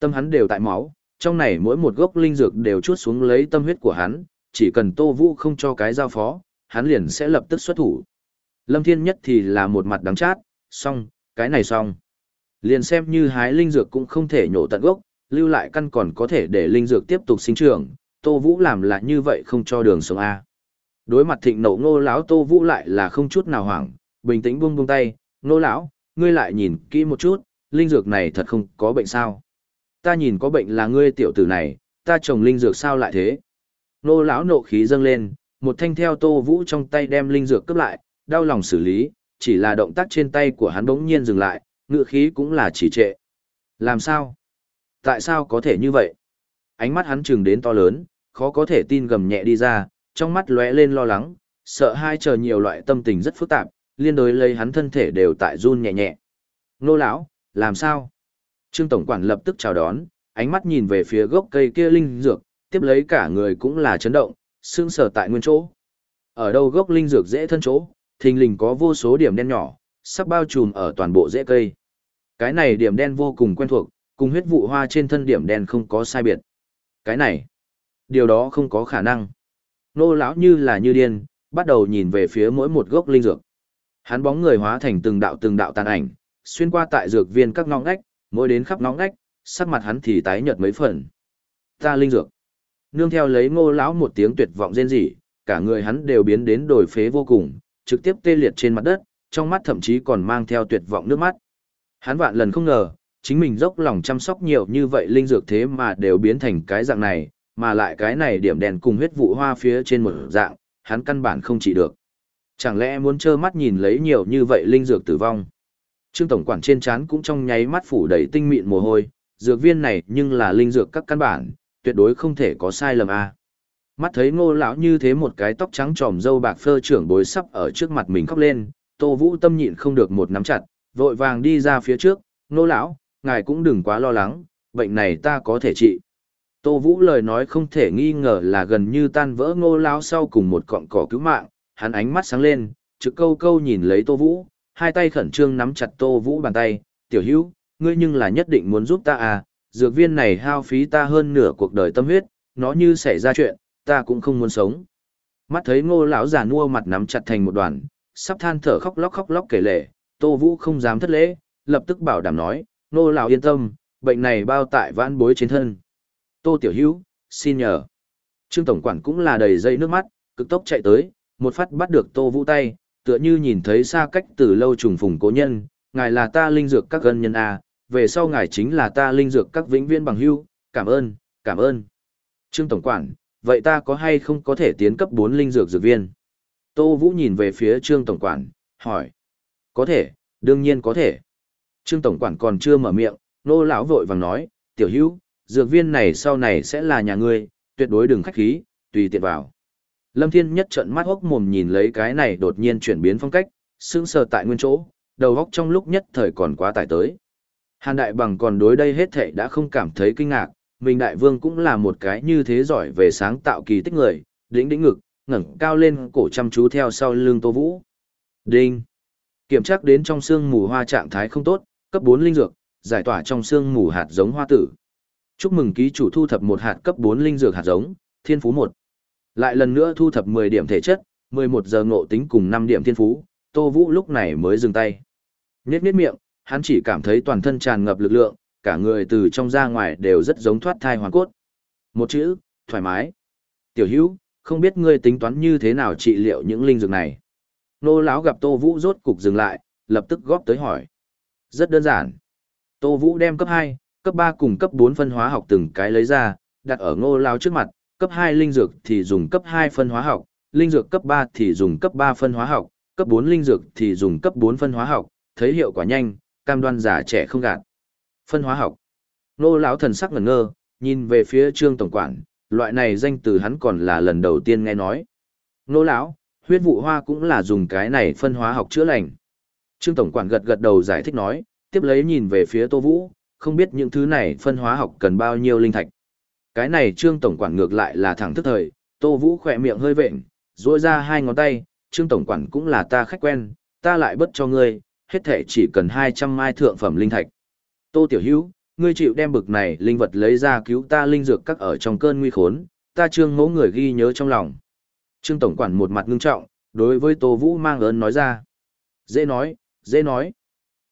Tâm hắn đều tại máu, trong này mỗi một gốc linh dược đều chuốt xuống lấy tâm huyết của hắn, chỉ cần Tô Vũ không cho cái giao phó, hắn liền sẽ lập tức xuất thủ. Lâm Thiên Nhất thì là một mặt đắng chát, xong, cái này xong. Liền xem như hái linh dược cũng không thể nhổ tận gốc, lưu lại căn còn có thể để linh dược tiếp tục sinh trưởng, Tô Vũ làm là như vậy không cho đường sống A. Đối mặt thịnh nộ ngô lão Tô Vũ lại là không chút nào hoảng, bình tĩnh buông buông tay, ngô lão, ngươi lại nhìn kỹ một chút, linh dược này thật không có bệnh sao. Ta nhìn có bệnh là ngươi tiểu tử này, ta trồng linh dược sao lại thế. Nô lão nộ khí dâng lên, một thanh theo Tô Vũ trong tay đem linh dược cướp lại, đau lòng xử lý, chỉ là động tác trên tay của hắn bỗng nhiên dừng lại, ngựa khí cũng là chỉ trệ. Làm sao? Tại sao có thể như vậy? Ánh mắt hắn trừng đến to lớn, khó có thể tin gầm nhẹ đi ra, trong mắt lóe lên lo lắng, sợ hai chờ nhiều loại tâm tình rất phức tạp, liên đối lấy hắn thân thể đều tại run nhẹ nhẹ. Nô lão, làm sao? Trương tổng quản lập tức chào đón, ánh mắt nhìn về phía gốc cây kia linh dược, tiếp lấy cả người cũng là chấn động, sững sờ tại nguyên chỗ. Ở đâu gốc linh dược dễ thân chỗ, thình lình có vô số điểm đen nhỏ, sắp bao trùm ở toàn bộ rễ cây. Cái này điểm đen vô cùng quen thuộc, cùng huyết vụ hoa trên thân điểm đen không có sai biệt. Cái này, điều đó không có khả năng. Nô lão như là như điên, bắt đầu nhìn về phía mỗi một gốc linh dược. Hắn bóng người hóa thành từng đạo từng đạo tàn ảnh, xuyên qua tại dược viên các ngõ ngách, mỗi đến khắp ngõ ngách, sắc mặt hắn thì tái nhợt mấy phần. Ta linh dược. Nương theo lấy ngô lão một tiếng tuyệt vọng rên rỉ, cả người hắn đều biến đến đổi phế vô cùng, trực tiếp tê liệt trên mặt đất, trong mắt thậm chí còn mang theo tuyệt vọng nước mắt. Hắn vạn lần không ngờ, chính mình dốc lòng chăm sóc nhiều như vậy linh dược thế mà đều biến thành cái dạng này, mà lại cái này điểm đèn cùng huyết vụ hoa phía trên một dạng, hắn căn bản không chỉ được. Chẳng lẽ muốn trơ mắt nhìn lấy nhiều như vậy linh dược tử vong? Trương tổng quản trên trán cũng trong nháy mắt phủ đầy tinh mịn mồ hôi, dược viên này nhưng là linh dược các căn bản, tuyệt đối không thể có sai lầm a. Mắt thấy Ngô lão như thế một cái tóc trắng tròm râu bạc phơ trưởng bối sắp ở trước mặt mình khóc lên, Tô Vũ tâm nhịn không được một nắm chặt, vội vàng đi ra phía trước, "Ngô lão, ngài cũng đừng quá lo lắng, bệnh này ta có thể trị." Tô Vũ lời nói không thể nghi ngờ là gần như tan vỡ Ngô lão sau cùng một cọng cỏ cứu mạng, hắn ánh mắt sáng lên, trực câu câu nhìn lấy Tô Vũ, hai tay khẩn trương nắm chặt Tô Vũ bàn tay, "Tiểu Hữu, ngươi nhưng là nhất định muốn giúp ta à, dược viên này hao phí ta hơn nửa cuộc đời tâm huyết, nó như xảy ra chuyện, ta cũng không muốn sống." Mắt thấy Ngô lão già nua mặt nắm chặt thành một đoàn, sắp than thở khóc lóc khóc lóc kể lể, Tô Vũ không dám thất lễ, lập tức bảo đảm nói, Ngô lão yên tâm, bệnh này bao tại vãn bối trên thân. Tô Tiểu Hữu, xin nhờ. Trương Tổng Quản cũng là đầy dây nước mắt, cực tốc chạy tới, một phát bắt được Tô Vũ tay, tựa như nhìn thấy xa cách từ lâu trùng phùng cố nhân, ngài là ta linh dược các gân nhân A, về sau ngài chính là ta linh dược các vĩnh viên bằng hưu, cảm ơn, cảm ơn. Trương Tổng Quản, vậy ta có hay không có thể tiến cấp 4 linh dược dược viên? Tô Vũ nhìn về phía Trương Tổng Quản, hỏi. Có thể, đương nhiên có thể. Trương Tổng Quản còn chưa mở miệng, nô lão vội vàng nói, tiểu hữu, dược viên này sau này sẽ là nhà ngươi, tuyệt đối đừng khách khí, tùy tiện vào. Lâm Thiên nhất trận mắt hốc mồm nhìn lấy cái này đột nhiên chuyển biến phong cách, sững sờ tại nguyên chỗ, đầu óc trong lúc nhất thời còn quá tải tới. Hàn Đại Bằng còn đối đây hết thảy đã không cảm thấy kinh ngạc, mình Đại Vương cũng là một cái như thế giỏi về sáng tạo kỳ tích người, đỉnh đỉnh ngực, ngẩng cao lên cổ chăm chú theo sau lưng Tô Vũ. Đinh! Kiểm tra đến trong xương mù hoa trạng thái không tốt, cấp 4 linh dược, giải tỏa trong xương mù hạt giống hoa tử. Chúc mừng ký chủ thu thập một hạt cấp 4 linh dược hạt giống, thiên phú 1. Lại lần nữa thu thập 10 điểm thể chất, 11 giờ ngộ tính cùng 5 điểm thiên phú, Tô Vũ lúc này mới dừng tay. Nhết nhết miệng, hắn chỉ cảm thấy toàn thân tràn ngập lực lượng, cả người từ trong ra ngoài đều rất giống thoát thai hoàn cốt. Một chữ, thoải mái. Tiểu hữu, không biết ngươi tính toán như thế nào trị liệu những linh dược này. Nô lão gặp Tô Vũ rốt cục dừng lại, lập tức góp tới hỏi. Rất đơn giản. Tô Vũ đem cấp 2, cấp 3 cùng cấp 4 phân hóa học từng cái lấy ra, đặt ở ngô lão trước mặt, cấp 2 linh dược thì dùng cấp 2 phân hóa học, linh dược cấp 3 thì dùng cấp 3 phân hóa học, cấp 4 linh dược thì dùng cấp 4 phân hóa học, thấy hiệu quả nhanh, cam đoan giả trẻ không gạt. Phân hóa học. Nô lão thần sắc ngẩn ngơ, nhìn về phía Trương tổng quản, loại này danh từ hắn còn là lần đầu tiên nghe nói. Nô lão, huyết vụ hoa cũng là dùng cái này phân hóa học chữa lành. Trương tổng quản gật gật đầu giải thích nói, tiếp lấy nhìn về phía Tô Vũ, không biết những thứ này phân hóa học cần bao nhiêu linh thạch. Cái này Trương tổng quản ngược lại là thẳng thức thời, Tô Vũ khỏe miệng hơi vện, duỗi ra hai ngón tay, Trương tổng quản cũng là ta khách quen, ta lại bất cho ngươi, hết thể chỉ cần 200 mai thượng phẩm linh thạch. Tô Tiểu Hữu, ngươi chịu đem bực này linh vật lấy ra cứu ta linh dược các ở trong cơn nguy khốn, ta trương mẫu người ghi nhớ trong lòng. Trương Tổng Quản một mặt ngưng trọng, đối với Tô Vũ mang ơn nói ra. Dễ nói, dễ nói.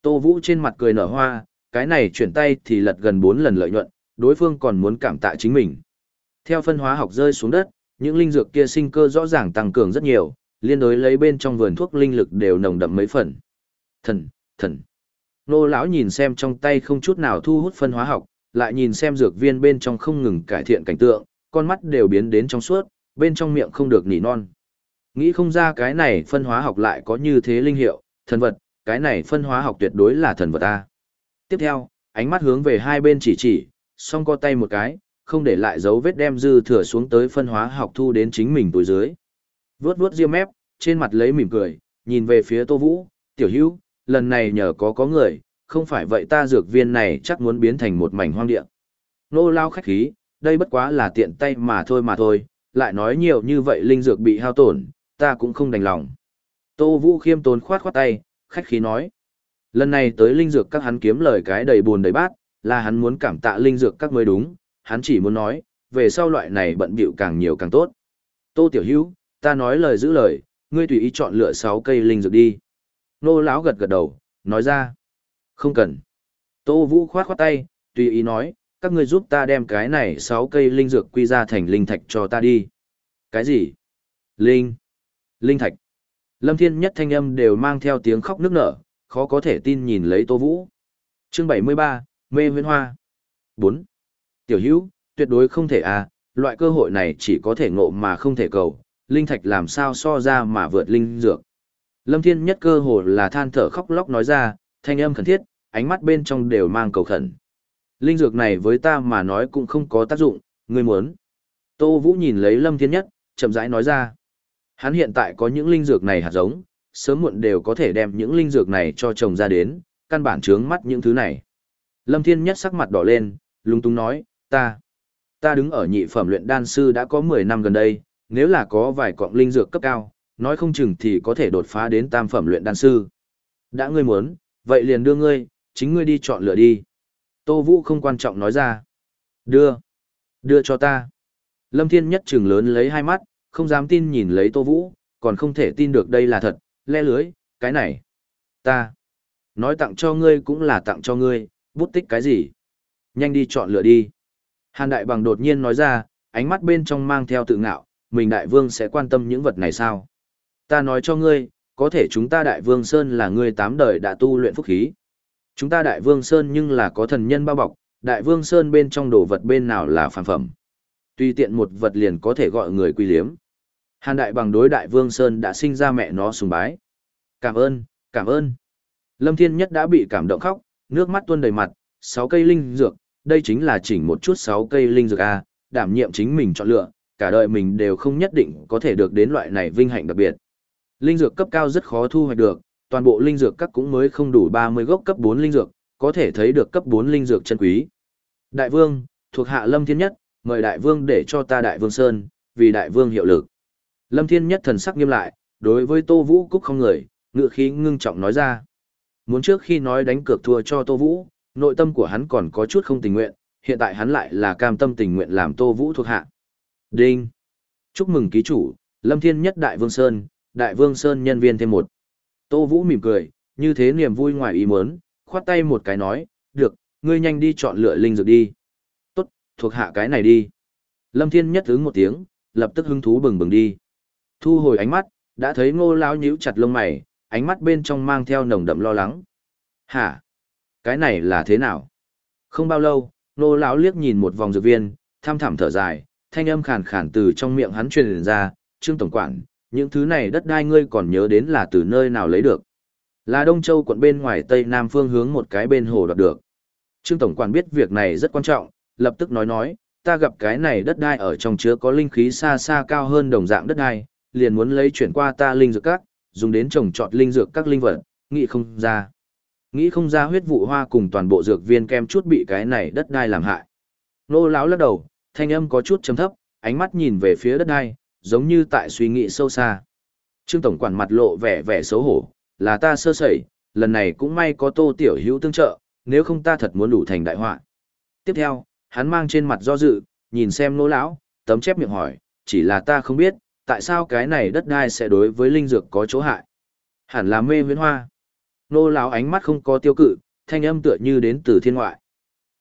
Tô Vũ trên mặt cười nở hoa, cái này chuyển tay thì lật gần bốn lần lợi nhuận, đối phương còn muốn cảm tạ chính mình. Theo phân hóa học rơi xuống đất, những linh dược kia sinh cơ rõ ràng tăng cường rất nhiều, liên đối lấy bên trong vườn thuốc linh lực đều nồng đậm mấy phần. Thần, thần. Nô lão nhìn xem trong tay không chút nào thu hút phân hóa học, lại nhìn xem dược viên bên trong không ngừng cải thiện cảnh tượng, con mắt đều biến đến trong suốt, bên trong miệng không được nỉ non. Nghĩ không ra cái này phân hóa học lại có như thế linh hiệu, thần vật, cái này phân hóa học tuyệt đối là thần vật ta. Tiếp theo, ánh mắt hướng về hai bên chỉ chỉ, song co tay một cái, không để lại dấu vết đem dư thừa xuống tới phân hóa học thu đến chính mình túi dưới. Vướt vướt riêng mép, trên mặt lấy mỉm cười, nhìn về phía Tô Vũ, tiểu hữu, lần này nhờ có có người, không phải vậy ta dược viên này chắc muốn biến thành một mảnh hoang địa. Nô lao khách khí, đây bất quá là tiện tay mà thôi mà thôi, lại nói nhiều như vậy linh dược bị hao tổn, ta cũng không đành lòng. Tô Vũ khiêm tốn khoát khoát tay, khách khí nói. Lần này tới linh dược các hắn kiếm lời cái đầy buồn đầy bát, là hắn muốn cảm tạ linh dược các mới đúng, hắn chỉ muốn nói, về sau loại này bận bịu càng nhiều càng tốt. Tô Tiểu Hữu, ta nói lời giữ lời, ngươi tùy ý chọn lựa 6 cây linh dược đi. Nô lão gật gật đầu, nói ra. Không cần. Tô Vũ khoát khoát tay, tùy ý nói, các ngươi giúp ta đem cái này 6 cây linh dược quy ra thành linh thạch cho ta đi. Cái gì? Linh. Linh thạch. Lâm Thiên nhất thanh âm đều mang theo tiếng khóc nức nở, khó có thể tin nhìn lấy Tô Vũ. Chương 73, Mê Huyễn Hoa. 4. Tiểu hữu, tuyệt đối không thể à, loại cơ hội này chỉ có thể ngộ mà không thể cầu, linh thạch làm sao so ra mà vượt linh dược. Lâm Thiên nhất cơ hồ là than thở khóc lóc nói ra, thanh âm khẩn thiết, ánh mắt bên trong đều mang cầu khẩn. Linh dược này với ta mà nói cũng không có tác dụng, ngươi muốn. Tô Vũ nhìn lấy Lâm Thiên nhất, chậm rãi nói ra. Hắn hiện tại có những linh dược này hạt giống, sớm muộn đều có thể đem những linh dược này cho trồng ra đến, căn bản chướng mắt những thứ này. Lâm Thiên Nhất sắc mặt đỏ lên, lung tung nói, ta, ta đứng ở nhị phẩm luyện đan sư đã có 10 năm gần đây, nếu là có vài cọng linh dược cấp cao, nói không chừng thì có thể đột phá đến tam phẩm luyện đan sư. Đã ngươi muốn, vậy liền đưa ngươi, chính ngươi đi chọn lựa đi. Tô Vũ không quan trọng nói ra. Đưa, đưa cho ta. Lâm Thiên Nhất trừng lớn lấy hai mắt, không dám tin nhìn lấy Tô Vũ, còn không thể tin được đây là thật, le lưới, cái này. Ta, nói tặng cho ngươi cũng là tặng cho ngươi, bút tích cái gì? Nhanh đi chọn lựa đi. Hàn Đại Bằng đột nhiên nói ra, ánh mắt bên trong mang theo tự ngạo, mình Đại Vương sẽ quan tâm những vật này sao? Ta nói cho ngươi, có thể chúng ta Đại Vương Sơn là ngươi tám đời đã tu luyện phúc khí. Chúng ta Đại Vương Sơn nhưng là có thần nhân bao bọc, Đại Vương Sơn bên trong đồ vật bên nào là phản phẩm. Tùy tiện một vật liền có thể gọi người quy liếm. Hàn Đại Bằng đối Đại Vương Sơn đã sinh ra mẹ nó sùng bái. Cảm ơn, cảm ơn. Lâm Thiên Nhất đã bị cảm động khóc, nước mắt tuôn đầy mặt, sáu cây linh dược, đây chính là chỉnh một chút sáu cây linh dược A, đảm nhiệm chính mình chọn lựa, cả đời mình đều không nhất định có thể được đến loại này vinh hạnh đặc biệt. Linh dược cấp cao rất khó thu hoạch được, toàn bộ linh dược các cũng mới không đủ 30 gốc cấp 4 linh dược, có thể thấy được cấp 4 linh dược chân quý. Đại vương, thuộc hạ Lâm Thiên Nhất, mời đại vương để cho ta đại vương Sơn, vì đại vương hiệu lực. Lâm Thiên Nhất thần sắc nghiêm lại, đối với Tô Vũ Cúc không người, ngựa khí ngưng trọng nói ra. Muốn trước khi nói đánh cược thua cho Tô Vũ, nội tâm của hắn còn có chút không tình nguyện, hiện tại hắn lại là cam tâm tình nguyện làm Tô Vũ thuộc hạ. Đinh! Chúc mừng ký chủ, Lâm Thiên Nhất Đại Vương Sơn, Đại Vương Sơn nhân viên thêm một. Tô Vũ mỉm cười, như thế niềm vui ngoài ý muốn, khoát tay một cái nói, được, ngươi nhanh đi chọn lựa linh dược đi. Tốt, thuộc hạ cái này đi. Lâm Thiên Nhất ứng một tiếng, lập tức hứng thú bừng bừng đi. Thu hồi ánh mắt, đã thấy ngô lão nhíu chặt lông mày, ánh mắt bên trong mang theo nồng đậm lo lắng. Hả? Cái này là thế nào? Không bao lâu, nô lão liếc nhìn một vòng dược viên, tham thẳm thở dài, thanh âm khàn khàn từ trong miệng hắn truyền ra, trương tổng quản, những thứ này đất đai ngươi còn nhớ đến là từ nơi nào lấy được. Là Đông Châu quận bên ngoài tây nam phương hướng một cái bên hồ đoạt được. Trương tổng quản biết việc này rất quan trọng, lập tức nói nói, ta gặp cái này đất đai ở trong chứa có linh khí xa xa cao hơn đồng dạng đất đai, liền muốn lấy chuyển qua ta linh dược các, dùng đến trồng trọt linh dược các linh vật, nghĩ không ra. Nghĩ không ra huyết vụ hoa cùng toàn bộ dược viên kem chút bị cái này đất đai làm hại. Nô lão lắc đầu, thanh âm có chút trầm thấp, ánh mắt nhìn về phía đất đai, giống như tại suy nghĩ sâu xa. Trương tổng quản mặt lộ vẻ vẻ xấu hổ, là ta sơ sẩy, lần này cũng may có Tô tiểu hữu tương trợ, nếu không ta thật muốn đủ thành đại họa. Tiếp theo, hắn mang trên mặt do dự, nhìn xem nô lão, tấm chép miệng hỏi, chỉ là ta không biết, tại sao cái này đất đai sẽ đối với linh dược có chỗ hại. Hẳn là mê huyễn hoa. Nô lão ánh mắt không có tiêu cự, thanh âm tựa như đến từ thiên ngoại.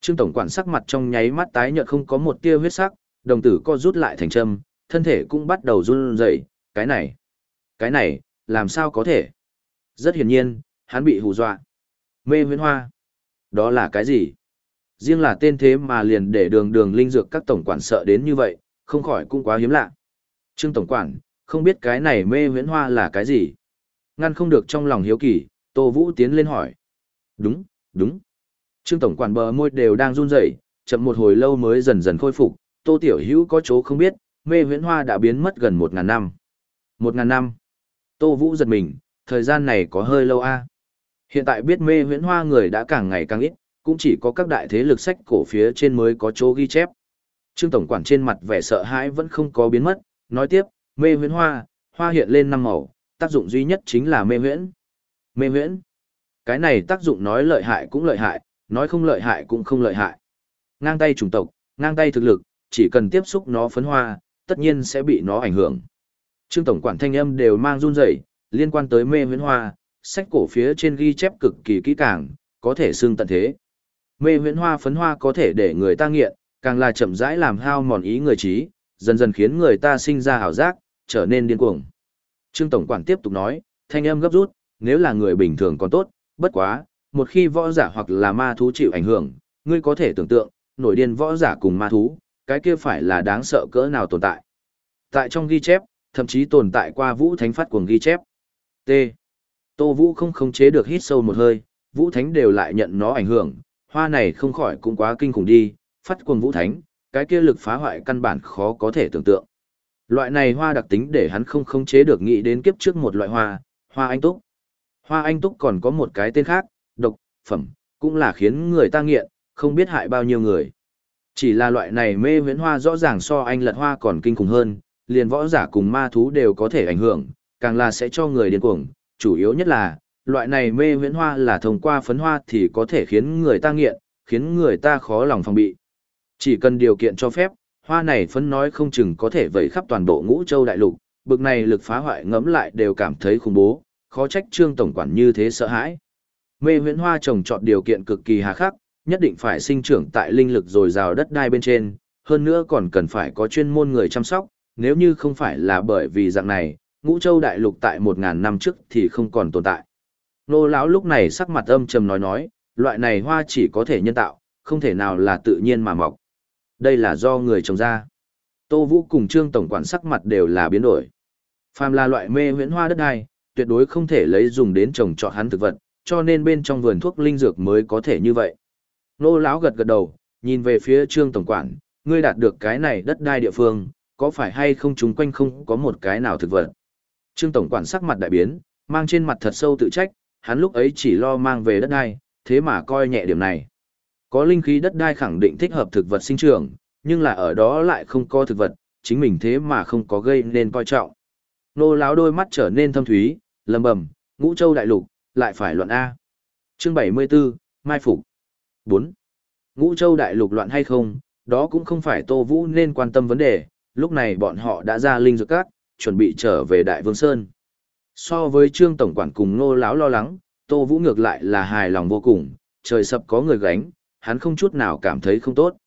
Trương tổng quản sắc mặt trong nháy mắt tái nhợt không có một tia huyết sắc, đồng tử co rút lại thành châm, thân thể cũng bắt đầu run rẩy, cái này, cái này, làm sao có thể? Rất hiển nhiên, hắn bị hù dọa. Mê huyễn hoa. Đó là cái gì? Riêng là tên thế mà liền để đường đường linh dược các tổng quản sợ đến như vậy, không khỏi cũng quá hiếm lạ. Trương tổng quản, không biết cái này mê huyễn hoa là cái gì? Ngăn không được trong lòng hiếu kỳ, Tô Vũ tiến lên hỏi. Đúng, đúng. Trương tổng quản bờ môi đều đang run rẩy, chậm một hồi lâu mới dần dần khôi phục, Tô Tiểu Hữu có chỗ không biết, mê huyễn hoa đã biến mất gần một ngàn năm. Một ngàn năm. Tô Vũ giật mình, thời gian này có hơi lâu a. Hiện tại biết mê huyễn hoa người đã càng ngày càng ít, cũng chỉ có các đại thế lực sách cổ phía trên mới có chỗ ghi chép. Trương Tổng quản trên mặt vẻ sợ hãi vẫn không có biến mất, nói tiếp, mê huyễn hoa, hoa hiện lên năm màu, tác dụng duy nhất chính là mê huyễn. Mê huyễn. Cái này tác dụng nói lợi hại cũng lợi hại, nói không lợi hại cũng không lợi hại. Ngang tay chủng tộc, ngang tay thực lực, chỉ cần tiếp xúc nó phấn hoa, tất nhiên sẽ bị nó ảnh hưởng. Trương Tổng quản thanh âm đều mang run rẩy, liên quan tới mê huyễn hoa, sách cổ phía trên ghi chép cực kỳ kỹ càng, có thể xương tận thế. Mê huyễn hoa phấn hoa có thể để người ta nghiện, càng là chậm rãi làm hao mòn ý người trí, dần dần khiến người ta sinh ra ảo giác, trở nên điên cuồng. Trương Tổng quản tiếp tục nói, thanh âm gấp rút, nếu là người bình thường còn tốt, bất quá, một khi võ giả hoặc là ma thú chịu ảnh hưởng, ngươi có thể tưởng tượng, nổi điên võ giả cùng ma thú, cái kia phải là đáng sợ cỡ nào tồn tại. Tại trong ghi chép, thậm chí tồn tại qua Vũ Thánh phát cuồng ghi chép. T. Tô Vũ không khống chế được hít sâu một hơi, Vũ Thánh đều lại nhận nó ảnh hưởng, hoa này không khỏi cũng quá kinh khủng đi, phát cuồng Vũ Thánh, cái kia lực phá hoại căn bản khó có thể tưởng tượng. Loại này hoa đặc tính để hắn không khống chế được nghĩ đến kiếp trước một loại hoa, hoa anh túc. Hoa anh túc còn có một cái tên khác, độc, phẩm, cũng là khiến người ta nghiện, không biết hại bao nhiêu người. Chỉ là loại này mê huyễn hoa rõ ràng so anh lật hoa còn kinh khủng hơn, liền võ giả cùng ma thú đều có thể ảnh hưởng, càng là sẽ cho người điên cuồng, chủ yếu nhất là, loại này mê huyễn hoa là thông qua phấn hoa thì có thể khiến người ta nghiện, khiến người ta khó lòng phòng bị. Chỉ cần điều kiện cho phép, hoa này phấn nói không chừng có thể vẩy khắp toàn bộ ngũ châu đại lục, bực này lực phá hoại ngẫm lại đều cảm thấy khủng bố, khó trách trương tổng quản như thế sợ hãi. Mê huyễn hoa trồng trọt điều kiện cực kỳ hà khắc, nhất định phải sinh trưởng tại linh lực dồi dào đất đai bên trên, hơn nữa còn cần phải có chuyên môn người chăm sóc, nếu như không phải là bởi vì dạng này, ngũ châu đại lục tại một ngàn năm trước thì không còn tồn tại. Nô lão lúc này sắc mặt âm trầm nói nói, loại này hoa chỉ có thể nhân tạo, không thể nào là tự nhiên mà mọc. Đây là do người trồng ra. Tô Vũ cùng Trương Tổng quản sắc mặt đều là biến đổi. Phàm là loại mê huyễn hoa đất đai, tuyệt đối không thể lấy dùng đến trồng trọt hắn thực vật, cho nên bên trong vườn thuốc linh dược mới có thể như vậy. Nô lão gật gật đầu, nhìn về phía Trương Tổng quản, ngươi đạt được cái này đất đai địa phương, có phải hay không chúng quanh không có một cái nào thực vật. Trương Tổng quản sắc mặt đại biến, mang trên mặt thật sâu tự trách, hắn lúc ấy chỉ lo mang về đất đai, thế mà coi nhẹ điểm này. Có linh khí đất đai khẳng định thích hợp thực vật sinh trưởng, nhưng là ở đó lại không có thực vật, chính mình thế mà không có gây nên coi trọng. Nô lão đôi mắt trở nên thâm thúy, lầm bầm, ngũ châu đại lục, lại phải loạn A. Chương 74, Mai Phục 4. Ngũ châu đại lục loạn hay không, đó cũng không phải Tô Vũ nên quan tâm vấn đề, lúc này bọn họ đã ra linh dược các, chuẩn bị trở về Đại Vương Sơn. So với Trương Tổng quản cùng nô Lão lo lắng, Tô Vũ ngược lại là hài lòng vô cùng, trời sập có người gánh, hắn không chút nào cảm thấy không tốt.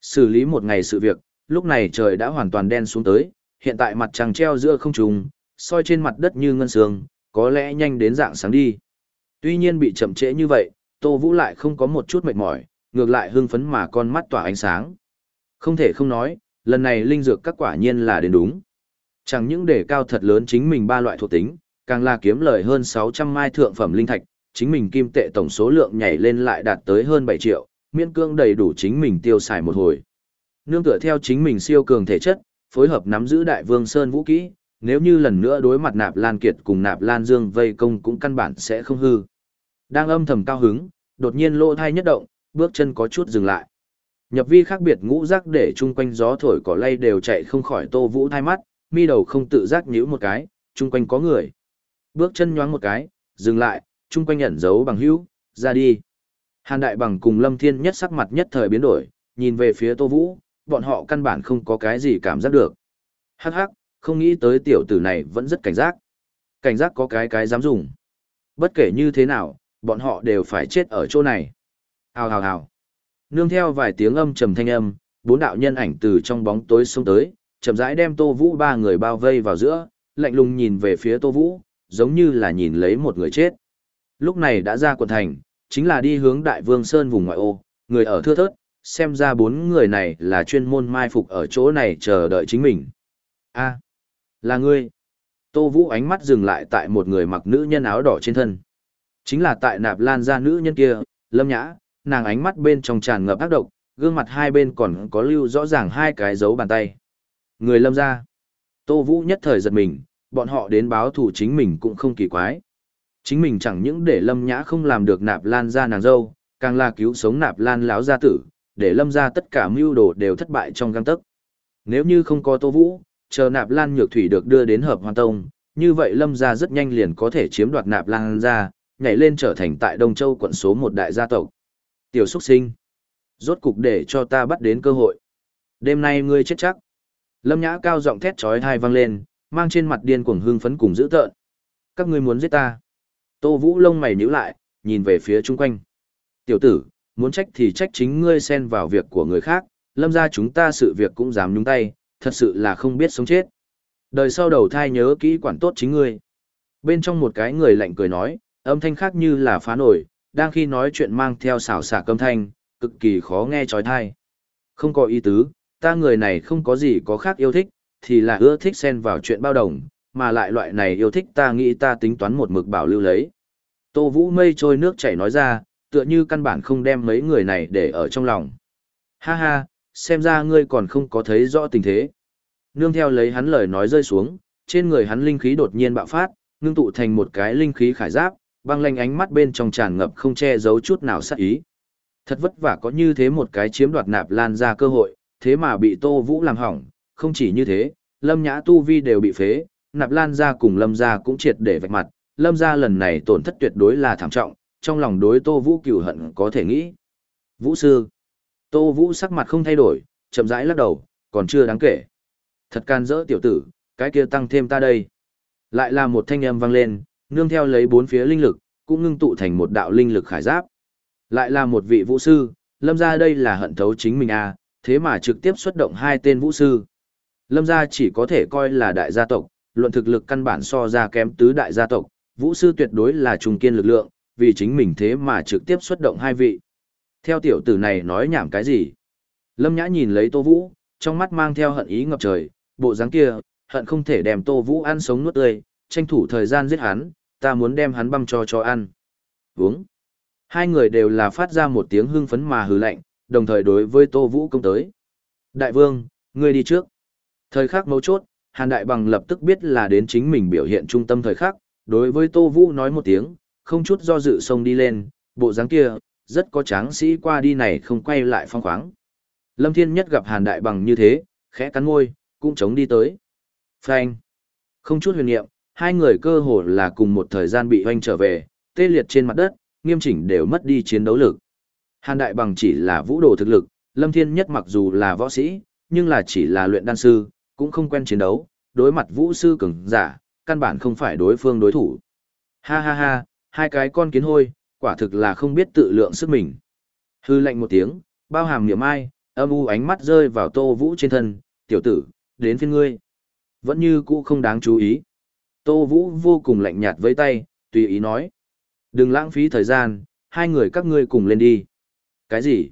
Xử lý một ngày sự việc, lúc này trời đã hoàn toàn đen xuống tới, hiện tại mặt trăng treo giữa không trùng, soi trên mặt đất như ngân sương, có lẽ nhanh đến dạng sáng đi. Tuy nhiên bị chậm trễ như vậy, Tô Vũ lại không có một chút mệt mỏi, ngược lại hưng phấn mà con mắt tỏa ánh sáng. Không thể không nói, lần này linh dược các quả nhiên là đến đúng. Chẳng những đề cao thật lớn chính mình ba loại thuộc tính, càng là kiếm lời hơn 600 mai thượng phẩm linh thạch, chính mình kim tệ tổng số lượng nhảy lên lại đạt tới hơn 7 triệu, miễn cương đầy đủ chính mình tiêu xài một hồi. Nương tựa theo chính mình siêu cường thể chất, phối hợp nắm giữ đại vương sơn vũ kỹ, nếu như lần nữa đối mặt nạp lan kiệt cùng nạp lan dương vây công cũng căn bản sẽ không hư. Đang âm thầm cao hứng, đột nhiên lỗ thai nhất động, bước chân có chút dừng lại. Nhập vi khác biệt ngũ giác để chung quanh gió thổi cỏ lay đều chạy không khỏi tô vũ thai mắt, mi đầu không tự giác nhíu một cái, chung quanh có người. Bước chân nhoáng một cái, dừng lại, chung quanh ẩn giấu bằng hữu, ra đi. Hàn đại bằng cùng lâm thiên nhất sắc mặt nhất thời biến đổi, nhìn về phía Tô Vũ, bọn họ căn bản không có cái gì cảm giác được. Hắc hắc, không nghĩ tới tiểu tử này vẫn rất cảnh giác. Cảnh giác có cái cái dám dùng. Bất kể như thế nào, bọn họ đều phải chết ở chỗ này. Hào hào hào. Nương theo vài tiếng âm trầm thanh âm, bốn đạo nhân ảnh từ trong bóng tối xông tới, chậm rãi đem Tô Vũ ba người bao vây vào giữa, lạnh lùng nhìn về phía Tô Vũ, giống như là nhìn lấy một người chết. Lúc này đã ra quần thành, chính là đi hướng Đại Vương Sơn vùng ngoại ô, người ở thưa thớt, xem ra bốn người này là chuyên môn mai phục ở chỗ này chờ đợi chính mình. a là ngươi. Tô Vũ ánh mắt dừng lại tại một người mặc nữ nhân áo đỏ trên thân. Chính là tại nạp lan ra nữ nhân kia, lâm nhã, nàng ánh mắt bên trong tràn ngập ác độc, gương mặt hai bên còn có lưu rõ ràng hai cái dấu bàn tay. Người lâm ra. Tô Vũ nhất thời giật mình, bọn họ đến báo thủ chính mình cũng không kỳ quái. Chính mình chẳng những để lâm nhã không làm được nạp lan ra nàng dâu, càng là cứu sống nạp lan láo gia tử, để lâm ra tất cả mưu đồ đều thất bại trong găng tấc. Nếu như không có Tô Vũ, chờ nạp lan nhược thủy được đưa đến hợp hoàn tông, như vậy lâm ra rất nhanh liền có thể chiếm đoạt nạp lan ra, nhảy lên trở thành tại Đông Châu quận số một đại gia tộc. Tiểu xuất sinh. Rốt cục để cho ta bắt đến cơ hội. Đêm nay ngươi chết chắc. Lâm Nhã cao giọng thét chói thai vang lên, mang trên mặt điên cuồng hưng phấn cùng dữ tợn. Các ngươi muốn giết ta? Tô Vũ lông mày nhíu lại, nhìn về phía chung quanh. Tiểu tử, muốn trách thì trách chính ngươi xen vào việc của người khác, lâm ra chúng ta sự việc cũng dám nhúng tay, thật sự là không biết sống chết. Đời sau đầu thai nhớ kỹ quản tốt chính ngươi. Bên trong một cái người lạnh cười nói, âm thanh khác như là phá nổi, đang khi nói chuyện mang theo xảo xả câm thanh, cực kỳ khó nghe trói thai. Không có ý tứ, ta người này không có gì có khác yêu thích, thì là ưa thích xen vào chuyện bao đồng, mà lại loại này yêu thích ta nghĩ ta tính toán một mực bảo lưu lấy. Tô Vũ mây trôi nước chảy nói ra, tựa như căn bản không đem mấy người này để ở trong lòng. Ha ha, xem ra ngươi còn không có thấy rõ tình thế. Nương theo lấy hắn lời nói rơi xuống, trên người hắn linh khí đột nhiên bạo phát, ngưng tụ thành một cái linh khí khải giáp, băng lanh ánh mắt bên trong tràn ngập không che giấu chút nào sát ý. Thật vất vả có như thế một cái chiếm đoạt nạp lan ra cơ hội, thế mà bị Tô Vũ làm hỏng, không chỉ như thế, Lâm Nhã Tu Vi đều bị phế, nạp lan ra cùng Lâm ra cũng triệt để vạch mặt, Lâm gia lần này tổn thất tuyệt đối là thảm trọng, trong lòng đối Tô Vũ cửu hận có thể nghĩ. Vũ sư. Tô Vũ sắc mặt không thay đổi, chậm rãi lắc đầu, còn chưa đáng kể. Thật can dỡ tiểu tử, cái kia tăng thêm ta đây. Lại là một thanh âm vang lên, nương theo lấy bốn phía linh lực, cũng ngưng tụ thành một đạo linh lực khải giáp. Lại là một vị vũ sư, lâm ra đây là hận thấu chính mình à, thế mà trực tiếp xuất động hai tên vũ sư. Lâm gia chỉ có thể coi là đại gia tộc, luận thực lực căn bản so ra kém tứ đại gia tộc, vũ sư tuyệt đối là trung kiên lực lượng, vì chính mình thế mà trực tiếp xuất động hai vị. Theo tiểu tử này nói nhảm cái gì? Lâm Nhã nhìn lấy Tô Vũ, trong mắt mang theo hận ý ngập trời, bộ dáng kia, hận không thể đem Tô Vũ ăn sống nuốt tươi, tranh thủ thời gian giết hắn, ta muốn đem hắn băm cho cho ăn. Uống. Hai người đều là phát ra một tiếng hưng phấn mà hừ lạnh, đồng thời đối với Tô Vũ công tới. Đại vương, ngươi đi trước. Thời khắc mấu chốt, Hàn Đại Bằng lập tức biết là đến chính mình biểu hiện trung tâm thời khắc, đối với Tô Vũ nói một tiếng, không chút do dự xông đi lên, bộ dáng kia, rất có tráng sĩ qua đi này không quay lại phong khoáng. Lâm Thiên Nhất gặp Hàn Đại Bằng như thế, khẽ cắn môi, cũng chống đi tới. Phanh. Không chút huyền niệm, hai người cơ hồ là cùng một thời gian bị hoanh trở về, tê liệt trên mặt đất, nghiêm chỉnh đều mất đi chiến đấu lực. Hàn Đại Bằng chỉ là vũ đồ thực lực, Lâm Thiên Nhất mặc dù là võ sĩ, nhưng là chỉ là luyện đan sư, cũng không quen chiến đấu, đối mặt vũ sư cường giả, căn bản không phải đối phương đối thủ. Ha ha ha, hai cái con kiến hôi, quả thực là không biết tự lượng sức mình. Hư lạnh một tiếng, bao hàm niệm ai, âm u ánh mắt rơi vào tô vũ trên thân, tiểu tử, đến phiên ngươi. Vẫn như cũ không đáng chú ý. Tô vũ vô cùng lạnh nhạt với tay, tùy ý nói. Đừng lãng phí thời gian, hai người các ngươi cùng lên đi. Cái gì?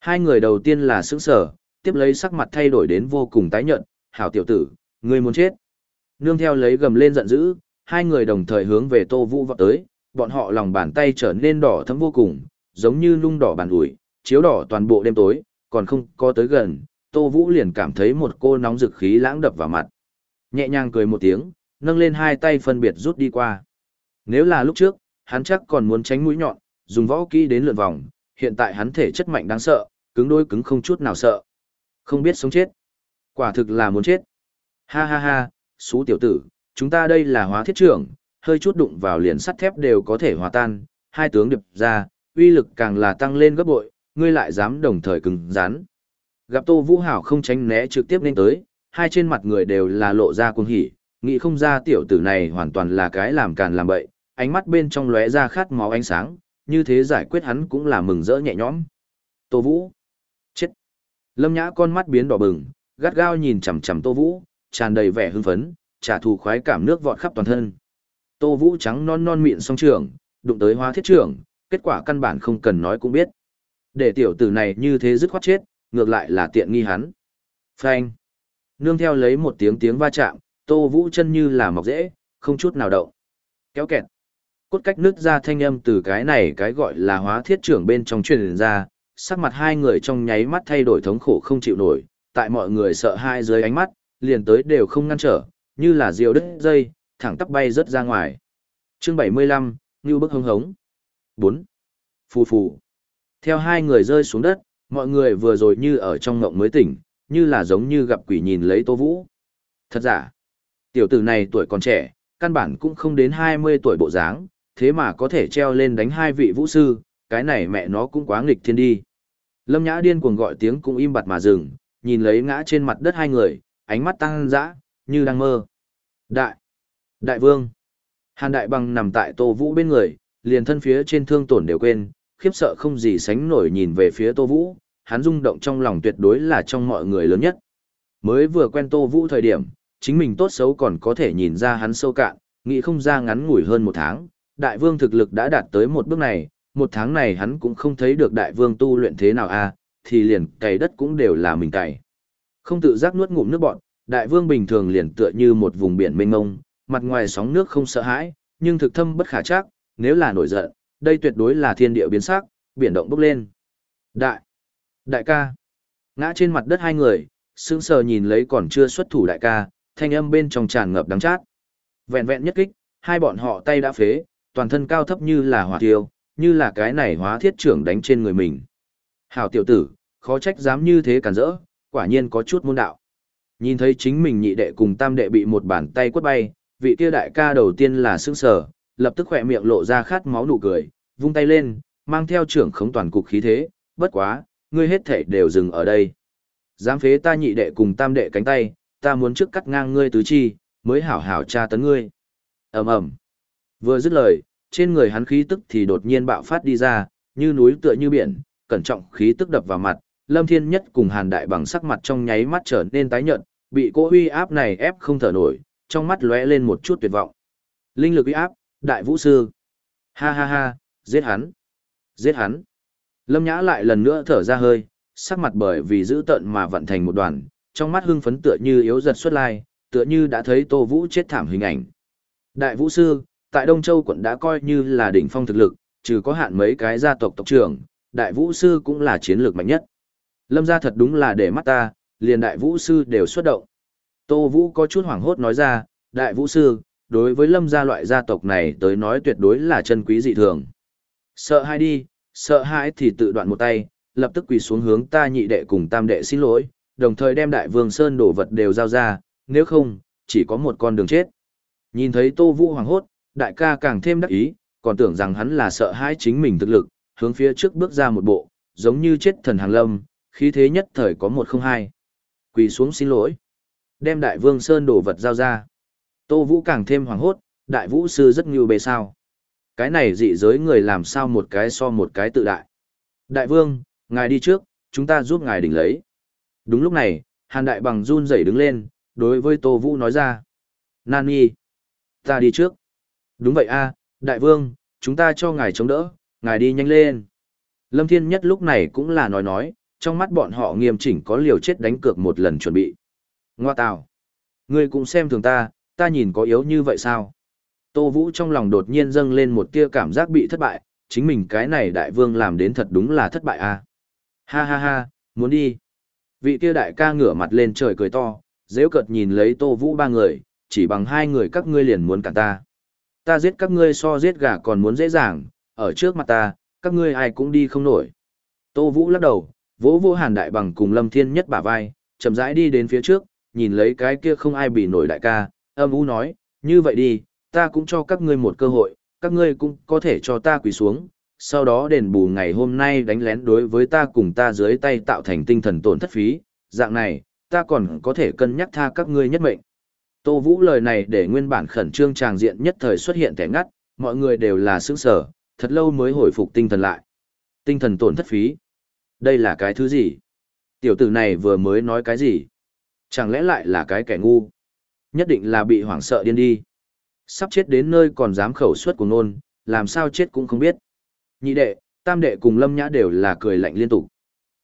Hai người đầu tiên là sững sở, tiếp lấy sắc mặt thay đổi đến vô cùng tái nhợt, hảo tiểu tử, ngươi muốn chết. Nương theo lấy gầm lên giận dữ, hai người đồng thời hướng về Tô Vũ vọt tới, bọn họ lòng bàn tay trở nên đỏ thẫm vô cùng, giống như lung đỏ bàn ủi, chiếu đỏ toàn bộ đêm tối, còn không có tới gần, Tô Vũ liền cảm thấy một cô nóng rực khí lãng đập vào mặt. Nhẹ nhàng cười một tiếng, nâng lên hai tay phân biệt rút đi qua. Nếu là lúc trước, hắn chắc còn muốn tránh mũi nhọn, dùng võ kỹ đến lượn vòng, hiện tại hắn thể chất mạnh đáng sợ, cứng đôi cứng không chút nào sợ. Không biết sống chết. Quả thực là muốn chết. Ha ha ha, xú tiểu tử, chúng ta đây là hóa thiết trưởng, hơi chút đụng vào liền sắt thép đều có thể hòa tan, hai tướng điệp ra, uy lực càng là tăng lên gấp bội, ngươi lại dám đồng thời cứng rắn, Gặp Tô Vũ Hảo không tránh né trực tiếp lên tới, hai trên mặt người đều là lộ ra cuồng hỉ, nghĩ không ra tiểu tử này hoàn toàn là cái làm càn làm bậy, ánh mắt bên trong lóe ra khát máu ánh sáng, như thế giải quyết hắn cũng là mừng rỡ nhẹ nhõm. Tô Vũ. Chết. Lâm Nhã con mắt biến đỏ bừng, gắt gao nhìn chằm chằm Tô Vũ, tràn đầy vẻ hưng phấn, trả thù khoái cảm nước vọt khắp toàn thân. Tô Vũ trắng non non miệng song trưởng, đụng tới hóa thiết trưởng, kết quả căn bản không cần nói cũng biết. Để tiểu tử này như thế dứt khoát chết, ngược lại là tiện nghi hắn. Phanh. Nương theo lấy một tiếng tiếng va chạm, Tô Vũ chân như là mọc dễ, không chút nào động. Kéo kẹt. Cốt cách nứt ra thanh âm từ cái này cái gọi là hóa thiết trưởng bên trong truyền ra, sắc mặt hai người trong nháy mắt thay đổi thống khổ không chịu nổi, tại mọi người sợ hai dưới ánh mắt, liền tới đều không ngăn trở, như là diều đứt dây, thẳng tắp bay rất ra ngoài. Chương 75, Như bức hống hống. 4. Phù phù. Theo hai người rơi xuống đất, mọi người vừa rồi như ở trong ngộng mới tỉnh, như là giống như gặp quỷ nhìn lấy Tô Vũ. Thật giả, tiểu tử này tuổi còn trẻ, căn bản cũng không đến 20 tuổi bộ dáng, thế mà có thể treo lên đánh hai vị vũ sư, cái này mẹ nó cũng quá nghịch thiên đi. Lâm Nhã điên cuồng gọi tiếng cũng im bặt mà dừng, nhìn lấy ngã trên mặt đất hai người, ánh mắt tăng dã, như đang mơ. Đại, đại vương. Hàn đại bằng nằm tại Tô Vũ bên người, liền thân phía trên thương tổn đều quên, khiếp sợ không gì sánh nổi nhìn về phía Tô Vũ, hắn rung động trong lòng tuyệt đối là trong mọi người lớn nhất. Mới vừa quen Tô Vũ thời điểm, chính mình tốt xấu còn có thể nhìn ra hắn sâu cạn, nghĩ không ra ngắn ngủi hơn một tháng, đại vương thực lực đã đạt tới một bước này, một tháng này hắn cũng không thấy được đại vương tu luyện thế nào a à, thì liền cày đất cũng đều là mình cày. Không tự giác nuốt ngụm nước bọn, đại vương bình thường liền tựa như một vùng biển mênh mông, mặt ngoài sóng nước không sợ hãi, nhưng thực thâm bất khả chắc, nếu là nổi giận, đây tuyệt đối là thiên địa biến sắc, biển động bốc lên. Đại, đại ca, ngã trên mặt đất hai người, sững sờ nhìn lấy còn chưa xuất thủ đại ca, thanh âm bên trong tràn ngập đắng chát. Vẹn vẹn nhất kích, hai bọn họ tay đã phế, toàn thân cao thấp như là hỏa tiêu, như là cái này hóa thiết trưởng đánh trên người mình. Hảo tiểu tử, khó trách dám như thế cản rỡ, quả nhiên có chút môn đạo. Nhìn thấy chính mình nhị đệ cùng tam đệ bị một bàn tay quất bay, vị kia đại ca đầu tiên là sững sờ, lập tức khỏe miệng lộ ra khát máu nụ cười, vung tay lên, mang theo trưởng khống toàn cục khí thế, bất quá, ngươi hết thể đều dừng ở đây. Dám phế ta nhị đệ cùng tam đệ cánh tay, ta muốn trước cắt ngang ngươi tứ chi, mới hảo hảo tra tấn ngươi. ầm ầm Vừa dứt lời, trên người hắn khí tức thì đột nhiên bạo phát đi ra, như núi tựa như biển, cẩn trọng khí tức đập vào mặt, Lâm Thiên Nhất cùng Hàn Đại bằng sắc mặt trong nháy mắt trở nên tái nhợt, bị cỗ uy áp này ép không thở nổi, trong mắt lóe lên một chút tuyệt vọng. Linh lực uy áp, Đại Vũ sư. Ha ha ha, giết hắn. Giết hắn. Lâm Nhã lại lần nữa thở ra hơi, sắc mặt bởi vì giữ tận mà vận thành một đoàn, trong mắt hưng phấn tựa như yếu giật xuất lai, tựa như đã thấy Tô Vũ chết thảm hình ảnh. Đại Vũ sư, tại Đông Châu quận đã coi như là đỉnh phong thực lực, trừ có hạn mấy cái gia tộc tộc trưởng, Đại Vũ sư cũng là chiến lược mạnh nhất. Lâm gia thật đúng là để mắt ta, liền Đại Vũ sư đều xuất động. Tô Vũ có chút hoảng hốt nói ra, Đại Vũ sư, đối với Lâm gia loại gia tộc này tới nói tuyệt đối là chân quý dị thường. Sợ hãi đi, sợ hãi thì tự đoạn một tay, lập tức quỳ xuống hướng ta nhị đệ cùng tam đệ xin lỗi, đồng thời đem đại vương sơn đổ vật đều giao ra, nếu không, chỉ có một con đường chết. Nhìn thấy Tô Vũ hoàng hốt, đại ca càng thêm đắc ý, còn tưởng rằng hắn là sợ hãi chính mình thực lực, hướng phía trước bước ra một bộ, giống như chết thần hàng lâm, khí thế nhất thời có một không hai. Quỳ xuống xin lỗi. Đem đại vương sơn đổ vật giao ra. Tô Vũ càng thêm hoàng hốt, đại vũ sư rất nhiều bề sao. Cái này dị giới người làm sao một cái so một cái tự đại. Đại vương, ngài đi trước, chúng ta giúp ngài đỉnh lấy. Đúng lúc này, hàn đại bằng run rẩy đứng lên, đối với Tô Vũ nói ra. Nani, ta đi trước. Đúng vậy a đại vương, chúng ta cho ngài chống đỡ, ngài đi nhanh lên. Lâm Thiên Nhất lúc này cũng là nói nói, trong mắt bọn họ nghiêm chỉnh có liều chết đánh cược một lần chuẩn bị. Ngoa tào, ngươi cũng xem thường ta, ta nhìn có yếu như vậy sao? Tô Vũ trong lòng đột nhiên dâng lên một tia cảm giác bị thất bại, chính mình cái này đại vương làm đến thật đúng là thất bại à. Ha ha ha, muốn đi. Vị tia đại ca ngửa mặt lên trời cười to, dễ cợt nhìn lấy Tô Vũ ba người, chỉ bằng hai người các ngươi liền muốn cản ta. Ta giết các ngươi so giết gà còn muốn dễ dàng, ở trước mặt ta, các ngươi ai cũng đi không nổi. Tô Vũ lắc đầu, vỗ vô hàn đại bằng cùng lâm thiên nhất bả vai, chậm rãi đi đến phía trước, nhìn lấy cái kia không ai bị nổi đại ca, âm u nói, như vậy đi, ta cũng cho các ngươi một cơ hội, các ngươi cũng có thể cho ta quỳ xuống, sau đó đền bù ngày hôm nay đánh lén đối với ta cùng ta dưới tay tạo thành tinh thần tổn thất phí, dạng này, ta còn có thể cân nhắc tha các ngươi nhất mệnh. Tô Vũ lời này để nguyên bản khẩn trương tràng diện nhất thời xuất hiện kẻ ngắt, mọi người đều là sững sở, thật lâu mới hồi phục tinh thần lại. Tinh thần tổn thất phí. Đây là cái thứ gì? Tiểu tử này vừa mới nói cái gì? Chẳng lẽ lại là cái kẻ ngu? Nhất định là bị hoảng sợ điên đi. Sắp chết đến nơi còn dám khẩu suất của nôn, làm sao chết cũng không biết. Nhị đệ, tam đệ cùng lâm nhã đều là cười lạnh liên tục.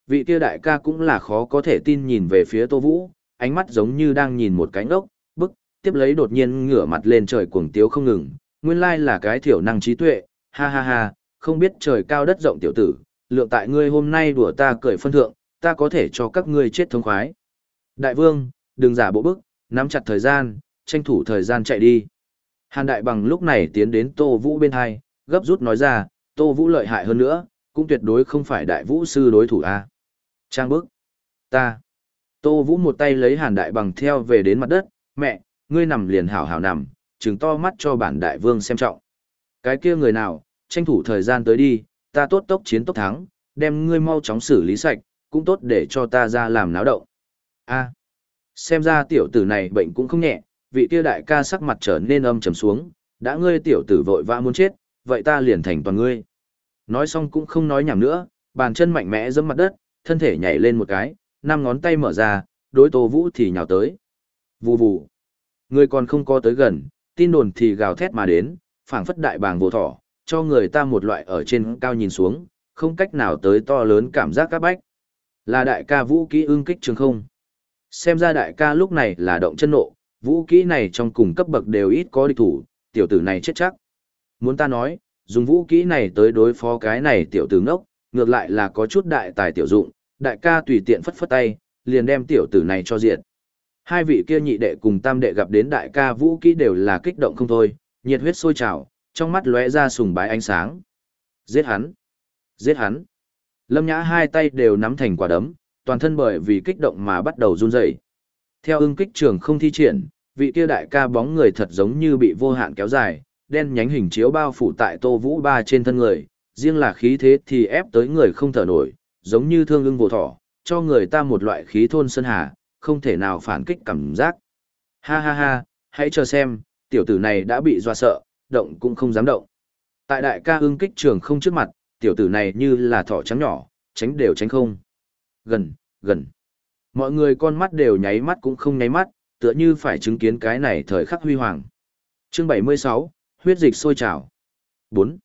Vị kia đại ca cũng là khó có thể tin nhìn về phía Tô Vũ, ánh mắt giống như đang nhìn một cánh ốc, bức, tiếp lấy đột nhiên ngửa mặt lên trời cuồng tiếu không ngừng, nguyên lai là cái thiểu năng trí tuệ, ha ha ha, không biết trời cao đất rộng tiểu tử, lượng tại ngươi hôm nay đùa ta cởi phân thượng, ta có thể cho các ngươi chết thông khoái. Đại vương, đừng giả bộ bức, nắm chặt thời gian, tranh thủ thời gian chạy đi. Hàn đại bằng lúc này tiến đến Tô Vũ bên hai, gấp rút nói ra, Tô Vũ lợi hại hơn nữa, cũng tuyệt đối không phải đại vũ sư đối thủ a. Trang bức. Ta. Tô Vũ một tay lấy Hàn đại bằng theo về đến mặt đất, mẹ, ngươi nằm liền hảo hảo nằm, trừng to mắt cho bản đại vương xem trọng. Cái kia người nào, tranh thủ thời gian tới đi, ta tốt tốc chiến tốc thắng, đem ngươi mau chóng xử lý sạch, cũng tốt để cho ta ra làm náo động. A. À, xem ra tiểu tử này bệnh cũng không nhẹ, vị kia đại ca sắc mặt trở nên âm trầm xuống, đã ngươi tiểu tử vội vã muốn chết, vậy ta liền thành toàn ngươi. Nói xong cũng không nói nhảm nữa, bàn chân mạnh mẽ giẫm mặt đất, thân thể nhảy lên một cái, năm ngón tay mở ra, đối Tô Vũ thì nhào tới. Vù vù. Người còn không có tới gần, tin đồn thì gào thét mà đến, phảng phất đại bàng vô thỏ, cho người ta một loại ở trên cao nhìn xuống, không cách nào tới to lớn cảm giác các bách. Là đại ca vũ kỹ ưng kích trường không. Xem ra đại ca lúc này là động chân nộ, vũ kỹ này trong cùng cấp bậc đều ít có địch thủ, tiểu tử này chết chắc. Muốn ta nói, dùng vũ kỹ này tới đối phó cái này tiểu tử ngốc, ngược lại là có chút đại tài tiểu dụng, đại ca tùy tiện phất phất tay, liền đem tiểu tử này cho diệt. Hai vị kia nhị đệ cùng tam đệ gặp đến đại ca vũ kỹ đều là kích động không thôi, nhiệt huyết sôi trào, trong mắt lóe ra sùng bái ánh sáng. Giết hắn! Giết hắn! Lâm Nhã hai tay đều nắm thành quả đấm, toàn thân bởi vì kích động mà bắt đầu run rẩy. Theo ưng kích trường không thi triển, vị kia đại ca bóng người thật giống như bị vô hạn kéo dài, đen nhánh hình chiếu bao phủ tại Tô Vũ ba trên thân người, riêng là khí thế thì ép tới người không thở nổi, giống như thương ưng vô thỏ, cho người ta một loại khí thôn sơn hà, không thể nào phản kích cảm giác. Ha ha ha, hãy chờ xem, tiểu tử này đã bị doa sợ, động cũng không dám động. Tại đại ca ưng kích trường không trước mặt, tiểu tử này như là thỏ trắng nhỏ, tránh đều tránh không. Gần, gần. Mọi người con mắt đều nháy mắt cũng không nháy mắt, tựa như phải chứng kiến cái này thời khắc huy hoàng. Chương 76, huyết dịch sôi trào. 4.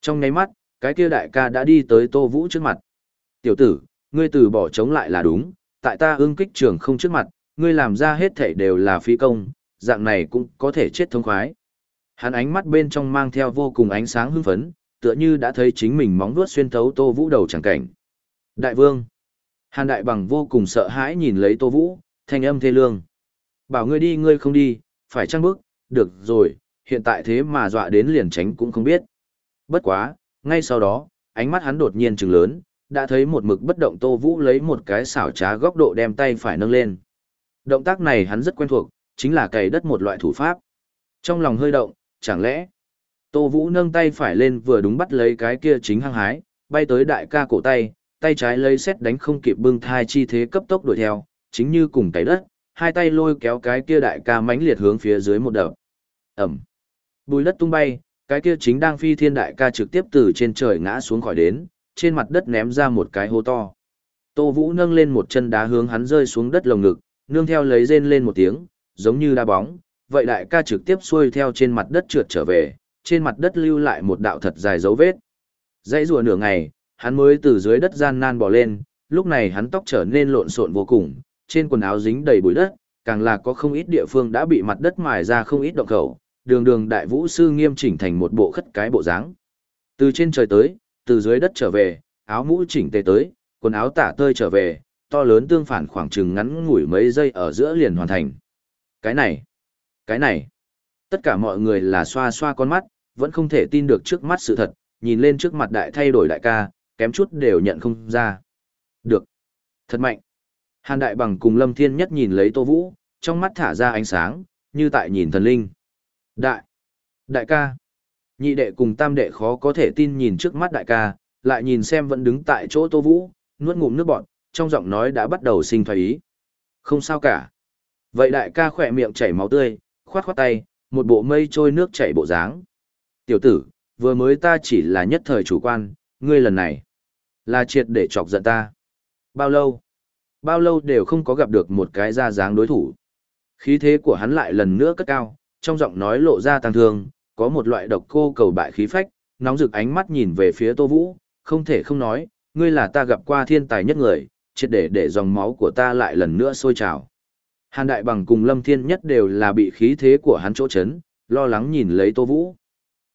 Trong nháy mắt, cái kia đại ca đã đi tới Tô Vũ trước mặt. Tiểu tử, ngươi từ bỏ chống lại là đúng, tại ta ương kích trường không trước mặt, ngươi làm ra hết thảy đều là phi công, dạng này cũng có thể chết thông khoái. Hắn ánh mắt bên trong mang theo vô cùng ánh sáng hưng phấn, tựa như đã thấy chính mình móng vuốt xuyên thấu Tô Vũ đầu chẳng cảnh. Đại vương. Hàn Đại Bằng vô cùng sợ hãi nhìn lấy Tô Vũ, thanh âm thê lương. Bảo ngươi đi ngươi không đi, phải chăng bước, được rồi, hiện tại thế mà dọa đến liền tránh cũng không biết. Bất quá, ngay sau đó, ánh mắt hắn đột nhiên trừng lớn, đã thấy một mực bất động Tô Vũ lấy một cái xảo trá góc độ đem tay phải nâng lên. Động tác này hắn rất quen thuộc, chính là cày đất một loại thủ pháp. Trong lòng hơi động, chẳng lẽ Tô Vũ nâng tay phải lên vừa đúng bắt lấy cái kia chính hăng hái, bay tới đại ca cổ tay, tay trái lấy xét đánh không kịp bưng thai chi thế cấp tốc đuổi theo, chính như cùng cái đất, hai tay lôi kéo cái kia đại ca mãnh liệt hướng phía dưới một đập. Ẩm. Bùi đất tung bay, cái kia chính đang phi thiên đại ca trực tiếp từ trên trời ngã xuống khỏi đến, trên mặt đất ném ra một cái hố to. Tô Vũ nâng lên một chân đá hướng hắn rơi xuống đất lồng ngực, nương theo lấy rên lên một tiếng, giống như đá bóng, vậy đại ca trực tiếp xuôi theo trên mặt đất trượt trở về, trên mặt đất lưu lại một đạo thật dài dấu vết. Dãy rùa nửa ngày, hắn mới từ dưới đất gian nan bò lên, lúc này hắn tóc trở nên lộn xộn vô cùng, trên quần áo dính đầy bụi đất, càng là có không ít địa phương đã bị mặt đất mài ra không ít động khẩu, đường đường đại vũ sư nghiêm chỉnh thành một bộ khất cái bộ dáng. Từ trên trời tới, từ dưới đất trở về, áo mũ chỉnh tề tới, quần áo tả tơi trở về, to lớn tương phản khoảng chừng ngắn ngủi mấy giây ở giữa liền hoàn thành. Cái này, cái này, tất cả mọi người là xoa xoa con mắt, vẫn không thể tin được trước mắt sự thật, nhìn lên trước mặt đại thay đổi đại ca, kém chút đều nhận không ra. Được, thật mạnh. Hàn Đại Bằng cùng Lâm Thiên Nhất nhìn lấy Tô Vũ, trong mắt thả ra ánh sáng, như tại nhìn thần linh. Đại, đại ca, Nhị đệ cùng tam đệ khó có thể tin nhìn trước mắt đại ca, lại nhìn xem vẫn đứng tại chỗ Tô Vũ, nuốt ngụm nước bọt, trong giọng nói đã bắt đầu sinh thoái ý. Không sao cả. Vậy đại ca khỏe miệng chảy máu tươi, khoát khoát tay, một bộ mây trôi nước chảy bộ dáng. Tiểu tử, vừa mới ta chỉ là nhất thời chủ quan, ngươi lần này là triệt để chọc giận ta. Bao lâu? Bao lâu đều không có gặp được một cái ra dáng đối thủ. Khí thế của hắn lại lần nữa cất cao, trong giọng nói lộ ra tăng thương, có một loại độc cô cầu bại khí phách, nóng rực ánh mắt nhìn về phía Tô Vũ, không thể không nói, ngươi là ta gặp qua thiên tài nhất người, triệt để để dòng máu của ta lại lần nữa sôi trào. Hàn Đại Bằng cùng Lâm Thiên Nhất đều là bị khí thế của hắn chỗ chấn, lo lắng nhìn lấy Tô Vũ.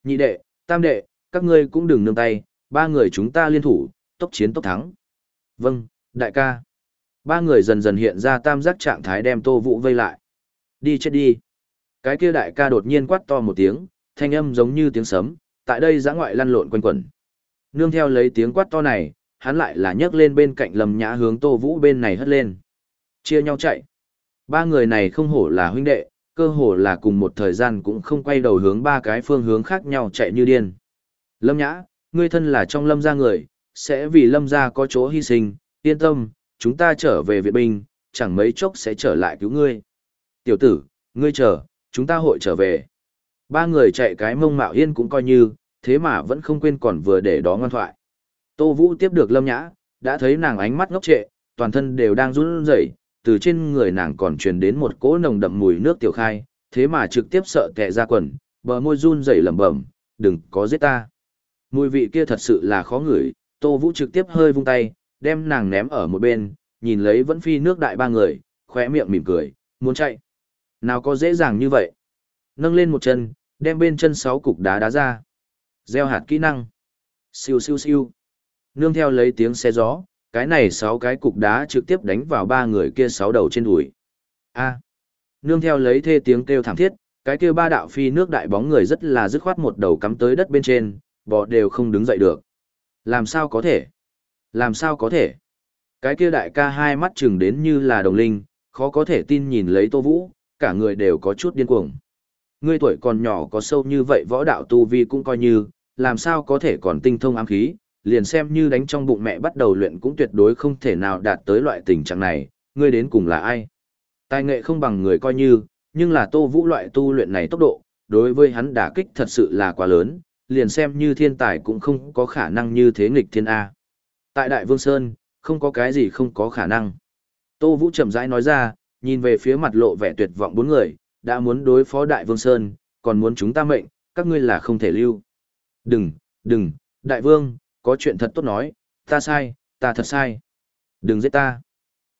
Nhị đệ, tam đệ, các ngươi cũng đừng nương tay, ba người chúng ta liên thủ, tốc chiến tốc thắng. Vâng, đại ca. Ba người dần dần hiện ra tam giác trạng thái đem Tô Vũ vây lại. Đi chết đi. Cái kia đại ca đột nhiên quát to một tiếng, thanh âm giống như tiếng sấm, tại đây giã ngoại lăn lộn quanh quẩn. Nương theo lấy tiếng quát to này, hắn lại là nhấc lên bên cạnh lầm nhã hướng Tô Vũ bên này hất lên. Chia nhau chạy. Ba người này không hổ là huynh đệ, cơ hồ là cùng một thời gian cũng không quay đầu hướng ba cái phương hướng khác nhau chạy như điên. Lâm Nhã, ngươi thân là trong lâm gia người, sẽ vì lâm gia có chỗ hy sinh, yên tâm, chúng ta trở về Việt Binh, chẳng mấy chốc sẽ trở lại cứu ngươi. Tiểu tử, ngươi chờ, chúng ta hội trở về. Ba người chạy cái mông mạo yên cũng coi như, thế mà vẫn không quên còn vừa để đó ngoan thoại. Tô Vũ tiếp được Lâm Nhã, đã thấy nàng ánh mắt ngốc trệ, toàn thân đều đang run rẩy, từ trên người nàng còn truyền đến một cỗ nồng đậm mùi nước tiểu khai, thế mà trực tiếp sợ tệ ra quần, bờ môi run rẩy lẩm bẩm, "Đừng có giết ta." Mùi vị kia thật sự là khó ngửi, Tô Vũ trực tiếp hơi vung tay, đem nàng ném ở một bên, nhìn lấy vẫn phi nước đại ba người, khóe miệng mỉm cười, muốn chạy. Nào có dễ dàng như vậy. Nâng lên một chân, đem bên chân sáu cục đá đá ra. Gieo hạt kỹ năng. Siêu siêu siêu. Nương theo lấy tiếng xe gió, cái này sáu cái cục đá trực tiếp đánh vào ba người kia sáu đầu trên đùi. A. Nương theo lấy thê tiếng kêu thảm thiết, cái kia ba đạo phi nước đại bóng người rất là dứt khoát một đầu cắm tới đất bên trên, bò đều không đứng dậy được. Làm sao có thể? Làm sao có thể? Cái kia đại ca hai mắt chừng đến như là đồng linh, khó có thể tin nhìn lấy Tô Vũ, cả người đều có chút điên cuồng. Ngươi tuổi còn nhỏ có sâu như vậy võ đạo tu vi cũng coi như, làm sao có thể còn tinh thông ám khí, liền xem như đánh trong bụng mẹ bắt đầu luyện cũng tuyệt đối không thể nào đạt tới loại tình trạng này, ngươi đến cùng là ai? Tài nghệ không bằng người coi như, nhưng là Tô Vũ loại tu luyện này tốc độ, đối với hắn đả kích thật sự là quá lớn, liền xem như thiên tài cũng không có khả năng như thế nghịch thiên A. Tại Đại Vương Sơn, không có cái gì không có khả năng. Tô Vũ chậm rãi nói ra, nhìn về phía mặt lộ vẻ tuyệt vọng bốn người, đã muốn đối phó Đại Vương Sơn, còn muốn chúng ta mệnh, các ngươi là không thể lưu. Đừng, đừng, Đại Vương, có chuyện thật tốt nói, ta sai, ta thật sai. Đừng giết ta.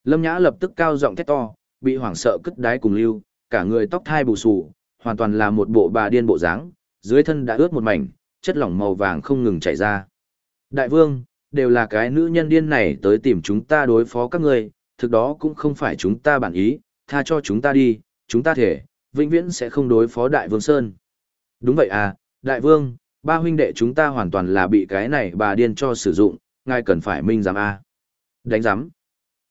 Lâm Nhã lập tức cao giọng thét to, bị hoảng sợ cất đái cùng lưu, cả người tóc thai bù xù, hoàn toàn là một bộ bà điên bộ dáng, dưới thân đã ướt một mảnh, chất lỏng màu vàng không ngừng chảy ra. Đại vương, đều là cái nữ nhân điên này tới tìm chúng ta đối phó các ngươi, thực đó cũng không phải chúng ta bản ý, tha cho chúng ta đi, chúng ta thể, vĩnh viễn sẽ không đối phó đại vương Sơn. Đúng vậy à, đại vương, ba huynh đệ chúng ta hoàn toàn là bị cái này bà điên cho sử dụng, ngài cần phải minh giám a. Đánh giám.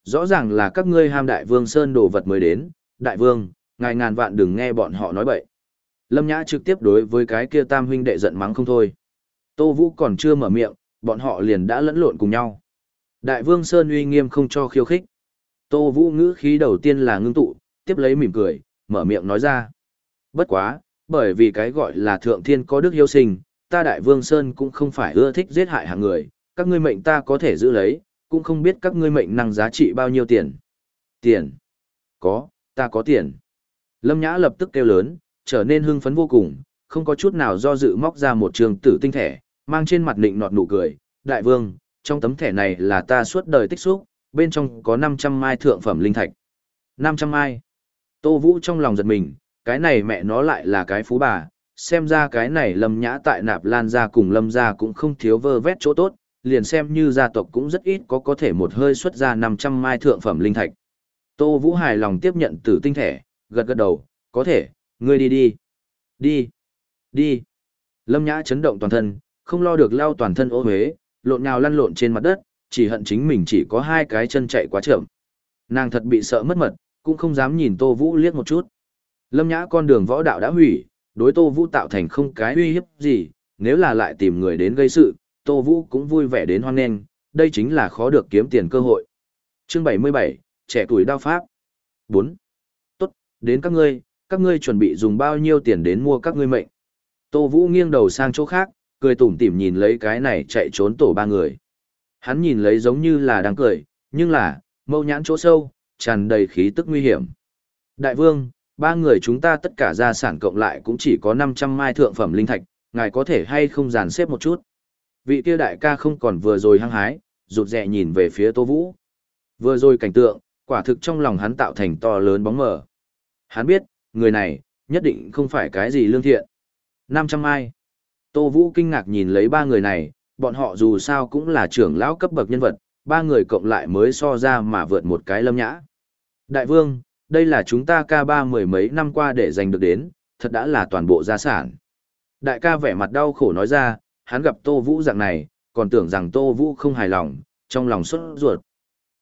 Rõ ràng là các ngươi ham đại vương Sơn đồ vật mới đến, đại vương, ngài ngàn vạn đừng nghe bọn họ nói bậy. Lâm Nhã trực tiếp đối với cái kia tam huynh đệ giận mắng không thôi. Tô Vũ còn chưa mở miệng, bọn họ liền đã lẫn lộn cùng nhau. Đại vương Sơn uy nghiêm không cho khiêu khích. Tô Vũ ngữ khí đầu tiên là ngưng tụ, tiếp lấy mỉm cười, mở miệng nói ra. Bất quá, bởi vì cái gọi là thượng thiên có đức hiếu sinh, ta đại vương Sơn cũng không phải ưa thích giết hại hàng người, các ngươi mệnh ta có thể giữ lấy, cũng không biết các ngươi mệnh năng giá trị bao nhiêu tiền. Tiền. Có, ta có tiền. Lâm Nhã lập tức kêu lớn, trở nên hưng phấn vô cùng, không có chút nào do dự móc ra một trường tử tinh thẻ, mang trên mặt nịnh nọt nụ cười. Đại vương, trong tấm thẻ này là ta suốt đời tích xúc, bên trong có 500 mai thượng phẩm linh thạch. 500 mai. Tô Vũ trong lòng giật mình, cái này mẹ nó lại là cái phú bà, xem ra cái này lâm nhã tại nạp lan gia cùng lâm gia cũng không thiếu vơ vét chỗ tốt, liền xem như gia tộc cũng rất ít có có thể một hơi xuất ra 500 mai thượng phẩm linh thạch. Tô Vũ hài lòng tiếp nhận tử tinh thẻ, gật gật đầu, có thể, ngươi đi đi. Đi. Đi. Lâm nhã chấn động toàn thân, không lo được lao toàn thân ô huế, lộn nhào lăn lộn trên mặt đất, chỉ hận chính mình chỉ có hai cái chân chạy quá chậm. Nàng thật bị sợ mất mật, cũng không dám nhìn Tô Vũ liếc một chút. Lâm nhã con đường võ đạo đã hủy, đối Tô Vũ tạo thành không cái uy hiếp gì, nếu là lại tìm người đến gây sự, Tô Vũ cũng vui vẻ đến hoan nghênh, đây chính là khó được kiếm tiền cơ hội. Chương 77, trẻ tuổi đao pháp. 4. Tốt, đến các ngươi, các ngươi chuẩn bị dùng bao nhiêu tiền đến mua các ngươi mệnh. Tô Vũ nghiêng đầu sang chỗ khác, cười tủm tỉm nhìn lấy cái này chạy trốn tổ ba người. Hắn nhìn lấy giống như là đang cười, nhưng là, mâu nhãn chỗ sâu, tràn đầy khí tức nguy hiểm. Đại vương, ba người chúng ta tất cả gia sản cộng lại cũng chỉ có 500 mai thượng phẩm linh thạch, ngài có thể hay không dàn xếp một chút. Vị kia đại ca không còn vừa rồi hăng hái, rụt rẹ nhìn về phía Tô Vũ. Vừa rồi cảnh tượng, quả thực trong lòng hắn tạo thành to lớn bóng mờ. Hắn biết, người này, nhất định không phải cái gì lương thiện. 500 mai. Tô Vũ kinh ngạc nhìn lấy ba người này, bọn họ dù sao cũng là trưởng lão cấp bậc nhân vật, ba người cộng lại mới so ra mà vượt một cái lâm nhã. Đại vương, đây là chúng ta ca ba mười mấy năm qua để giành được đến, thật đã là toàn bộ gia sản. Đại ca vẻ mặt đau khổ nói ra, hắn gặp Tô Vũ dạng này, còn tưởng rằng Tô Vũ không hài lòng, trong lòng xuất ruột.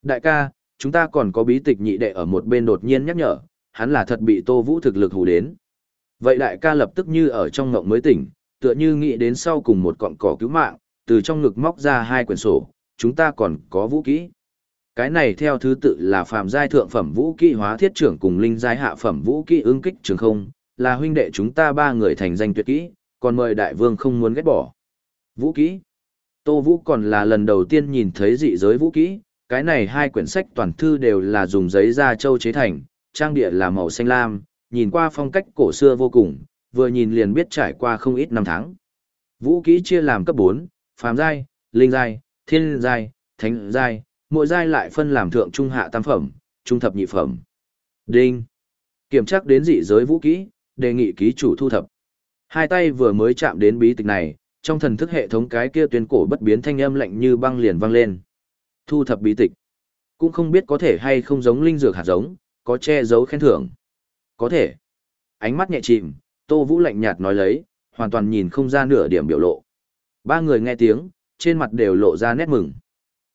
Đại ca, chúng ta còn có bí tịch nhị đệ ở một bên đột nhiên nhắc nhở, hắn là thật bị Tô Vũ thực lực hù đến. Vậy đại ca lập tức như ở trong ngộng mới tỉnh, tựa như nghĩ đến sau cùng một cọng cỏ cứu mạng, từ trong ngực móc ra hai quyển sổ, chúng ta còn có vũ kỹ. Cái này theo thứ tự là phàm giai thượng phẩm vũ kỹ hóa thiết trưởng cùng linh giai hạ phẩm vũ kỹ ứng kích trường không, là huynh đệ chúng ta ba người thành danh tuyệt kỹ, còn mời đại vương không muốn ghét bỏ. Vũ kỹ. Tô Vũ còn là lần đầu tiên nhìn thấy dị giới vũ kỹ, cái này hai quyển sách toàn thư đều là dùng giấy da châu chế thành, trang địa là màu xanh lam, nhìn qua phong cách cổ xưa vô cùng, vừa nhìn liền biết trải qua không ít năm tháng. Vũ kỹ chia làm cấp 4, phàm giai, linh giai, thiên giai, thánh giai, mỗi giai lại phân làm thượng trung hạ tam phẩm, trung thập nhị phẩm. Đinh. Kiểm tra đến dị giới vũ kỹ, đề nghị ký chủ thu thập. Hai tay vừa mới chạm đến bí tịch này, trong thần thức hệ thống cái kia tuyên cổ bất biến thanh âm lạnh như băng liền vang lên. Thu thập bí tịch. Cũng không biết có thể hay không giống linh dược hạt giống, có che giấu khen thưởng. Có thể. Ánh mắt nhẹ chìm, Tô Vũ lạnh nhạt nói lấy, hoàn toàn nhìn không ra nửa điểm biểu lộ. Ba người nghe tiếng, trên mặt đều lộ ra nét mừng.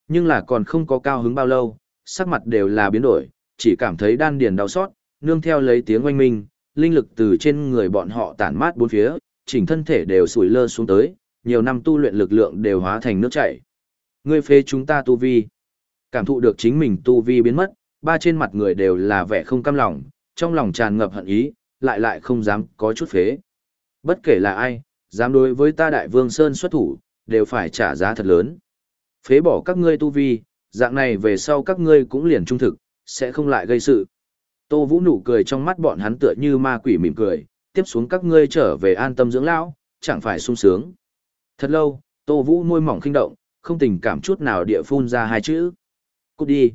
Nhưng là còn không có cao hứng bao lâu, sắc mặt đều là biến đổi, chỉ cảm thấy đan điền đau xót, nương theo lấy tiếng oanh minh, linh lực từ trên người bọn họ tản mát bốn phía, chỉnh thân thể đều sủi lơ xuống tới, nhiều năm tu luyện lực lượng đều hóa thành nước chảy. Ngươi phê chúng ta tu vi. Cảm thụ được chính mình tu vi biến mất, ba trên mặt người đều là vẻ không cam lòng, trong lòng tràn ngập hận ý, lại lại không dám có chút phế. Bất kể là ai, dám đối với ta đại vương Sơn xuất thủ, đều phải trả giá thật lớn. Phế bỏ các ngươi tu vi, dạng này về sau các ngươi cũng liền trung thực, sẽ không lại gây sự. Tô Vũ nụ cười trong mắt bọn hắn tựa như ma quỷ mỉm cười, tiếp xuống các ngươi trở về an tâm dưỡng lão, chẳng phải sung sướng. Thật lâu, Tô Vũ môi mỏng khinh động, không tình cảm chút nào địa phun ra hai chữ. Cút đi.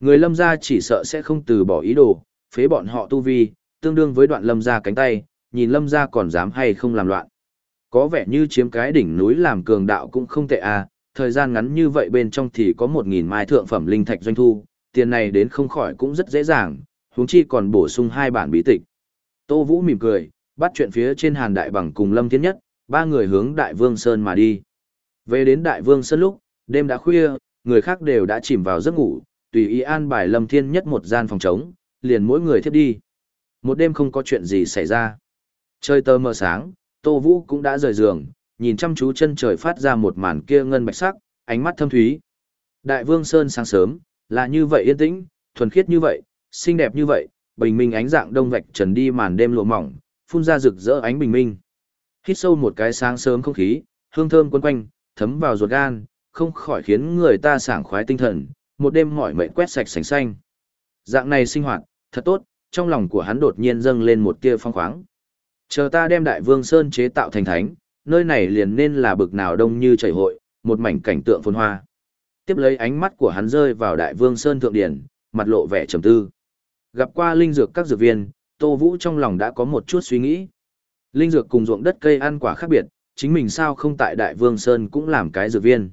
Người lâm gia chỉ sợ sẽ không từ bỏ ý đồ, phế bọn họ tu vi, tương đương với đoạn lâm gia cánh tay, nhìn lâm gia còn dám hay không làm loạn. Có vẻ như chiếm cái đỉnh núi làm cường đạo cũng không tệ à, thời gian ngắn như vậy bên trong thì có một nghìn mai thượng phẩm linh thạch doanh thu, tiền này đến không khỏi cũng rất dễ dàng, huống chi còn bổ sung hai bản bí tịch. Tô Vũ mỉm cười, bắt chuyện phía trên Hàn Đại Bằng cùng Lâm Thiên Nhất, ba người hướng Đại Vương Sơn mà đi. Về đến Đại Vương Sơn lúc, đêm đã khuya, người khác đều đã chìm vào giấc ngủ, tùy ý an bài Lâm Thiên Nhất một gian phòng trống, liền mỗi người thiếp đi. Một đêm không có chuyện gì xảy ra. Trời tơ mờ sáng, Tô Vũ cũng đã rời giường, nhìn chăm chú chân trời phát ra một màn kia ngân bạch sắc, ánh mắt thâm thúy. Đại Vương Sơn sáng sớm, là như vậy yên tĩnh, thuần khiết như vậy, xinh đẹp như vậy, bình minh ánh dạng đông vạch trần đi màn đêm lụa mỏng, phun ra rực rỡ ánh bình minh. Hít sâu một cái sáng sớm không khí, hương thơm quấn quanh, thấm vào ruột gan, không khỏi khiến người ta sảng khoái tinh thần, một đêm mỏi mệt quét sạch sành xanh. Dạng này sinh hoạt, thật tốt, trong lòng của hắn đột nhiên dâng lên một tia phong khoáng. Chờ ta đem Đại Vương Sơn chế tạo thành thánh, nơi này liền nên là bực nào đông như chảy hội, một mảnh cảnh tượng phồn hoa. Tiếp lấy ánh mắt của hắn rơi vào Đại Vương Sơn thượng điển, mặt lộ vẻ trầm tư. Gặp qua linh dược các dược viên, Tô Vũ trong lòng đã có một chút suy nghĩ. Linh dược cùng ruộng đất cây ăn quả khác biệt, chính mình sao không tại Đại Vương Sơn cũng làm cái dược viên.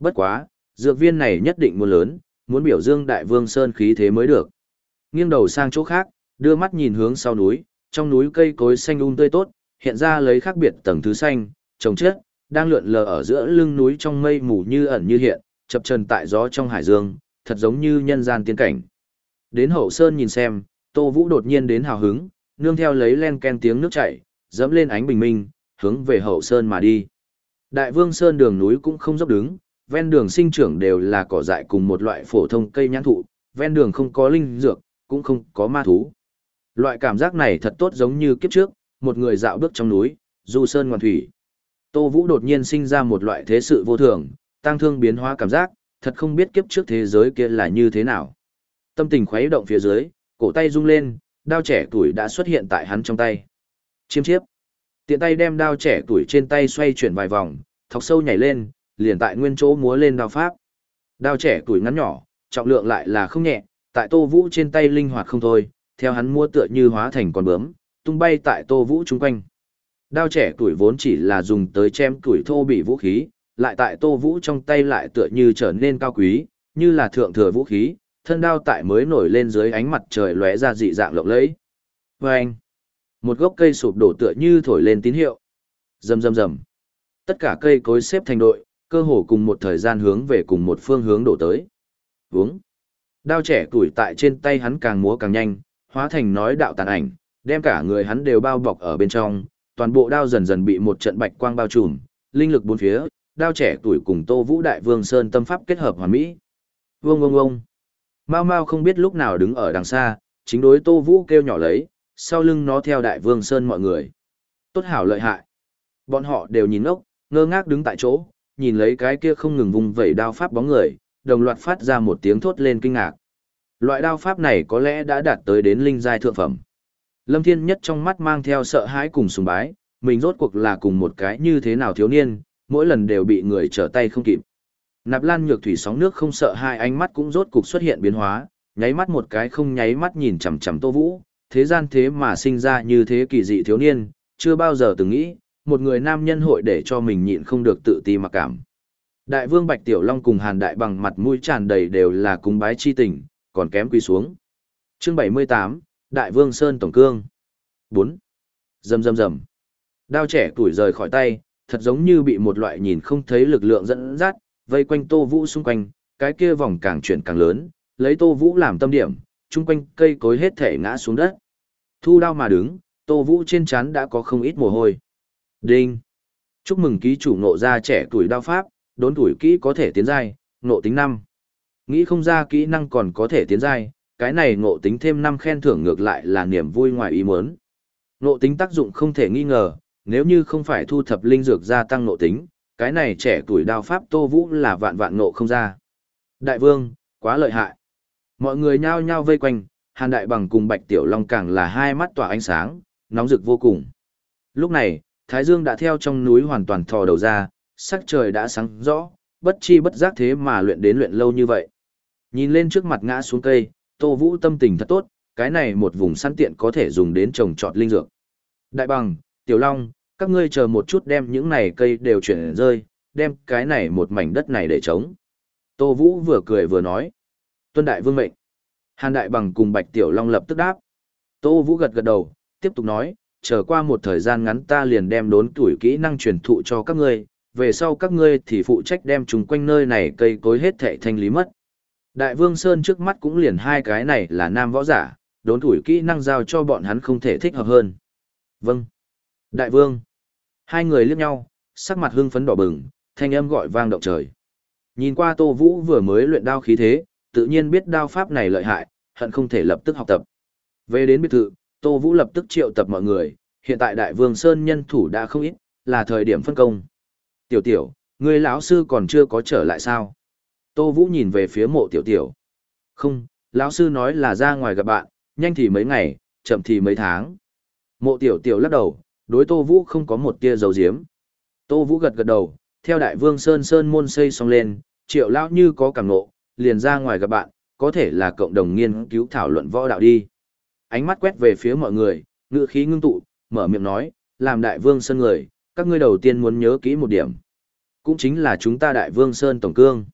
Bất quá, dược viên này nhất định muốn lớn, muốn biểu dương Đại Vương Sơn khí thế mới được. Nghiêng đầu sang chỗ khác, đưa mắt nhìn hướng sau núi, trong núi cây cối xanh um tươi tốt, hiện ra lấy khác biệt tầng thứ xanh, trồng chết đang lượn lờ ở giữa lưng núi trong mây mù như ẩn như hiện, chập trần tại gió trong hải dương, thật giống như nhân gian tiên cảnh. Đến hậu sơn nhìn xem, Tô Vũ đột nhiên đến hào hứng, nương theo lấy len ken tiếng nước chảy, dẫm lên ánh bình minh, hướng về hậu sơn mà đi. Đại vương sơn đường núi cũng không dốc đứng, ven đường sinh trưởng đều là cỏ dại cùng một loại phổ thông cây nhãn thụ, ven đường không có linh dược, cũng không có ma thú. Loại cảm giác này thật tốt giống như kiếp trước, một người dạo bước trong núi, du sơn ngoan thủy. Tô Vũ đột nhiên sinh ra một loại thế sự vô thường, tăng thương biến hóa cảm giác, thật không biết kiếp trước thế giới kia là như thế nào. Tâm tình khuấy động phía dưới, cổ tay rung lên, đao trẻ tuổi đã xuất hiện tại hắn trong tay. Chiêm chiếp. Tiện tay đem đao trẻ tuổi trên tay xoay chuyển vài vòng, thọc sâu nhảy lên, liền tại nguyên chỗ múa lên đao pháp. Đao trẻ tuổi ngắn nhỏ, trọng lượng lại là không nhẹ, tại Tô Vũ trên tay linh hoạt không thôi, theo hắn mua tựa như hóa thành con bướm, tung bay tại Tô Vũ chung quanh. Đao trẻ tuổi vốn chỉ là dùng tới chém tuổi thô bị vũ khí, lại tại Tô Vũ trong tay lại tựa như trở nên cao quý, như là thượng thừa vũ khí, thân đao tại mới nổi lên dưới ánh mặt trời lóe ra dị dạng lộng lẫy. Vâng! Một gốc cây sụp đổ tựa như thổi lên tín hiệu. Rầm rầm rầm. Tất cả cây cối xếp thành đội, cơ hồ cùng một thời gian hướng về cùng một phương hướng đổ tới. Vúng. Đao trẻ tuổi tại trên tay hắn càng múa càng nhanh, hóa thành nói đạo tàn ảnh, đem cả người hắn đều bao bọc ở bên trong, toàn bộ đao dần dần bị một trận bạch quang bao trùm, linh lực bốn phía, đao trẻ tuổi cùng Tô Vũ Đại Vương Sơn tâm pháp kết hợp hoàn mỹ. Vương vương vương. Mao Mao không biết lúc nào đứng ở đằng xa, chính đối Tô Vũ kêu nhỏ lấy, sau lưng nó theo Đại Vương Sơn mọi người. Tốt hảo lợi hại. Bọn họ đều nhìn ngốc, ngơ ngác đứng tại chỗ, nhìn lấy cái kia không ngừng vùng vẩy đao pháp bóng người, đồng loạt phát ra một tiếng thốt lên kinh ngạc. Loại đao pháp này có lẽ đã đạt tới đến linh giai thượng phẩm. Lâm Thiên Nhất trong mắt mang theo sợ hãi cùng sùng bái, mình rốt cuộc là cùng một cái như thế nào thiếu niên, mỗi lần đều bị người trở tay không kịp. Nạp Lan Nhược Thủy sóng nước không sợ hai ánh mắt cũng rốt cục xuất hiện biến hóa, nháy mắt một cái không nháy mắt nhìn chằm chằm Tô Vũ, thế gian thế mà sinh ra như thế kỳ dị thiếu niên, chưa bao giờ từng nghĩ, một người nam nhân hội để cho mình nhịn không được tự ti mà cảm. Đại vương Bạch Tiểu Long cùng Hàn Đại bằng mặt mũi tràn đầy đều là cung bái chi tình, còn kém quy xuống. Chương 78, Đại vương Sơn Tổng Cương. 4. Rầm rầm rầm. Đao trẻ tuổi rời khỏi tay, thật giống như bị một loại nhìn không thấy lực lượng dẫn dắt, vây quanh Tô Vũ xung quanh, cái kia vòng càng chuyển càng lớn, lấy Tô Vũ làm tâm điểm, chung quanh cây cối hết thể ngã xuống đất. Thu đao mà đứng, Tô Vũ trên chắn đã có không ít mồ hôi. Đinh! Chúc mừng ký chủ ngộ ra trẻ tuổi đao pháp, đốn tuổi kỹ có thể tiến giai, ngộ tính năm Nghĩ không ra kỹ năng còn có thể tiến giai, cái này ngộ tính thêm năm khen thưởng ngược lại là niềm vui ngoài ý muốn. Ngộ tính tác dụng không thể nghi ngờ, nếu như không phải thu thập linh dược gia tăng ngộ tính, cái này trẻ tuổi đao pháp Tô Vũ là vạn vạn ngộ không ra. Đại vương, quá lợi hại. Mọi người nhao nhao vây quanh, Hàn Đại Bằng cùng Bạch Tiểu Long càng là hai mắt tỏa ánh sáng, nóng rực vô cùng. Lúc này, Thái Dương đã theo trong núi hoàn toàn thò đầu ra, sắc trời đã sáng rõ, bất chi bất giác thế mà luyện đến luyện lâu như vậy. Nhìn lên trước mặt ngã xuống cây, Tô Vũ tâm tình thật tốt, cái này một vùng săn tiện có thể dùng đến trồng trọt linh dược. Đại bằng, Tiểu Long, các ngươi chờ một chút đem những này cây đều chuyển rơi, đem cái này một mảnh đất này để trống. Tô Vũ vừa cười vừa nói. Tuân Đại Vương mệnh. Hàn Đại Bằng cùng Bạch Tiểu Long lập tức đáp. Tô Vũ gật gật đầu, tiếp tục nói, chờ qua một thời gian ngắn ta liền đem đốn tuổi kỹ năng truyền thụ cho các ngươi, về sau các ngươi thì phụ trách đem chúng quanh nơi này cây cối hết thảy thanh lý mất. Đại Vương Sơn trước mắt cũng liền hai cái này là nam võ giả, đốn tuổi kỹ năng giao cho bọn hắn không thể thích hợp hơn. Vâng. Đại Vương. Hai người liếc nhau, sắc mặt hưng phấn đỏ bừng, thanh âm gọi vang động trời. Nhìn qua Tô Vũ vừa mới luyện đao khí thế, tự nhiên biết đao pháp này lợi hại, hận không thể lập tức học tập. Về đến biệt thự, Tô Vũ lập tức triệu tập mọi người, hiện tại Đại Vương Sơn nhân thủ đã không ít, là thời điểm phân công. Tiểu tiểu, người lão sư còn chưa có trở lại sao? Tô Vũ nhìn về phía mộ tiểu tiểu. Không, lão sư nói là ra ngoài gặp bạn, nhanh thì mấy ngày, chậm thì mấy tháng. Mộ tiểu tiểu lắc đầu, đối Tô Vũ không có một tia dấu diếm. Tô Vũ gật gật đầu, theo đại vương Sơn Sơn môn xây xong lên, triệu lão như có cảm nộ, liền ra ngoài gặp bạn, có thể là cộng đồng nghiên cứu thảo luận võ đạo đi. Ánh mắt quét về phía mọi người, ngựa khí ngưng tụ, mở miệng nói, làm đại vương Sơn người, các ngươi đầu tiên muốn nhớ kỹ một điểm. Cũng chính là chúng ta đại vương Sơn Tổng Cương.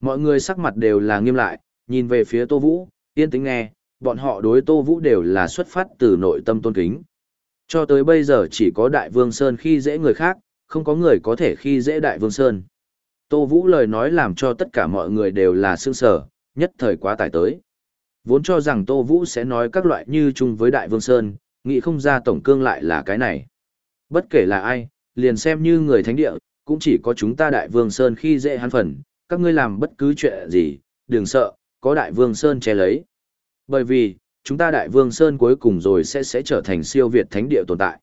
Mọi người sắc mặt đều là nghiêm lại, nhìn về phía Tô Vũ, yên tĩnh nghe, bọn họ đối Tô Vũ đều là xuất phát từ nội tâm tôn kính. Cho tới bây giờ chỉ có Đại Vương Sơn khi dễ người khác, không có người có thể khi dễ Đại Vương Sơn. Tô Vũ lời nói làm cho tất cả mọi người đều là sương sở, nhất thời quá tải tới. Vốn cho rằng Tô Vũ sẽ nói các loại như chung với Đại Vương Sơn, nghĩ không ra tổng cương lại là cái này. Bất kể là ai, liền xem như người thánh địa, cũng chỉ có chúng ta Đại Vương Sơn khi dễ hắn phần, các ngươi làm bất cứ chuyện gì, đừng sợ, có Đại Vương Sơn che lấy. Bởi vì, chúng ta Đại Vương Sơn cuối cùng rồi sẽ sẽ trở thành siêu Việt thánh địa tồn tại.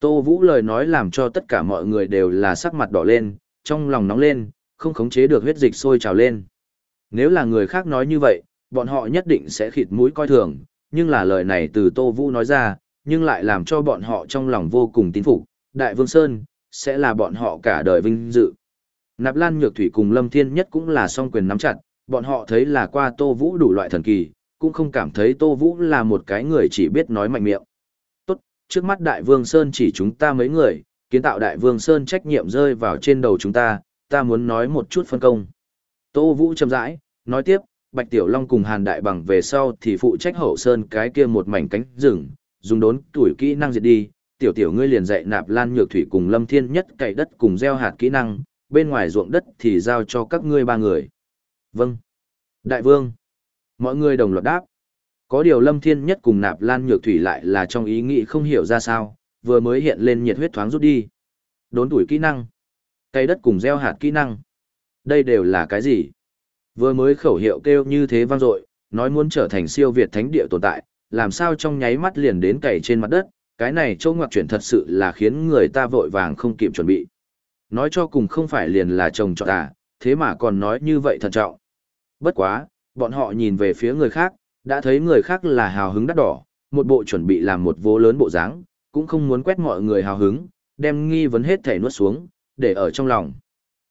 Tô Vũ lời nói làm cho tất cả mọi người đều là sắc mặt đỏ lên, trong lòng nóng lên, không khống chế được huyết dịch sôi trào lên. Nếu là người khác nói như vậy, bọn họ nhất định sẽ khịt mũi coi thường, nhưng là lời này từ Tô Vũ nói ra, nhưng lại làm cho bọn họ trong lòng vô cùng tín phục, Đại Vương Sơn, sẽ là bọn họ cả đời vinh dự. Nạp Lan Nhược Thủy cùng Lâm Thiên Nhất cũng là song quyền nắm chặt, bọn họ thấy là qua Tô Vũ đủ loại thần kỳ, cũng không cảm thấy Tô Vũ là một cái người chỉ biết nói mạnh miệng. Tốt, trước mắt Đại Vương Sơn chỉ chúng ta mấy người, kiến tạo Đại Vương Sơn trách nhiệm rơi vào trên đầu chúng ta, ta muốn nói một chút phân công. Tô Vũ chậm rãi, nói tiếp, Bạch Tiểu Long cùng Hàn Đại Bằng về sau thì phụ trách hậu sơn cái kia một mảnh cánh rừng, dùng đốn tuổi kỹ năng diệt đi, tiểu tiểu ngươi liền dạy nạp lan nhược thủy cùng lâm thiên nhất cày đất cùng gieo hạt kỹ năng, bên ngoài ruộng đất thì giao cho các ngươi ba người. Vâng. Đại vương. Mọi người đồng loạt đáp. Có điều lâm thiên nhất cùng nạp lan nhược thủy lại là trong ý nghĩ không hiểu ra sao, vừa mới hiện lên nhiệt huyết thoáng rút đi. Đốn tuổi kỹ năng. Cây đất cùng gieo hạt kỹ năng. Đây đều là cái gì? Vừa mới khẩu hiệu kêu như thế vang dội, nói muốn trở thành siêu việt thánh địa tồn tại, làm sao trong nháy mắt liền đến cày trên mặt đất, cái này châu ngoặc chuyển thật sự là khiến người ta vội vàng không kịp chuẩn bị. Nói cho cùng không phải liền là chồng chọn à, thế mà còn nói như vậy thận trọng. Bất quá, bọn họ nhìn về phía người khác, đã thấy người khác là hào hứng đắt đỏ, một bộ chuẩn bị làm một vô lớn bộ dáng, cũng không muốn quét mọi người hào hứng, đem nghi vấn hết thể nuốt xuống, để ở trong lòng.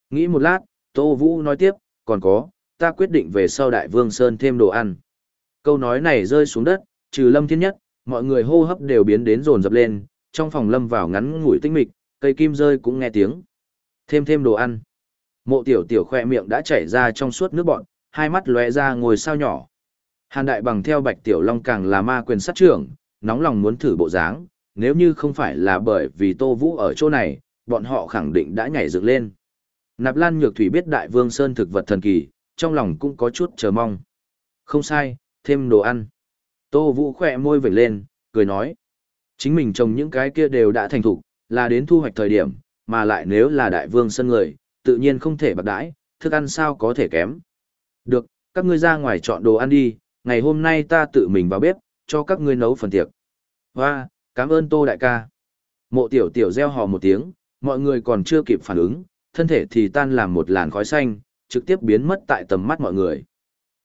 Nghĩ một lát, Tô Vũ nói tiếp, còn có, ta quyết định về sau Đại Vương Sơn thêm đồ ăn. Câu nói này rơi xuống đất, trừ Lâm Thiên Nhất, mọi người hô hấp đều biến đến rồn rập lên, trong phòng Lâm vào ngắn ngủi tinh mịch, cây kim rơi cũng nghe tiếng. Thêm thêm đồ ăn. Mộ tiểu tiểu khoe miệng đã chảy ra trong suốt nước bọn, hai mắt lóe ra ngồi sao nhỏ. Hàn đại bằng theo bạch tiểu long càng là ma quyền sát trưởng, nóng lòng muốn thử bộ dáng, nếu như không phải là bởi vì tô vũ ở chỗ này, bọn họ khẳng định đã nhảy dựng lên. Nạp Lan Nhược Thủy biết Đại Vương Sơn thực vật thần kỳ, trong lòng cũng có chút chờ mong. Không sai, thêm đồ ăn. Tô Vũ khỏe môi vểnh lên, cười nói. Chính mình trồng những cái kia đều đã thành thục, là đến thu hoạch thời điểm, mà lại nếu là đại vương sân người, tự nhiên không thể bạc đãi, thức ăn sao có thể kém. Được, các ngươi ra ngoài chọn đồ ăn đi, ngày hôm nay ta tự mình vào bếp, cho các ngươi nấu phần tiệc. Hoa, cảm ơn Tô đại ca. Mộ tiểu tiểu reo hò một tiếng, mọi người còn chưa kịp phản ứng, thân thể thì tan làm một làn khói xanh, trực tiếp biến mất tại tầm mắt mọi người.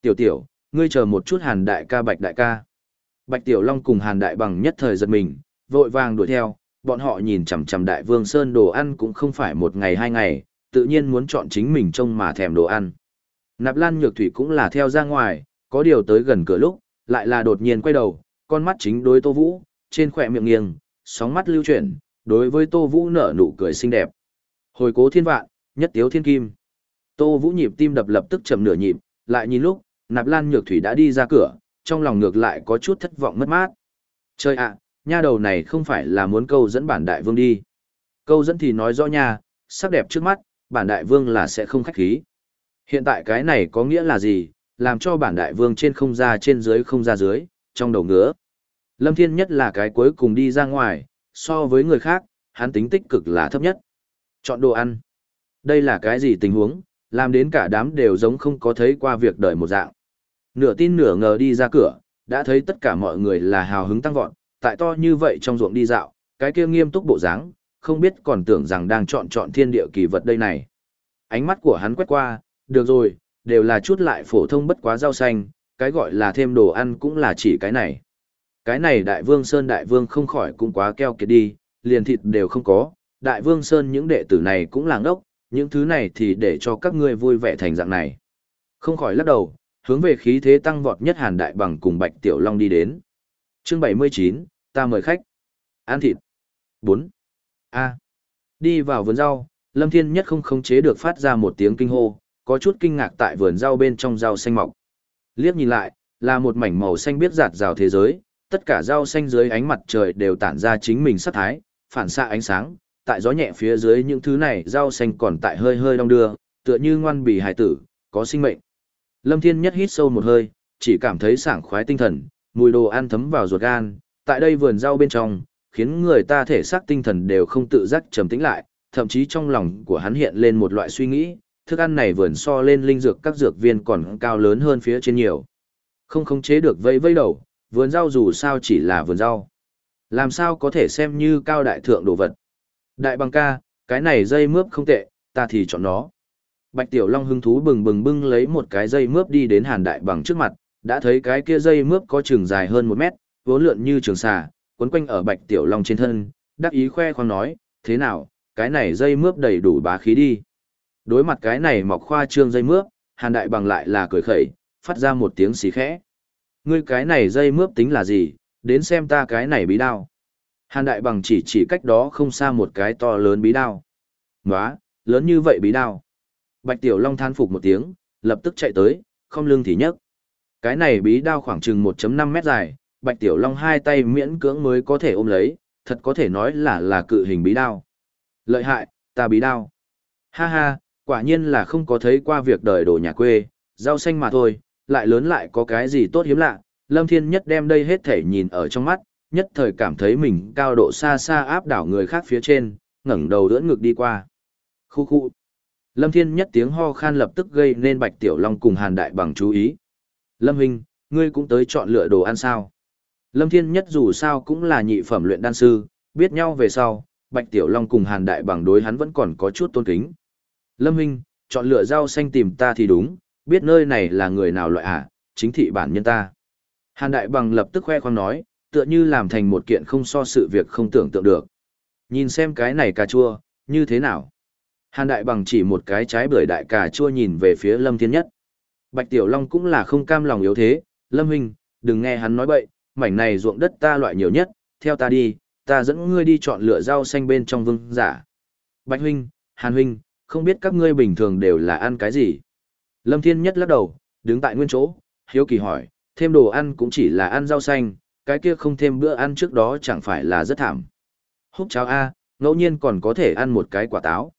Tiểu tiểu, ngươi chờ một chút hàn đại ca bạch đại ca. Bạch Tiểu Long cùng hàn đại bằng nhất thời giật mình, vội vàng đuổi theo, bọn họ nhìn chằm chằm đại vương sơn đồ ăn cũng không phải một ngày hai ngày, tự nhiên muốn chọn chính mình trông mà thèm đồ ăn. Nạp Lan Nhược Thủy cũng là theo ra ngoài, có điều tới gần cửa lúc, lại là đột nhiên quay đầu, con mắt chính đối Tô Vũ, trên khỏe miệng nghiêng, sóng mắt lưu chuyển, đối với Tô Vũ nở nụ cười xinh đẹp. Hồi cố thiên vạn, nhất tiếu thiên kim. Tô Vũ nhịp tim đập lập tức chậm nửa nhịp, lại nhìn lúc, Nạp Lan Nhược Thủy đã đi ra cửa, trong lòng ngược lại có chút thất vọng mất mát. Trời ạ, nha đầu này không phải là muốn câu dẫn bản đại vương đi. Câu dẫn thì nói rõ nha, sắc đẹp trước mắt, bản đại vương là sẽ không khách khí. Hiện tại cái này có nghĩa là gì, làm cho bản đại vương trên không ra trên dưới không ra dưới, trong đầu ngứa. Lâm Thiên nhất là cái cuối cùng đi ra ngoài, so với người khác, hắn tính tích cực là thấp nhất. Chọn đồ ăn. Đây là cái gì tình huống, làm đến cả đám đều giống không có thấy qua việc đời một dạng. Nửa tin nửa ngờ đi ra cửa, đã thấy tất cả mọi người là hào hứng tăng vọt, tại to như vậy trong ruộng đi dạo, cái kia nghiêm túc bộ dáng, không biết còn tưởng rằng đang chọn chọn thiên địa kỳ vật đây này. Ánh mắt của hắn quét qua, được rồi, đều là chút lại phổ thông bất quá rau xanh, cái gọi là thêm đồ ăn cũng là chỉ cái này. Cái này đại vương Sơn đại vương không khỏi cũng quá keo kiệt đi, liền thịt đều không có, đại vương Sơn những đệ tử này cũng làng ngốc, những thứ này thì để cho các ngươi vui vẻ thành dạng này. Không khỏi lắc đầu, hướng về khí thế tăng vọt nhất Hàn Đại Bằng cùng Bạch Tiểu Long đi đến. Chương 79, ta mời khách. Ăn thịt. 4. A. Đi vào vườn rau, Lâm Thiên Nhất không khống chế được phát ra một tiếng kinh hô, có chút kinh ngạc tại vườn rau bên trong rau xanh mọc. Liếc nhìn lại, là một mảnh màu xanh biết giạt rào thế giới, tất cả rau xanh dưới ánh mặt trời đều tản ra chính mình sắc thái, phản xạ ánh sáng, tại gió nhẹ phía dưới những thứ này rau xanh còn tại hơi hơi đong đưa, tựa như ngoan bì hải tử, có sinh mệnh. Lâm Thiên Nhất hít sâu một hơi, chỉ cảm thấy sảng khoái tinh thần, mùi đồ ăn thấm vào ruột gan, tại đây vườn rau bên trong, khiến người ta thể xác tinh thần đều không tự giác trầm tĩnh lại, thậm chí trong lòng của hắn hiện lên một loại suy nghĩ, thức ăn này vườn so lên linh dược các dược viên còn cao lớn hơn phía trên nhiều. Không khống chế được vây vây đầu, vườn rau dù sao chỉ là vườn rau. Làm sao có thể xem như cao đại thượng đồ vật. Đại bằng ca, cái này dây mướp không tệ, ta thì chọn nó. Bạch Tiểu Long hứng thú bừng bừng bưng lấy một cái dây mướp đi đến Hàn Đại Bằng trước mặt, đã thấy cái kia dây mướp có chừng dài hơn một mét, vốn lượn như trường xà, quấn quanh ở Bạch Tiểu Long trên thân, đắc ý khoe khoang nói, thế nào, cái này dây mướp đầy đủ bá khí đi. Đối mặt cái này mọc khoa trương dây mướp, Hàn Đại Bằng lại là cười khẩy, phát ra một tiếng xí khẽ. Ngươi cái này dây mướp tính là gì, đến xem ta cái này bí đao. Hàn Đại Bằng chỉ chỉ cách đó không xa một cái to lớn bí đao. Nóa, lớn như vậy bí đao. Bạch Tiểu Long than phục một tiếng, lập tức chạy tới, không lưng thì nhấc. Cái này bí đao khoảng chừng 1.5 mét dài, Bạch Tiểu Long hai tay miễn cưỡng mới có thể ôm lấy, thật có thể nói là là cự hình bí đao. Lợi hại, ta bí đao. Ha ha, quả nhiên là không có thấy qua việc đời đồ nhà quê, rau xanh mà thôi, lại lớn lại có cái gì tốt hiếm lạ. Lâm Thiên Nhất đem đây hết thể nhìn ở trong mắt, nhất thời cảm thấy mình cao độ xa xa áp đảo người khác phía trên, ngẩng đầu đỡ ngực đi qua. Khu khu. Lâm Thiên Nhất tiếng ho khan lập tức gây nên Bạch Tiểu Long cùng Hàn Đại bằng chú ý. Lâm Hinh, ngươi cũng tới chọn lựa đồ ăn sao. Lâm Thiên Nhất dù sao cũng là nhị phẩm luyện đan sư, biết nhau về sau, Bạch Tiểu Long cùng Hàn Đại bằng đối hắn vẫn còn có chút tôn kính. Lâm Hinh chọn lựa rau xanh tìm ta thì đúng, biết nơi này là người nào loại à, chính thị bản nhân ta. Hàn Đại bằng lập tức khoe khoang nói, tựa như làm thành một kiện không so sự việc không tưởng tượng được. Nhìn xem cái này cà chua, như thế nào? Hàn Đại bằng chỉ một cái trái bưởi đại cà chua nhìn về phía Lâm Thiên Nhất. Bạch Tiểu Long cũng là không cam lòng yếu thế, Lâm Hinh đừng nghe hắn nói bậy, mảnh này ruộng đất ta loại nhiều nhất, theo ta đi, ta dẫn ngươi đi chọn lựa rau xanh bên trong vương giả. Bạch Huynh, Hàn Huynh, không biết các ngươi bình thường đều là ăn cái gì? Lâm Thiên Nhất lắc đầu, đứng tại nguyên chỗ, hiếu kỳ hỏi, thêm đồ ăn cũng chỉ là ăn rau xanh, cái kia không thêm bữa ăn trước đó chẳng phải là rất thảm. Húc cháo A, ngẫu nhiên còn có thể ăn một cái quả táo.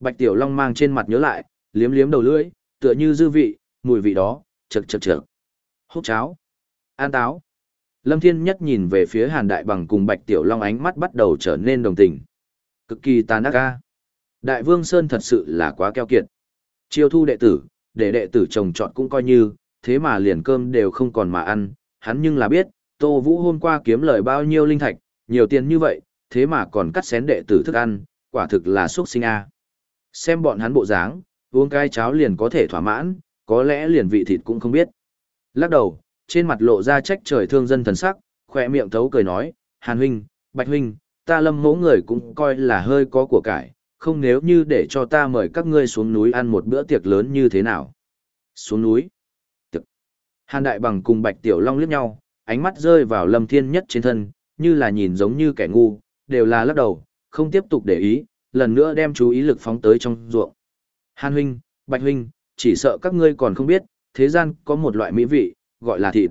Bạch Tiểu Long mang trên mặt nhớ lại, liếm liếm đầu lưỡi, tựa như dư vị, mùi vị đó, chật chật chật. Húc cháo. ăn táo. Lâm Thiên Nhất nhìn về phía Hàn Đại Bằng cùng Bạch Tiểu Long ánh mắt bắt đầu trở nên đồng tình. Cực kỳ tàn ác ca. Đại Vương Sơn thật sự là quá keo kiệt. Chiêu thu đệ tử, để đệ tử trồng trọt cũng coi như, thế mà liền cơm đều không còn mà ăn, hắn nhưng là biết, Tô Vũ hôm qua kiếm lời bao nhiêu linh thạch, nhiều tiền như vậy, thế mà còn cắt xén đệ tử thức ăn, quả thực là xuất sinh a. Xem bọn hắn bộ dáng, uống cái cháo liền có thể thỏa mãn, có lẽ liền vị thịt cũng không biết. Lắc đầu, trên mặt lộ ra trách trời thương dân thần sắc, khỏe miệng thấu cười nói, Hàn huynh, Bạch huynh, ta lâm mẫu người cũng coi là hơi có của cải, không nếu như để cho ta mời các ngươi xuống núi ăn một bữa tiệc lớn như thế nào. Xuống núi. Tiệc. Hàn Đại Bằng cùng Bạch Tiểu Long liếc nhau, ánh mắt rơi vào Lâm Thiên Nhất trên thân, như là nhìn giống như kẻ ngu, đều là lắc đầu, không tiếp tục để ý, lần nữa đem chú ý lực phóng tới trong ruộng. Hàn huynh, Bạch huynh, chỉ sợ các ngươi còn không biết, thế gian có một loại mỹ vị, gọi là thịt.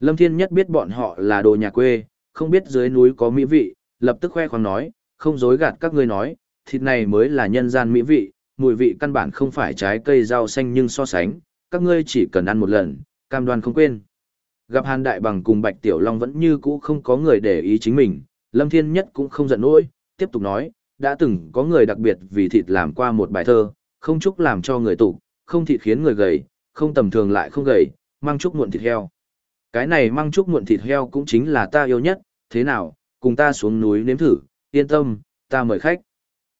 Lâm Thiên Nhất biết bọn họ là đồ nhà quê, không biết dưới núi có mỹ vị, lập tức khoe khoang nói, không dối gạt các ngươi nói, thịt này mới là nhân gian mỹ vị, mùi vị căn bản không phải trái cây rau xanh nhưng so sánh, các ngươi chỉ cần ăn một lần, cam đoan không quên. Gặp Hàn Đại Bằng cùng Bạch Tiểu Long vẫn như cũ không có người để ý chính mình, Lâm Thiên Nhất cũng không giận nỗi, tiếp tục nói, đã từng có người đặc biệt vì thịt làm qua một bài thơ, không chúc làm cho người tụ, không thịt khiến người gầy, không tầm thường lại không gầy, mang trúc muộn thịt heo. Cái này mang trúc muộn thịt heo cũng chính là ta yêu nhất, thế nào, cùng ta xuống núi nếm thử, yên tâm, ta mời khách.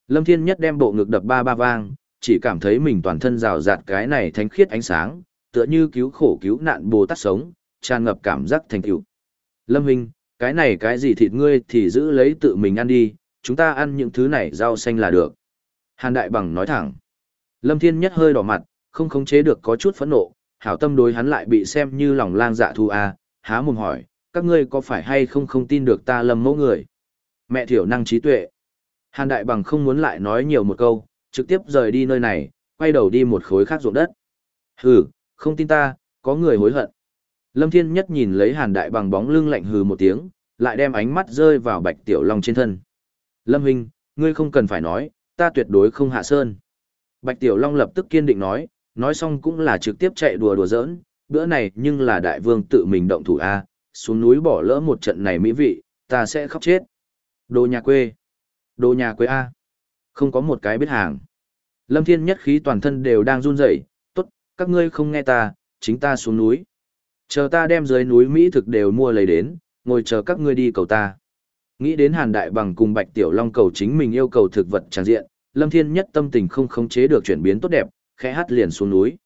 Lâm Thiên Nhất đem bộ ngực đập ba ba vang, chỉ cảm thấy mình toàn thân rào rạt cái này thánh khiết ánh sáng, tựa như cứu khổ cứu nạn Bồ Tát sống, tràn ngập cảm giác thành tựu. Lâm Huynh, cái này cái gì thịt ngươi thì giữ lấy tự mình ăn đi, chúng ta ăn những thứ này rau xanh là được. Hàn Đại Bằng nói thẳng. Lâm Thiên Nhất hơi đỏ mặt, không khống chế được có chút phẫn nộ, hảo tâm đối hắn lại bị xem như lòng lang dạ thu a, há mồm hỏi, các ngươi có phải hay không không tin được ta lâm mẫu người? Mẹ thiểu năng trí tuệ. Hàn Đại Bằng không muốn lại nói nhiều một câu, trực tiếp rời đi nơi này, quay đầu đi một khối khác ruộng đất. Hừ, không tin ta, có người hối hận. Lâm Thiên Nhất nhìn lấy Hàn Đại Bằng bóng lưng lạnh hừ một tiếng, lại đem ánh mắt rơi vào Bạch Tiểu Long trên thân. Lâm Huynh, ngươi không cần phải nói, ta tuyệt đối không hạ sơn. Bạch Tiểu Long lập tức kiên định nói, nói xong cũng là trực tiếp chạy đùa đùa giỡn, bữa này nhưng là đại vương tự mình động thủ A, xuống núi bỏ lỡ một trận này mỹ vị, ta sẽ khóc chết. Đồ nhà quê. Đồ nhà quê A. Không có một cái biết hàng. Lâm Thiên nhất khí toàn thân đều đang run rẩy, tốt, các ngươi không nghe ta, chính ta xuống núi. Chờ ta đem dưới núi Mỹ thực đều mua lấy đến, ngồi chờ các ngươi đi cầu ta. Nghĩ đến Hàn Đại Bằng cùng Bạch Tiểu Long cầu chính mình yêu cầu thực vật tràn diện, Lâm Thiên nhất tâm tình không khống chế được chuyển biến tốt đẹp, khẽ hát liền xuống núi.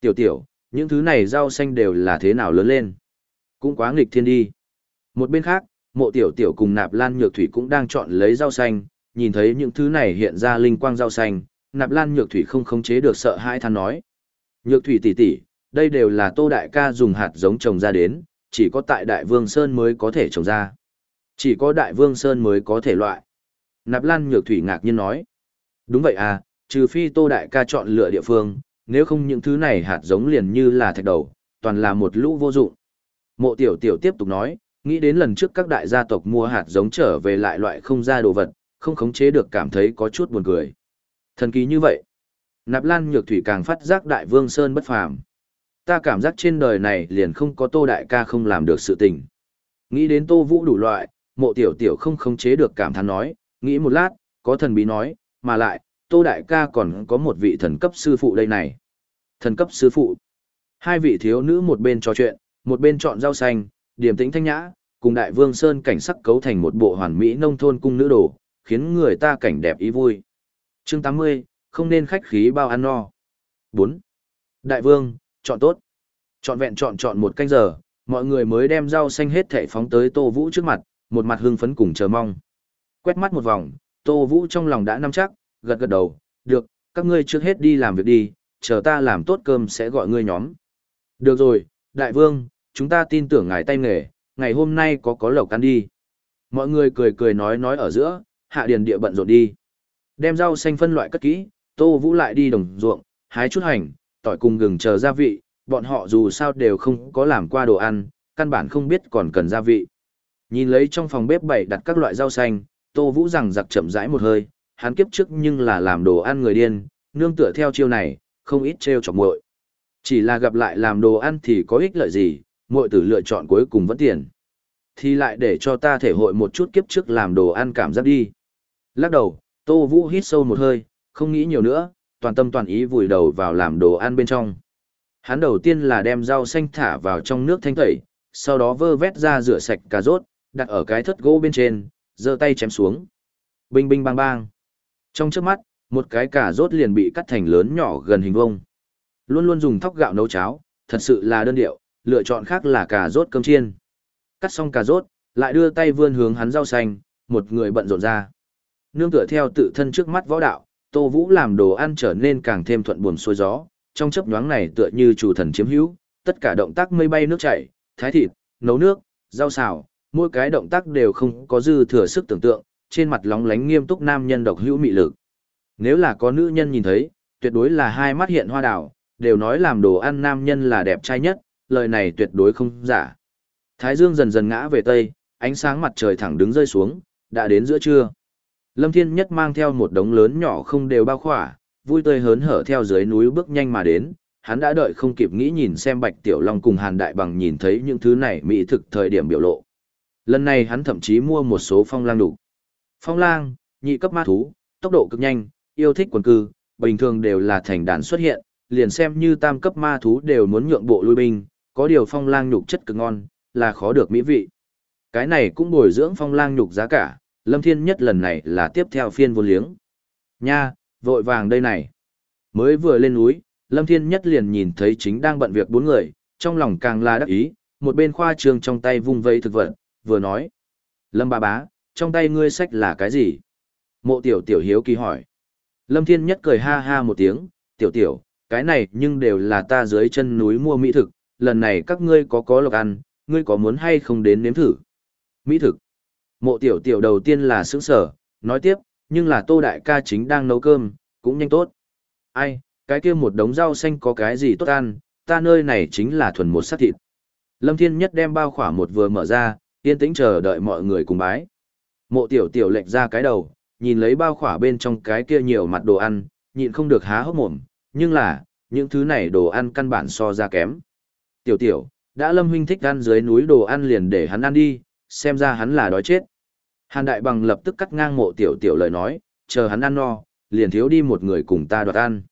Tiểu tiểu, những thứ này rau xanh đều là thế nào lớn lên. Cũng quá nghịch thiên đi. Một bên khác, mộ tiểu tiểu cùng nạp lan nhược thủy cũng đang chọn lấy rau xanh, nhìn thấy những thứ này hiện ra linh quang rau xanh, nạp lan nhược thủy không khống chế được sợ hãi than nói. Nhược thủy tỷ tỷ, đây đều là tô đại ca dùng hạt giống trồng ra đến, chỉ có tại đại vương Sơn mới có thể trồng ra. Chỉ có đại vương Sơn mới có thể loại. Nạp lan nhược thủy ngạc nhiên nói. Đúng vậy à, trừ phi tô đại ca chọn lựa địa phương, nếu không những thứ này hạt giống liền như là thạch đầu, toàn là một lũ vô dụng. Mộ tiểu tiểu tiếp tục nói, nghĩ đến lần trước các đại gia tộc mua hạt giống trở về lại loại không ra đồ vật, không khống chế được cảm thấy có chút buồn cười. Thần kỳ như vậy. Nạp Lan Nhược Thủy càng phát giác Đại Vương Sơn bất phàm. Ta cảm giác trên đời này liền không có Tô Đại ca không làm được sự tình. Nghĩ đến Tô Vũ đủ loại, mộ tiểu tiểu không khống chế được cảm thán nói, nghĩ một lát, có thần bí nói, mà lại, Tô Đại ca còn có một vị thần cấp sư phụ đây này. Thần cấp sư phụ. Hai vị thiếu nữ một bên trò chuyện, một bên chọn rau xanh, điềm tĩnh thanh nhã, cùng Đại Vương Sơn cảnh sắc cấu thành một bộ hoàn mỹ nông thôn cung nữ đồ, khiến người ta cảnh đẹp ý vui. Chương 80, không nên khách khí bao ăn no. 4. Đại Vương, chọn tốt. Chọn vẹn chọn chọn một canh giờ, mọi người mới đem rau xanh hết thảy phóng tới Tô Vũ trước mặt, một mặt hưng phấn cùng chờ mong. Quét mắt một vòng, Tô Vũ trong lòng đã nắm chắc, gật gật đầu, được, các ngươi trước hết đi làm việc đi, chờ ta làm tốt cơm sẽ gọi ngươi nhóm. Được rồi, đại vương, chúng ta tin tưởng ngài tay nghề, ngày hôm nay có có lẩu ăn đi. Mọi người cười cười nói nói ở giữa, hạ điền địa bận rộn đi. Đem rau xanh phân loại cất kỹ, Tô Vũ lại đi đồng ruộng, hái chút hành, tỏi cùng gừng chờ gia vị, bọn họ dù sao đều không có làm qua đồ ăn, căn bản không biết còn cần gia vị. Nhìn lấy trong phòng bếp bày đặt các loại rau xanh, Tô Vũ rằng giặc chậm rãi một hơi, hắn kiếp trước nhưng là làm đồ ăn người điên, nương tựa theo chiêu này, không ít trêu chọc muội. Chỉ là gặp lại làm đồ ăn thì có ích lợi gì, muội tử lựa chọn cuối cùng vẫn tiền. Thì lại để cho ta thể hội một chút kiếp trước làm đồ ăn cảm giác đi. Lắc đầu, Tô Vũ hít sâu một hơi, không nghĩ nhiều nữa, toàn tâm toàn ý vùi đầu vào làm đồ ăn bên trong. Hắn đầu tiên là đem rau xanh thả vào trong nước thanh tẩy, sau đó vơ vét ra rửa sạch cà rốt, đặt ở cái thất gỗ bên trên, giơ tay chém xuống. Binh binh bang bang. Trong trước mắt, một cái cà rốt liền bị cắt thành lớn nhỏ gần hình vuông. Luôn luôn dùng thóc gạo nấu cháo, thật sự là đơn điệu, lựa chọn khác là cà rốt cơm chiên. Cắt xong cà rốt, lại đưa tay vươn hướng hắn rau xanh, một người bận rộn ra. Nương tựa theo tự thân trước mắt võ đạo, Tô Vũ làm đồ ăn trở nên càng thêm thuận buồm xuôi gió, trong chấp nhoáng này tựa như chủ thần chiếm hữu, tất cả động tác mây bay nước chảy, thái thịt, nấu nước, rau xào, mỗi cái động tác đều không có dư thừa sức tưởng tượng, trên mặt lóng lánh nghiêm túc nam nhân độc hữu mị lực. Nếu là có nữ nhân nhìn thấy, tuyệt đối là hai mắt hiện hoa đảo, đều nói làm đồ ăn nam nhân là đẹp trai nhất, lời này tuyệt đối không giả. Thái dương dần dần ngã về tây, ánh sáng mặt trời thẳng đứng rơi xuống, đã đến giữa trưa. Lâm Thiên Nhất mang theo một đống lớn nhỏ không đều bao khỏa, vui tươi hớn hở theo dưới núi bước nhanh mà đến, hắn đã đợi không kịp nghĩ nhìn xem Bạch Tiểu Long cùng Hàn Đại Bằng nhìn thấy những thứ này mỹ thực thời điểm biểu lộ. Lần này hắn thậm chí mua một số phong lang đủ. Phong lang, nhị cấp ma thú, tốc độ cực nhanh, yêu thích quần cư, bình thường đều là thành đàn xuất hiện, liền xem như tam cấp ma thú đều muốn nhượng bộ lui binh, có điều phong lang nhục chất cực ngon, là khó được mỹ vị. Cái này cũng bồi dưỡng phong lang nhục giá cả, Lâm Thiên Nhất lần này là tiếp theo phiên vô liếng. Nha, vội vàng đây này. Mới vừa lên núi, Lâm Thiên Nhất liền nhìn thấy chính đang bận việc bốn người, trong lòng càng là đắc ý, một bên khoa trường trong tay vung vây thực vật, vừa nói. Lâm ba bá, trong tay ngươi sách là cái gì? Mộ tiểu tiểu hiếu kỳ hỏi. Lâm Thiên Nhất cười ha ha một tiếng, tiểu tiểu, cái này nhưng đều là ta dưới chân núi mua mỹ thực, lần này các ngươi có có lộc ăn, ngươi có muốn hay không đến nếm thử? Mỹ thực. Mộ tiểu tiểu đầu tiên là sững sở, nói tiếp, nhưng là tô đại ca chính đang nấu cơm, cũng nhanh tốt. Ai, cái kia một đống rau xanh có cái gì tốt ăn, ta nơi này chính là thuần một sát thịt. Lâm Thiên Nhất đem bao khỏa một vừa mở ra, yên tĩnh chờ đợi mọi người cùng bái. Mộ tiểu tiểu lệch ra cái đầu, nhìn lấy bao khỏa bên trong cái kia nhiều mặt đồ ăn, nhịn không được há hốc mồm, nhưng là, những thứ này đồ ăn căn bản so ra kém. Tiểu tiểu, đã lâm huynh thích ăn dưới núi đồ ăn liền để hắn ăn đi, xem ra hắn là đói chết. Hàn Đại Bằng lập tức cắt ngang mộ tiểu tiểu lời nói, chờ hắn ăn no, liền thiếu đi một người cùng ta đoạt ăn.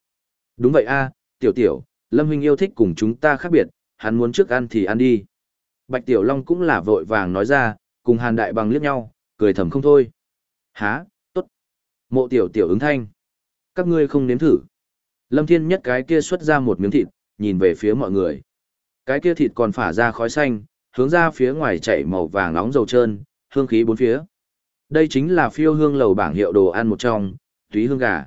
Đúng vậy a, tiểu tiểu, Lâm huynh yêu thích cùng chúng ta khác biệt, hắn muốn trước ăn thì ăn đi. Bạch Tiểu Long cũng là vội vàng nói ra, cùng Hàn Đại Bằng liếc nhau, cười thầm không thôi. Há, tốt. Mộ tiểu tiểu ứng thanh. Các ngươi không nếm thử. Lâm Thiên nhất cái kia xuất ra một miếng thịt, nhìn về phía mọi người. Cái kia thịt còn phả ra khói xanh, hướng ra phía ngoài chảy màu vàng nóng dầu trơn, hương khí bốn phía. Đây chính là phiêu hương lầu bảng hiệu đồ ăn một trong, túy hương gà.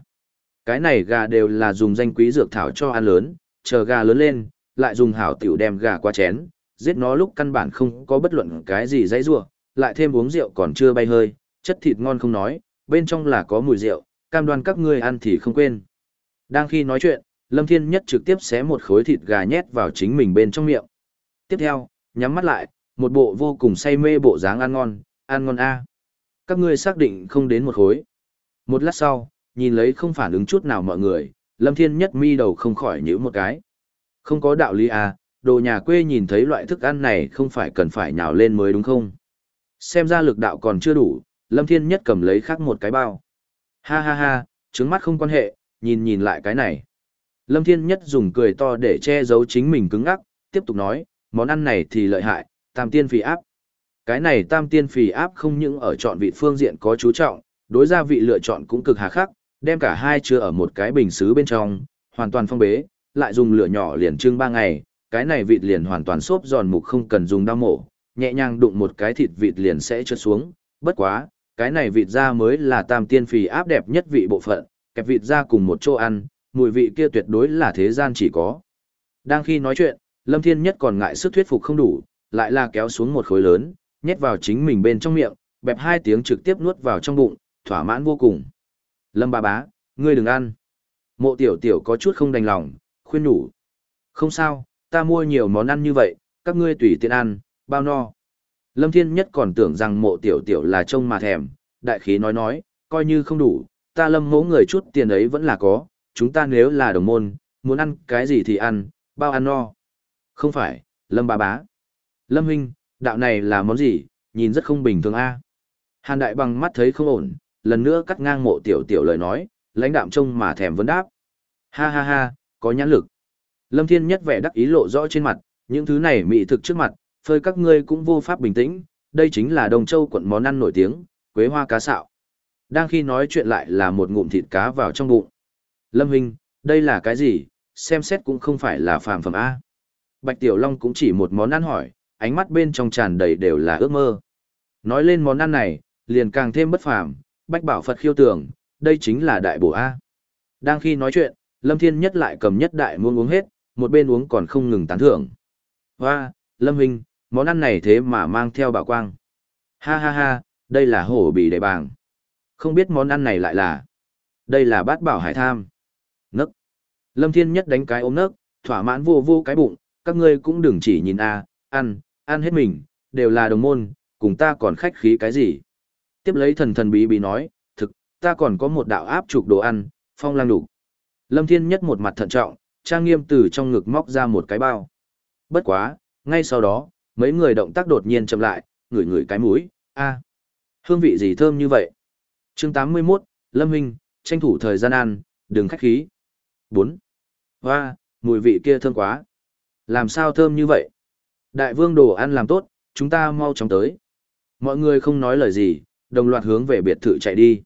Cái này gà đều là dùng danh quý dược thảo cho ăn lớn, chờ gà lớn lên, lại dùng hảo tiểu đem gà qua chén, giết nó lúc căn bản không có bất luận cái gì dãy rủa, lại thêm uống rượu còn chưa bay hơi, chất thịt ngon không nói, bên trong là có mùi rượu, cam đoan các ngươi ăn thì không quên. Đang khi nói chuyện, Lâm Thiên Nhất trực tiếp xé một khối thịt gà nhét vào chính mình bên trong miệng. Tiếp theo, nhắm mắt lại, một bộ vô cùng say mê bộ dáng ăn ngon, ăn ngon a. Các ngươi xác định không đến một khối. Một lát sau, nhìn lấy không phản ứng chút nào mọi người, Lâm Thiên Nhất mi đầu không khỏi nhíu một cái. Không có đạo lý à, đồ nhà quê nhìn thấy loại thức ăn này không phải cần phải nhào lên mới đúng không? Xem ra lực đạo còn chưa đủ, Lâm Thiên Nhất cầm lấy khác một cái bao. Ha ha ha, trứng mắt không quan hệ, nhìn nhìn lại cái này. Lâm Thiên Nhất dùng cười to để che giấu chính mình cứng ngắc, tiếp tục nói, món ăn này thì lợi hại, tam tiên phì áp. Cái này tam tiên phì áp không những ở chọn vị phương diện có chú trọng, đối gia vị lựa chọn cũng cực hà khắc, đem cả hai chứa ở một cái bình xứ bên trong, hoàn toàn phong bế, lại dùng lửa nhỏ liền trưng ba ngày, cái này vịt liền hoàn toàn xốp giòn mục không cần dùng dao mổ, nhẹ nhàng đụng một cái thịt vịt liền sẽ trượt xuống, bất quá, cái này vịt da mới là tam tiên phì áp đẹp nhất vị bộ phận, kẹp vịt da cùng một chỗ ăn, mùi vị kia tuyệt đối là thế gian chỉ có. Đang khi nói chuyện, Lâm Thiên Nhất còn ngại sức thuyết phục không đủ, lại là kéo xuống một khối lớn, nhét vào chính mình bên trong miệng, bẹp hai tiếng trực tiếp nuốt vào trong bụng, thỏa mãn vô cùng. Lâm ba bá, ngươi đừng ăn. Mộ tiểu tiểu có chút không đành lòng, khuyên nhủ. Không sao, ta mua nhiều món ăn như vậy, các ngươi tùy tiện ăn, bao no. Lâm Thiên Nhất còn tưởng rằng mộ tiểu tiểu là trông mà thèm, đại khí nói nói, coi như không đủ, ta lâm mẫu người chút tiền ấy vẫn là có, chúng ta nếu là đồng môn, muốn ăn cái gì thì ăn, bao ăn no. Không phải, Lâm bà bá. Lâm huynh, đạo này là món gì, nhìn rất không bình thường a. Hàn đại bằng mắt thấy không ổn, lần nữa cắt ngang mộ tiểu tiểu lời nói, lãnh đạm trông mà thèm vấn đáp. Ha ha ha, có nhãn lực. Lâm Thiên Nhất vẻ đắc ý lộ rõ trên mặt, những thứ này mỹ thực trước mặt, phơi các ngươi cũng vô pháp bình tĩnh, đây chính là Đồng Châu quận món ăn nổi tiếng, quế hoa cá xạo. Đang khi nói chuyện lại là một ngụm thịt cá vào trong bụng. Lâm Hinh, đây là cái gì, xem xét cũng không phải là phàm phẩm A. Bạch Tiểu Long cũng chỉ một món ăn hỏi, ánh mắt bên trong tràn đầy đều là ước mơ. Nói lên món ăn này, liền càng thêm bất phàm, Bạch Bảo Phật khiêu tưởng, đây chính là đại bổ A. Đang khi nói chuyện, Lâm Thiên Nhất lại cầm nhất đại muôn uống hết, một bên uống còn không ngừng tán thưởng. Hoa, Lâm Hinh, món ăn này thế mà mang theo bảo quang. Ha ha ha, đây là hổ bì đầy bàng. Không biết món ăn này lại là. Đây là bát bảo hải tham. Nấc. Lâm Thiên Nhất đánh cái ôm nấc, thỏa mãn vô vô cái bụng, các ngươi cũng đừng chỉ nhìn a, ăn, ăn hết mình, đều là đồng môn, cùng ta còn khách khí cái gì. Tiếp lấy thần thần bí bí nói, thực, ta còn có một đạo áp trục đồ ăn, phong lang đủ. Lâm Thiên Nhất một mặt thận trọng, trang nghiêm từ trong ngực móc ra một cái bao. Bất quá, ngay sau đó, mấy người động tác đột nhiên chậm lại, ngửi ngửi cái mũi, a, hương vị gì thơm như vậy. Chương 81, Lâm Hinh, tranh thủ thời gian ăn, đừng khách khí. 4. Hoa, mùi vị kia thơm quá. Làm sao thơm như vậy? Đại vương đồ ăn làm tốt, chúng ta mau chóng tới. Mọi người không nói lời gì, đồng loạt hướng về biệt thự chạy đi.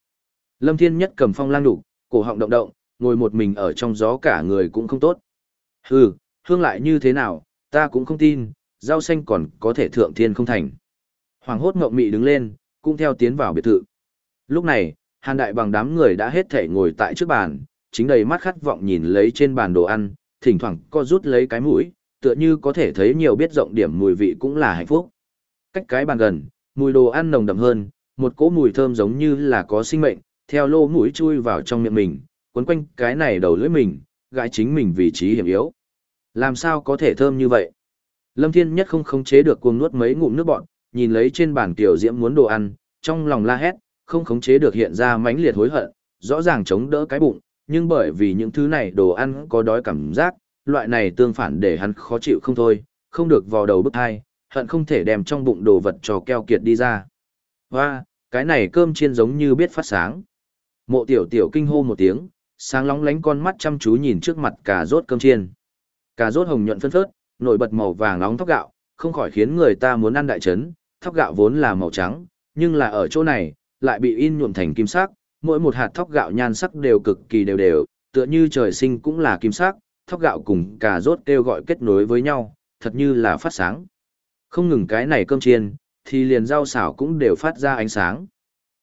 Lâm Thiên Nhất cầm phong lang đục, cổ họng động động, ngồi một mình ở trong gió cả người cũng không tốt. Hừ, hương lại như thế nào, ta cũng không tin, rau xanh còn có thể thượng thiên không thành. Hoàng hốt ngộng mị đứng lên, cũng theo tiến vào biệt thự. Lúc này, Hàn Đại bằng đám người đã hết thể ngồi tại trước bàn, chính đầy mắt khát vọng nhìn lấy trên bàn đồ ăn, thỉnh thoảng co rút lấy cái mũi, tựa như có thể thấy nhiều biết rộng điểm mùi vị cũng là hạnh phúc. Cách cái bàn gần, mùi đồ ăn nồng đậm hơn, một cỗ mùi thơm giống như là có sinh mệnh, theo lô mũi chui vào trong miệng mình, quấn quanh cái này đầu lưỡi mình, gãi chính mình vị trí hiểm yếu. Làm sao có thể thơm như vậy? Lâm Thiên Nhất không khống chế được cuồng nuốt mấy ngụm nước bọt, nhìn lấy trên bàn tiểu diễm muốn đồ ăn, trong lòng la hét, không khống chế được hiện ra mãnh liệt hối hận, rõ ràng chống đỡ cái bụng, nhưng bởi vì những thứ này đồ ăn có đói cảm giác, loại này tương phản để hắn khó chịu không thôi, không được vào đầu bức hai, hận không thể đem trong bụng đồ vật cho keo kiệt đi ra. Hoa, Cái này cơm chiên giống như biết phát sáng. Mộ tiểu tiểu kinh hô một tiếng, sáng lóng lánh con mắt chăm chú nhìn trước mặt cà rốt cơm chiên. Cà rốt hồng nhuận phân phớt, nổi bật màu vàng nóng thóc gạo, không khỏi khiến người ta muốn ăn đại trấn, thóc gạo vốn là màu trắng, nhưng là ở chỗ này, lại bị in nhuộm thành kim sắc, mỗi một hạt thóc gạo nhan sắc đều cực kỳ đều đều, tựa như trời sinh cũng là kim sắc, thóc gạo cùng cà rốt kêu gọi kết nối với nhau, thật như là phát sáng. Không ngừng cái này cơm chiên, thì liền rau xảo cũng đều phát ra ánh sáng.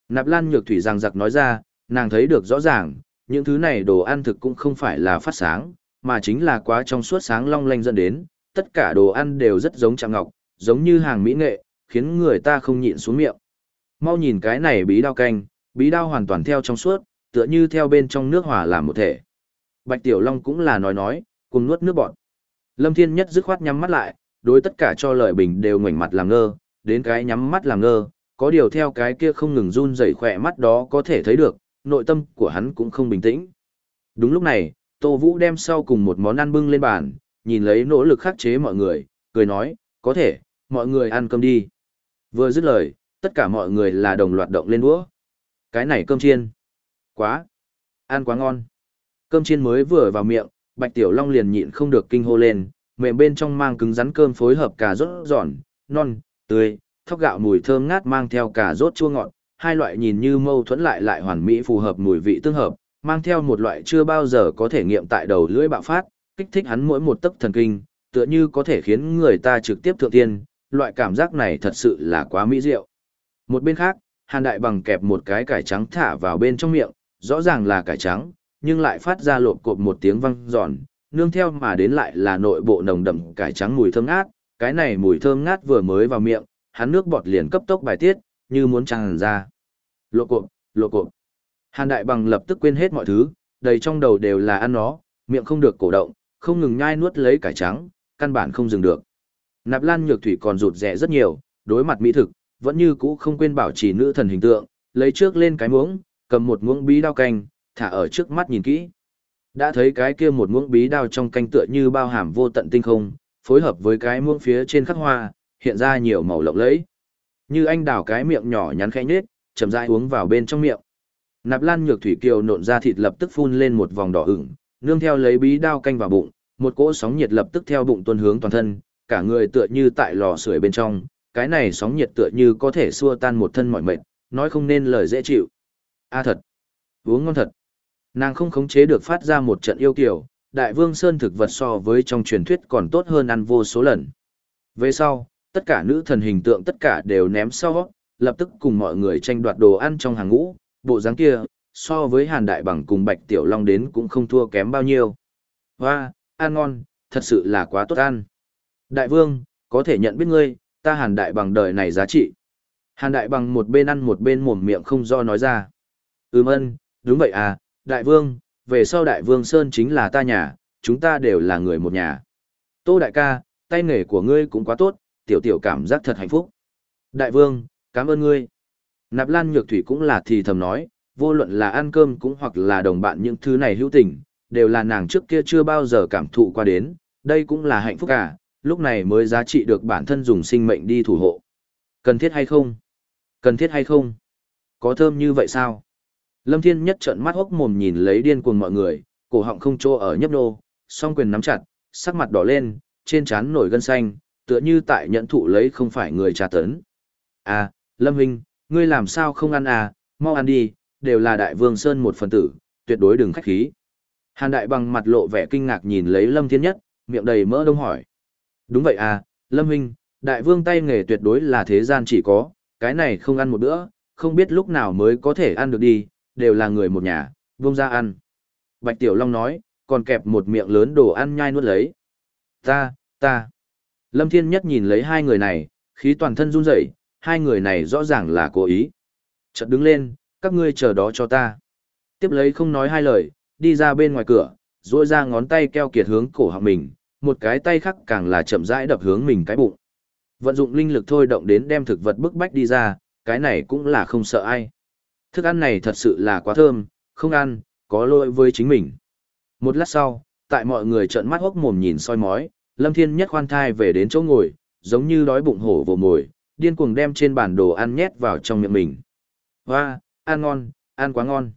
Nạp Lan Nhược Thủy rằng giặc nói ra, nàng thấy được rõ ràng, những thứ này đồ ăn thực cũng không phải là phát sáng, mà chính là quá trong suốt sáng long lanh dẫn đến, tất cả đồ ăn đều rất giống chạm ngọc, giống như hàng mỹ nghệ, khiến người ta không nhịn xuống miệng. Mau nhìn cái này bí đao canh, bí đao hoàn toàn theo trong suốt, tựa như theo bên trong nước hòa làm một thể. Bạch Tiểu Long cũng là nói nói, cùng nuốt nước bọt. Lâm Thiên Nhất dứt khoát nhắm mắt lại, đối tất cả cho lời bình đều ngoảnh mặt làm ngơ, đến cái nhắm mắt làm ngơ, có điều theo cái kia không ngừng run rẩy khỏe mắt đó có thể thấy được, nội tâm của hắn cũng không bình tĩnh. Đúng lúc này, Tô Vũ đem sau cùng một món ăn bưng lên bàn, nhìn lấy nỗ lực khắc chế mọi người, cười nói, có thể, mọi người ăn cơm đi. Vừa dứt lời, tất cả mọi người là đồng loạt động lên đũa. Cái này cơm chiên. Quá. Ăn quá ngon. Cơm chiên mới vừa vào miệng, Bạch Tiểu Long liền nhịn không được kinh hô lên, mềm bên trong mang cứng rắn cơm phối hợp cà rốt giòn, non, tươi, thóc gạo mùi thơm ngát mang theo cà rốt chua ngọt, hai loại nhìn như mâu thuẫn lại lại hoàn mỹ phù hợp mùi vị tương hợp, mang theo một loại chưa bao giờ có thể nghiệm tại đầu lưỡi bạo phát, kích thích hắn mỗi một tấc thần kinh, tựa như có thể khiến người ta trực tiếp thượng tiên, loại cảm giác này thật sự là quá mỹ diệu. Một bên khác, Hàn Đại Bằng kẹp một cái cải trắng thả vào bên trong miệng, rõ ràng là cải trắng, nhưng lại phát ra lộp cộp một tiếng vang giòn, nương theo mà đến lại là nội bộ nồng đậm cải trắng mùi thơm ngát, cái này mùi thơm ngát vừa mới vào miệng, hắn nước bọt liền cấp tốc bài tiết, như muốn tràn ra. Lộ cộp, lộ cộp. Hàn Đại Bằng lập tức quên hết mọi thứ, đầy trong đầu đều là ăn nó, miệng không được cổ động, không ngừng nhai nuốt lấy cải trắng, căn bản không dừng được. Nạp Lan Nhược Thủy còn rụt rẻ rất nhiều, đối mặt mỹ thực, vẫn như cũ không quên bảo trì nữ thần hình tượng, lấy trước lên cái muỗng, cầm một muỗng bí đao canh, thả ở trước mắt nhìn kỹ. Đã thấy cái kia một muỗng bí đao trong canh tựa như bao hàm vô tận tinh không, phối hợp với cái muỗng phía trên khắc hoa, hiện ra nhiều màu lộng lẫy. Như anh đào cái miệng nhỏ nhắn khẽ nhếch, chậm rãi uống vào bên trong miệng. Nạp Lan Nhược Thủy Kiều nộn ra thịt lập tức phun lên một vòng đỏ ửng, nương theo lấy bí đao canh vào bụng, một cỗ sóng nhiệt lập tức theo bụng tuôn hướng toàn thân, cả người tựa như tại lò sưởi bên trong, cái này sóng nhiệt tựa như có thể xua tan một thân mỏi mệt, nói không nên lời dễ chịu. A thật, uống ngon thật. Nàng không khống chế được phát ra một trận yêu kiều, đại vương sơn thực vật so với trong truyền thuyết còn tốt hơn ăn vô số lần. Về sau, tất cả nữ thần hình tượng tất cả đều ném sau, lập tức cùng mọi người tranh đoạt đồ ăn trong hàng ngũ, bộ dáng kia, so với hàn đại bằng cùng bạch tiểu long đến cũng không thua kém bao nhiêu. Hoa, ăn ngon, thật sự là quá tốt ăn. Đại vương, có thể nhận biết ngươi, ta hàn đại bằng đời này giá trị. Hàn đại bằng một bên ăn một bên mồm miệng không do nói ra. Ừm ân, đúng vậy à, đại vương, về sau đại vương Sơn chính là ta nhà, chúng ta đều là người một nhà. Tô đại ca, tay nghề của ngươi cũng quá tốt, tiểu tiểu cảm giác thật hạnh phúc. Đại vương, cảm ơn ngươi. Nạp Lan Nhược Thủy cũng là thì thầm nói, vô luận là ăn cơm cũng hoặc là đồng bạn những thứ này hữu tình, đều là nàng trước kia chưa bao giờ cảm thụ qua đến, đây cũng là hạnh phúc cả, lúc này mới giá trị được bản thân dùng sinh mệnh đi thủ hộ. Cần thiết hay không? Cần thiết hay không? Có thơm như vậy sao? Lâm Thiên nhất trợn mắt hốc mồm nhìn lấy điên cuồng mọi người, cổ họng không trô ở nhấp nô, song quyền nắm chặt, sắc mặt đỏ lên, trên trán nổi gân xanh, tựa như tại nhận thụ lấy không phải người trà tấn. À, Lâm Huynh, ngươi làm sao không ăn à, mau ăn đi, đều là đại vương Sơn một phần tử, tuyệt đối đừng khách khí. Hàn đại bằng mặt lộ vẻ kinh ngạc nhìn lấy Lâm Thiên Nhất, miệng đầy mỡ đông hỏi. Đúng vậy à, Lâm Huynh, đại vương tay nghề tuyệt đối là thế gian chỉ có, cái này không ăn một bữa, không biết lúc nào mới có thể ăn được đi, đều là người một nhà, vông ra ăn. Bạch Tiểu Long nói, còn kẹp một miệng lớn đồ ăn nhai nuốt lấy. Ta, ta. Lâm Thiên Nhất nhìn lấy hai người này, khí toàn thân run rẩy, hai người này rõ ràng là cố ý. Chợt đứng lên, các ngươi chờ đó cho ta. Tiếp lấy không nói hai lời, đi ra bên ngoài cửa, duỗi ra ngón tay keo kiệt hướng cổ họng mình, một cái tay khác càng là chậm rãi đập hướng mình cái bụng. Vận dụng linh lực thôi động đến đem thực vật bức bách đi ra, cái này cũng là không sợ ai. Thức ăn này thật sự là quá thơm, không ăn, có lỗi với chính mình. Một lát sau, tại mọi người trợn mắt hốc mồm nhìn soi mói, Lâm Thiên nhất khoan thai về đến chỗ ngồi, giống như đói bụng hổ vồ mồi, điên cuồng đem trên bản đồ ăn nhét vào trong miệng mình. Hoa, ăn ngon, ăn quá ngon.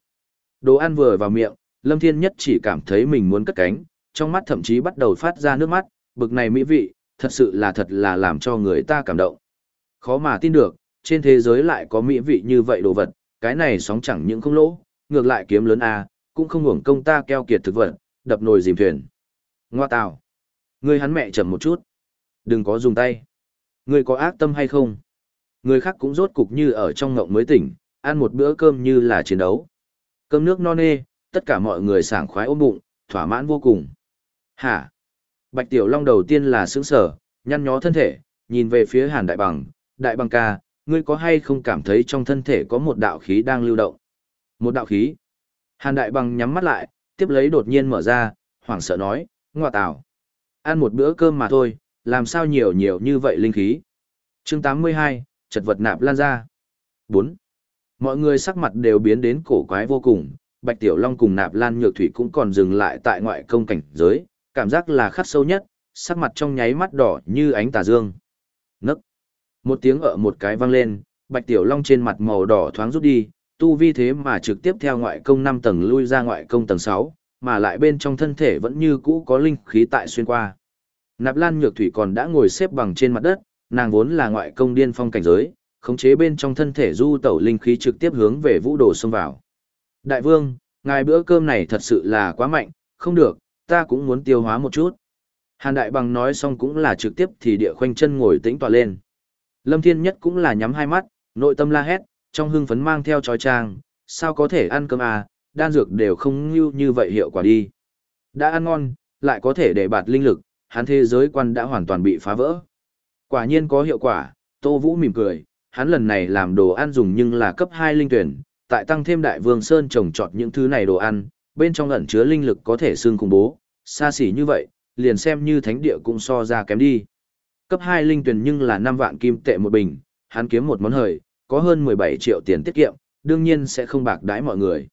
Đồ ăn vừa vào miệng, Lâm Thiên Nhất chỉ cảm thấy mình muốn cất cánh, trong mắt thậm chí bắt đầu phát ra nước mắt, bực này mỹ vị, thật sự là thật là làm cho người ta cảm động. Khó mà tin được, trên thế giới lại có mỹ vị như vậy đồ vật, cái này sóng chẳng những không lỗ, ngược lại kiếm lớn a, cũng không hưởng công ta keo kiệt thực vật, đập nồi dìm thuyền. Ngoa tào. Ngươi hắn mẹ chậm một chút. Đừng có dùng tay. Ngươi có ác tâm hay không? Người khác cũng rốt cục như ở trong ngộng mới tỉnh, ăn một bữa cơm như là chiến đấu. Cơm nước no nê, tất cả mọi người sảng khoái ôm bụng, thỏa mãn vô cùng. Hả? Bạch Tiểu Long đầu tiên là sững sở, nhăn nhó thân thể, nhìn về phía Hàn Đại Bằng, Đại Bằng ca, ngươi có hay không cảm thấy trong thân thể có một đạo khí đang lưu động? Một đạo khí. Hàn Đại Bằng nhắm mắt lại, tiếp lấy đột nhiên mở ra, hoảng sợ nói, ngọa tảo. Ăn một bữa cơm mà thôi, làm sao nhiều nhiều như vậy linh khí. chương 82, chật vật nạp lan ra. 4. Mọi người sắc mặt đều biến đến cổ quái vô cùng, Bạch Tiểu Long cùng nạp lan nhược thủy cũng còn dừng lại tại ngoại công cảnh giới, cảm giác là khắc sâu nhất, sắc mặt trong nháy mắt đỏ như ánh tà dương. Nấc. Một tiếng ở một cái vang lên, Bạch Tiểu Long trên mặt màu đỏ thoáng rút đi, tu vi thế mà trực tiếp theo ngoại công 5 tầng lui ra ngoại công tầng 6, mà lại bên trong thân thể vẫn như cũ có linh khí tại xuyên qua. Nạp Lan Nhược Thủy còn đã ngồi xếp bằng trên mặt đất, nàng vốn là ngoại công điên phong cảnh giới, khống chế bên trong thân thể du tẩu linh khí trực tiếp hướng về vũ đồ xông vào. Đại vương, ngài bữa cơm này thật sự là quá mạnh, không được, ta cũng muốn tiêu hóa một chút. Hàn Đại Bằng nói xong cũng là trực tiếp thì địa khoanh chân ngồi tĩnh tọa lên. Lâm Thiên Nhất cũng là nhắm hai mắt, nội tâm la hét, trong hưng phấn mang theo trói trang, sao có thể ăn cơm à, đan dược đều không như như vậy hiệu quả đi. Đã ăn ngon, lại có thể để bạt linh lực, hắn thế giới quan đã hoàn toàn bị phá vỡ. Quả nhiên có hiệu quả, Tô Vũ mỉm cười, hắn lần này làm đồ ăn dùng nhưng là cấp 2 linh tuyển, tại tăng thêm đại vương sơn trồng trọt những thứ này đồ ăn, bên trong ẩn chứa linh lực có thể xương cùng bố, xa xỉ như vậy, liền xem như thánh địa cũng so ra kém đi. Cấp 2 linh tuyển nhưng là 5 vạn kim tệ một bình, hắn kiếm một món hời, có hơn 17 triệu tiền tiết kiệm, đương nhiên sẽ không bạc đãi mọi người.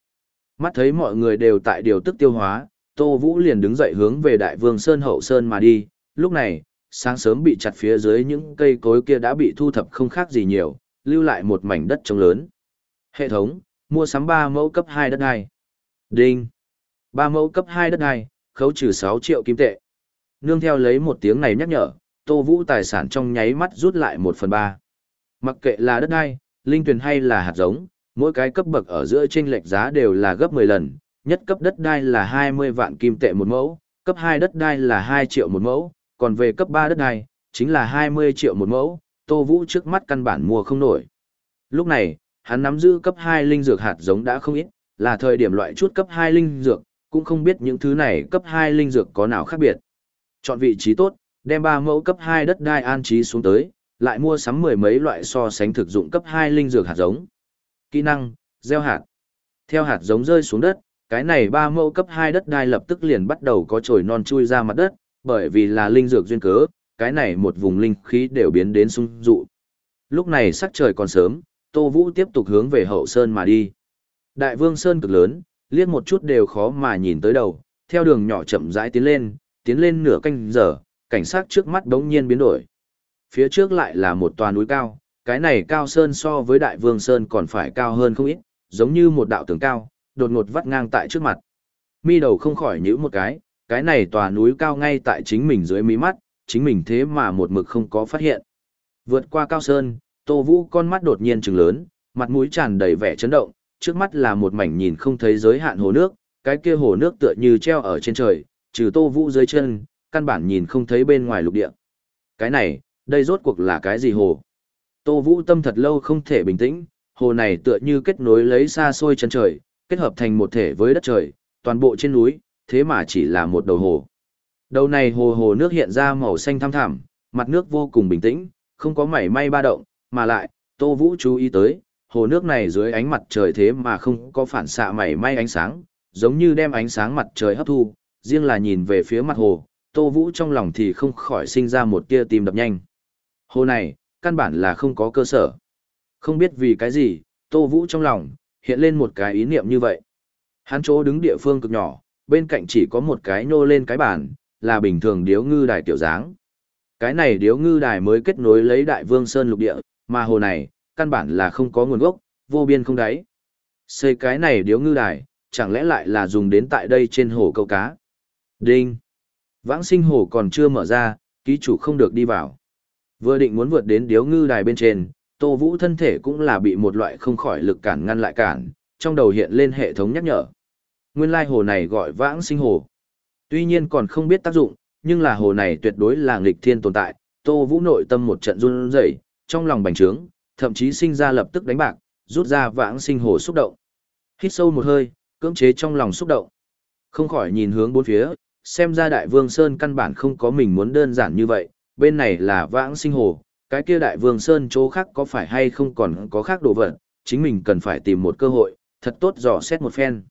Mắt thấy mọi người đều tại điều tức tiêu hóa, Tô Vũ liền đứng dậy hướng về Đại Vương Sơn Hậu Sơn mà đi, lúc này, sáng sớm bị chặt phía dưới những cây cối kia đã bị thu thập không khác gì nhiều, lưu lại một mảnh đất trống lớn. Hệ thống, mua sắm 3 mẫu cấp 2 đất đai. Đinh. 3 mẫu cấp 2 đất đai, khấu trừ 6 triệu kim tệ. Nương theo lấy một tiếng này nhắc nhở, Tô Vũ tài sản trong nháy mắt rút lại 1 phần 3. Mặc kệ là đất đai, linh tuyển hay là hạt giống, mỗi cái cấp bậc ở giữa chênh lệch giá đều là gấp 10 lần, nhất cấp đất đai là 20 vạn kim tệ một mẫu, cấp 2 đất đai là 2 triệu một mẫu, còn về cấp 3 đất đai, chính là 20 triệu một mẫu, Tô Vũ trước mắt căn bản mua không nổi. Lúc này, hắn nắm giữ cấp 2 linh dược hạt giống đã không ít, là thời điểm loại chút cấp 2 linh dược, cũng không biết những thứ này cấp 2 linh dược có nào khác biệt. Chọn vị trí tốt, đem 3 mẫu cấp 2 đất đai an trí xuống tới, lại mua sắm mười mấy loại so sánh thực dụng cấp 2 linh dược hạt giống. Kỹ năng, gieo hạt. Theo hạt giống rơi xuống đất, cái này ba mẫu cấp 2 đất đai lập tức liền bắt đầu có trồi non chui ra mặt đất, bởi vì là linh dược duyên cớ, cái này một vùng linh khí đều biến đến sung dụ. Lúc này sắc trời còn sớm, Tô Vũ tiếp tục hướng về hậu sơn mà đi. Đại vương sơn cực lớn, liếc một chút đều khó mà nhìn tới đầu, theo đường nhỏ chậm rãi tiến lên, tiến lên nửa canh giờ, cảnh sát trước mắt đống nhiên biến đổi. Phía trước lại là một tòa núi cao, cái này cao sơn so với đại vương sơn còn phải cao hơn không ít, giống như một đạo tường cao, đột ngột vắt ngang tại trước mặt. Mi đầu không khỏi nhíu một cái, cái này tòa núi cao ngay tại chính mình dưới mí mắt, chính mình thế mà một mực không có phát hiện. Vượt qua cao sơn, Tô Vũ con mắt đột nhiên trừng lớn, mặt mũi tràn đầy vẻ chấn động, trước mắt là một mảnh nhìn không thấy giới hạn hồ nước, cái kia hồ nước tựa như treo ở trên trời, trừ Tô Vũ dưới chân, căn bản nhìn không thấy bên ngoài lục địa. Cái này, đây rốt cuộc là cái gì hồ? Tô Vũ tâm thật lâu không thể bình tĩnh, hồ này tựa như kết nối lấy xa xôi chân trời, kết hợp thành một thể với đất trời, toàn bộ trên núi, thế mà chỉ là một đầu hồ. Đầu này hồ hồ nước hiện ra màu xanh thăm thẳm, mặt nước vô cùng bình tĩnh, không có mảy may ba động, mà lại, Tô Vũ chú ý tới, hồ nước này dưới ánh mặt trời thế mà không có phản xạ mảy may ánh sáng, giống như đem ánh sáng mặt trời hấp thu, riêng là nhìn về phía mặt hồ, Tô Vũ trong lòng thì không khỏi sinh ra một tia tim đập nhanh. Hồ này, căn bản là không có cơ sở. Không biết vì cái gì, Tô Vũ trong lòng, hiện lên một cái ý niệm như vậy. Hắn chỗ đứng địa phương cực nhỏ, bên cạnh chỉ có một cái nô lên cái bàn, là bình thường điếu ngư đài tiểu dáng. Cái này điếu ngư đài mới kết nối lấy đại vương sơn lục địa, mà hồ này, căn bản là không có nguồn gốc, vô biên không đáy. Xây cái này điếu ngư đài, chẳng lẽ lại là dùng đến tại đây trên hồ câu cá. Đinh! Vãng sinh hồ còn chưa mở ra, ký chủ không được đi vào. Vừa định muốn vượt đến điếu ngư đài bên trên, Tô Vũ thân thể cũng là bị một loại không khỏi lực cản ngăn lại cản, trong đầu hiện lên hệ thống nhắc nhở. Nguyên lai hồ này gọi vãng sinh hồ. Tuy nhiên còn không biết tác dụng, nhưng là hồ này tuyệt đối là nghịch thiên tồn tại, Tô Vũ nội tâm một trận run rẩy, trong lòng bành trướng, thậm chí sinh ra lập tức đánh bạc, rút ra vãng sinh hồ xúc động. Hít sâu một hơi, cưỡng chế trong lòng xúc động. Không khỏi nhìn hướng bốn phía, xem ra Đại Vương Sơn căn bản không có mình muốn đơn giản như vậy, bên này là vãng sinh hồ, cái kia Đại Vương Sơn chỗ khác có phải hay không còn có khác đồ vật, chính mình cần phải tìm một cơ hội, thật tốt dò xét một phen.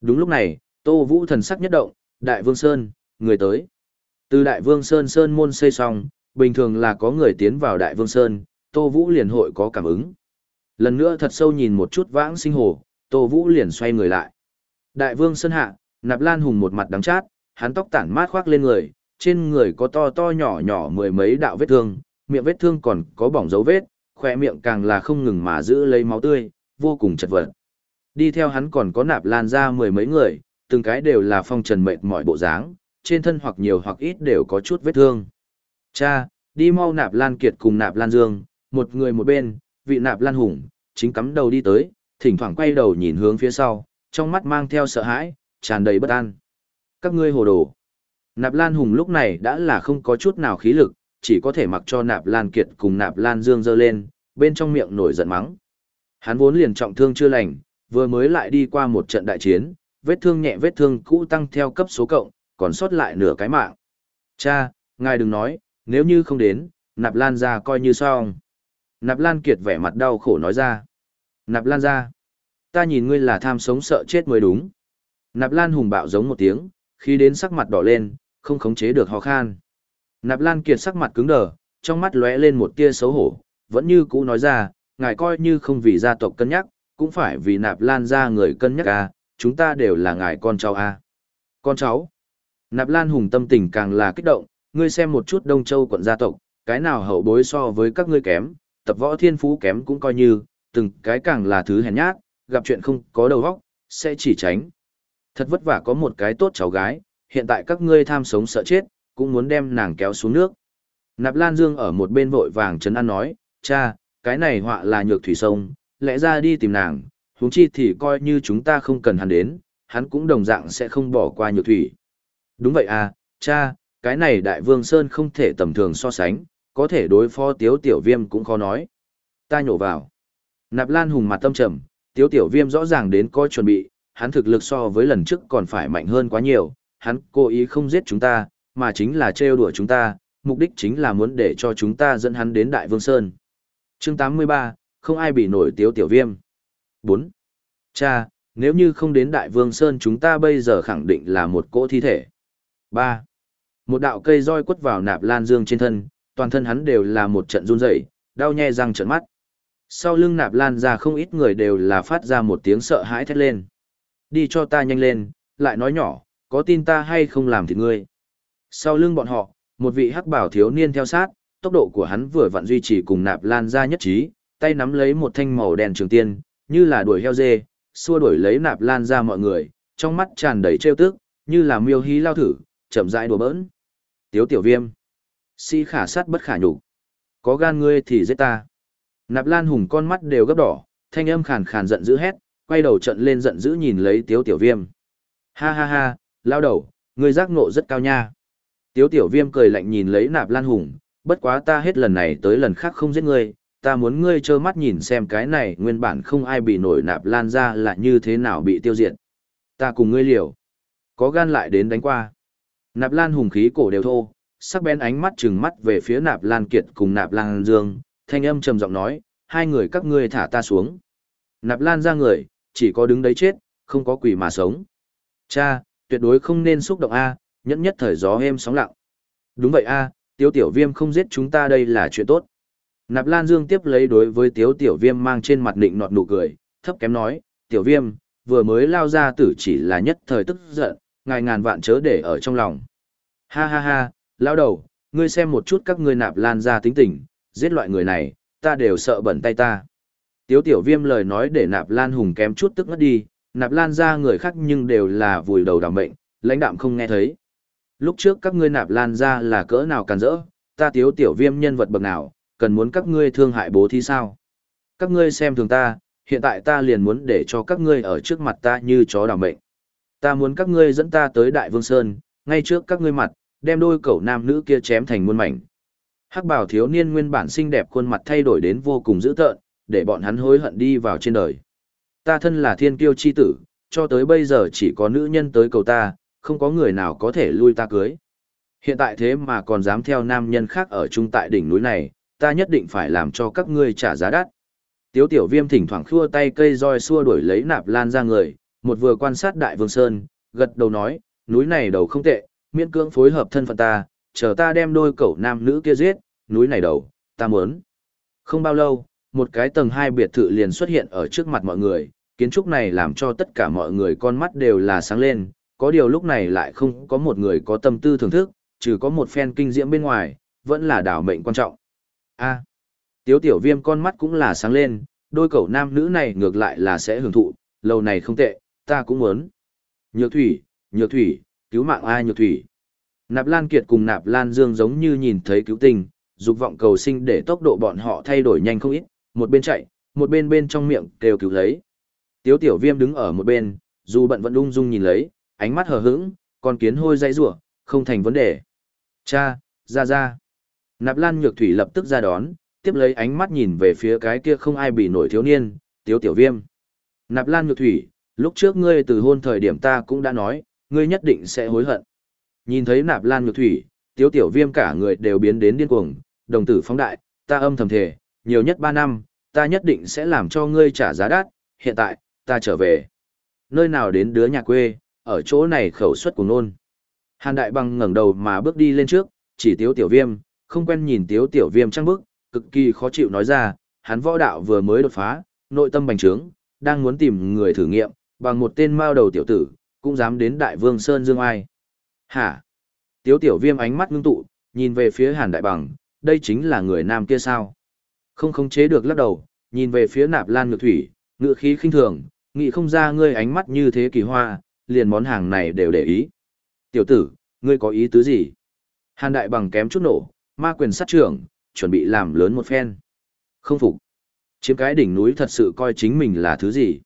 Đúng lúc này, Tô Vũ thần sắc nhất động, Đại Vương Sơn, người tới. Từ Đại Vương Sơn Sơn môn xây xong, bình thường là có người tiến vào Đại Vương Sơn, Tô Vũ liền hội có cảm ứng. Lần nữa thật sâu nhìn một chút vãng sinh hồ, Tô Vũ liền xoay người lại. Đại Vương Sơn hạ, Nạp Lan Hùng một mặt đắng chát, hắn tóc tản mát khoác lên người, trên người có to to nhỏ nhỏ mười mấy đạo vết thương, miệng vết thương còn có bỏng dấu vết, khỏe miệng càng là không ngừng mà giữ lấy máu tươi, vô cùng chật vật. Đi theo hắn còn có Nạp Lan ra mười mấy người, từng cái đều là phong trần mệt mỏi bộ dáng, trên thân hoặc nhiều hoặc ít đều có chút vết thương. Cha, đi mau nạp Lan Kiệt cùng nạp Lan Dương, một người một bên, vị nạp Lan Hùng, chính cắm đầu đi tới, thỉnh thoảng quay đầu nhìn hướng phía sau, trong mắt mang theo sợ hãi, tràn đầy bất an. Các ngươi hồ đồ. Nạp Lan Hùng lúc này đã là không có chút nào khí lực, chỉ có thể mặc cho nạp Lan Kiệt cùng nạp Lan Dương dơ lên, bên trong miệng nổi giận mắng. Hắn vốn liền trọng thương chưa lành, vừa mới lại đi qua một trận đại chiến, vết thương nhẹ vết thương cũ tăng theo cấp số cộng, còn sót lại nửa cái mạng. Cha, ngài đừng nói, nếu như không đến, nạp lan ra coi như xong. Nạp lan kiệt vẻ mặt đau khổ nói ra. Nạp lan ra. Ta nhìn ngươi là tham sống sợ chết mới đúng. Nạp lan hùng bạo giống một tiếng, khi đến sắc mặt đỏ lên, không khống chế được ho khan. Nạp lan kiệt sắc mặt cứng đờ, trong mắt lóe lên một tia xấu hổ, vẫn như cũ nói ra, ngài coi như không vì gia tộc cân nhắc, cũng phải vì nạp lan ra người cân nhắc à, chúng ta đều là ngài con cháu à. Con cháu. Nạp lan hùng tâm tình càng là kích động, ngươi xem một chút Đông Châu quận gia tộc, cái nào hậu bối so với các ngươi kém, tập võ thiên phú kém cũng coi như, từng cái càng là thứ hèn nhát, gặp chuyện không có đầu óc, sẽ chỉ tránh. Thật vất vả có một cái tốt cháu gái, hiện tại các ngươi tham sống sợ chết, cũng muốn đem nàng kéo xuống nước. Nạp Lan Dương ở một bên vội vàng chấn an nói, cha, cái này họa là nhược thủy sông, lẽ ra đi tìm nàng, huống chi thì coi như chúng ta không cần hắn đến, hắn cũng đồng dạng sẽ không bỏ qua nhược thủy. Đúng vậy à, cha, cái này đại vương Sơn không thể tầm thường so sánh, có thể đối phó tiếu tiểu viêm cũng khó nói. Ta nhổ vào. Nạp Lan hùng mặt tâm trầm, tiếu tiểu viêm rõ ràng đến coi chuẩn bị, hắn thực lực so với lần trước còn phải mạnh hơn quá nhiều, hắn cố ý không giết chúng ta, mà chính là trêu đùa chúng ta, mục đích chính là muốn để cho chúng ta dẫn hắn đến Đại Vương Sơn. Chương 83, không ai bị nổi tiếu tiểu viêm. 4. Cha, nếu như không đến Đại Vương Sơn chúng ta bây giờ khẳng định là một cỗ thi thể. 3. Một đạo cây roi quất vào nạp lan dương trên thân, toàn thân hắn đều là một trận run rẩy, đau nhe răng trợn mắt. Sau lưng nạp lan ra không ít người đều là phát ra một tiếng sợ hãi thét lên. Đi cho ta nhanh lên, lại nói nhỏ, có tin ta hay không làm thì ngươi. Sau lưng bọn họ, một vị hắc bảo thiếu niên theo sát, tốc độ của hắn vừa vặn duy trì cùng nạp lan ra nhất trí, tay nắm lấy một thanh màu đen trường tiên, như là đuổi heo dê, xua đuổi lấy nạp lan ra mọi người, trong mắt tràn đầy trêu tức, như là miêu hí lao thử, chậm rãi đùa bỡn. Tiếu tiểu viêm. Si khả sát bất khả nhục Có gan ngươi thì giết ta. Nạp Lan Hùng con mắt đều gấp đỏ, thanh âm khàn khàn giận dữ hét, quay đầu trận lên giận dữ nhìn lấy Tiếu tiểu viêm. Ha ha ha, lao đầu, ngươi giác ngộ rất cao nha. Tiếu tiểu viêm cười lạnh nhìn lấy Nạp Lan Hùng, bất quá ta hết lần này tới lần khác không giết ngươi, ta muốn ngươi trơ mắt nhìn xem cái này nguyên bản không ai bị nổi Nạp Lan ra là như thế nào bị tiêu diệt. Ta cùng ngươi liều. Có gan lại đến đánh qua. Nạp Lan hùng khí cổ đều thô, sắc bén ánh mắt trừng mắt về phía Nạp Lan Kiệt cùng Nạp Lan Dương, thanh âm trầm giọng nói, hai người các ngươi thả ta xuống. Nạp Lan ra người, chỉ có đứng đấy chết, không có quỷ mà sống. Cha, tuyệt đối không nên xúc động A, nhẫn nhất thời gió êm sóng lặng. Đúng vậy A, Tiếu Tiểu Viêm không giết chúng ta đây là chuyện tốt. Nạp Lan Dương tiếp lấy đối với Tiếu Tiểu Viêm mang trên mặt định nọt nụ cười, thấp kém nói, Tiểu Viêm, vừa mới lao ra tử chỉ là nhất thời tức giận, ngài ngàn vạn chớ để ở trong lòng. Ha ha ha, lão đầu, ngươi xem một chút các ngươi nạp lan ra tính tình, giết loại người này, ta đều sợ bẩn tay ta. Tiếu tiểu viêm lời nói để nạp lan hùng kém chút tức ngất đi, nạp lan ra người khác nhưng đều là vùi đầu đảm mệnh, lãnh đạm không nghe thấy. Lúc trước các ngươi nạp lan ra là cỡ nào càn rỡ, ta tiếu tiểu viêm nhân vật bậc nào, cần muốn các ngươi thương hại bố thí sao? Các ngươi xem thường ta, hiện tại ta liền muốn để cho các ngươi ở trước mặt ta như chó đảm mệnh. Ta muốn các ngươi dẫn ta tới Đại Vương Sơn, ngay trước các ngươi mặt, đem đôi cậu nam nữ kia chém thành muôn mảnh. Hắc bảo thiếu niên nguyên bản xinh đẹp khuôn mặt thay đổi đến vô cùng dữ tợn, để bọn hắn hối hận đi vào trên đời. Ta thân là thiên kiêu chi tử, cho tới bây giờ chỉ có nữ nhân tới cầu ta, không có người nào có thể lui ta cưới. Hiện tại thế mà còn dám theo nam nhân khác ở chung tại đỉnh núi này, ta nhất định phải làm cho các ngươi trả giá đắt. Tiếu tiểu viêm thỉnh thoảng khua tay cây roi xua đuổi lấy nạp lan ra người, một vừa quan sát đại vương sơn, gật đầu nói, núi này đầu không tệ, miễn cưỡng phối hợp thân phận ta, chờ ta đem đôi cậu nam nữ kia giết, núi này đầu, ta muốn. Không bao lâu, một cái tầng hai biệt thự liền xuất hiện ở trước mặt mọi người, kiến trúc này làm cho tất cả mọi người con mắt đều là sáng lên, có điều lúc này lại không có một người có tâm tư thưởng thức, trừ có một phen kinh diễm bên ngoài, vẫn là đảo mệnh quan trọng. A. À, Tiếu tiểu viêm con mắt cũng là sáng lên, đôi cậu nam nữ này ngược lại là sẽ hưởng thụ, lâu này không tệ, ta cũng muốn. Nhược thủy, nhược thủy, cứu mạng ai nhược thủy. Nạp Lan Kiệt cùng Nạp Lan Dương giống như nhìn thấy cứu tình, dục vọng cầu sinh để tốc độ bọn họ thay đổi nhanh không ít, một bên chạy, một bên bên trong miệng kêu cứu lấy. Tiếu tiểu viêm đứng ở một bên, dù bận vẫn ung dung nhìn lấy, ánh mắt hờ hững, con kiến hôi dây rủa không thành vấn đề. Cha, ra ra. Nạp Lan Nhược Thủy lập tức ra đón, tiếp lấy ánh mắt nhìn về phía cái kia không ai bị nổi thiếu niên, Tiếu Tiểu Viêm. Nạp Lan Nhược Thủy, lúc trước ngươi từ hôn thời điểm ta cũng đã nói, ngươi nhất định sẽ hối hận. Nhìn thấy Nạp Lan Nhược Thủy, Tiếu Tiểu Viêm cả người đều biến đến điên cuồng, đồng tử phóng đại, ta âm thầm thề, nhiều nhất 3 năm, ta nhất định sẽ làm cho ngươi trả giá đắt, hiện tại, ta trở về. Nơi nào đến đứa nhà quê, ở chỗ này khẩu suất cùng nôn. Hàn Đại Bằng ngẩng đầu mà bước đi lên trước, chỉ Tiếu Tiểu Viêm, không quen nhìn Tiếu Tiểu Viêm trăng bước, cực kỳ khó chịu nói ra, hắn võ đạo vừa mới đột phá, nội tâm bành trướng, đang muốn tìm người thử nghiệm, bằng một tên mao đầu tiểu tử, cũng dám đến Đại Vương Sơn Dương Ai. Hả? Tiếu Tiểu Viêm ánh mắt ngưng tụ, nhìn về phía Hàn Đại Bằng, đây chính là người nam kia sao? Không khống chế được lắc đầu, nhìn về phía Nạp Lan Nhược Thủy, ngựa khí khinh thường, nghĩ không ra ngươi ánh mắt như thế kỳ hoa, liền món hàng này đều để ý. Tiểu tử, ngươi có ý tứ gì? Hàn đại bằng kém chút nổ, ma quyền sát trưởng, chuẩn bị làm lớn một phen. Không phục. Chiếm cái đỉnh núi thật sự coi chính mình là thứ gì?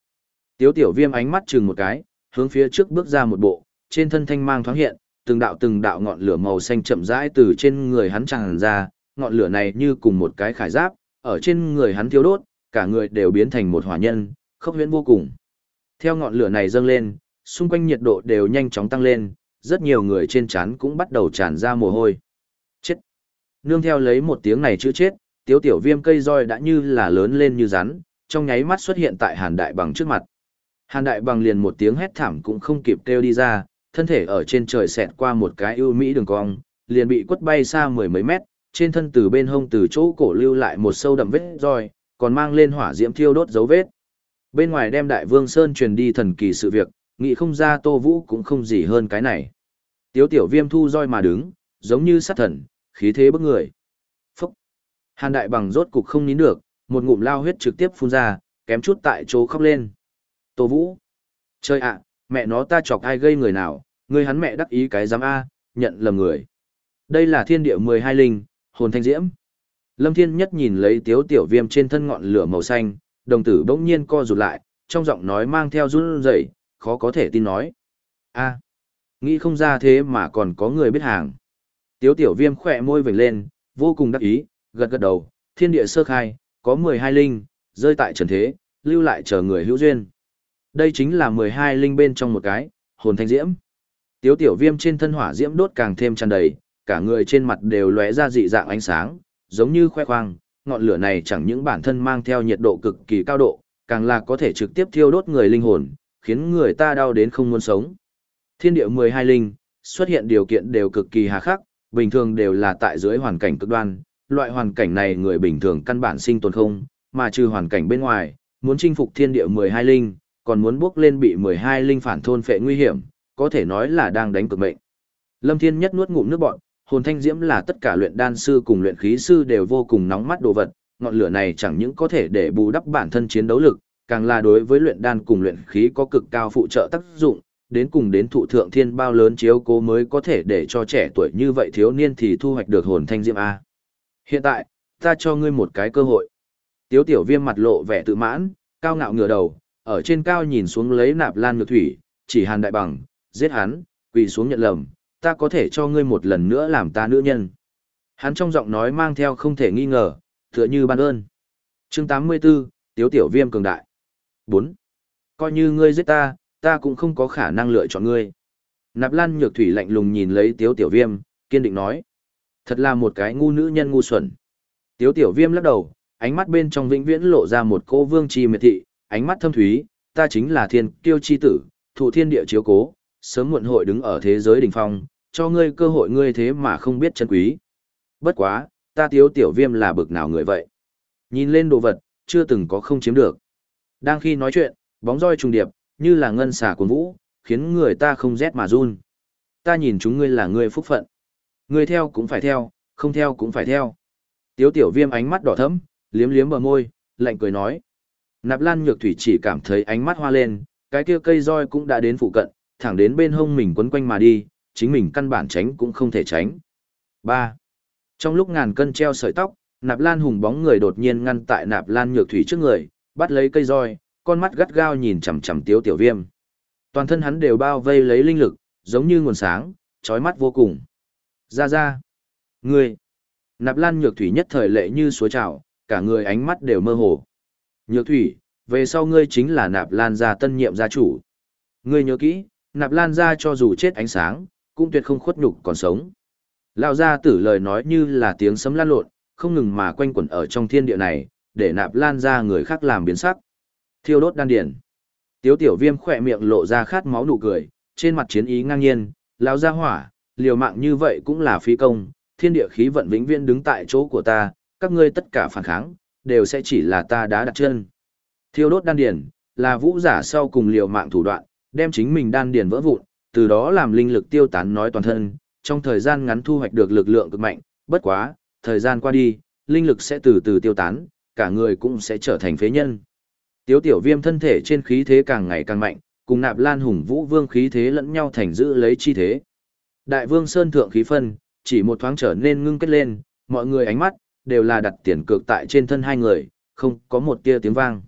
Tiếu tiểu viêm ánh mắt chừng một cái, hướng phía trước bước ra một bộ, trên thân thanh mang thoáng hiện, từng đạo từng đạo ngọn lửa màu xanh chậm rãi từ trên người hắn tràn ra, ngọn lửa này như cùng một cái khải giáp, ở trên người hắn thiêu đốt, cả người đều biến thành một hỏa nhân, khốc huyễn vô cùng. Theo ngọn lửa này dâng lên, xung quanh nhiệt độ đều nhanh chóng tăng lên, rất nhiều người trên trán cũng bắt đầu tràn ra mồ hôi. Chết! Nương theo lấy một tiếng này chữ chết, tiếu tiểu viêm cây roi đã như là lớn lên như rắn, trong nháy mắt xuất hiện tại hàn đại bằng trước mặt. Hàn đại bằng liền một tiếng hét thảm cũng không kịp kêu đi ra, thân thể ở trên trời xẹt qua một cái ưu mỹ đường cong, liền bị quất bay xa mười mấy mét, trên thân từ bên hông từ chỗ cổ lưu lại một sâu đậm vết roi, còn mang lên hỏa diễm thiêu đốt dấu vết. Bên ngoài đem Đại Vương Sơn truyền đi thần kỳ sự việc, nghĩ không ra Tô Vũ cũng không gì hơn cái này. Tiếu tiểu viêm thu roi mà đứng, giống như sát thần, khí thế bức người. Phúc! Hàn đại bằng rốt cục không nín được, một ngụm lao huyết trực tiếp phun ra, kém chút tại chỗ khóc lên. Tô Vũ! Chơi ạ, mẹ nó ta chọc ai gây người nào, người hắn mẹ đắc ý cái giám A, nhận lầm người. Đây là thiên địa 12 linh, hồn thanh diễm. Lâm Thiên Nhất nhìn lấy tiếu tiểu viêm trên thân ngọn lửa màu xanh, đồng tử bỗng nhiên co rụt lại, trong giọng nói mang theo run rẩy, khó có thể tin nói. a nghĩ không ra thế mà còn có người biết hàng. Tiếu tiểu viêm khỏe môi vểnh lên, vô cùng đắc ý, gật gật đầu, thiên địa sơ khai, có 12 linh, rơi tại trần thế, lưu lại chờ người hữu duyên. Đây chính là 12 linh bên trong một cái, hồn thanh diễm. Tiếu tiểu viêm trên thân hỏa diễm đốt càng thêm tràn đầy, cả người trên mặt đều lóe ra dị dạng ánh sáng, giống như khoe khoang, ngọn lửa này chẳng những bản thân mang theo nhiệt độ cực kỳ cao độ, càng là có thể trực tiếp thiêu đốt người linh hồn, khiến người ta đau đến không muốn sống. Thiên địa 12 linh, xuất hiện điều kiện đều cực kỳ hà khắc, bình thường đều là tại dưới hoàn cảnh cực đoan, loại hoàn cảnh này người bình thường căn bản sinh tồn không, mà trừ hoàn cảnh bên ngoài, muốn chinh phục thiên địa 12 linh, còn muốn bước lên bị 12 linh phản thôn phệ nguy hiểm, có thể nói là đang đánh cực mệnh. Lâm Thiên nhất nuốt ngụm nước bọt, hồn thanh diễm là tất cả luyện đan sư cùng luyện khí sư đều vô cùng nóng mắt đồ vật, ngọn lửa này chẳng những có thể để bù đắp bản thân chiến đấu lực, càng là đối với luyện đan cùng luyện khí có cực cao phụ trợ tác dụng, đến cùng đến thụ thượng thiên bao lớn chiếu cố mới có thể để cho trẻ tuổi như vậy thiếu niên thì thu hoạch được hồn thanh diễm A. Hiện tại, ta cho ngươi một cái cơ hội. Tiếu tiểu viêm mặt lộ vẻ tự mãn, cao ngạo ngửa đầu, ở trên cao nhìn xuống lấy nạp lan nhược thủy, chỉ hàn đại bằng, giết hắn, quỳ xuống nhận lầm, ta có thể cho ngươi một lần nữa làm ta nữ nhân. Hắn trong giọng nói mang theo không thể nghi ngờ, tựa như ban ơn. chương 84, Tiếu tiểu viêm cường đại. 4. Coi như ngươi giết ta, ta cũng không có khả năng lựa chọn ngươi. Nạp Lan Nhược Thủy lạnh lùng nhìn lấy Tiếu Tiểu Viêm, kiên định nói. Thật là một cái ngu nữ nhân ngu xuẩn. Tiếu Tiểu Viêm lắc đầu, ánh mắt bên trong vĩnh viễn lộ ra một cô vương chi miệt thị, ánh mắt thâm thúy, ta chính là thiên kiêu chi tử, thụ thiên địa chiếu cố, sớm muộn hội đứng ở thế giới đỉnh phong, cho ngươi cơ hội ngươi thế mà không biết chân quý. Bất quá, ta Tiếu Tiểu Viêm là bực nào người vậy? Nhìn lên đồ vật, chưa từng có không chiếm được. Đang khi nói chuyện, bóng roi trùng điệp, như là ngân xà cuốn vũ, khiến người ta không rét mà run. Ta nhìn chúng ngươi là người phúc phận. Ngươi theo cũng phải theo, không theo cũng phải theo. Tiếu tiểu viêm ánh mắt đỏ thẫm, liếm liếm bờ môi, lạnh cười nói. Nạp lan nhược thủy chỉ cảm thấy ánh mắt hoa lên, cái kia cây roi cũng đã đến phụ cận, thẳng đến bên hông mình quấn quanh mà đi, chính mình căn bản tránh cũng không thể tránh. 3. Trong lúc ngàn cân treo sợi tóc, nạp lan hùng bóng người đột nhiên ngăn tại nạp lan nhược thủy trước người, bắt lấy cây roi, con mắt gắt gao nhìn chằm chằm tiếu tiểu viêm. Toàn thân hắn đều bao vây lấy linh lực, giống như nguồn sáng, chói mắt vô cùng. Ra ra. Ngươi. Nạp lan nhược thủy nhất thời lệ như suối trào, cả người ánh mắt đều mơ hồ. Nhược thủy, về sau ngươi chính là nạp lan gia tân nhiệm gia chủ. Ngươi nhớ kỹ, nạp lan gia cho dù chết ánh sáng, cũng tuyệt không khuất nhục còn sống. Lão gia tử lời nói như là tiếng sấm lan lộn, không ngừng mà quanh quẩn ở trong thiên địa này, để nạp lan gia người khác làm biến sắc. Thiêu đốt đan điển. Tiếu tiểu viêm khỏe miệng lộ ra khát máu nụ cười, trên mặt chiến ý ngang nhiên, lao gia hỏa, liều mạng như vậy cũng là phí công, thiên địa khí vận vĩnh viễn đứng tại chỗ của ta, các ngươi tất cả phản kháng, đều sẽ chỉ là ta đã đặt chân. Thiêu đốt đan điển, là vũ giả sau cùng liều mạng thủ đoạn, đem chính mình đan điển vỡ vụn, từ đó làm linh lực tiêu tán nói toàn thân, trong thời gian ngắn thu hoạch được lực lượng cực mạnh, bất quá, thời gian qua đi, linh lực sẽ từ từ tiêu tán, cả người cũng sẽ trở thành phế nhân. Tiếu tiểu viêm thân thể trên khí thế càng ngày càng mạnh, cùng nạp lan hùng vũ vương khí thế lẫn nhau thành giữ lấy chi thế. Đại vương sơn thượng khí phân, chỉ một thoáng trở nên ngưng kết lên, mọi người ánh mắt, đều là đặt tiền cược tại trên thân hai người, không có một tia tiếng vang.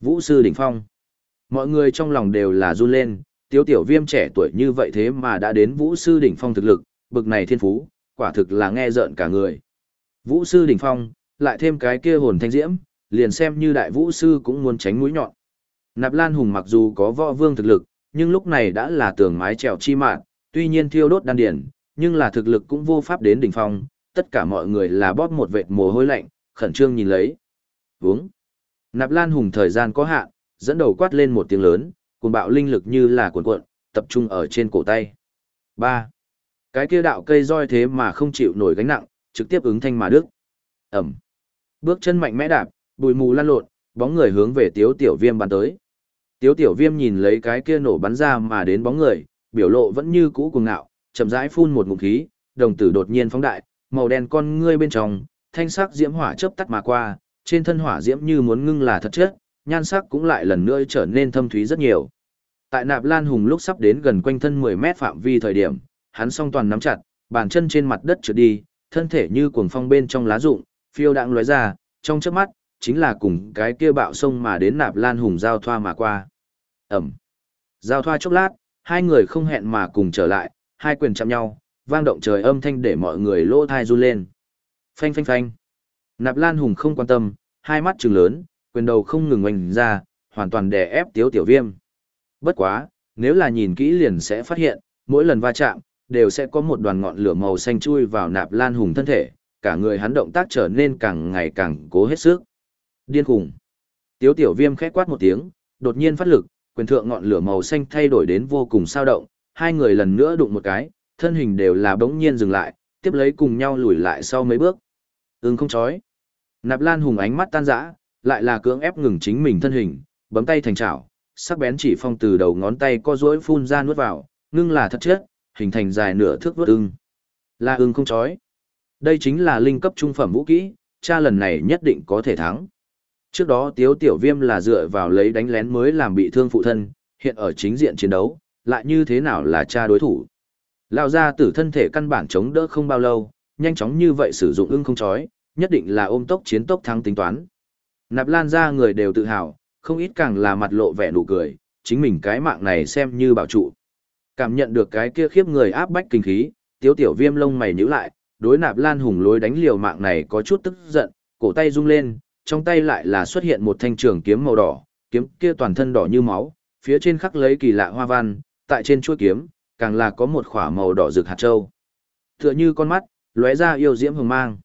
Vũ sư đỉnh phong. Mọi người trong lòng đều là run lên, tiếu tiểu viêm trẻ tuổi như vậy thế mà đã đến vũ sư đỉnh phong thực lực, bực này thiên phú, quả thực là nghe rợn cả người. Vũ sư đỉnh phong, lại thêm cái kia hồn thanh diễm, liền xem như đại vũ sư cũng muốn tránh mũi nhọn. Nạp Lan Hùng mặc dù có võ vương thực lực, nhưng lúc này đã là tường mái trèo chi mạng, tuy nhiên thiêu đốt đan điển, nhưng là thực lực cũng vô pháp đến đỉnh phong, tất cả mọi người là bóp một vệt mồ hôi lạnh, khẩn trương nhìn lấy. Vúng. Nạp Lan Hùng thời gian có hạn, dẫn đầu quát lên một tiếng lớn, cuồng bạo linh lực như là cuộn cuộn, tập trung ở trên cổ tay. 3. Cái kia đạo cây roi thế mà không chịu nổi gánh nặng, trực tiếp ứng thanh mà đức. Ẩm. Bước chân mạnh mẽ đạp, bụi mù lan lộn, bóng người hướng về tiếu tiểu viêm bắn tới. Tiếu tiểu viêm nhìn lấy cái kia nổ bắn ra mà đến bóng người, biểu lộ vẫn như cũ cuồng ngạo, chậm rãi phun một ngụm khí, đồng tử đột nhiên phóng đại, màu đen con ngươi bên trong, thanh sắc diễm hỏa chớp tắt mà qua, trên thân hỏa diễm như muốn ngưng là thật chất, nhan sắc cũng lại lần nữa trở nên thâm thúy rất nhiều. Tại Nạp Lan Hùng lúc sắp đến gần quanh thân 10 mét phạm vi thời điểm, hắn song toàn nắm chặt, bàn chân trên mặt đất trượt đi, thân thể như cuồng phong bên trong lá rụng, phiêu đãng lóe ra, trong chớp mắt, chính là cùng cái kia bạo sông mà đến nạp lan hùng giao thoa mà qua. Ẩm. Giao thoa chốc lát, hai người không hẹn mà cùng trở lại, hai quyền chạm nhau, vang động trời âm thanh để mọi người lỗ thai run lên. Phanh phanh phanh. Nạp lan hùng không quan tâm, hai mắt trừng lớn, quyền đầu không ngừng oanh ra, hoàn toàn đè ép tiếu tiểu viêm. Bất quá, nếu là nhìn kỹ liền sẽ phát hiện, mỗi lần va chạm, đều sẽ có một đoàn ngọn lửa màu xanh chui vào nạp lan hùng thân thể, cả người hắn động tác trở nên càng ngày càng cố hết sức. Điên khủng. Tiếu tiểu viêm khẽ quát một tiếng, đột nhiên phát lực, quyền thượng ngọn lửa màu xanh thay đổi đến vô cùng sao động, hai người lần nữa đụng một cái, thân hình đều là bỗng nhiên dừng lại, tiếp lấy cùng nhau lùi lại sau mấy bước. Ưng không chói. Nạp Lan Hùng ánh mắt tan rã, lại là cưỡng ép ngừng chính mình thân hình, bấm tay thành chảo, sắc bén chỉ phong từ đầu ngón tay co duỗi phun ra nuốt vào, ngưng là thật chết, hình thành dài nửa thước vút ưng. Là ưng không chói. Đây chính là linh cấp trung phẩm vũ kỹ, cha lần này nhất định có thể thắng. Trước đó Tiếu Tiểu Viêm là dựa vào lấy đánh lén mới làm bị thương phụ thân, hiện ở chính diện chiến đấu, lại như thế nào là cha đối thủ. Lao ra tử thân thể căn bản chống đỡ không bao lâu, nhanh chóng như vậy sử dụng ưng không chói, nhất định là ôm tốc chiến tốc thắng tính toán. Nạp lan ra người đều tự hào, không ít càng là mặt lộ vẻ nụ cười, chính mình cái mạng này xem như bảo trụ. Cảm nhận được cái kia khiếp người áp bách kinh khí, tiếu tiểu viêm lông mày nhíu lại, đối nạp lan hùng lối đánh liều mạng này có chút tức giận, cổ tay rung lên, trong tay lại là xuất hiện một thanh trường kiếm màu đỏ, kiếm kia toàn thân đỏ như máu, phía trên khắc lấy kỳ lạ hoa văn, tại trên chuôi kiếm, càng là có một khỏa màu đỏ rực hạt châu. Tựa như con mắt, lóe ra yêu diễm hồng mang.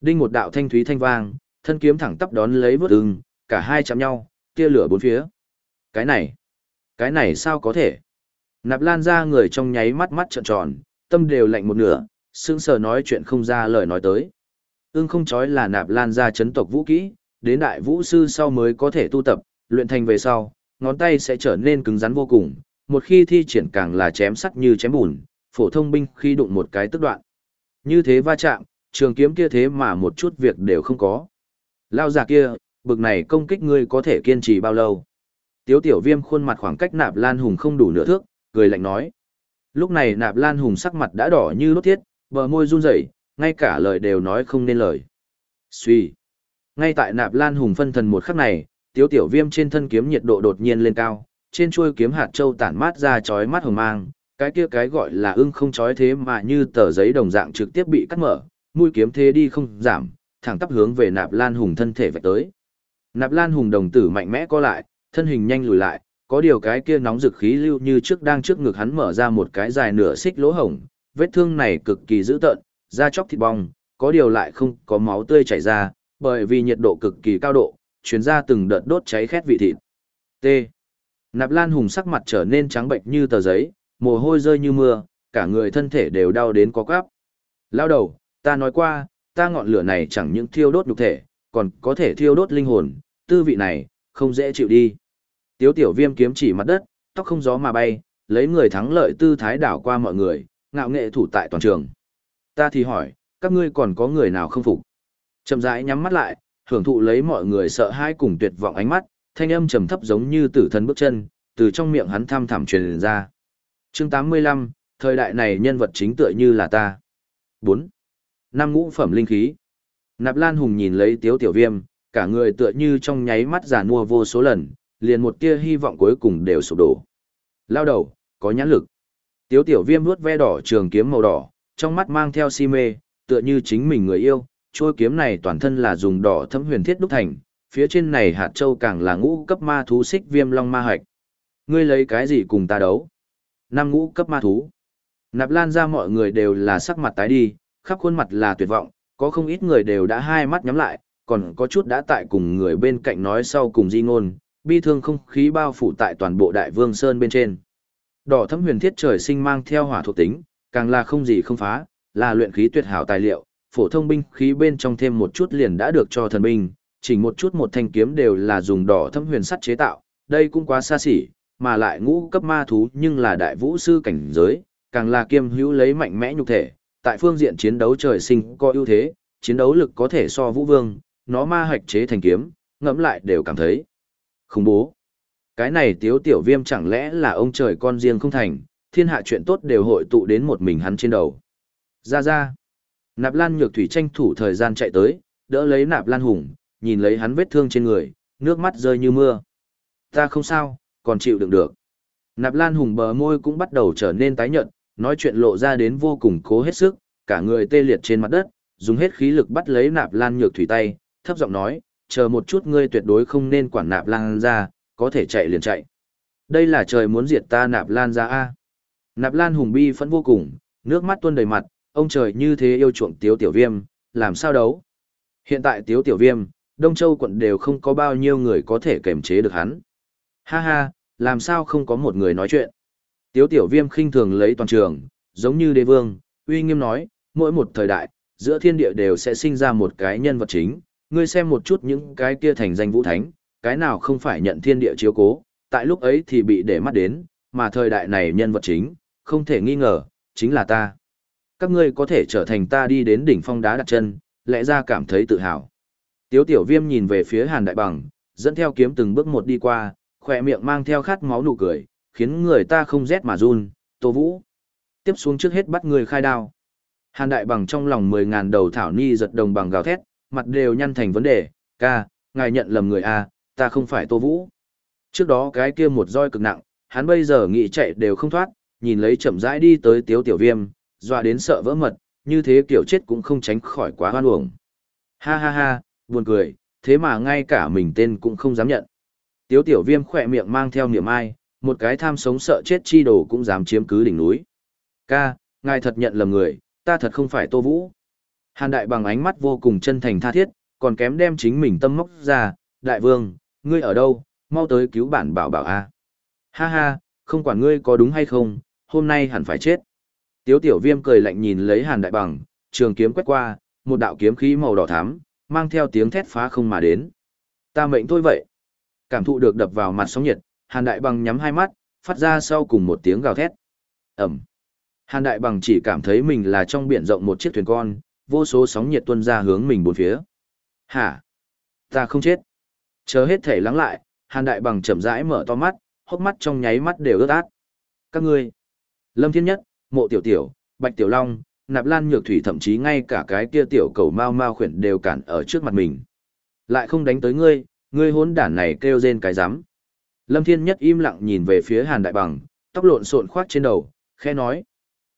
Đinh một đạo thanh thúy thanh vang, thân kiếm thẳng tắp đón lấy vớt ưng, cả hai chạm nhau, tia lửa bốn phía. Cái này, cái này sao có thể? Nạp lan ra người trong nháy mắt mắt trợn tròn, tâm đều lạnh một nửa, sững sờ nói chuyện không ra lời nói tới. Ưng không chói là nạp lan ra chấn tộc vũ kỹ, đến đại vũ sư sau mới có thể tu tập, luyện thành về sau, ngón tay sẽ trở nên cứng rắn vô cùng, một khi thi triển càng là chém sắt như chém bùn, phổ thông binh khi đụng một cái tức đoạn. Như thế va chạm, trường kiếm kia thế mà một chút việc đều không có. Lao già kia, bực này công kích ngươi có thể kiên trì bao lâu? Tiếu tiểu viêm khuôn mặt khoảng cách nạp lan hùng không đủ nửa thước, cười lạnh nói. Lúc này nạp lan hùng sắc mặt đã đỏ như lốt thiết, bờ môi run rẩy, ngay cả lời đều nói không nên lời. Suy. Ngay tại nạp lan hùng phân thần một khắc này, tiếu tiểu viêm trên thân kiếm nhiệt độ đột nhiên lên cao, trên chuôi kiếm hạt châu tản mát ra chói mắt hồng mang, cái kia cái gọi là ưng không chói thế mà như tờ giấy đồng dạng trực tiếp bị cắt mở, mũi kiếm thế đi không giảm, thẳng tắp hướng về Nạp Lan Hùng thân thể vạch tới. Nạp Lan Hùng đồng tử mạnh mẽ co lại, thân hình nhanh lùi lại, có điều cái kia nóng dực khí lưu như trước đang trước ngực hắn mở ra một cái dài nửa xích lỗ hổng, vết thương này cực kỳ dữ tợn, da chóc thịt bong, có điều lại không có máu tươi chảy ra, bởi vì nhiệt độ cực kỳ cao độ, truyền ra từng đợt đốt cháy khét vị thịt. T. Nạp Lan Hùng sắc mặt trở nên trắng bệnh như tờ giấy, mồ hôi rơi như mưa, cả người thân thể đều đau đến có quắp. Lao đầu, ta nói qua, ta ngọn lửa này chẳng những thiêu đốt nhục thể, còn có thể thiêu đốt linh hồn, tư vị này, không dễ chịu đi. Tiếu tiểu viêm kiếm chỉ mặt đất, tóc không gió mà bay, lấy người thắng lợi tư thái đảo qua mọi người, ngạo nghệ thủ tại toàn trường. Ta thì hỏi, các ngươi còn có người nào không phục? Chậm rãi nhắm mắt lại, hưởng thụ lấy mọi người sợ hãi cùng tuyệt vọng ánh mắt, thanh âm trầm thấp giống như tử thần bước chân, từ trong miệng hắn tham thẳm truyền ra. Chương 85, thời đại này nhân vật chính tựa như là ta. 4. Năm ngũ phẩm linh khí. Nạp Lan Hùng nhìn lấy Tiếu Tiểu Viêm, cả người tựa như trong nháy mắt già nua vô số lần, liền một tia hy vọng cuối cùng đều sụp đổ. Lao đầu, có nhãn lực. Tiếu Tiểu Viêm vuốt ve đỏ trường kiếm màu đỏ, trong mắt mang theo si mê, tựa như chính mình người yêu, Chôi kiếm này toàn thân là dùng đỏ thấm huyền thiết đúc thành, phía trên này hạt châu càng là ngũ cấp ma thú xích viêm long ma hạch. Ngươi lấy cái gì cùng ta đấu? Năm ngũ cấp ma thú. Nạp lan ra mọi người đều là sắc mặt tái đi, khắp khuôn mặt là tuyệt vọng, có không ít người đều đã hai mắt nhắm lại, còn có chút đã tại cùng người bên cạnh nói sau cùng di ngôn, bi thương không khí bao phủ tại toàn bộ đại vương sơn bên trên. Đỏ thấm huyền thiết trời sinh mang theo hỏa thuộc tính, càng là không gì không phá, là luyện khí tuyệt hảo tài liệu, phổ thông binh khí bên trong thêm một chút liền đã được cho thần binh, chỉnh một chút một thanh kiếm đều là dùng đỏ thâm huyền sắt chế tạo, đây cũng quá xa xỉ, mà lại ngũ cấp ma thú nhưng là đại vũ sư cảnh giới, càng là kiêm hữu lấy mạnh mẽ nhục thể, tại phương diện chiến đấu trời sinh có ưu thế, chiến đấu lực có thể so vũ vương, nó ma hạch chế thành kiếm, ngẫm lại đều cảm thấy khủng bố. Cái này tiếu tiểu viêm chẳng lẽ là ông trời con riêng không thành, thiên hạ chuyện tốt đều hội tụ đến một mình hắn trên đầu. Ra ra. Nạp Lan Nhược Thủy tranh thủ thời gian chạy tới, đỡ lấy Nạp Lan Hùng, nhìn lấy hắn vết thương trên người, nước mắt rơi như mưa. Ta không sao, còn chịu đựng được. Nạp Lan Hùng bờ môi cũng bắt đầu trở nên tái nhợt, nói chuyện lộ ra đến vô cùng cố hết sức, cả người tê liệt trên mặt đất, dùng hết khí lực bắt lấy Nạp Lan Nhược Thủy tay, thấp giọng nói, chờ một chút ngươi tuyệt đối không nên quản Nạp Lan ra, có thể chạy liền chạy. Đây là trời muốn diệt ta Nạp Lan ra a. Nạp Lan Hùng bi phẫn vô cùng, nước mắt tuôn đầy mặt, ông trời như thế yêu chuộng Tiếu Tiểu Viêm, làm sao đấu? Hiện tại Tiếu Tiểu Viêm, Đông Châu quận đều không có bao nhiêu người có thể kềm chế được hắn. Ha ha, làm sao không có một người nói chuyện. Tiếu tiểu viêm khinh thường lấy toàn trường, giống như đế vương, uy nghiêm nói, mỗi một thời đại, giữa thiên địa đều sẽ sinh ra một cái nhân vật chính, ngươi xem một chút những cái kia thành danh vũ thánh, cái nào không phải nhận thiên địa chiếu cố, tại lúc ấy thì bị để mắt đến, mà thời đại này nhân vật chính, không thể nghi ngờ, chính là ta. Các ngươi có thể trở thành ta đi đến đỉnh phong đá đặt chân, lẽ ra cảm thấy tự hào. Tiếu tiểu viêm nhìn về phía hàn đại bằng, dẫn theo kiếm từng bước một đi qua, khỏe miệng mang theo khát máu nụ cười, khiến người ta không rét mà run, tô vũ. Tiếp xuống trước hết bắt người khai đao. Hàn đại bằng trong lòng mười ngàn đầu thảo ni giật đồng bằng gào thét, mặt đều nhăn thành vấn đề, ca, ngài nhận lầm người a, ta không phải tô vũ. Trước đó cái kia một roi cực nặng, hắn bây giờ nghĩ chạy đều không thoát, nhìn lấy chậm rãi đi tới tiếu tiểu viêm, dọa đến sợ vỡ mật, như thế kiểu chết cũng không tránh khỏi quá hoan uổng. Ha ha ha, buồn cười, thế mà ngay cả mình tên cũng không dám nhận. Tiếu tiểu viêm khỏe miệng mang theo niệm ai, một cái tham sống sợ chết chi đồ cũng dám chiếm cứ đỉnh núi. Ca, ngài thật nhận lầm người, ta thật không phải Tô Vũ. Hàn đại bằng ánh mắt vô cùng chân thành tha thiết, còn kém đem chính mình tâm móc ra, đại vương, ngươi ở đâu, mau tới cứu bản bảo bảo a. Ha ha, không quản ngươi có đúng hay không, hôm nay hẳn phải chết. Tiếu tiểu viêm cười lạnh nhìn lấy hàn đại bằng, trường kiếm quét qua, một đạo kiếm khí màu đỏ thắm, mang theo tiếng thét phá không mà đến. Ta mệnh thôi vậy. Cảm thụ được đập vào mặt sóng nhiệt, hàn đại bằng nhắm hai mắt, phát ra sau cùng một tiếng gào thét. Ẩm. Hàn đại bằng chỉ cảm thấy mình là trong biển rộng một chiếc thuyền con, vô số sóng nhiệt tuôn ra hướng mình bốn phía. Hả? Ta không chết. Chờ hết thể lắng lại, hàn đại bằng chậm rãi mở to mắt, hốc mắt trong nháy mắt đều ướt át. Các ngươi. Lâm Thiên Nhất, Mộ Tiểu Tiểu, Bạch Tiểu Long, Nạp Lan Nhược Thủy thậm chí ngay cả cái kia tiểu cầu mau mau khuyển đều cản ở trước mặt mình. Lại không đánh tới ngươi, ngươi hỗn đản này kêu rên cái rắm. Lâm Thiên Nhất im lặng nhìn về phía Hàn Đại Bằng, tóc lộn xộn khoác trên đầu, khẽ nói.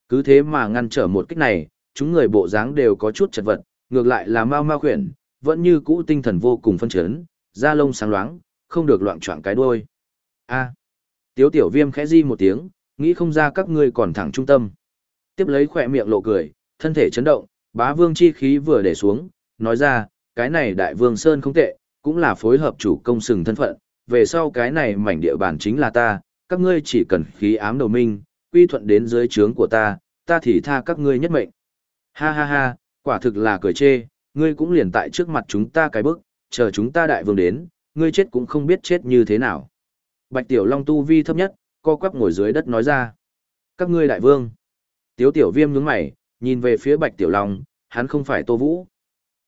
Cứ thế mà ngăn trở một kích này, chúng người bộ dáng đều có chút chật vật, ngược lại là mau mau khuyển, vẫn như cũ tinh thần vô cùng phân chấn, da lông sáng loáng, không được loạn choạng cái đuôi. A. Tiếu tiểu viêm khẽ di một tiếng, nghĩ không ra các ngươi còn thẳng trung tâm. Tiếp lấy khỏe miệng lộ cười, thân thể chấn động, bá vương chi khí vừa để xuống, nói ra, cái này đại vương Sơn không tệ, cũng là phối hợp chủ công sừng thân phận, về sau cái này mảnh địa bàn chính là ta, các ngươi chỉ cần khí ám đầu minh, quy thuận đến dưới trướng của ta, ta thì tha các ngươi nhất mệnh. Ha ha ha, quả thực là cười chê, ngươi cũng liền tại trước mặt chúng ta cái bức, chờ chúng ta đại vương đến, ngươi chết cũng không biết chết như thế nào. Bạch Tiểu Long tu vi thấp nhất, co quắp ngồi dưới đất nói ra. Các ngươi đại vương. Tiếu Tiểu Viêm nhướng mày, nhìn về phía Bạch Tiểu Long, hắn không phải Tô Vũ.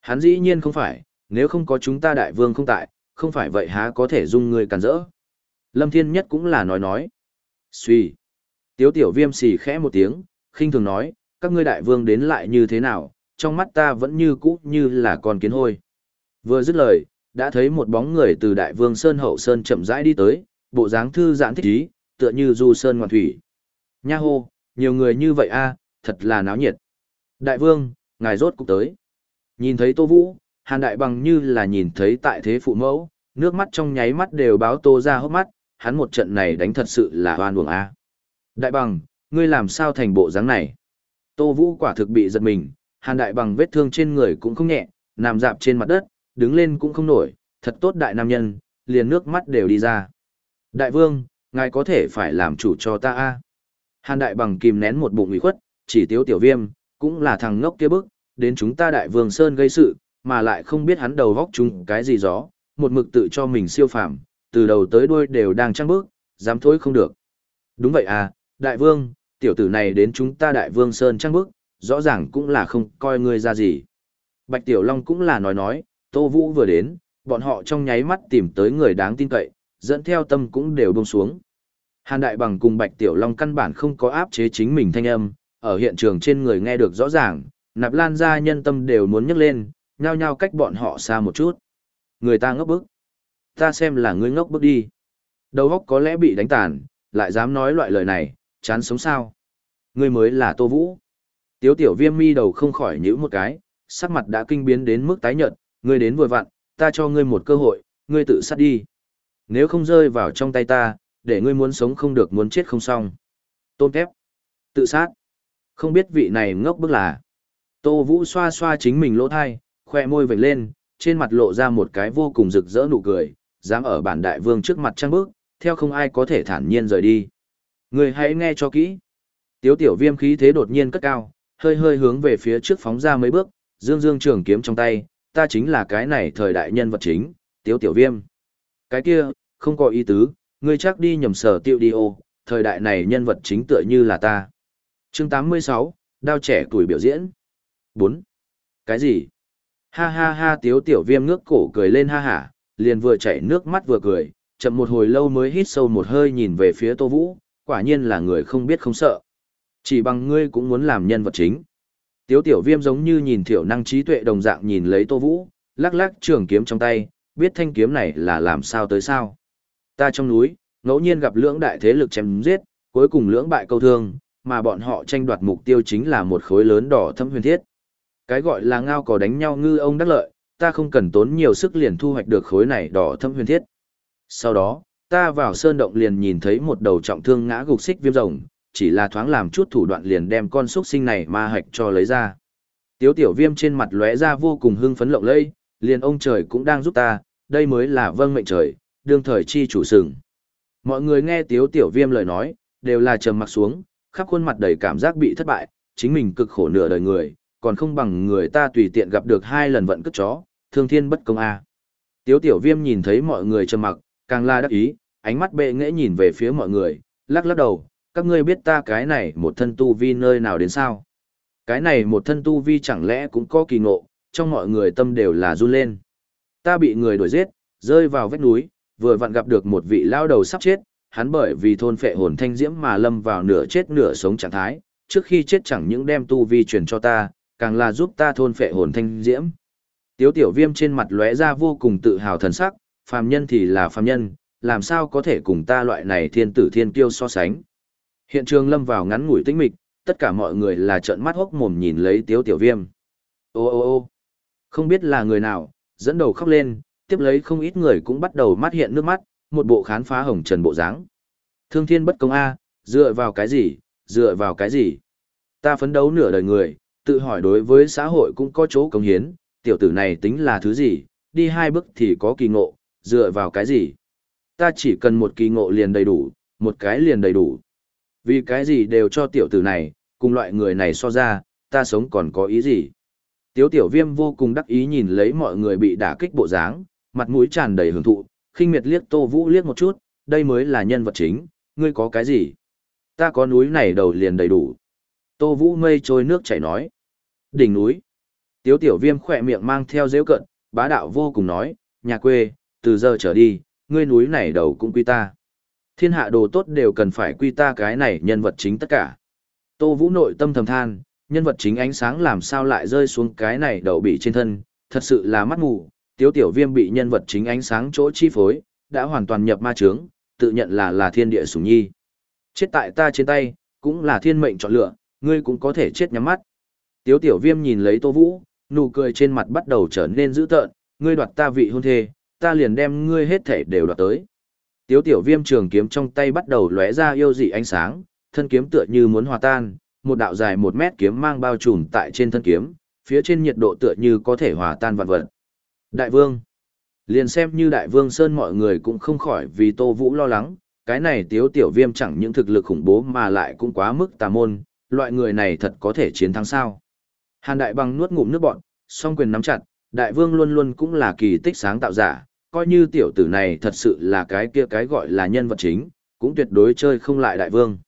Hắn dĩ nhiên không phải, nếu không có chúng ta đại vương không tại, không phải vậy há có thể dung người cản rỡ. Lâm Thiên Nhất cũng là nói nói. Xuy. Tiếu Tiểu Viêm xì khẽ một tiếng, khinh thường nói, các ngươi đại vương đến lại như thế nào, trong mắt ta vẫn như cũ như là con kiến hôi. Vừa dứt lời, đã thấy một bóng người từ đại vương Sơn Hậu Sơn chậm rãi đi tới, bộ dáng thư giãn thích ý, tựa như du sơn ngoan thủy. Nha hô, nhiều người như vậy a, à, thật là náo nhiệt. Đại vương, ngài rốt cục tới. Nhìn thấy Tô Vũ, Hàn Đại Bằng như là nhìn thấy tại thế phụ mẫu, nước mắt trong nháy mắt đều báo Tô ra hốc mắt, hắn một trận này đánh thật sự là hoan uổng a. Đại Bằng, ngươi làm sao thành bộ dáng này? Tô Vũ quả thực bị giật mình, Hàn Đại Bằng vết thương trên người cũng không nhẹ, nằm dạp trên mặt đất, đứng lên cũng không nổi, thật tốt đại nam nhân, liền nước mắt đều đi ra. Đại vương, ngài có thể phải làm chủ cho ta a. Hàn đại bằng kìm nén một bụng ủy khuất, chỉ tiếu tiểu viêm, cũng là thằng ngốc kia bức, đến chúng ta đại vương Sơn gây sự, mà lại không biết hắn đầu vóc chúng cái gì gió, một mực tự cho mình siêu phàm, từ đầu tới đuôi đều đang trăng bước, dám thối không được. Đúng vậy à, đại vương, tiểu tử này đến chúng ta đại vương Sơn trăng bước, rõ ràng cũng là không coi ngươi ra gì. Bạch Tiểu Long cũng là nói nói, Tô Vũ vừa đến, bọn họ trong nháy mắt tìm tới người đáng tin cậy, dẫn theo tâm cũng đều buông xuống. Hàn Đại Bằng cùng Bạch Tiểu Long căn bản không có áp chế chính mình thanh âm, ở hiện trường trên người nghe được rõ ràng, nạp lan gia nhân tâm đều muốn nhấc lên, nhao nhao cách bọn họ xa một chút. Người ta ngốc bức. Ta xem là ngươi ngốc bức đi. Đầu óc có lẽ bị đánh tàn, lại dám nói loại lời này, chán sống sao. Ngươi mới là Tô Vũ. Tiếu tiểu viêm mi đầu không khỏi nhữ một cái, sắc mặt đã kinh biến đến mức tái nhợt, ngươi đến vừa vặn, ta cho ngươi một cơ hội, ngươi tự sát đi. Nếu không rơi vào trong tay ta, để ngươi muốn sống không được muốn chết không xong. Tôn kép. Tự sát. Không biết vị này ngốc bức là. Tô Vũ xoa xoa chính mình lỗ thai, khoe môi vểnh lên, trên mặt lộ ra một cái vô cùng rực rỡ nụ cười, dám ở bản đại vương trước mặt trăng bước, theo không ai có thể thản nhiên rời đi. Người hãy nghe cho kỹ. Tiếu tiểu viêm khí thế đột nhiên cất cao, hơi hơi hướng về phía trước phóng ra mấy bước, dương dương trường kiếm trong tay, ta chính là cái này thời đại nhân vật chính, tiếu tiểu viêm. Cái kia, không có ý tứ, ngươi chắc đi nhầm sở tiêu đi ô, thời đại này nhân vật chính tựa như là ta. chương 86, đao trẻ tuổi biểu diễn. 4. Cái gì? Ha ha ha tiếu tiểu viêm ngước cổ cười lên ha hả, liền vừa chảy nước mắt vừa cười, chậm một hồi lâu mới hít sâu một hơi nhìn về phía Tô Vũ, quả nhiên là người không biết không sợ. Chỉ bằng ngươi cũng muốn làm nhân vật chính. Tiếu tiểu viêm giống như nhìn thiểu năng trí tuệ đồng dạng nhìn lấy Tô Vũ, lắc lắc trường kiếm trong tay, biết thanh kiếm này là làm sao tới sao. Ta trong núi, ngẫu nhiên gặp lưỡng đại thế lực chém giết, cuối cùng lưỡng bại câu thương, mà bọn họ tranh đoạt mục tiêu chính là một khối lớn đỏ thâm huyền thiết. Cái gọi là ngao cò đánh nhau ngư ông đắc lợi, ta không cần tốn nhiều sức liền thu hoạch được khối này đỏ thâm huyền thiết. Sau đó, ta vào sơn động liền nhìn thấy một đầu trọng thương ngã gục xích viêm rồng, chỉ là thoáng làm chút thủ đoạn liền đem con xúc sinh này ma hạch cho lấy ra. Tiếu tiểu viêm trên mặt lóe ra vô cùng hưng phấn lộng lẫy, liền ông trời cũng đang giúp ta, đây mới là vâng mệnh trời, đương thời chi chủ sừng. Mọi người nghe tiếu tiểu viêm lời nói, đều là trầm mặt xuống, khắp khuôn mặt đầy cảm giác bị thất bại, chính mình cực khổ nửa đời người, còn không bằng người ta tùy tiện gặp được hai lần vận cất chó, thương thiên bất công a. Tiếu tiểu viêm nhìn thấy mọi người trầm mặc, càng la đắc ý, ánh mắt bệ nghẽ nhìn về phía mọi người, lắc lắc đầu, các ngươi biết ta cái này một thân tu vi nơi nào đến sao? Cái này một thân tu vi chẳng lẽ cũng có kỳ ngộ, trong mọi người tâm đều là run lên. Ta bị người đuổi giết, rơi vào vết núi, vừa vặn gặp được một vị lao đầu sắp chết, hắn bởi vì thôn phệ hồn thanh diễm mà lâm vào nửa chết nửa sống trạng thái, trước khi chết chẳng những đem tu vi truyền cho ta, càng là giúp ta thôn phệ hồn thanh diễm. Tiếu tiểu viêm trên mặt lóe ra vô cùng tự hào thần sắc, phàm nhân thì là phàm nhân, làm sao có thể cùng ta loại này thiên tử thiên kiêu so sánh. Hiện trường lâm vào ngắn ngủi tĩnh mịch, tất cả mọi người là trợn mắt hốc mồm nhìn lấy tiếu tiểu viêm. Ô ô ô không biết là người nào, dẫn đầu khóc lên, tiếp lấy không ít người cũng bắt đầu mắt hiện nước mắt, một bộ khán phá hồng trần bộ dáng. Thương thiên bất công A, dựa vào cái gì, dựa vào cái gì? Ta phấn đấu nửa đời người, tự hỏi đối với xã hội cũng có chỗ công hiến, tiểu tử này tính là thứ gì, đi hai bước thì có kỳ ngộ, dựa vào cái gì? Ta chỉ cần một kỳ ngộ liền đầy đủ, một cái liền đầy đủ. Vì cái gì đều cho tiểu tử này, cùng loại người này so ra, ta sống còn có ý gì? Tiếu tiểu viêm vô cùng đắc ý nhìn lấy mọi người bị đả kích bộ dáng, mặt mũi tràn đầy hưởng thụ, khinh miệt liếc Tô Vũ liếc một chút, đây mới là nhân vật chính, ngươi có cái gì? Ta có núi này đầu liền đầy đủ. Tô Vũ mây trôi nước chảy nói. Đỉnh núi. Tiếu tiểu viêm khỏe miệng mang theo dễ cận, bá đạo vô cùng nói, nhà quê, từ giờ trở đi, ngươi núi này đầu cũng quy ta. Thiên hạ đồ tốt đều cần phải quy ta cái này nhân vật chính tất cả. Tô Vũ nội tâm thầm than, nhân vật chính ánh sáng làm sao lại rơi xuống cái này đầu bị trên thân, thật sự là mắt mù, tiếu tiểu viêm bị nhân vật chính ánh sáng chỗ chi phối, đã hoàn toàn nhập ma trướng, tự nhận là là thiên địa sủng nhi. Chết tại ta trên tay, cũng là thiên mệnh chọn lựa, ngươi cũng có thể chết nhắm mắt. Tiếu tiểu viêm nhìn lấy Tô Vũ, nụ cười trên mặt bắt đầu trở nên dữ tợn, ngươi đoạt ta vị hôn thê, ta liền đem ngươi hết thể đều đoạt tới. Tiếu tiểu viêm trường kiếm trong tay bắt đầu lóe ra yêu dị ánh sáng, thân kiếm tựa như muốn hòa tan, một đạo dài một mét kiếm mang bao trùm tại trên thân kiếm, phía trên nhiệt độ tựa như có thể hòa tan vạn vật. Đại vương. Liền xem như đại vương Sơn mọi người cũng không khỏi vì Tô Vũ lo lắng, cái này tiếu tiểu viêm chẳng những thực lực khủng bố mà lại cũng quá mức tà môn, loại người này thật có thể chiến thắng sao. Hàn đại bằng nuốt ngụm nước bọn, song quyền nắm chặt, đại vương luôn luôn cũng là kỳ tích sáng tạo giả, coi như tiểu tử này thật sự là cái kia cái gọi là nhân vật chính, cũng tuyệt đối chơi không lại đại vương.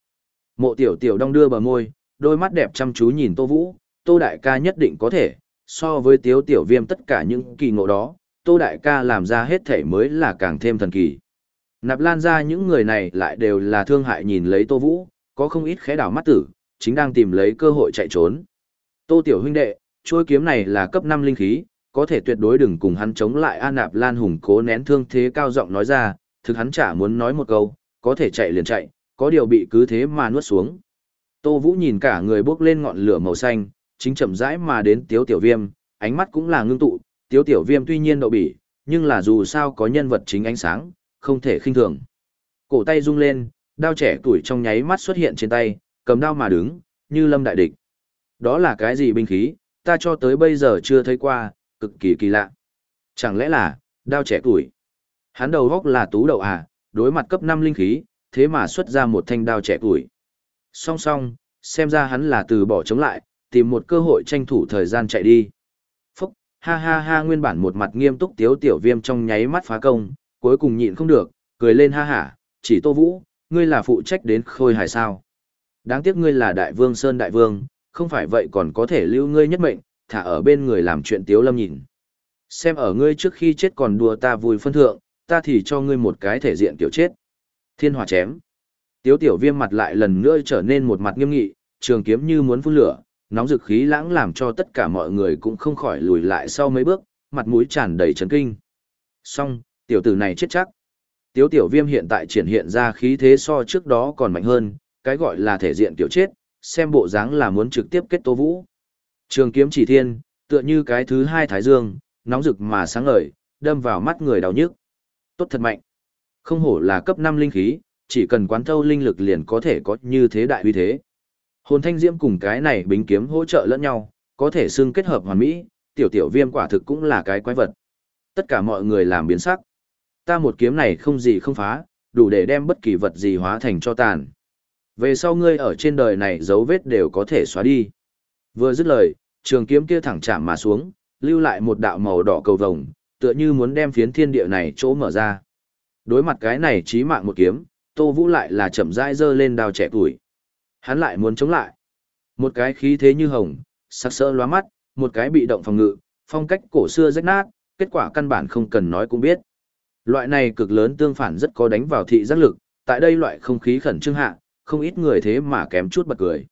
Mộ tiểu tiểu đong đưa bờ môi, đôi mắt đẹp chăm chú nhìn Tô Vũ, Tô Đại ca nhất định có thể, so với tiếu tiểu viêm tất cả những kỳ ngộ đó, Tô Đại ca làm ra hết thể mới là càng thêm thần kỳ. Nạp lan ra những người này lại đều là thương hại nhìn lấy Tô Vũ, có không ít khẽ đảo mắt tử, chính đang tìm lấy cơ hội chạy trốn. Tô tiểu huynh đệ, trôi kiếm này là cấp 5 linh khí, có thể tuyệt đối đừng cùng hắn chống lại A Nạp Lan Hùng cố nén thương thế cao giọng nói ra, thực hắn chả muốn nói một câu, có thể chạy liền chạy, có điều bị cứ thế mà nuốt xuống. Tô Vũ nhìn cả người bước lên ngọn lửa màu xanh, chính chậm rãi mà đến Tiếu Tiểu Viêm, ánh mắt cũng là ngưng tụ, Tiếu Tiểu Viêm tuy nhiên đậu bỉ, nhưng là dù sao có nhân vật chính ánh sáng, không thể khinh thường. Cổ tay rung lên, đao trẻ tuổi trong nháy mắt xuất hiện trên tay, cầm đao mà đứng, như lâm đại địch. Đó là cái gì binh khí, ta cho tới bây giờ chưa thấy qua, cực kỳ kỳ lạ. Chẳng lẽ là, đao trẻ tuổi. Hắn đầu góc là tú đầu à, đối mặt cấp 5 linh khí, thế mà xuất ra một thanh đao trẻ tuổi. Song song, xem ra hắn là từ bỏ chống lại, tìm một cơ hội tranh thủ thời gian chạy đi. Phúc, ha ha ha nguyên bản một mặt nghiêm túc tiếu tiểu viêm trong nháy mắt phá công, cuối cùng nhịn không được, cười lên ha hả, chỉ tô vũ, ngươi là phụ trách đến khôi hài sao. Đáng tiếc ngươi là đại vương Sơn đại vương, không phải vậy còn có thể lưu ngươi nhất mệnh, thả ở bên người làm chuyện tiếu lâm nhìn. Xem ở ngươi trước khi chết còn đùa ta vui phân thượng, ta thì cho ngươi một cái thể diện kiểu chết. Thiên hỏa chém. Tiếu tiểu viêm mặt lại lần nữa trở nên một mặt nghiêm nghị, trường kiếm như muốn phun lửa, nóng dực khí lãng làm cho tất cả mọi người cũng không khỏi lùi lại sau mấy bước, mặt mũi tràn đầy chấn kinh. Xong, tiểu tử này chết chắc. Tiếu tiểu viêm hiện tại triển hiện ra khí thế so trước đó còn mạnh hơn, cái gọi là thể diện tiểu chết, xem bộ dáng là muốn trực tiếp kết tố vũ. Trường kiếm chỉ thiên, tựa như cái thứ hai thái dương, nóng rực mà sáng ngời, đâm vào mắt người đau nhức. Tốt thật mạnh. Không hổ là cấp 5 linh khí, chỉ cần quán thâu linh lực liền có thể có như thế đại uy thế. Hồn thanh diễm cùng cái này bính kiếm hỗ trợ lẫn nhau, có thể xưng kết hợp hoàn mỹ, tiểu tiểu viêm quả thực cũng là cái quái vật. Tất cả mọi người làm biến sắc. Ta một kiếm này không gì không phá, đủ để đem bất kỳ vật gì hóa thành cho tàn. Về sau ngươi ở trên đời này dấu vết đều có thể xóa đi. Vừa dứt lời, trường kiếm kia thẳng chạm mà xuống, lưu lại một đạo màu đỏ cầu vồng, tựa như muốn đem phiến thiên địa này chỗ mở ra. Đối mặt cái này chí mạng một kiếm, Tô Vũ lại là chậm rãi giơ lên đao trẻ tuổi. Hắn lại muốn chống lại. Một cái khí thế như hồng, sắc sỡ lóa mắt, một cái bị động phòng ngự, phong cách cổ xưa rách nát, kết quả căn bản không cần nói cũng biết. Loại này cực lớn tương phản rất có đánh vào thị giác lực, tại đây loại không khí khẩn trương hạ, không ít người thế mà kém chút bật cười.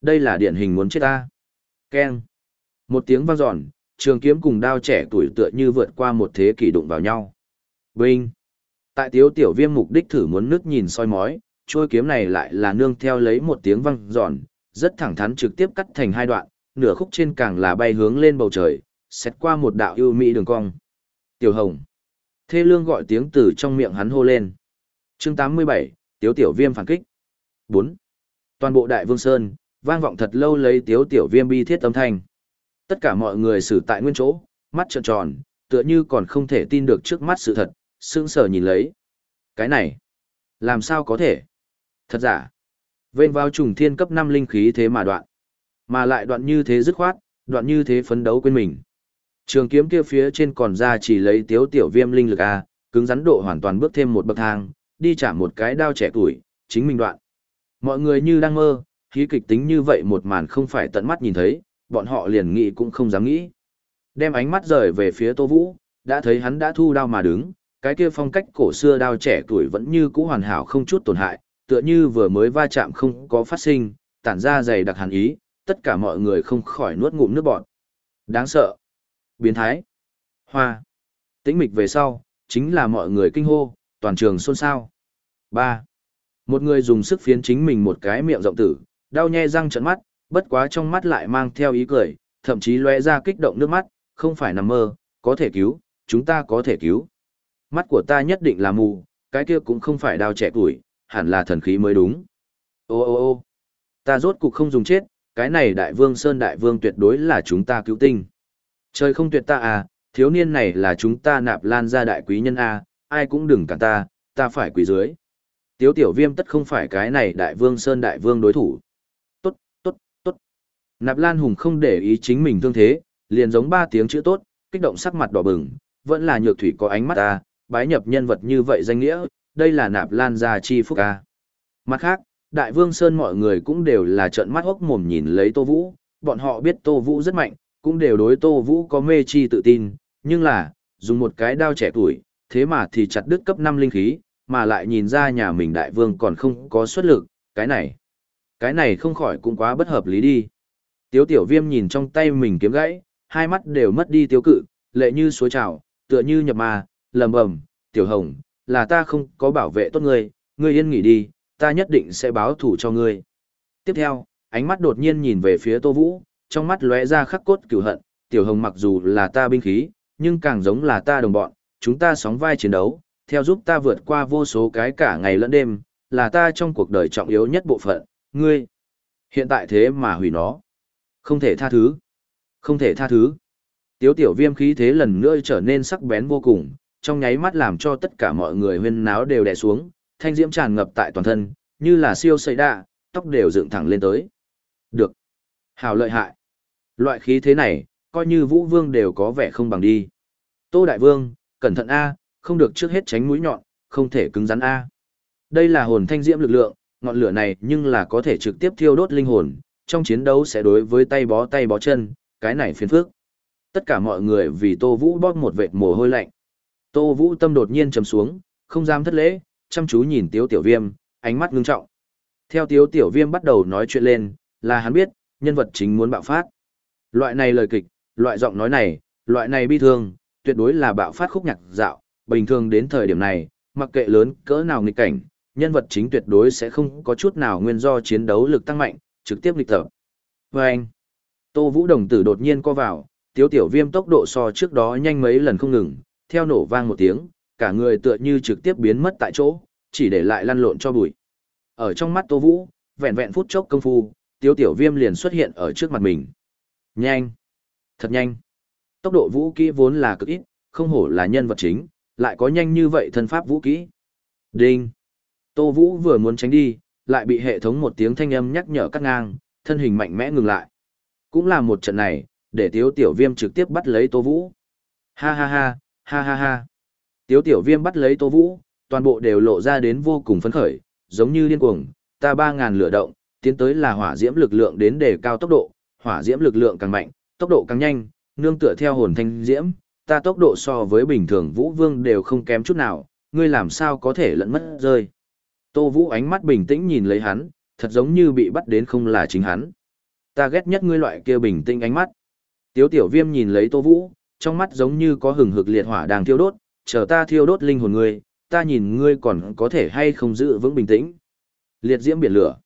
Đây là điển hình muốn chết ta. Keng. Một tiếng vang dọn, trường kiếm cùng đao trẻ tuổi tựa như vượt qua một thế kỷ đụng vào nhau. Vinh. Tại tiếu tiểu viêm mục đích thử muốn nước nhìn soi mói, trôi kiếm này lại là nương theo lấy một tiếng vang giòn, rất thẳng thắn trực tiếp cắt thành hai đoạn, nửa khúc trên càng là bay hướng lên bầu trời, xét qua một đạo ưu mỹ đường cong. Tiểu Hồng. Thê lương gọi tiếng từ trong miệng hắn hô lên. Chương 87, Tiếu Tiểu Viêm phản kích. 4. Toàn bộ Đại Vương Sơn, vang vọng thật lâu lấy Tiếu Tiểu Viêm bi thiết âm thanh. Tất cả mọi người xử tại nguyên chỗ, mắt trợn tròn, tựa như còn không thể tin được trước mắt sự thật, sững sờ nhìn lấy. Cái này, làm sao có thể? Thật giả. Vên vào trùng thiên cấp 5 linh khí thế mà đoạn. Mà lại đoạn như thế dứt khoát, đoạn như thế phấn đấu quên mình. Trường kiếm kia phía trên còn ra chỉ lấy tiếu tiểu viêm linh lực A, cứng rắn độ hoàn toàn bước thêm một bậc thang, đi trả một cái đao trẻ tuổi, chính mình đoạn. Mọi người như đang mơ, khí kịch tính như vậy một màn không phải tận mắt nhìn thấy, bọn họ liền nghĩ cũng không dám nghĩ. Đem ánh mắt rời về phía Tô Vũ, đã thấy hắn đã thu đao mà đứng, cái kia phong cách cổ xưa đao trẻ tuổi vẫn như cũ hoàn hảo không chút tổn hại, tựa như vừa mới va chạm không có phát sinh, tản ra dày đặc hàn ý, tất cả mọi người không khỏi nuốt ngụm nước bọt. Đáng sợ. Biến thái. Hoa. Tĩnh mịch về sau, chính là mọi người kinh hô, toàn trường xôn xao. 3. Một người dùng sức phiến chính mình một cái miệng rộng tử, đau nhe răng trợn mắt, bất quá trong mắt lại mang theo ý cười, thậm chí lóe ra kích động nước mắt, không phải nằm mơ, có thể cứu, chúng ta có thể cứu. Mắt của ta nhất định là mù, cái kia cũng không phải đau trẻ tuổi, hẳn là thần khí mới đúng. Ô ô ô ta rốt cục không dùng chết, cái này đại vương Sơn đại vương tuyệt đối là chúng ta cứu tinh. Trời không tuyệt ta à, thiếu niên này là chúng ta nạp lan ra đại quý nhân à, ai cũng đừng cản ta, ta phải quỳ dưới. Tiếu tiểu viêm tất không phải cái này đại vương Sơn đại vương đối thủ. Tốt, tốt, tốt. Nạp lan hùng không để ý chính mình thương thế, liền giống ba tiếng chữ tốt, kích động sắc mặt đỏ bừng, vẫn là nhược thủy có ánh mắt ta, bái nhập nhân vật như vậy danh nghĩa, đây là nạp lan gia chi phúc ca. Mặt khác, Đại Vương Sơn mọi người cũng đều là trợn mắt hốc mồm nhìn lấy Tô Vũ, bọn họ biết Tô Vũ rất mạnh, cũng đều đối Tô Vũ có mê chi tự tin, nhưng là, dùng một cái đao trẻ tuổi, thế mà thì chặt đứt cấp 5 linh khí, mà lại nhìn ra nhà mình Đại Vương còn không có xuất lực, cái này. Cái này không khỏi cũng quá bất hợp lý đi. Tiếu tiểu viêm nhìn trong tay mình kiếm gãy, hai mắt đều mất đi tiêu cự, lệ như suối trào, tựa như nhập ma, lầm bầm, tiểu hồng, là ta không có bảo vệ tốt ngươi, ngươi yên nghỉ đi, ta nhất định sẽ báo thủ cho ngươi. Tiếp theo, ánh mắt đột nhiên nhìn về phía Tô Vũ, trong mắt lóe ra khắc cốt cửu hận, tiểu hồng mặc dù là ta binh khí, nhưng càng giống là ta đồng bọn, chúng ta sóng vai chiến đấu, theo giúp ta vượt qua vô số cái cả ngày lẫn đêm, là ta trong cuộc đời trọng yếu nhất bộ phận, ngươi. Hiện tại thế mà hủy nó. Không thể tha thứ. Không thể tha thứ. Tiếu tiểu viêm khí thế lần nữa trở nên sắc bén vô cùng, trong nháy mắt làm cho tất cả mọi người huyên náo đều đè xuống, thanh diễm tràn ngập tại toàn thân, như là siêu xây đạ, tóc đều dựng thẳng lên tới. Được. Hào lợi hại. Loại khí thế này, coi như vũ vương đều có vẻ không bằng đi. Tô Đại Vương, cẩn thận A, không được trước hết tránh mũi nhọn, không thể cứng rắn A. Đây là hồn thanh diễm lực lượng, ngọn lửa này nhưng là có thể trực tiếp thiêu đốt linh hồn, trong chiến đấu sẽ đối với tay bó tay bó chân, cái này phiền phức. Tất cả mọi người vì Tô Vũ bóp một vệt mồ hôi lạnh. Tô Vũ tâm đột nhiên trầm xuống, không dám thất lễ, chăm chú nhìn Tiếu Tiểu Viêm, ánh mắt ngưng trọng. Theo Tiếu Tiểu Viêm bắt đầu nói chuyện lên, là hắn biết, nhân vật chính muốn bạo phát. Loại này lời kịch, loại giọng nói này, loại này bi thương, tuyệt đối là bạo phát khúc nhạc dạo, bình thường đến thời điểm này, mặc kệ lớn cỡ nào nghịch cảnh, nhân vật chính tuyệt đối sẽ không có chút nào nguyên do chiến đấu lực tăng mạnh, trực tiếp nghịch tập. Và anh, Tô Vũ đồng tử đột nhiên co vào, tiếu tiểu viêm tốc độ so trước đó nhanh mấy lần không ngừng, theo nổ vang một tiếng, cả người tựa như trực tiếp biến mất tại chỗ, chỉ để lại lăn lộn cho bụi. Ở trong mắt Tô Vũ, vẹn vẹn phút chốc công phu, tiếu tiểu viêm liền xuất hiện ở trước mặt mình. Nhanh! Thật nhanh! Tốc độ vũ kỹ vốn là cực ít, không hổ là nhân vật chính, lại có nhanh như vậy thân pháp vũ kỹ. Đinh! Tô Vũ vừa muốn tránh đi, lại bị hệ thống một tiếng thanh âm nhắc nhở cắt ngang, thân hình mạnh mẽ ngừng lại. Cũng là một trận này, để Tiếu Tiểu Viêm trực tiếp bắt lấy Tô Vũ. Ha ha ha, ha ha ha. Tiếu Tiểu Viêm bắt lấy Tô Vũ, toàn bộ đều lộ ra đến vô cùng phấn khởi, giống như điên cuồng, ta 3000 lửa động, tiến tới là hỏa diễm lực lượng đến để cao tốc độ, hỏa diễm lực lượng càng mạnh, tốc độ càng nhanh, nương tựa theo hồn thanh diễm, ta tốc độ so với bình thường Vũ Vương đều không kém chút nào, ngươi làm sao có thể lẫn mất rơi. Tô Vũ ánh mắt bình tĩnh nhìn lấy hắn, thật giống như bị bắt đến không là chính hắn. Ta ghét nhất ngươi loại kia bình tĩnh ánh mắt. Tiếu tiểu viêm nhìn lấy Tô Vũ, trong mắt giống như có hừng hực liệt hỏa đang thiêu đốt, chờ ta thiêu đốt linh hồn ngươi, ta nhìn ngươi còn có thể hay không giữ vững bình tĩnh. Liệt diễm biển lửa.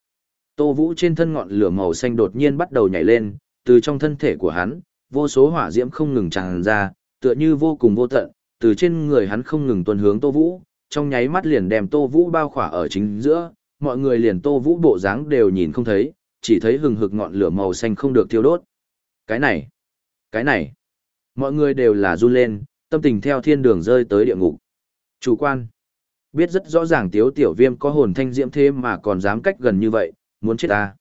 Tô Vũ trên thân ngọn lửa màu xanh đột nhiên bắt đầu nhảy lên, từ trong thân thể của hắn, vô số hỏa diễm không ngừng tràn ra, tựa như vô cùng vô tận, từ trên người hắn không ngừng tuần hướng Tô Vũ, trong nháy mắt liền đem Tô Vũ bao khỏa ở chính giữa, mọi người liền Tô Vũ bộ dáng đều nhìn không thấy, chỉ thấy hừng hực ngọn lửa màu xanh không được thiêu đốt. Cái này, cái này, mọi người đều là run lên, tâm tình theo thiên đường rơi tới địa ngục. Chủ quan, biết rất rõ ràng tiếu tiểu viêm có hồn thanh diễm thế mà còn dám cách gần như vậy, muốn chết ta.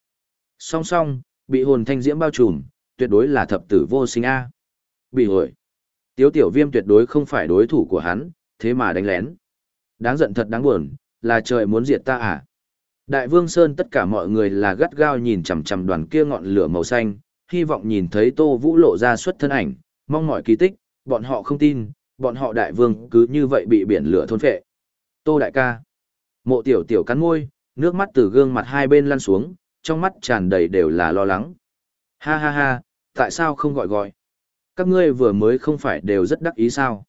Song song, bị hồn thanh diễm bao trùm, tuyệt đối là thập tử vô sinh A. Bị hội. Tiếu tiểu viêm tuyệt đối không phải đối thủ của hắn, thế mà đánh lén. Đáng giận thật đáng buồn, là trời muốn diệt ta à? Đại Vương Sơn tất cả mọi người là gắt gao nhìn chằm chằm đoàn kia ngọn lửa màu xanh, hy vọng nhìn thấy Tô Vũ lộ ra xuất thân ảnh, mong mọi kỳ tích, bọn họ không tin, bọn họ đại vương cứ như vậy bị biển lửa thôn phệ. Tô đại ca. Mộ tiểu tiểu cắn môi, nước mắt từ gương mặt hai bên lăn xuống, trong mắt tràn đầy đều là lo lắng. Ha ha ha, tại sao không gọi gọi? Các ngươi vừa mới không phải đều rất đắc ý sao?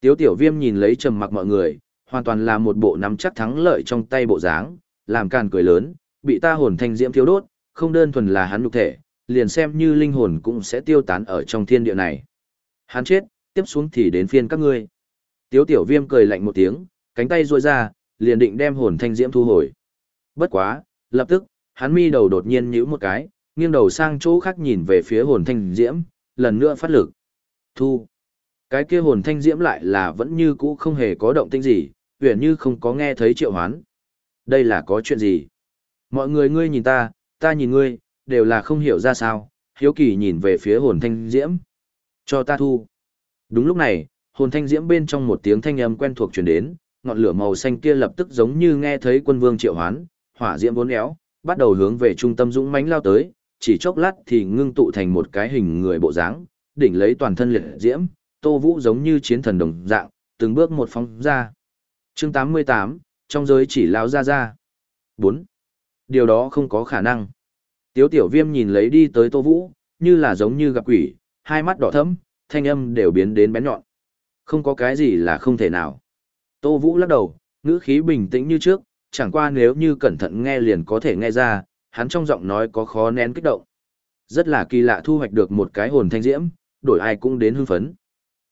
Tiếu tiểu viêm nhìn lấy trầm mặc mọi người, hoàn toàn là một bộ nắm chắc thắng lợi trong tay bộ dáng, làm càn cười lớn, bị ta hồn thanh diễm thiếu đốt, không đơn thuần là hắn nhục thể, liền xem như linh hồn cũng sẽ tiêu tán ở trong thiên địa này. Hắn chết, tiếp xuống thì đến phiên các ngươi. Tiếu tiểu viêm cười lạnh một tiếng, cánh tay ruôi ra, liền định đem hồn thanh diễm thu hồi. Bất quá, lập tức, hắn mi đầu đột nhiên nhíu một cái, nghiêng đầu sang chỗ khác nhìn về phía hồn thanh diễm, lần nữa phát lực. Thu. Cái kia hồn thanh diễm lại là vẫn như cũ không hề có động tĩnh gì, huyền như không có nghe thấy triệu hoán. Đây là có chuyện gì? Mọi người ngươi nhìn ta, ta nhìn ngươi, đều là không hiểu ra sao, hiếu kỳ nhìn về phía hồn thanh diễm. Cho ta thu. Đúng lúc này, hồn thanh diễm bên trong một tiếng thanh âm quen thuộc truyền đến, ngọn lửa màu xanh kia lập tức giống như nghe thấy quân vương triệu hoán, hỏa diễm vốn éo, bắt đầu hướng về trung tâm dũng mãnh lao tới, chỉ chốc lát thì ngưng tụ thành một cái hình người bộ dáng, đỉnh lấy toàn thân liệt diễm, Tô Vũ giống như chiến thần đồng dạng, từng bước một phóng ra. Chương 88, trong giới chỉ lão ra ra. 4. Điều đó không có khả năng. Tiếu tiểu viêm nhìn lấy đi tới Tô Vũ, như là giống như gặp quỷ, hai mắt đỏ thẫm, thanh âm đều biến đến bén nhọn. Không có cái gì là không thể nào. Tô Vũ lắc đầu, ngữ khí bình tĩnh như trước, chẳng qua nếu như cẩn thận nghe liền có thể nghe ra, hắn trong giọng nói có khó nén kích động. Rất là kỳ lạ thu hoạch được một cái hồn thanh diễm, đổi ai cũng đến hưng phấn.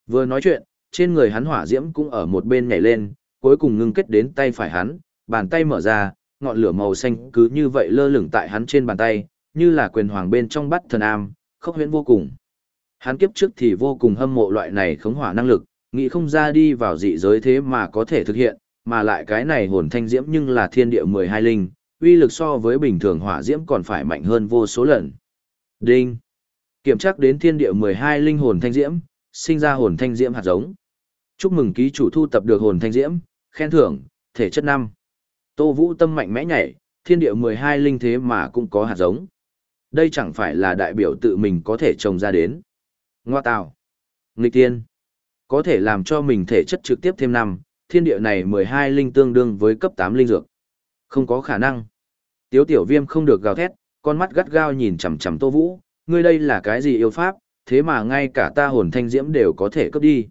Vừa nói chuyện, trên người hắn hỏa diễm cũng ở một bên nhảy lên, cuối cùng ngưng kết đến tay phải hắn, bàn tay mở ra, ngọn lửa màu xanh cứ như vậy lơ lửng tại hắn trên bàn tay, như là quyền hoàng bên trong bắt thần am, khốc huyễn vô cùng. Hắn kiếp trước thì vô cùng hâm mộ loại này khống hỏa năng lực, nghĩ không ra đi vào dị giới thế mà có thể thực hiện, mà lại cái này hồn thanh diễm nhưng là thiên địa 12 linh, uy lực so với bình thường hỏa diễm còn phải mạnh hơn vô số lần. Đinh. Kiểm tra đến thiên địa 12 linh hồn thanh diễm, sinh ra hồn thanh diễm hạt giống. Chúc mừng ký chủ thu tập được hồn thanh diễm, khen thưởng, thể chất năm. Tô Vũ tâm mạnh mẽ nhảy, thiên địa 12 linh thế mà cũng có hạt giống. Đây chẳng phải là đại biểu tự mình có thể trồng ra đến. Ngoa tạo Nghịch tiên. Có thể làm cho mình thể chất trực tiếp thêm năm, thiên địa này 12 linh tương đương với cấp 8 linh dược. Không có khả năng. Tiếu tiểu viêm không được gào thét, con mắt gắt gao nhìn chằm chằm Tô Vũ, ngươi đây là cái gì yêu pháp, thế mà ngay cả ta hồn thanh diễm đều có thể cướp đi.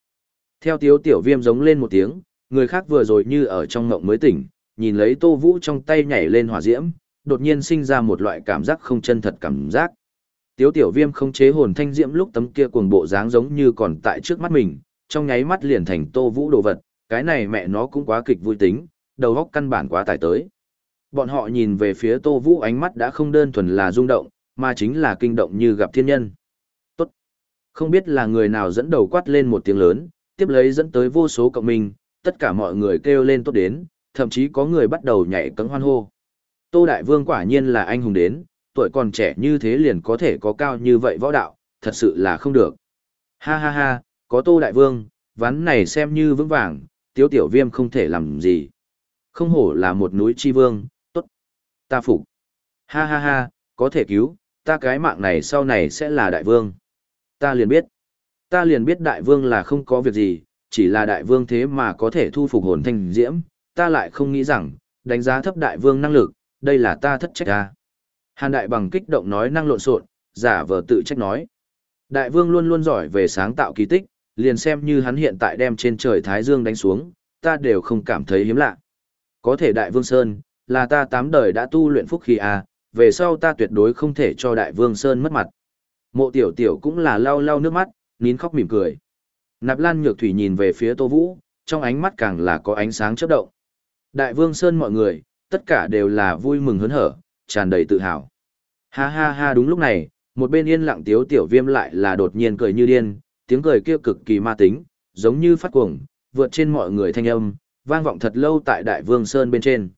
Theo tiếu tiểu viêm giống lên một tiếng, người khác vừa rồi như ở trong ngộng mới tỉnh, nhìn lấy Tô Vũ trong tay nhảy lên hỏa diễm, đột nhiên sinh ra một loại cảm giác không chân thật cảm giác. Tiếu tiểu viêm không chế hồn thanh diễm lúc tấm kia cuồng bộ dáng giống như còn tại trước mắt mình, trong nháy mắt liền thành Tô Vũ đồ vật, cái này mẹ nó cũng quá kịch vui tính, đầu góc căn bản quá tải tới. Bọn họ nhìn về phía Tô Vũ ánh mắt đã không đơn thuần là rung động, mà chính là kinh động như gặp thiên nhân. Tốt. Không biết là người nào dẫn đầu quát lên một tiếng lớn, tiếp lấy dẫn tới vô số cộng minh, tất cả mọi người kêu lên tốt đến, thậm chí có người bắt đầu nhảy cẫng hoan hô. Tô Đại Vương quả nhiên là anh hùng đến, tuổi còn trẻ như thế liền có thể có cao như vậy võ đạo, thật sự là không được. Ha ha ha, có Tô Đại Vương, ván này xem như vững vàng, tiếu tiểu viêm không thể làm gì. Không hổ là một núi chi vương, tốt. Ta phục. Ha ha ha, có thể cứu, ta cái mạng này sau này sẽ là đại vương. Ta liền biết. Ta liền biết đại vương là không có việc gì, chỉ là đại vương thế mà có thể thu phục hồn thanh diễm, ta lại không nghĩ rằng, đánh giá thấp đại vương năng lực, đây là ta thất trách ta. Hàn đại bằng kích động nói năng lộn xộn, giả vờ tự trách nói. Đại vương luôn luôn giỏi về sáng tạo kỳ tích, liền xem như hắn hiện tại đem trên trời Thái Dương đánh xuống, ta đều không cảm thấy hiếm lạ. Có thể Đại Vương Sơn, là ta tám đời đã tu luyện phúc khí à, về sau ta tuyệt đối không thể cho Đại Vương Sơn mất mặt. Mộ tiểu tiểu cũng là lau lau nước mắt, nín khóc mỉm cười. Nạp Lan Nhược Thủy nhìn về phía Tô Vũ, trong ánh mắt càng là có ánh sáng chớp động. Đại Vương Sơn mọi người, tất cả đều là vui mừng hớn hở, tràn đầy tự hào. Ha ha ha đúng lúc này, một bên yên lặng tiếu tiểu viêm lại là đột nhiên cười như điên, tiếng cười kia cực kỳ ma tính, giống như phát cuồng, vượt trên mọi người thanh âm, vang vọng thật lâu tại Đại Vương Sơn bên trên.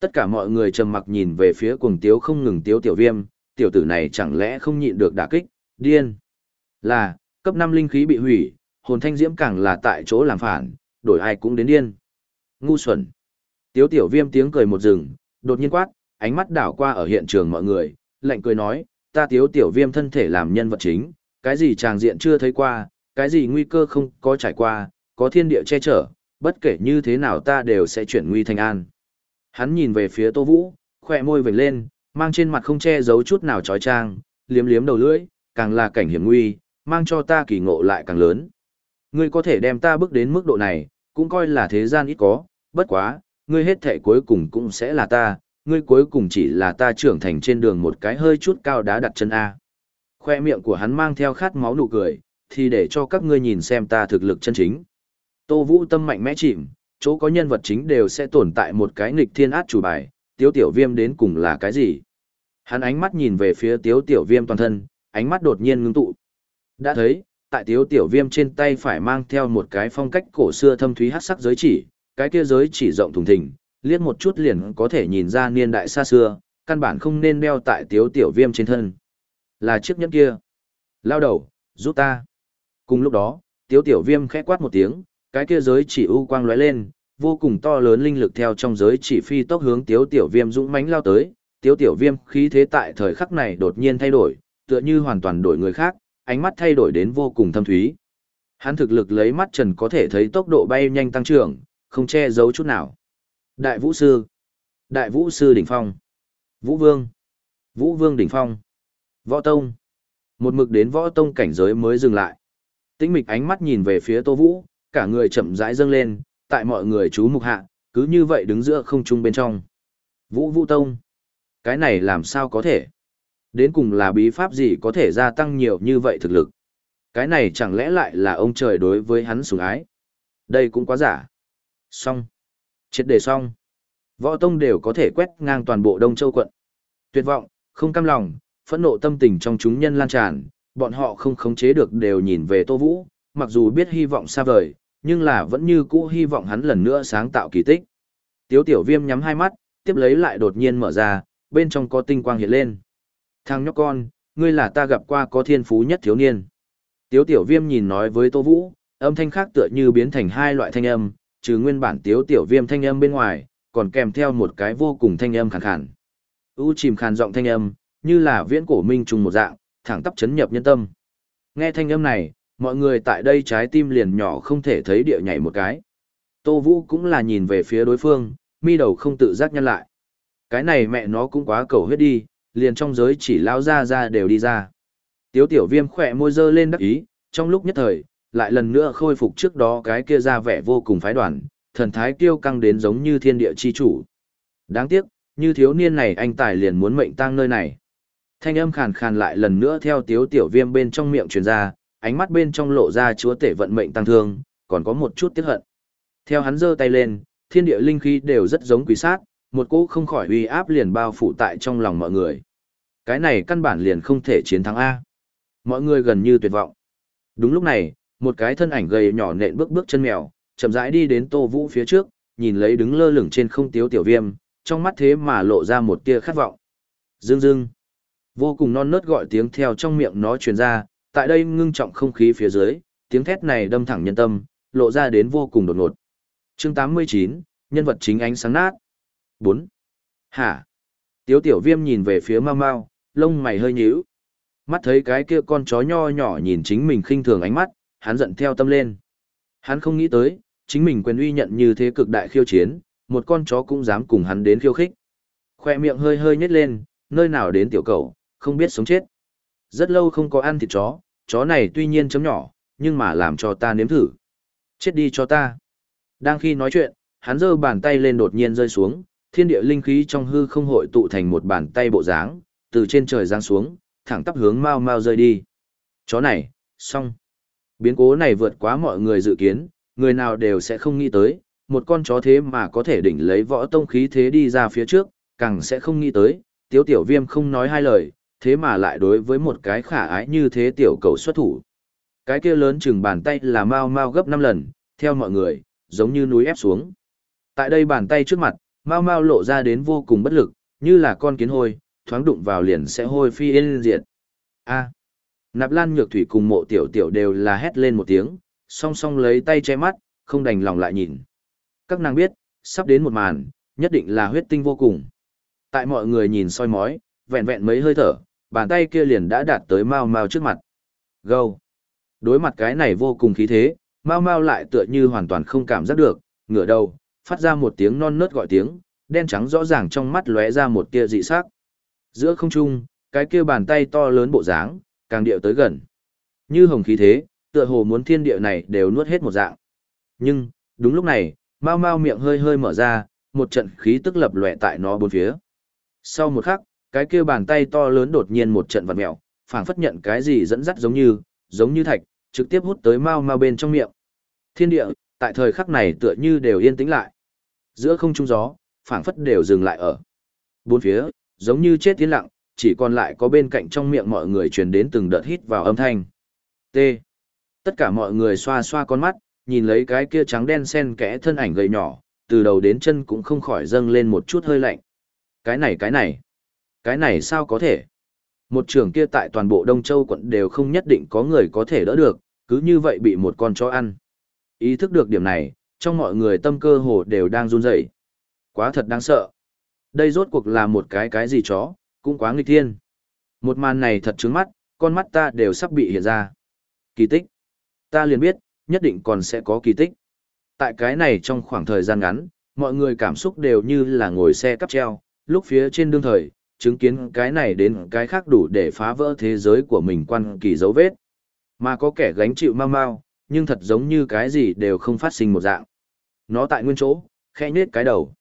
Tất cả mọi người trầm mặc nhìn về phía cuồng tiếu không ngừng tiếu tiểu viêm, tiểu tử này chẳng lẽ không nhịn được đả kích, điên. Là, cấp 5 linh khí bị hủy, hồn thanh diễm càng là tại chỗ làm phản, đổi ai cũng đến điên. Ngu xuẩn. Tiếu tiểu viêm tiếng cười một rừng, đột nhiên quát, ánh mắt đảo qua ở hiện trường mọi người, lạnh cười nói, ta tiếu tiểu viêm thân thể làm nhân vật chính, cái gì tràng diện chưa thấy qua, cái gì nguy cơ không có trải qua, có thiên địa che chở, bất kể như thế nào ta đều sẽ chuyển nguy thành an. Hắn nhìn về phía Tô Vũ, khỏe môi vểnh lên, mang trên mặt không che giấu chút nào trói trang, liếm liếm đầu lưỡi, càng là cảnh hiểm nguy, mang cho ta kỳ ngộ lại càng lớn. Ngươi có thể đem ta bước đến mức độ này, cũng coi là thế gian ít có, bất quá, ngươi hết thể cuối cùng cũng sẽ là ta, ngươi cuối cùng chỉ là ta trưởng thành trên đường một cái hơi chút cao đá đặt chân A. Khoe miệng của hắn mang theo khát máu nụ cười, thì để cho các ngươi nhìn xem ta thực lực chân chính. Tô Vũ tâm mạnh mẽ chìm, chỗ có nhân vật chính đều sẽ tồn tại một cái nghịch thiên át chủ bài, tiếu tiểu viêm đến cùng là cái gì? Hắn ánh mắt nhìn về phía tiếu tiểu viêm toàn thân, ánh mắt đột nhiên ngưng tụ. Đã thấy, tại tiếu tiểu viêm trên tay phải mang theo một cái phong cách cổ xưa thâm thúy hát sắc giới chỉ, cái kia giới chỉ rộng thùng thình, liếc một chút liền có thể nhìn ra niên đại xa xưa, căn bản không nên đeo tại tiếu tiểu viêm trên thân. Là chiếc nhẫn kia. Lao đầu, giúp ta. Cùng lúc đó, tiếu tiểu viêm khẽ quát một tiếng, cái kia giới chỉ u quang lóe lên, vô cùng to lớn linh lực theo trong giới chỉ phi tốc hướng tiếu tiểu viêm dũng mãnh lao tới. Tiếu tiểu viêm khí thế tại thời khắc này đột nhiên thay đổi, tựa như hoàn toàn đổi người khác, ánh mắt thay đổi đến vô cùng thâm thúy. Hắn thực lực lấy mắt trần có thể thấy tốc độ bay nhanh tăng trưởng, không che giấu chút nào. Đại vũ sư, đại vũ sư đỉnh phong, vũ vương, vũ vương đỉnh phong. Võ Tông. Một mực đến Võ Tông cảnh giới mới dừng lại. Tĩnh mịch ánh mắt nhìn về phía Tô Vũ, cả người chậm rãi dâng lên, tại mọi người chú mục hạ, cứ như vậy đứng giữa không trung bên trong. Vũ Vũ Tông. Cái này làm sao có thể? Đến cùng là bí pháp gì có thể gia tăng nhiều như vậy thực lực? Cái này chẳng lẽ lại là ông trời đối với hắn sủng ái? Đây cũng quá giả. Xong. Chết đề xong. Võ Tông đều có thể quét ngang toàn bộ Đông Châu quận. Tuyệt vọng, không cam lòng, phẫn nộ tâm tình trong chúng nhân lan tràn, bọn họ không khống chế được đều nhìn về Tô Vũ, mặc dù biết hy vọng xa vời, nhưng là vẫn như cũ hy vọng hắn lần nữa sáng tạo kỳ tích. Tiếu tiểu viêm nhắm hai mắt, tiếp lấy lại đột nhiên mở ra, bên trong có tinh quang hiện lên. Thằng nhóc con, ngươi là ta gặp qua có thiên phú nhất thiếu niên. Tiếu tiểu viêm nhìn nói với Tô Vũ, âm thanh khác tựa như biến thành hai loại thanh âm, trừ nguyên bản tiếu tiểu viêm thanh âm bên ngoài, còn kèm theo một cái vô cùng thanh âm khàn khàn. U chìm khàn giọng thanh âm, như là viễn cổ minh trùng một dạng, thẳng tắp chấn nhập nhân tâm. Nghe thanh âm này, mọi người tại đây trái tim liền nhỏ không thể thấy địa nhảy một cái. Tô Vũ cũng là nhìn về phía đối phương, mi đầu không tự giác nhăn lại. Cái này mẹ nó cũng quá cầu huyết đi, liền trong giới chỉ lao ra ra đều đi ra. Tiếu tiểu viêm khỏe môi dơ lên đắc ý, trong lúc nhất thời, lại lần nữa khôi phục trước đó cái kia ra vẻ vô cùng phái đoàn, thần thái kiêu căng đến giống như thiên địa chi chủ. Đáng tiếc, như thiếu niên này anh tài liền muốn mệnh tang nơi này. Thanh âm khàn khàn lại lần nữa theo tiếu tiểu viêm bên trong miệng truyền ra, ánh mắt bên trong lộ ra chúa tể vận mệnh tăng thương, còn có một chút tiếc hận. Theo hắn giơ tay lên, thiên địa linh khí đều rất giống quỷ sát, một cỗ không khỏi uy áp liền bao phủ tại trong lòng mọi người. Cái này căn bản liền không thể chiến thắng A. Mọi người gần như tuyệt vọng. Đúng lúc này, một cái thân ảnh gầy nhỏ nện bước bước chân mèo, chậm rãi đi đến Tô Vũ phía trước, nhìn lấy đứng lơ lửng trên không tiếu tiểu viêm, trong mắt thế mà lộ ra một tia khát vọng. Dương dương. Vô cùng non nớt gọi tiếng theo trong miệng nó truyền ra, tại đây ngưng trọng không khí phía dưới, tiếng thét này đâm thẳng nhân tâm, lộ ra đến vô cùng đột ngột. Chương 89, nhân vật chính ánh sáng nát. 4. Hả? Tiếu tiểu viêm nhìn về phía mau mau, lông mày hơi nhíu. Mắt thấy cái kia con chó nho nhỏ nhìn chính mình khinh thường ánh mắt, hắn giận theo tâm lên. Hắn không nghĩ tới, chính mình quyền uy nhận như thế cực đại khiêu chiến, một con chó cũng dám cùng hắn đến khiêu khích. Khoe miệng hơi hơi nhếch lên, nơi nào đến tiểu cầu, không biết sống chết. Rất lâu không có ăn thịt chó, chó này tuy nhiên chấm nhỏ, nhưng mà làm cho ta nếm thử. Chết đi cho ta. Đang khi nói chuyện, hắn giơ bàn tay lên đột nhiên rơi xuống, thiên địa linh khí trong hư không hội tụ thành một bàn tay bộ dáng, từ trên trời giáng xuống, thẳng tắp hướng mau mau rơi đi. Chó này, xong. Biến cố này vượt quá mọi người dự kiến, người nào đều sẽ không nghĩ tới, một con chó thế mà có thể đỉnh lấy võ tông khí thế đi ra phía trước, càng sẽ không nghĩ tới, tiếu tiểu viêm không nói hai lời, thế mà lại đối với một cái khả ái như thế tiểu cầu xuất thủ. Cái kia lớn chừng bàn tay là mau mau gấp 5 lần, theo mọi người, giống như núi ép xuống. Tại đây bàn tay trước mặt, mau mau lộ ra đến vô cùng bất lực, như là con kiến hôi, thoáng đụng vào liền sẽ hôi phi yên diệt. A. Nạp Lan Nhược Thủy cùng Mộ Tiểu Tiểu đều là hét lên một tiếng, song song lấy tay che mắt, không đành lòng lại nhìn. Các nàng biết, sắp đến một màn, nhất định là huyết tinh vô cùng. Tại mọi người nhìn soi mói, vẹn vẹn mấy hơi thở, bàn tay kia liền đã đạt tới Mao Mao trước mặt. Gâu! Đối mặt cái này vô cùng khí thế, Mao Mao lại tựa như hoàn toàn không cảm giác được, ngửa đầu, phát ra một tiếng non nớt gọi tiếng, đen trắng rõ ràng trong mắt lóe ra một tia dị sắc. Giữa không trung, cái kia bàn tay to lớn bộ dáng, càng điệu tới gần. Như hồng khí thế, tựa hồ muốn thiên địa này đều nuốt hết một dạng. Nhưng, đúng lúc này, mau mau miệng hơi hơi mở ra, một trận khí tức lập lòe tại nó bốn phía. Sau một khắc, cái kia bàn tay to lớn đột nhiên một trận vặn mèo, phảng phất nhận cái gì dẫn dắt giống như, giống như thạch, trực tiếp hút tới mau mau bên trong miệng. Thiên địa, tại thời khắc này tựa như đều yên tĩnh lại. Giữa không trung gió, phảng phất đều dừng lại ở. Bốn phía, giống như chết tiến lặng, chỉ còn lại có bên cạnh trong miệng mọi người truyền đến từng đợt hít vào âm thanh. T. Tất cả mọi người xoa xoa con mắt, nhìn lấy cái kia trắng đen xen kẽ thân ảnh gầy nhỏ, từ đầu đến chân cũng không khỏi dâng lên một chút hơi lạnh. Cái này cái này, cái này sao có thể? Một trường kia tại toàn bộ Đông Châu quận đều không nhất định có người có thể đỡ được, cứ như vậy bị một con chó ăn. Ý thức được điểm này, trong mọi người tâm cơ hồ đều đang run rẩy. Quá thật đáng sợ. Đây rốt cuộc là một cái cái gì chó, cũng quá nghịch thiên. Một màn này thật trướng mắt, con mắt ta đều sắp bị hiện ra. Kỳ tích. Ta liền biết, nhất định còn sẽ có kỳ tích. Tại cái này trong khoảng thời gian ngắn, mọi người cảm xúc đều như là ngồi xe cắp treo, lúc phía trên đương thời, chứng kiến cái này đến cái khác đủ để phá vỡ thế giới của mình quan kỳ dấu vết. Mà có kẻ gánh chịu mau mau, nhưng thật giống như cái gì đều không phát sinh một dạng. Nó tại nguyên chỗ, khẽ nhết cái đầu.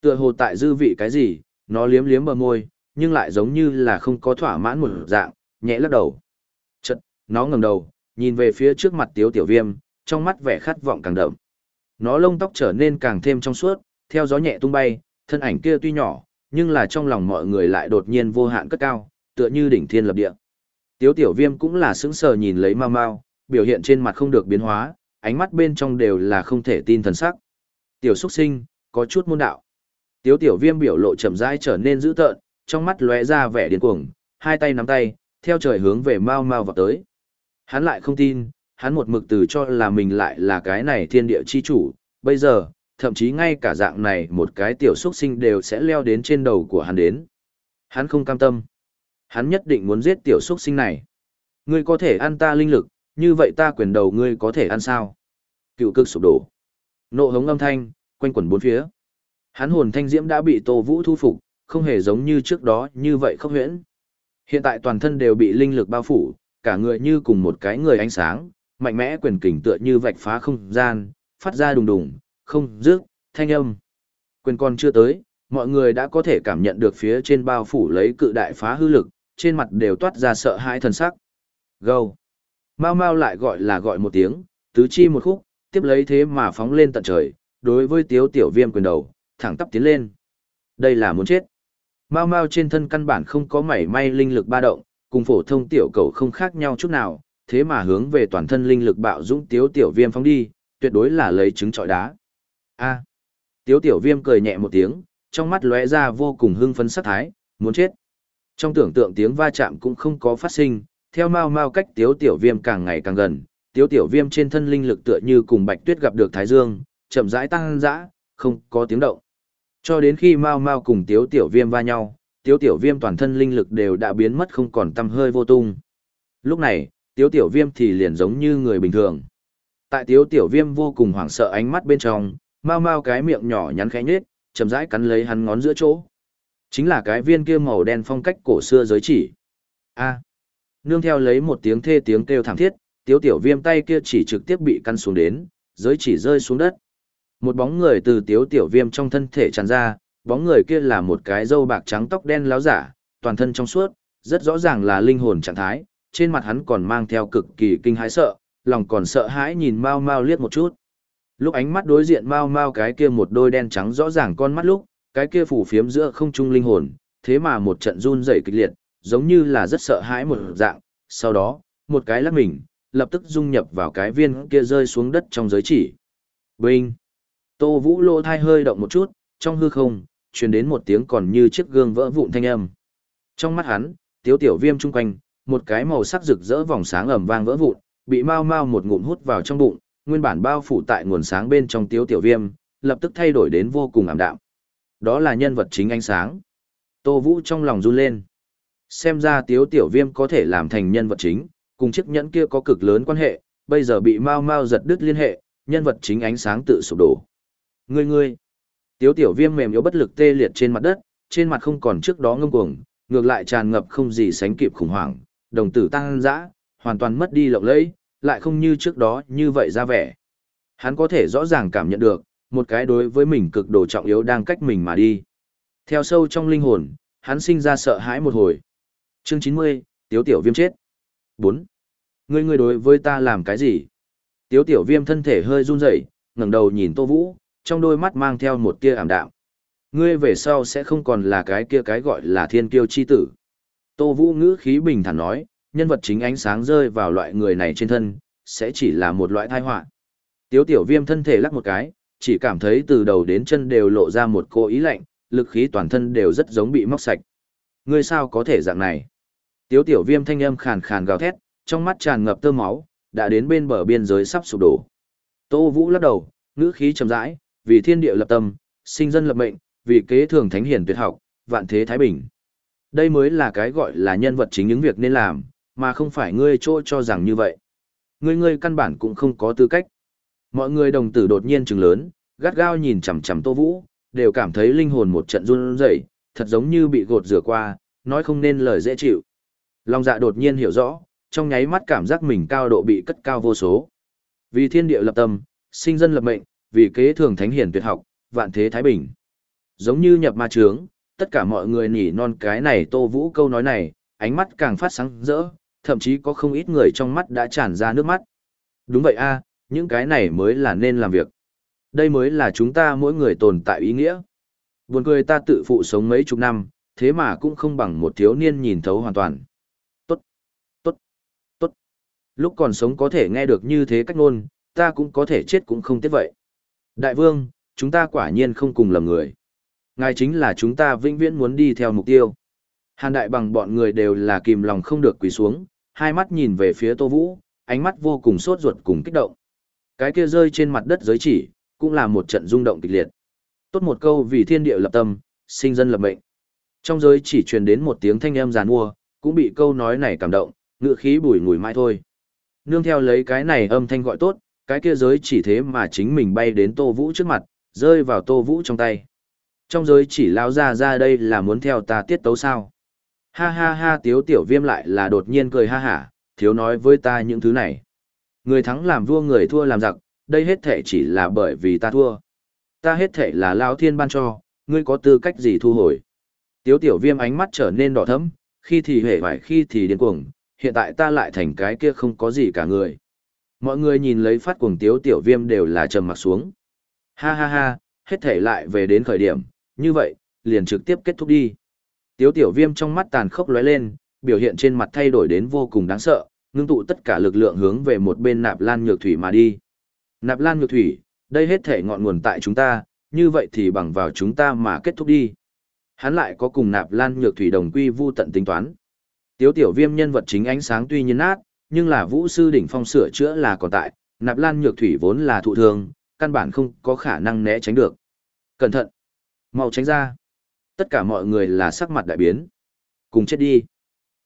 Tựa hồ tại dư vị cái gì, nó liếm liếm bờ môi, nhưng lại giống như là không có thỏa mãn một dạng, nhẹ lắc đầu. Chật, nó ngẩng đầu, nhìn về phía trước mặt tiếu tiểu viêm, trong mắt vẻ khát vọng càng đậm. Nó lông tóc trở nên càng thêm trong suốt, theo gió nhẹ tung bay, thân ảnh kia tuy nhỏ, nhưng là trong lòng mọi người lại đột nhiên vô hạn cất cao, tựa như đỉnh thiên lập địa. Tiếu tiểu viêm cũng là sững sờ nhìn lấy mau mau, biểu hiện trên mặt không được biến hóa, ánh mắt bên trong đều là không thể tin thần sắc. Tiểu xuất sinh, có chút môn đạo. Tiếu tiểu viêm biểu lộ chậm rãi trở nên dữ tợn, trong mắt lóe ra vẻ điên cuồng, hai tay nắm tay, theo trời hướng về mau mau vào tới. Hắn lại không tin, hắn một mực từ cho là mình lại là cái này thiên địa chi chủ, bây giờ, thậm chí ngay cả dạng này một cái tiểu xuất sinh đều sẽ leo đến trên đầu của hắn đến. Hắn không cam tâm. Hắn nhất định muốn giết tiểu xuất sinh này. Ngươi có thể ăn ta linh lực, như vậy ta quyền đầu ngươi có thể ăn sao? Cựu cực sụp đổ. Nộ hống âm thanh, quanh quẩn bốn phía. Hắn hồn thanh diễm đã bị Tô Vũ thu phục, không hề giống như trước đó như vậy không huyễn. Hiện tại toàn thân đều bị linh lực bao phủ, cả người như cùng một cái người ánh sáng, mạnh mẽ quyền kình tựa như vạch phá không gian, phát ra đùng đùng, không rước, thanh âm. Quyền còn chưa tới, mọi người đã có thể cảm nhận được phía trên bao phủ lấy cự đại phá hư lực, trên mặt đều toát ra sợ hãi thần sắc. Gâu. Mau mau lại gọi là gọi một tiếng, tứ chi một khúc, tiếp lấy thế mà phóng lên tận trời, đối với tiếu tiểu viêm quyền đầu, thẳng tắp tiến lên. Đây là muốn chết. Mao Mao trên thân căn bản không có mảy may linh lực ba động, cùng phổ thông tiểu cầu không khác nhau chút nào, thế mà hướng về toàn thân linh lực bạo dũng tiếu tiểu viêm phóng đi, tuyệt đối là lấy trứng trọi đá. A. Tiếu tiểu viêm cười nhẹ một tiếng, trong mắt lóe ra vô cùng hưng phấn sát thái, muốn chết. Trong tưởng tượng tiếng va chạm cũng không có phát sinh, theo Mao Mao cách tiếu tiểu viêm càng ngày càng gần, tiếu tiểu viêm trên thân linh lực tựa như cùng bạch tuyết gặp được thái dương, chậm rãi tăng dã, không có tiếng động. Cho đến khi Mao Mao cùng tiếu tiểu viêm va nhau, tiếu tiểu viêm toàn thân linh lực đều đã biến mất không còn tăm hơi vô tung. Lúc này, tiếu tiểu viêm thì liền giống như người bình thường. Tại tiếu tiểu viêm vô cùng hoảng sợ ánh mắt bên trong, Mao Mao cái miệng nhỏ nhắn khẽ nhếch, chậm rãi cắn lấy hắn ngón giữa chỗ. Chính là cái viên kia màu đen phong cách cổ xưa giới chỉ. A. Nương theo lấy một tiếng thê tiếng kêu thảm thiết, tiếu tiểu viêm tay kia chỉ trực tiếp bị căn xuống đến, giới chỉ rơi xuống đất. Một bóng người từ tiếu tiểu viêm trong thân thể tràn ra, bóng người kia là một cái râu bạc trắng tóc đen láo giả, toàn thân trong suốt, rất rõ ràng là linh hồn trạng thái, trên mặt hắn còn mang theo cực kỳ kinh hãi sợ, lòng còn sợ hãi nhìn Mao Mao liếc một chút. Lúc ánh mắt đối diện Mao Mao cái kia một đôi đen trắng rõ ràng con mắt lúc, cái kia phủ phiếm giữa không trung linh hồn, thế mà một trận run rẩy kịch liệt, giống như là rất sợ hãi một dạng, sau đó, một cái lắc mình, lập tức dung nhập vào cái viên kia rơi xuống đất trong giới chỉ. Binh! Tô Vũ lô thai hơi động một chút, trong hư không, truyền đến một tiếng còn như chiếc gương vỡ vụn thanh âm. Trong mắt hắn, tiếu tiểu viêm chung quanh, một cái màu sắc rực rỡ vòng sáng ẩm vang vỡ vụn, bị mau mau một ngụm hút vào trong bụng, nguyên bản bao phủ tại nguồn sáng bên trong tiếu tiểu viêm, lập tức thay đổi đến vô cùng ảm đạm. Đó là nhân vật chính ánh sáng. Tô Vũ trong lòng run lên. Xem ra tiếu tiểu viêm có thể làm thành nhân vật chính, cùng chiếc nhẫn kia có cực lớn quan hệ, bây giờ bị mau mau giật đứt liên hệ, nhân vật chính ánh sáng tự sụp đổ. Ngươi ngươi, tiếu tiểu viêm mềm yếu bất lực tê liệt trên mặt đất, trên mặt không còn trước đó ngâm cuồng, ngược lại tràn ngập không gì sánh kịp khủng hoảng, đồng tử tăng dã, hoàn toàn mất đi lộng lẫy, lại không như trước đó như vậy ra vẻ. Hắn có thể rõ ràng cảm nhận được, một cái đối với mình cực độ trọng yếu đang cách mình mà đi. Theo sâu trong linh hồn, hắn sinh ra sợ hãi một hồi. Chương 90, Tiếu Tiểu Viêm chết. 4. Ngươi ngươi đối với ta làm cái gì? Tiếu Tiểu Viêm thân thể hơi run rẩy, ngẩng đầu nhìn Tô Vũ, trong đôi mắt mang theo một tia ảm đạm. Ngươi về sau sẽ không còn là cái kia cái gọi là thiên kiêu chi tử. Tô Vũ ngữ khí bình thản nói, nhân vật chính ánh sáng rơi vào loại người này trên thân, sẽ chỉ là một loại tai họa. Tiếu tiểu viêm thân thể lắc một cái, chỉ cảm thấy từ đầu đến chân đều lộ ra một cô ý lạnh, lực khí toàn thân đều rất giống bị móc sạch. Ngươi sao có thể dạng này? Tiếu tiểu viêm thanh âm khàn khàn gào thét, trong mắt tràn ngập tơ máu, đã đến bên bờ biên giới sắp sụp đổ. Tô Vũ lắc đầu, ngữ khí trầm rãi, vì thiên địa lập tâm, sinh dân lập mệnh, vì kế thường thánh hiển tuyệt học, vạn thế thái bình. Đây mới là cái gọi là nhân vật chính những việc nên làm, mà không phải ngươi chỗ cho rằng như vậy. Ngươi ngươi căn bản cũng không có tư cách. Mọi người đồng tử đột nhiên trừng lớn, gắt gao nhìn chằm chằm Tô Vũ, đều cảm thấy linh hồn một trận run rẩy, thật giống như bị gột rửa qua, nói không nên lời dễ chịu. Long dạ đột nhiên hiểu rõ, trong nháy mắt cảm giác mình cao độ bị cất cao vô số. Vì thiên địa lập tâm, sinh dân lập mệnh, vì kế thường thánh hiển tuyệt học, vạn thế thái bình. Giống như nhập ma trướng, tất cả mọi người nỉ non cái này Tô Vũ câu nói này, ánh mắt càng phát sáng rỡ, thậm chí có không ít người trong mắt đã tràn ra nước mắt. Đúng vậy a, những cái này mới là nên làm việc. Đây mới là chúng ta mỗi người tồn tại ý nghĩa. Buồn cười ta tự phụ sống mấy chục năm, thế mà cũng không bằng một thiếu niên nhìn thấu hoàn toàn. Tốt, tốt, tốt. Lúc còn sống có thể nghe được như thế cách ngôn, ta cũng có thể chết cũng không tiếc vậy. Đại vương, chúng ta quả nhiên không cùng lầm người. Ngài chính là chúng ta vĩnh viễn muốn đi theo mục tiêu. Hàn đại bằng bọn người đều là kìm lòng không được quỳ xuống, hai mắt nhìn về phía Tô Vũ, ánh mắt vô cùng sốt ruột cùng kích động. Cái kia rơi trên mặt đất giới chỉ, cũng là một trận rung động kịch liệt. Tốt một câu vì thiên địa lập tâm, sinh dân lập mệnh. Trong giới chỉ truyền đến một tiếng thanh âm giàn mua, cũng bị câu nói này cảm động, ngựa khí bùi ngùi mãi thôi. Nương theo lấy cái này âm thanh gọi tốt, cái kia giới chỉ thế mà chính mình bay đến Tô Vũ trước mặt, rơi vào Tô Vũ trong tay. Trong giới chỉ lao ra ra đây là muốn theo ta tiết tấu sao. Ha ha ha tiếu tiểu viêm lại là đột nhiên cười ha hả, thiếu nói với ta những thứ này. Người thắng làm vua người thua làm giặc, đây hết thể chỉ là bởi vì ta thua. Ta hết thể là lao thiên ban cho, ngươi có tư cách gì thu hồi. Tiếu tiểu viêm ánh mắt trở nên đỏ thẫm, khi thì hề vải khi thì điên cuồng, hiện tại ta lại thành cái kia không có gì cả người. Mọi người nhìn lấy phát cuồng tiếu tiểu viêm đều là trầm mặt xuống. Ha ha ha, hết thể lại về đến khởi điểm, như vậy, liền trực tiếp kết thúc đi. Tiếu tiểu viêm trong mắt tàn khốc lóe lên, biểu hiện trên mặt thay đổi đến vô cùng đáng sợ, ngưng tụ tất cả lực lượng hướng về một bên nạp lan nhược thủy mà đi. Nạp lan nhược thủy, đây hết thể ngọn nguồn tại chúng ta, như vậy thì bằng vào chúng ta mà kết thúc đi. Hắn lại có cùng nạp lan nhược thủy đồng quy vu tận tính toán. Tiếu tiểu viêm nhân vật chính ánh sáng tuy nhiên nát, nhưng là vũ sư đỉnh phong sửa chữa là còn tại, nạp lan nhược thủy vốn là thụ thương, căn bản không có khả năng né tránh được. Cẩn thận! mau tránh ra! Tất cả mọi người là sắc mặt đại biến. Cùng chết đi!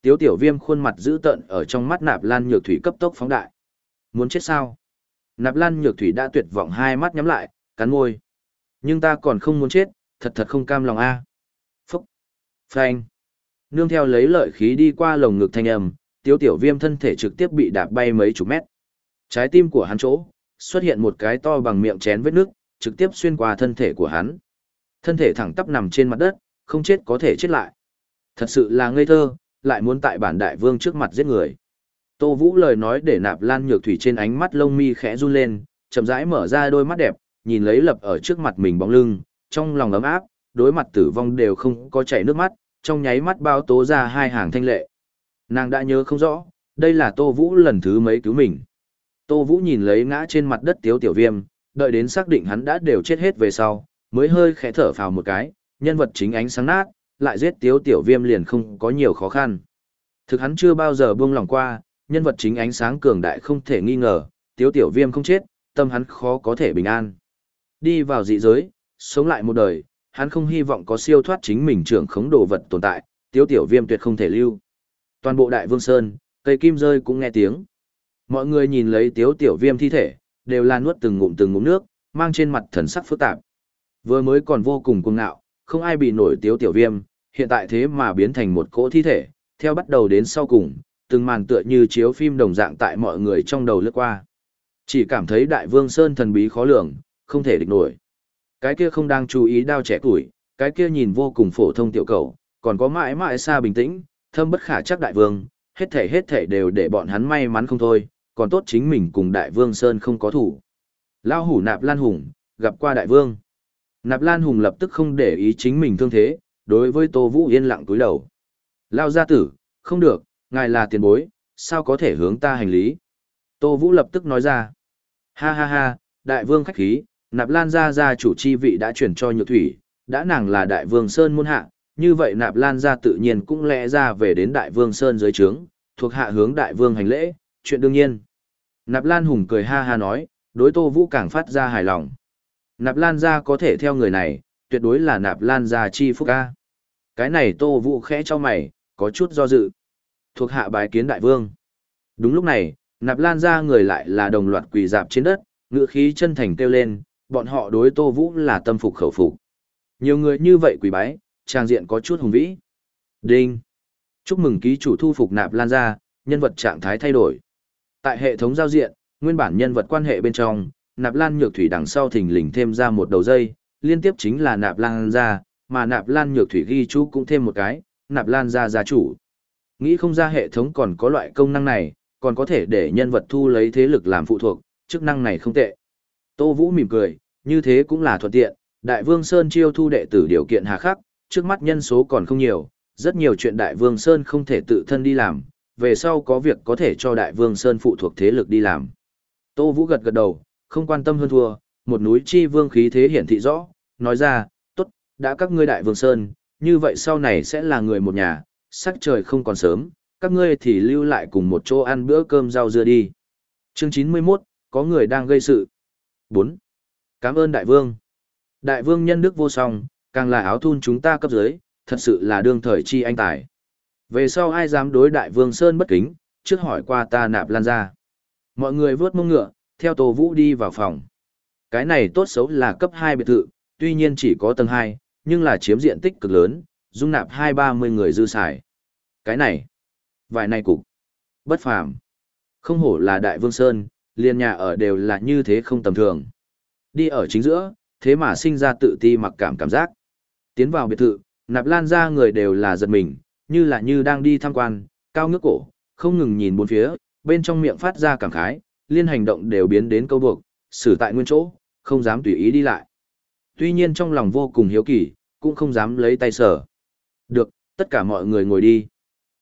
Tiếu tiểu viêm khuôn mặt dữ tợn ở trong mắt nạp lan nhược thủy cấp tốc phóng đại. Muốn chết sao? Nạp lan nhược thủy đã tuyệt vọng hai mắt nhắm lại, cắn môi. Nhưng ta còn không muốn chết, thật thật không cam lòng a. Phúc! Phanh! Nương theo lấy lợi khí đi qua lồng ngực thanh âm, Tiêu tiểu viêm thân thể trực tiếp bị đạp bay mấy chục mét. Trái tim của hắn chỗ, xuất hiện một cái to bằng miệng chén vết nước, trực tiếp xuyên qua thân thể của hắn. Thân thể thẳng tắp nằm trên mặt đất, không chết có thể chết lại. Thật sự là ngây thơ, lại muốn tại bản đại vương trước mặt giết người. Tô Vũ lời nói để nạp lan nhược thủy trên ánh mắt lông mi khẽ run lên, chậm rãi mở ra đôi mắt đẹp, nhìn lấy lập ở trước mặt mình bóng lưng, trong lòng ấm áp, đối mặt tử vong đều không có chảy nước mắt, trong nháy mắt bao tố ra hai hàng thanh lệ. Nàng đã nhớ không rõ, đây là Tô Vũ lần thứ mấy cứu mình. Tô Vũ nhìn lấy ngã trên mặt đất tiếu tiểu viêm, đợi đến xác định hắn đã đều chết hết về sau, mới hơi khẽ thở phào một cái, nhân vật chính ánh sáng nát, lại giết tiếu tiểu viêm liền không có nhiều khó khăn. Thực hắn chưa bao giờ buông lòng qua, nhân vật chính ánh sáng cường đại không thể nghi ngờ, tiếu tiểu viêm không chết, tâm hắn khó có thể bình an. Đi vào dị giới, sống lại một đời, hắn không hy vọng có siêu thoát chính mình trưởng khống đồ vật tồn tại, tiếu tiểu viêm tuyệt không thể lưu. Toàn bộ đại vương sơn, cây kim rơi cũng nghe tiếng. Mọi người nhìn lấy tiếu tiểu viêm thi thể, đều là nuốt từng ngụm từng ngụm nước, mang trên mặt thần sắc phức tạp. Vừa mới còn vô cùng cuồng ngạo, không ai bị nổi tiếu tiểu viêm, hiện tại thế mà biến thành một cỗ thi thể, theo bắt đầu đến sau cùng, từng màn tựa như chiếu phim đồng dạng tại mọi người trong đầu lướt qua. Chỉ cảm thấy đại vương Sơn thần bí khó lường, không thể địch nổi. Cái kia không đang chú ý đao trẻ tuổi, cái kia nhìn vô cùng phổ thông tiểu cầu, còn có mãi mãi xa bình tĩnh, thâm bất khả chắc đại vương, hết thể hết thể đều để bọn hắn may mắn không thôi, còn tốt chính mình cùng đại vương Sơn không có thủ. Lao hủ nạp lan hùng, gặp qua đại vương. Nạp lan hùng lập tức không để ý chính mình thương thế, đối với Tô Vũ yên lặng túi đầu. Lao gia tử, không được, ngài là tiền bối, sao có thể hướng ta hành lý? Tô Vũ lập tức nói ra. Ha ha ha, đại vương khách khí, nạp lan gia gia chủ chi vị đã chuyển cho nhược thủy, đã nàng là đại vương Sơn môn hạ, như vậy nạp lan gia tự nhiên cũng lẽ ra về đến đại vương Sơn dưới trướng, thuộc hạ hướng đại vương hành lễ, chuyện đương nhiên. Nạp lan hùng cười ha ha nói, đối tô vũ càng phát ra hài lòng. Nạp lan gia có thể theo người này, tuyệt đối là nạp lan gia chi phúc ca. Cái này tô vũ khẽ cho mày, có chút do dự. Thuộc hạ bái kiến đại vương. Đúng lúc này, nạp lan gia người lại là đồng loạt quỳ dạp trên đất, ngựa khí chân thành kêu lên, bọn họ đối tô vũ là tâm phục khẩu phục. Nhiều người như vậy quỳ bái, trang diện có chút hùng vĩ. Đinh. Chúc mừng ký chủ thu phục nạp lan gia, nhân vật trạng thái thay đổi. Tại hệ thống giao diện, nguyên bản nhân vật quan hệ bên trong, nạp lan nhược thủy đằng sau thình lình thêm ra một đầu dây, liên tiếp chính là nạp lan gia, mà nạp lan nhược thủy ghi chú cũng thêm một cái, nạp lan gia gia chủ. Nghĩ không ra hệ thống còn có loại công năng này, còn có thể để nhân vật thu lấy thế lực làm phụ thuộc, chức năng này không tệ. Tô Vũ mỉm cười, như thế cũng là thuận tiện, Đại Vương Sơn chiêu thu đệ tử điều kiện hà khắc, trước mắt nhân số còn không nhiều, rất nhiều chuyện Đại Vương Sơn không thể tự thân đi làm, về sau có việc có thể cho Đại Vương Sơn phụ thuộc thế lực đi làm. Tô Vũ gật gật đầu, không quan tâm hơn thua, một núi chi vương khí thế hiển thị rõ, nói ra, tốt, đã các ngươi Đại Vương Sơn, như vậy sau này sẽ là người một nhà, sắc trời không còn sớm, các ngươi thì lưu lại cùng một chỗ ăn bữa cơm rau dưa đi. Chương 91, có người đang gây sự. 4. Cảm ơn Đại Vương. Đại Vương nhân đức vô song, càng là áo thun chúng ta cấp dưới, thật sự là đương thời chi anh tài. Về sau ai dám đối Đại Vương Sơn bất kính, trước hỏi qua ta nạp lan ra. Mọi người vớt mông ngựa, theo Tô Vũ đi vào phòng. Cái này tốt xấu là cấp 2 biệt thự, tuy nhiên chỉ có tầng 2, nhưng là chiếm diện tích cực lớn, dung nạp 2-30 người dư xài. Cái này, vài này cục, bất phàm. Không hổ là Đại Vương Sơn, liền nhà ở đều là như thế không tầm thường. Đi ở chính giữa, thế mà sinh ra tự ti mặc cảm cảm giác. Tiến vào biệt thự, nạp lan ra người đều là giật mình, như là như đang đi tham quan, cao ngước cổ, không ngừng nhìn bốn phía, bên trong miệng phát ra cảm khái, liên hành động đều biến đến câu buộc, xử tại nguyên chỗ, không dám tùy ý đi lại. Tuy nhiên trong lòng vô cùng hiếu kỳ, cũng không dám lấy tay sở. Được, tất cả mọi người ngồi đi.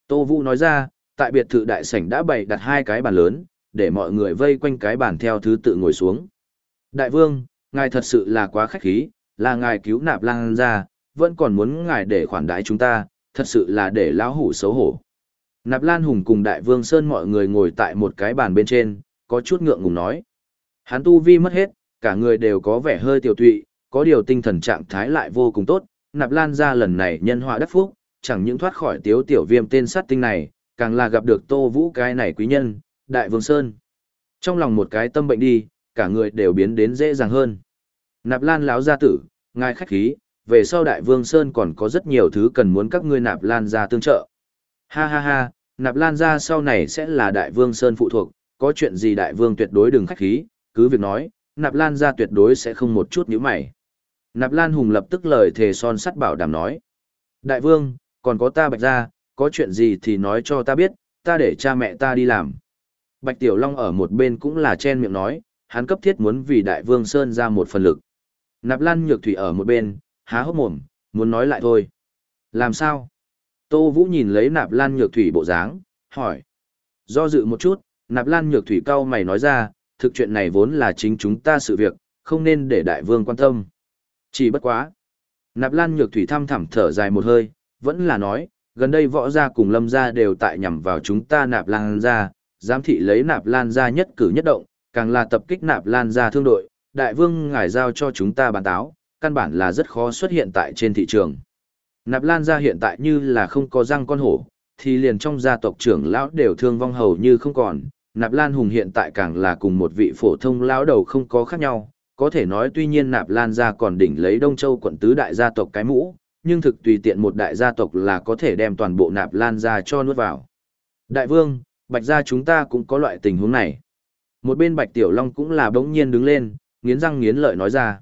Tô Vũ nói ra, tại biệt thự đại sảnh đã bày đặt hai cái bàn lớn, để mọi người vây quanh cái bàn theo thứ tự ngồi xuống. Đại vương, ngài thật sự là quá khách khí, là ngài cứu nạp lang ra, vẫn còn muốn ngài để khoản đái chúng ta, thật sự là để lão hủ xấu hổ. Nạp Lan Hùng cùng Đại Vương Sơn mọi người ngồi tại một cái bàn bên trên, có chút ngượng ngùng nói. Hắn tu vi mất hết, cả người đều có vẻ hơi tiểu tụy, có điều tinh thần trạng thái lại vô cùng tốt. Nạp Lan ra lần này nhân họa đắc phúc, chẳng những thoát khỏi tiếu tiểu viêm tên sát tinh này, càng là gặp được Tô Vũ cái này quý nhân, Đại Vương Sơn. Trong lòng một cái tâm bệnh đi, cả người đều biến đến dễ dàng hơn. Nạp Lan lão gia tử, ngài khách khí, về sau Đại Vương Sơn còn có rất nhiều thứ cần muốn các ngươi Nạp Lan ra tương trợ. Ha ha ha, Nạp Lan ra sau này sẽ là Đại Vương Sơn phụ thuộc, có chuyện gì Đại Vương tuyệt đối đừng khách khí, cứ việc nói, Nạp Lan ra tuyệt đối sẽ không một chút nhíu mày. Nạp Lan Hùng lập tức lời thề son sắt bảo đảm nói. Đại Vương, còn có ta bạch ra, có chuyện gì thì nói cho ta biết, ta để cha mẹ ta đi làm. Bạch Tiểu Long ở một bên cũng là chen miệng nói, hắn cấp thiết muốn vì Đại Vương Sơn ra một phần lực. Nạp Lan Nhược Thủy ở một bên, há hốc mồm, muốn nói lại thôi. Làm sao? Tô Vũ nhìn lấy Nạp Lan Nhược Thủy bộ dáng, hỏi. Do dự một chút, Nạp Lan Nhược Thủy cau mày nói ra, thực chuyện này vốn là chính chúng ta sự việc, không nên để đại vương quan tâm. Chỉ bất quá. Nạp Lan Nhược Thủy thăm thẳm thở dài một hơi, vẫn là nói, gần đây võ gia cùng lâm gia đều tại nhằm vào chúng ta Nạp Lan gia, giám thị lấy Nạp Lan gia nhất cử nhất động, càng là tập kích Nạp Lan gia thương đội, đại vương ngài giao cho chúng ta bàn táo, căn bản là rất khó xuất hiện tại trên thị trường. Nạp Lan gia hiện tại như là không có răng con hổ, thì liền trong gia tộc trưởng lão đều thương vong hầu như không còn. Nạp Lan Hùng hiện tại càng là cùng một vị phổ thông lão đầu không có khác nhau, có thể nói tuy nhiên Nạp Lan gia còn đỉnh lấy Đông Châu quận tứ đại gia tộc cái mũ, nhưng thực tùy tiện một đại gia tộc là có thể đem toàn bộ Nạp Lan gia cho nuốt vào. Đại vương, Bạch gia chúng ta cũng có loại tình huống này. Một bên Bạch Tiểu Long cũng là bỗng nhiên đứng lên, nghiến răng nghiến lợi nói ra.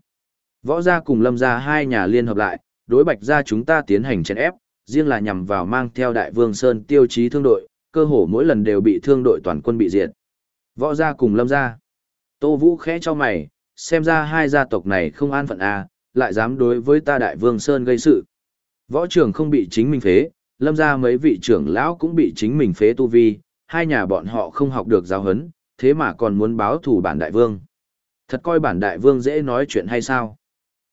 Võ gia cùng Lâm gia hai nhà liên hợp lại, đối bạch gia chúng ta tiến hành chèn ép, riêng là nhằm vào mang theo đại vương Sơn tiêu chí thương đội, cơ hồ mỗi lần đều bị thương đội toàn quân bị diệt. Võ gia cùng lâm gia. Tô Vũ khẽ cho mày, xem ra hai gia tộc này không an phận à, lại dám đối với ta đại vương Sơn gây sự. Võ trưởng không bị chính mình phế, lâm gia mấy vị trưởng lão cũng bị chính mình phế tu vi, hai nhà bọn họ không học được giáo hấn, thế mà còn muốn báo thù bản đại vương. Thật coi bản đại vương dễ nói chuyện hay sao?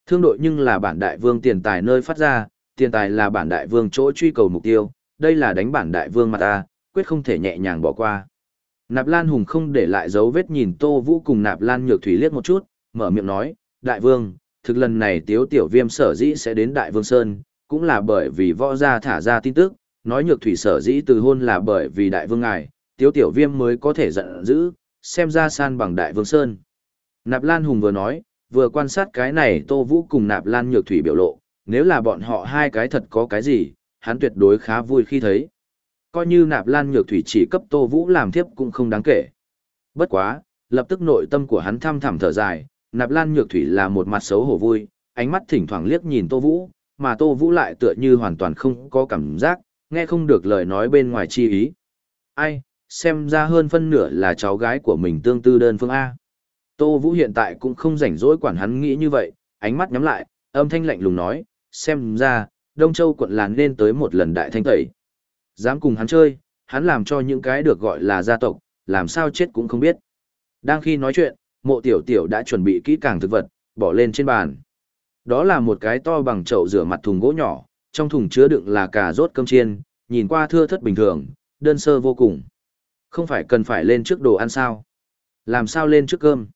Thương đội nhưng là bản đại vương tiền tài nơi phát ra, tiền tài là bản đại vương chỗ truy cầu mục tiêu, đây là đánh bản đại vương mà ta, quyết không thể nhẹ nhàng bỏ qua. Nạp Lan Hùng không để lại dấu vết nhìn Tô Vũ cùng Nạp Lan Nhược Thủy liếc một chút, mở miệng nói, Đại vương, thực lần này tiếu tiểu viêm sở dĩ sẽ đến Đại vương Sơn, cũng là bởi vì võ gia thả ra tin tức, nói Nhược Thủy sở dĩ từ hôn là bởi vì Đại vương ngài, tiếu tiểu viêm mới có thể giận dữ, xem ra san bằng Đại vương Sơn. Nạp Lan Hùng vừa nói, vừa quan sát cái này Tô Vũ cùng Nạp Lan Nhược Thủy biểu lộ, nếu là bọn họ hai cái thật có cái gì, hắn tuyệt đối khá vui khi thấy. Coi như Nạp Lan Nhược Thủy chỉ cấp Tô Vũ làm thiếp cũng không đáng kể. Bất quá, lập tức nội tâm của hắn thăm thẳm thở dài, Nạp Lan Nhược Thủy là một mặt xấu hổ vui, ánh mắt thỉnh thoảng liếc nhìn Tô Vũ, mà Tô Vũ lại tựa như hoàn toàn không có cảm giác, nghe không được lời nói bên ngoài chi ý. Ai, xem ra hơn phân nửa là cháu gái của mình tương tư đơn phương A. Tô Vũ hiện tại cũng không rảnh rỗi quản hắn nghĩ như vậy, ánh mắt nhắm lại, âm thanh lạnh lùng nói, xem ra, Đông Châu quận làn nên tới một lần đại thanh tẩy. Dám cùng hắn chơi, hắn làm cho những cái được gọi là gia tộc, làm sao chết cũng không biết. Đang khi nói chuyện, mộ tiểu tiểu đã chuẩn bị kỹ càng thực vật, bỏ lên trên bàn. Đó là một cái to bằng chậu rửa mặt thùng gỗ nhỏ, trong thùng chứa đựng là cà rốt cơm chiên, nhìn qua thưa thất bình thường, đơn sơ vô cùng. Không phải cần phải lên trước đồ ăn sao? Làm sao lên trước cơm?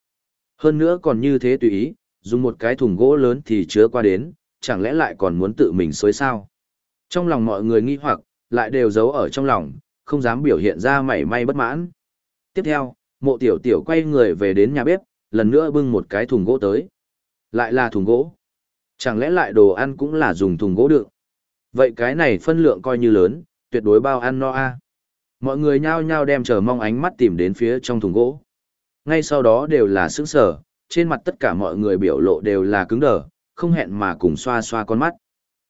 Hơn nữa còn như thế tùy ý, dùng một cái thùng gỗ lớn thì chứa qua đến, chẳng lẽ lại còn muốn tự mình xối sao? Trong lòng mọi người nghi hoặc, lại đều giấu ở trong lòng, không dám biểu hiện ra mảy may bất mãn. Tiếp theo, Mộ tiểu tiểu quay người về đến nhà bếp, lần nữa bưng một cái thùng gỗ tới. Lại là thùng gỗ. Chẳng lẽ lại đồ ăn cũng là dùng thùng gỗ đựng? Vậy cái này phân lượng coi như lớn, tuyệt đối bao ăn no a. Mọi người nhao nhao đem chờ mong ánh mắt tìm đến phía trong thùng gỗ. Ngay sau đó đều là sững sờ, trên mặt tất cả mọi người biểu lộ đều là cứng đờ, không hẹn mà cùng xoa xoa con mắt.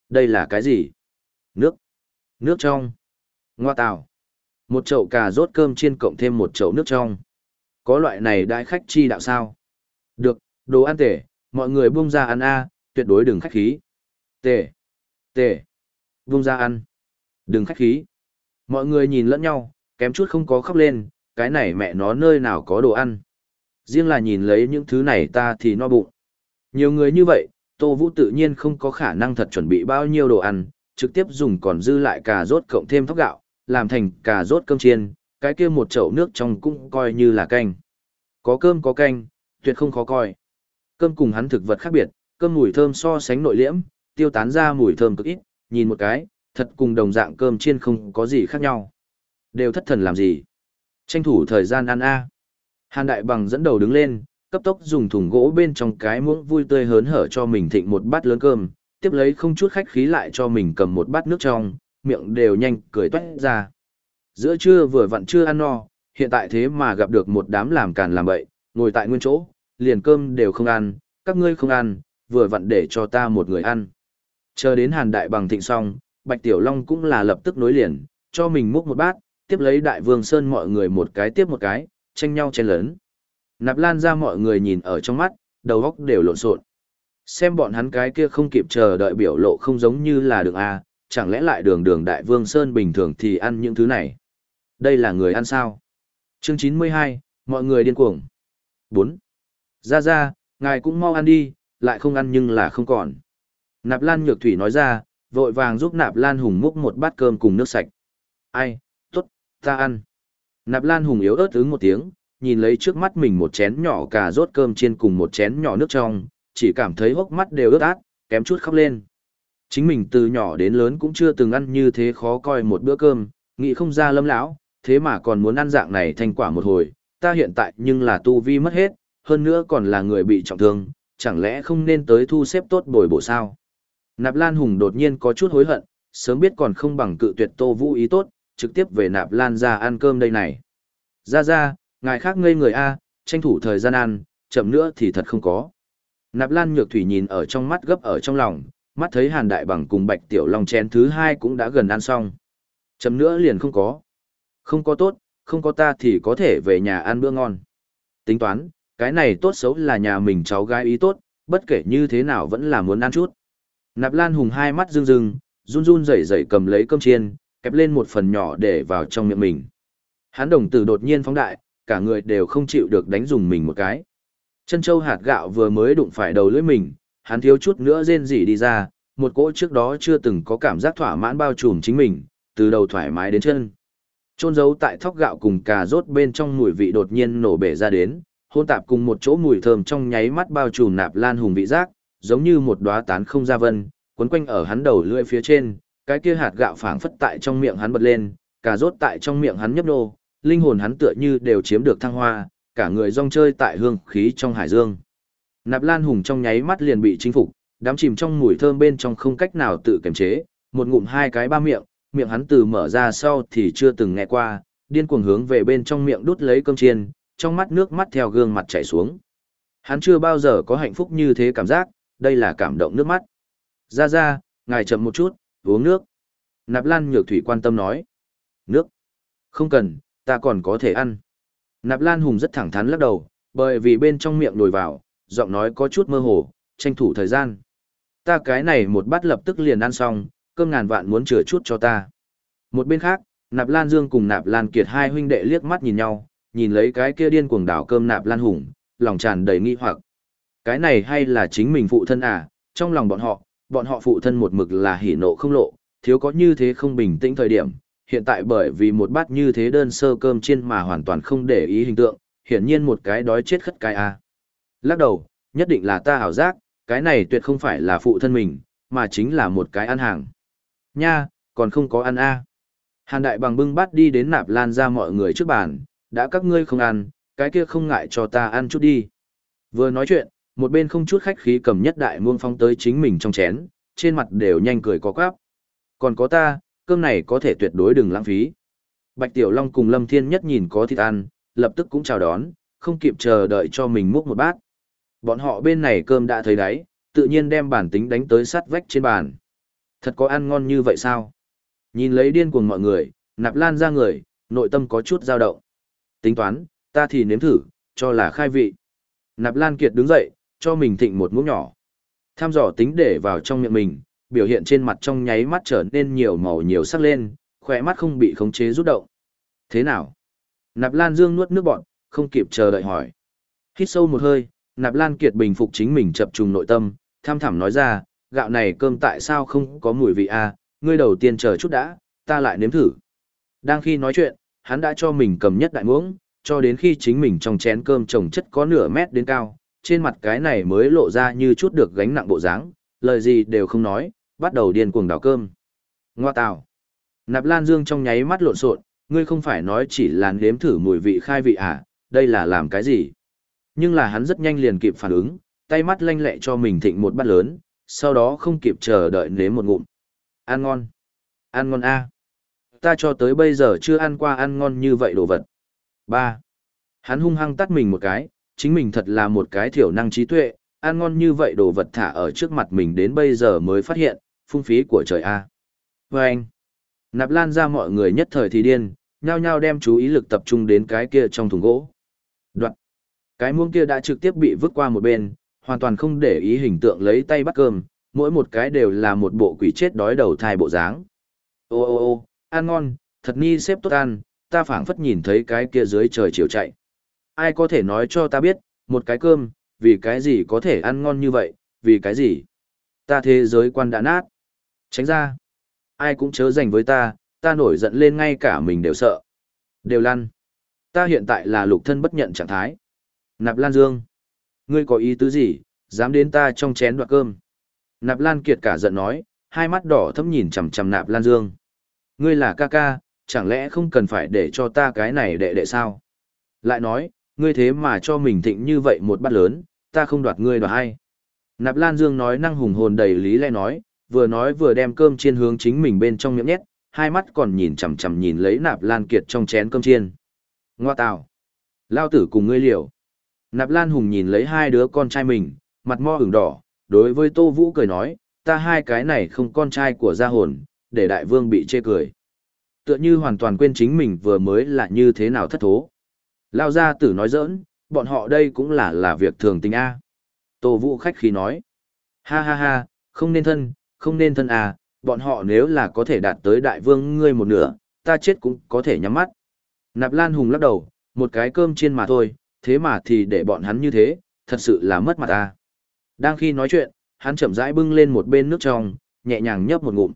Đây là cái gì? Nước. Nước trong. Ngoa tào. Một chậu cà rốt cơm chiên cộng thêm một chậu nước trong. Có loại này đại khách chi đạo sao? Được, đồ ăn tể, mọi người buông ra ăn a, tuyệt đối đừng khách khí. Tể. Tể. Buông ra ăn. Đừng khách khí. Mọi người nhìn lẫn nhau, kém chút không có khóc lên, cái này mẹ nó nơi nào có đồ ăn. Riêng là nhìn lấy những thứ này ta thì no bụng. Nhiều người như vậy, Tô Vũ tự nhiên không có khả năng thật chuẩn bị bao nhiêu đồ ăn, trực tiếp dùng còn dư lại cà rốt cộng thêm thóc gạo, làm thành cà rốt cơm chiên, cái kia một chậu nước trong cũng coi như là canh. Có cơm có canh, tuyệt không khó coi. Cơm cùng hắn thực vật khác biệt, cơm mùi thơm so sánh nội liễm, tiêu tán ra mùi thơm cực ít, nhìn một cái, thật cùng đồng dạng cơm chiên không có gì khác nhau. Đều thất thần làm gì? Tranh thủ thời gian ăn a. Hàn Đại Bằng dẫn đầu đứng lên, cấp tốc dùng thùng gỗ bên trong cái muỗng vui tươi hớn hở cho mình thịnh một bát lớn cơm, tiếp lấy không chút khách khí lại cho mình cầm một bát nước trong, miệng đều nhanh cười toét ra. Giữa trưa vừa vặn chưa ăn no, hiện tại thế mà gặp được một đám làm càn làm bậy, ngồi tại nguyên chỗ, liền cơm đều không ăn, các ngươi không ăn, vừa vặn để cho ta một người ăn. Chờ đến Hàn Đại Bằng thịnh xong, Bạch Tiểu Long cũng là lập tức nối liền, cho mình múc một bát, tiếp lấy Đại Vương Sơn mọi người một cái tiếp một cái, tranh nhau chen lớn. Nạp Lan ra mọi người nhìn ở trong mắt, đầu óc đều lộn xộn. Xem bọn hắn cái kia không kịp chờ đợi biểu lộ không giống như là đường A, chẳng lẽ lại đường đường Đại Vương Sơn bình thường thì ăn những thứ này. Đây là người ăn sao? Chương 92, mọi người điên cuồng. bốn Ra ra, ngài cũng mau ăn đi, lại không ăn nhưng là không còn. Nạp Lan Nhược Thủy nói ra, vội vàng giúp Nạp Lan Hùng múc một bát cơm cùng nước sạch. Ai, ta ăn. Nạp Lan Hùng yếu ớt ứng một tiếng, nhìn lấy trước mắt mình một chén nhỏ cà rốt cơm chiên cùng một chén nhỏ nước trong, chỉ cảm thấy hốc mắt đều ướt át, kém chút khóc lên. Chính mình từ nhỏ đến lớn cũng chưa từng ăn như thế khó coi một bữa cơm, nghĩ không ra lâm lão, thế mà còn muốn ăn dạng này thành quả một hồi, ta hiện tại nhưng là tu vi mất hết, hơn nữa còn là người bị trọng thương, chẳng lẽ không nên tới thu xếp tốt bồi bổ sao? Nạp Lan Hùng đột nhiên có chút hối hận, sớm biết còn không bằng cự tuyệt Tô Vũ ý tốt, trực tiếp về Nạp Lan ra ăn cơm đây này. Ra ra, ngài khác ngây người A, tranh thủ thời gian ăn, chậm nữa thì thật không có. Nạp Lan Nhược Thủy nhìn ở trong mắt gấp ở trong lòng, mắt thấy Hàn Đại Bằng cùng Bạch Tiểu Long chén thứ hai cũng đã gần ăn xong. Chậm nữa liền không có. Không có tốt, không có ta thì có thể về nhà ăn bữa ngon. Tính toán, cái này tốt xấu là nhà mình cháu gái ý tốt, bất kể như thế nào vẫn là muốn ăn chút. Nạp Lan Hùng hai mắt rưng rưng, run run rẩy rẩy cầm lấy cơm chiên, kẹp lên một phần nhỏ để vào trong miệng mình. Hắn đồng tử đột nhiên phóng đại, cả người đều không chịu được đánh dùng mình một cái. Chân châu hạt gạo vừa mới đụng phải đầu lưỡi mình, hắn thiếu chút nữa rên rỉ đi ra, một cỗ trước đó chưa từng có cảm giác thỏa mãn bao trùm chính mình, từ đầu thoải mái đến chân. Trôn giấu tại thóc gạo cùng cà rốt bên trong mùi vị đột nhiên nổ bể ra đến, hôn tạp cùng một chỗ mùi thơm trong nháy mắt bao trùm nạp lan hùng vị giác, giống như một đóa tán không ra vân, quấn quanh ở hắn đầu lưỡi phía trên, cái kia hạt gạo phảng phất tại trong miệng hắn bật lên, cà rốt tại trong miệng hắn nhấp nô, linh hồn hắn tựa như đều chiếm được thăng hoa, cả người rong chơi tại hương khí trong hải dương. Nạp Lan Hùng trong nháy mắt liền bị chinh phục, đắm chìm trong mùi thơm bên trong không cách nào tự kiềm chế, một ngụm hai cái ba miệng, miệng hắn từ mở ra sau thì chưa từng nghe qua, điên cuồng hướng về bên trong miệng đút lấy cơm chiên, trong mắt nước mắt theo gương mặt chảy xuống. Hắn chưa bao giờ có hạnh phúc như thế cảm giác, đây là cảm động nước mắt. Ra ra, ngài chậm một chút, uống nước. Nạp Lan Nhược Thủy quan tâm nói. Nước. Không cần, ta còn có thể ăn. Nạp Lan Hùng rất thẳng thắn lắc đầu, bởi vì bên trong miệng nổi vào, giọng nói có chút mơ hồ, tranh thủ thời gian. Ta cái này một bát lập tức liền ăn xong, cơm ngàn vạn muốn chừa chút cho ta. Một bên khác, Nạp Lan Dương cùng Nạp Lan Kiệt hai huynh đệ liếc mắt nhìn nhau, nhìn lấy cái kia điên cuồng đảo cơm Nạp Lan Hùng, lòng tràn đầy nghi hoặc. Cái này hay là chính mình phụ thân à, trong lòng bọn họ, bọn họ phụ thân một mực là hỉ nộ không lộ, thiếu có như thế không bình tĩnh thời điểm, hiện tại bởi vì một bát như thế đơn sơ cơm chiên mà hoàn toàn không để ý hình tượng, hiển nhiên một cái đói chết khất cái à. Lắc đầu, nhất định là ta hảo giác, cái này tuyệt không phải là phụ thân mình, mà chính là một cái ăn hàng. Nha, còn không có ăn a. Hàn đại bằng bưng bát đi đến nạp lan ra mọi người trước bàn, đã các ngươi không ăn, cái kia không ngại cho ta ăn chút đi. Vừa nói chuyện, một bên không chút khách khí cầm nhất đại muông phong tới chính mình trong chén, trên mặt đều nhanh cười có quáp. Còn có ta, cơm này có thể tuyệt đối đừng lãng phí. Bạch Tiểu Long cùng Lâm Thiên Nhất nhìn có thịt ăn, lập tức cũng chào đón, không kịp chờ đợi cho mình múc một bát. Bọn họ bên này cơm đã thấy đáy, tự nhiên đem bản tính đánh tới sát vách trên bàn. Thật có ăn ngon như vậy sao? Nhìn lấy điên cuồng mọi người, nạp lan ra người, nội tâm có chút dao động. Tính toán, ta thì nếm thử, cho là khai vị. Nạp lan kiệt đứng dậy, cho mình thịnh một muỗng nhỏ. Tham dò tính để vào trong miệng mình, biểu hiện trên mặt trong nháy mắt trở nên nhiều màu nhiều sắc lên, khỏe mắt không bị khống chế rút động. Thế nào? Nạp Lan Dương nuốt nước bọt, không kịp chờ đợi hỏi. Hít sâu một hơi, Nạp Lan Kiệt bình phục chính mình chập trùng nội tâm, tham thẳm nói ra, gạo này cơm tại sao không có mùi vị a? À? ngươi đầu tiên chờ chút đã, ta lại nếm thử. Đang khi nói chuyện, hắn đã cho mình cầm nhất đại muỗng, cho đến khi chính mình trong chén cơm trồng chất có nửa mét đến cao, trên mặt cái này mới lộ ra như chút được gánh nặng bộ dáng, lời gì đều không nói, bắt đầu điên cuồng đào cơm. Ngoa tào. Nạp Lan Dương trong nháy mắt lộn xộn, ngươi không phải nói chỉ là nếm thử mùi vị khai vị à, đây là làm cái gì? Nhưng là hắn rất nhanh liền kịp phản ứng, tay mắt lanh lẹ cho mình thịnh một bát lớn, sau đó không kịp chờ đợi nếm một ngụm. Ăn ngon. Ăn ngon a. Ta cho tới bây giờ chưa ăn qua ăn ngon như vậy đồ vật. Ba. Hắn hung hăng tắt mình một cái, chính mình thật là một cái thiểu năng trí tuệ, ăn ngon như vậy đồ vật thả ở trước mặt mình đến bây giờ mới phát hiện, phung phí của trời a. Và anh. Nạp lan ra mọi người nhất thời thì điên, nhao nhao đem chú ý lực tập trung đến cái kia trong thùng gỗ. Đoạn. Cái muông kia đã trực tiếp bị vứt qua một bên, hoàn toàn không để ý hình tượng lấy tay bắt cơm, mỗi một cái đều là một bộ quỷ chết đói đầu thai bộ dáng. Ô ô ô, ăn ngon, thật ni xếp tốt ăn, ta phảng phất nhìn thấy cái kia dưới trời chiều chạy. Ai có thể nói cho ta biết, một cái cơm, vì cái gì có thể ăn ngon như vậy, vì cái gì? Ta thế giới quan đã nát. Tránh ra. Ai cũng chớ dành với ta, ta nổi giận lên ngay cả mình đều sợ. Đều lăn. Ta hiện tại là lục thân bất nhận trạng thái. Nạp Lan Dương. Ngươi có ý tứ gì, dám đến ta trong chén đoạt cơm. Nạp Lan Kiệt cả giận nói, hai mắt đỏ thấm nhìn chằm chằm Nạp Lan Dương. Ngươi là ca ca, chẳng lẽ không cần phải để cho ta cái này đệ đệ sao? Lại nói, ngươi thế mà cho mình thịnh như vậy một bát lớn, ta không đoạt ngươi đoạt hay. Nạp Lan Dương nói năng hùng hồn đầy lý lẽ nói, vừa nói vừa đem cơm chiên hướng chính mình bên trong miệng nhét, hai mắt còn nhìn chằm chằm nhìn lấy Nạp Lan Kiệt trong chén cơm chiên. Ngoa tào! Lao tử cùng ngươi liều. Nạp Lan Hùng nhìn lấy hai đứa con trai mình, mặt mo ửng đỏ, đối với Tô Vũ cười nói, ta hai cái này không con trai của gia hồn, để đại vương bị chê cười. Tựa như hoàn toàn quên chính mình vừa mới là như thế nào thất thố. Lao gia tử nói giỡn, bọn họ đây cũng là là việc thường tình A. Tô Vũ khách khí nói, ha ha ha, không nên thân, không nên thân à, bọn họ nếu là có thể đạt tới đại vương ngươi một nửa, ta chết cũng có thể nhắm mắt. Nạp Lan Hùng lắc đầu, một cái cơm chiên mà thôi, thế mà thì để bọn hắn như thế, thật sự là mất mặt ta. Đang khi nói chuyện, hắn chậm rãi bưng lên một bên nước trong, nhẹ nhàng nhấp một ngụm.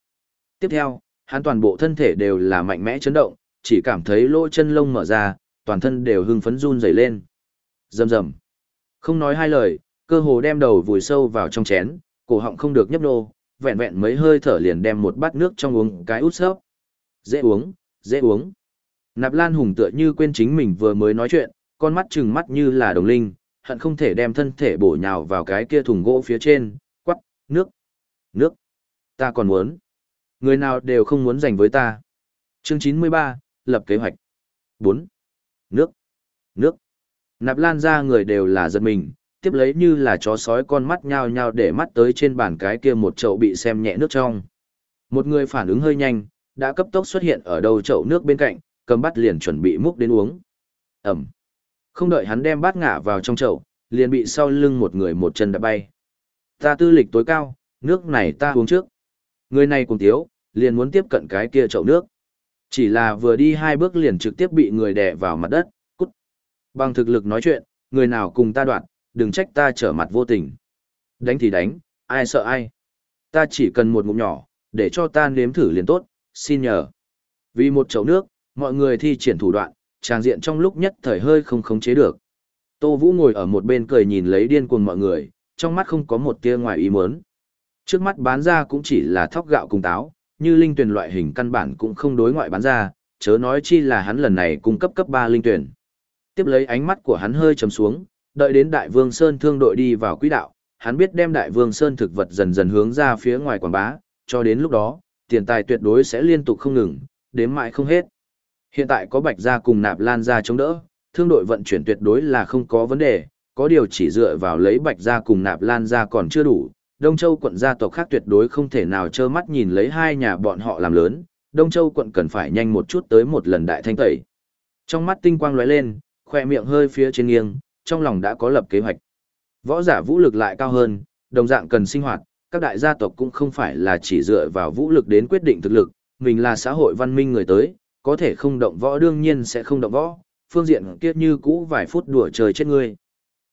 Tiếp theo, hắn toàn bộ thân thể đều là mạnh mẽ chấn động, chỉ cảm thấy lỗ chân lông mở ra, toàn thân đều hưng phấn run rẩy lên. Rầm rầm. Không nói hai lời, cơ hồ đem đầu vùi sâu vào trong chén, cổ họng không được nhấp nô, vẹn vẹn mấy hơi thở liền đem một bát nước trong uống cái út sấp. Dễ uống, dễ uống. Nạp Lan Hùng tựa như quên chính mình vừa mới nói chuyện, con mắt trừng mắt như là đồng linh, hận không thể đem thân thể bổ nhào vào cái kia thùng gỗ phía trên, quắc, nước, nước. Ta còn muốn. Người nào đều không muốn giành với ta. Chương 93, lập kế hoạch. 4. Nước, nước. Nạp Lan ra người đều là giật mình, tiếp lấy như là chó sói con mắt nhao nhao để mắt tới trên bàn cái kia một chậu bị xem nhẹ nước trong. Một người phản ứng hơi nhanh, đã cấp tốc xuất hiện ở đầu chậu nước bên cạnh, cầm bắt liền chuẩn bị múc đến uống. Ẩm. Không đợi hắn đem bát ngả vào trong chậu, liền bị sau lưng một người một chân đã bay. Ta tư lịch tối cao, nước này ta uống trước. Người này cùng tiếu, liền muốn tiếp cận cái kia chậu nước. Chỉ là vừa đi hai bước liền trực tiếp bị người đè vào mặt đất, cút. Bằng thực lực nói chuyện, người nào cùng ta đoạn, đừng trách ta trở mặt vô tình. Đánh thì đánh, ai sợ ai. Ta chỉ cần một ngụm nhỏ, để cho ta nếm thử liền tốt, xin nhờ. Vì một chậu nước, mọi người thi triển thủ đoạn, tràng diện trong lúc nhất thời hơi không khống chế được. Tô Vũ ngồi ở một bên cười nhìn lấy điên cuồng mọi người, trong mắt không có một tia ngoài ý muốn. Trước mắt bán ra cũng chỉ là thóc gạo cùng táo, như linh tuyển loại hình căn bản cũng không đối ngoại bán ra, chớ nói chi là hắn lần này cung cấp cấp 3 linh tuyển. Tiếp lấy ánh mắt của hắn hơi trầm xuống, đợi đến Đại Vương Sơn thương đội đi vào quỹ đạo, hắn biết đem Đại Vương Sơn thực vật dần dần hướng ra phía ngoài quảng bá, cho đến lúc đó, tiền tài tuyệt đối sẽ liên tục không ngừng, đếm mãi không hết. Hiện tại có Bạch Gia cùng Nạp Lan Gia chống đỡ, thương đội vận chuyển tuyệt đối là không có vấn đề, có điều chỉ dựa vào lấy Bạch Gia cùng Nạp Lan Gia còn chưa đủ. Đông Châu quận gia tộc khác tuyệt đối không thể nào trơ mắt nhìn lấy hai nhà bọn họ làm lớn, Đông Châu quận cần phải nhanh một chút tới một lần đại thanh tẩy. Trong mắt tinh quang lóe lên, khoe miệng hơi phía trên nghiêng, trong lòng đã có lập kế hoạch. Võ giả vũ lực lại cao hơn, đồng dạng cần sinh hoạt, các đại gia tộc cũng không phải là chỉ dựa vào vũ lực đến quyết định thực lực, mình là xã hội văn minh người tới, có thể không động võ đương nhiên sẽ không động võ, phương diện kia như cũ vài phút đùa trời chết ngươi.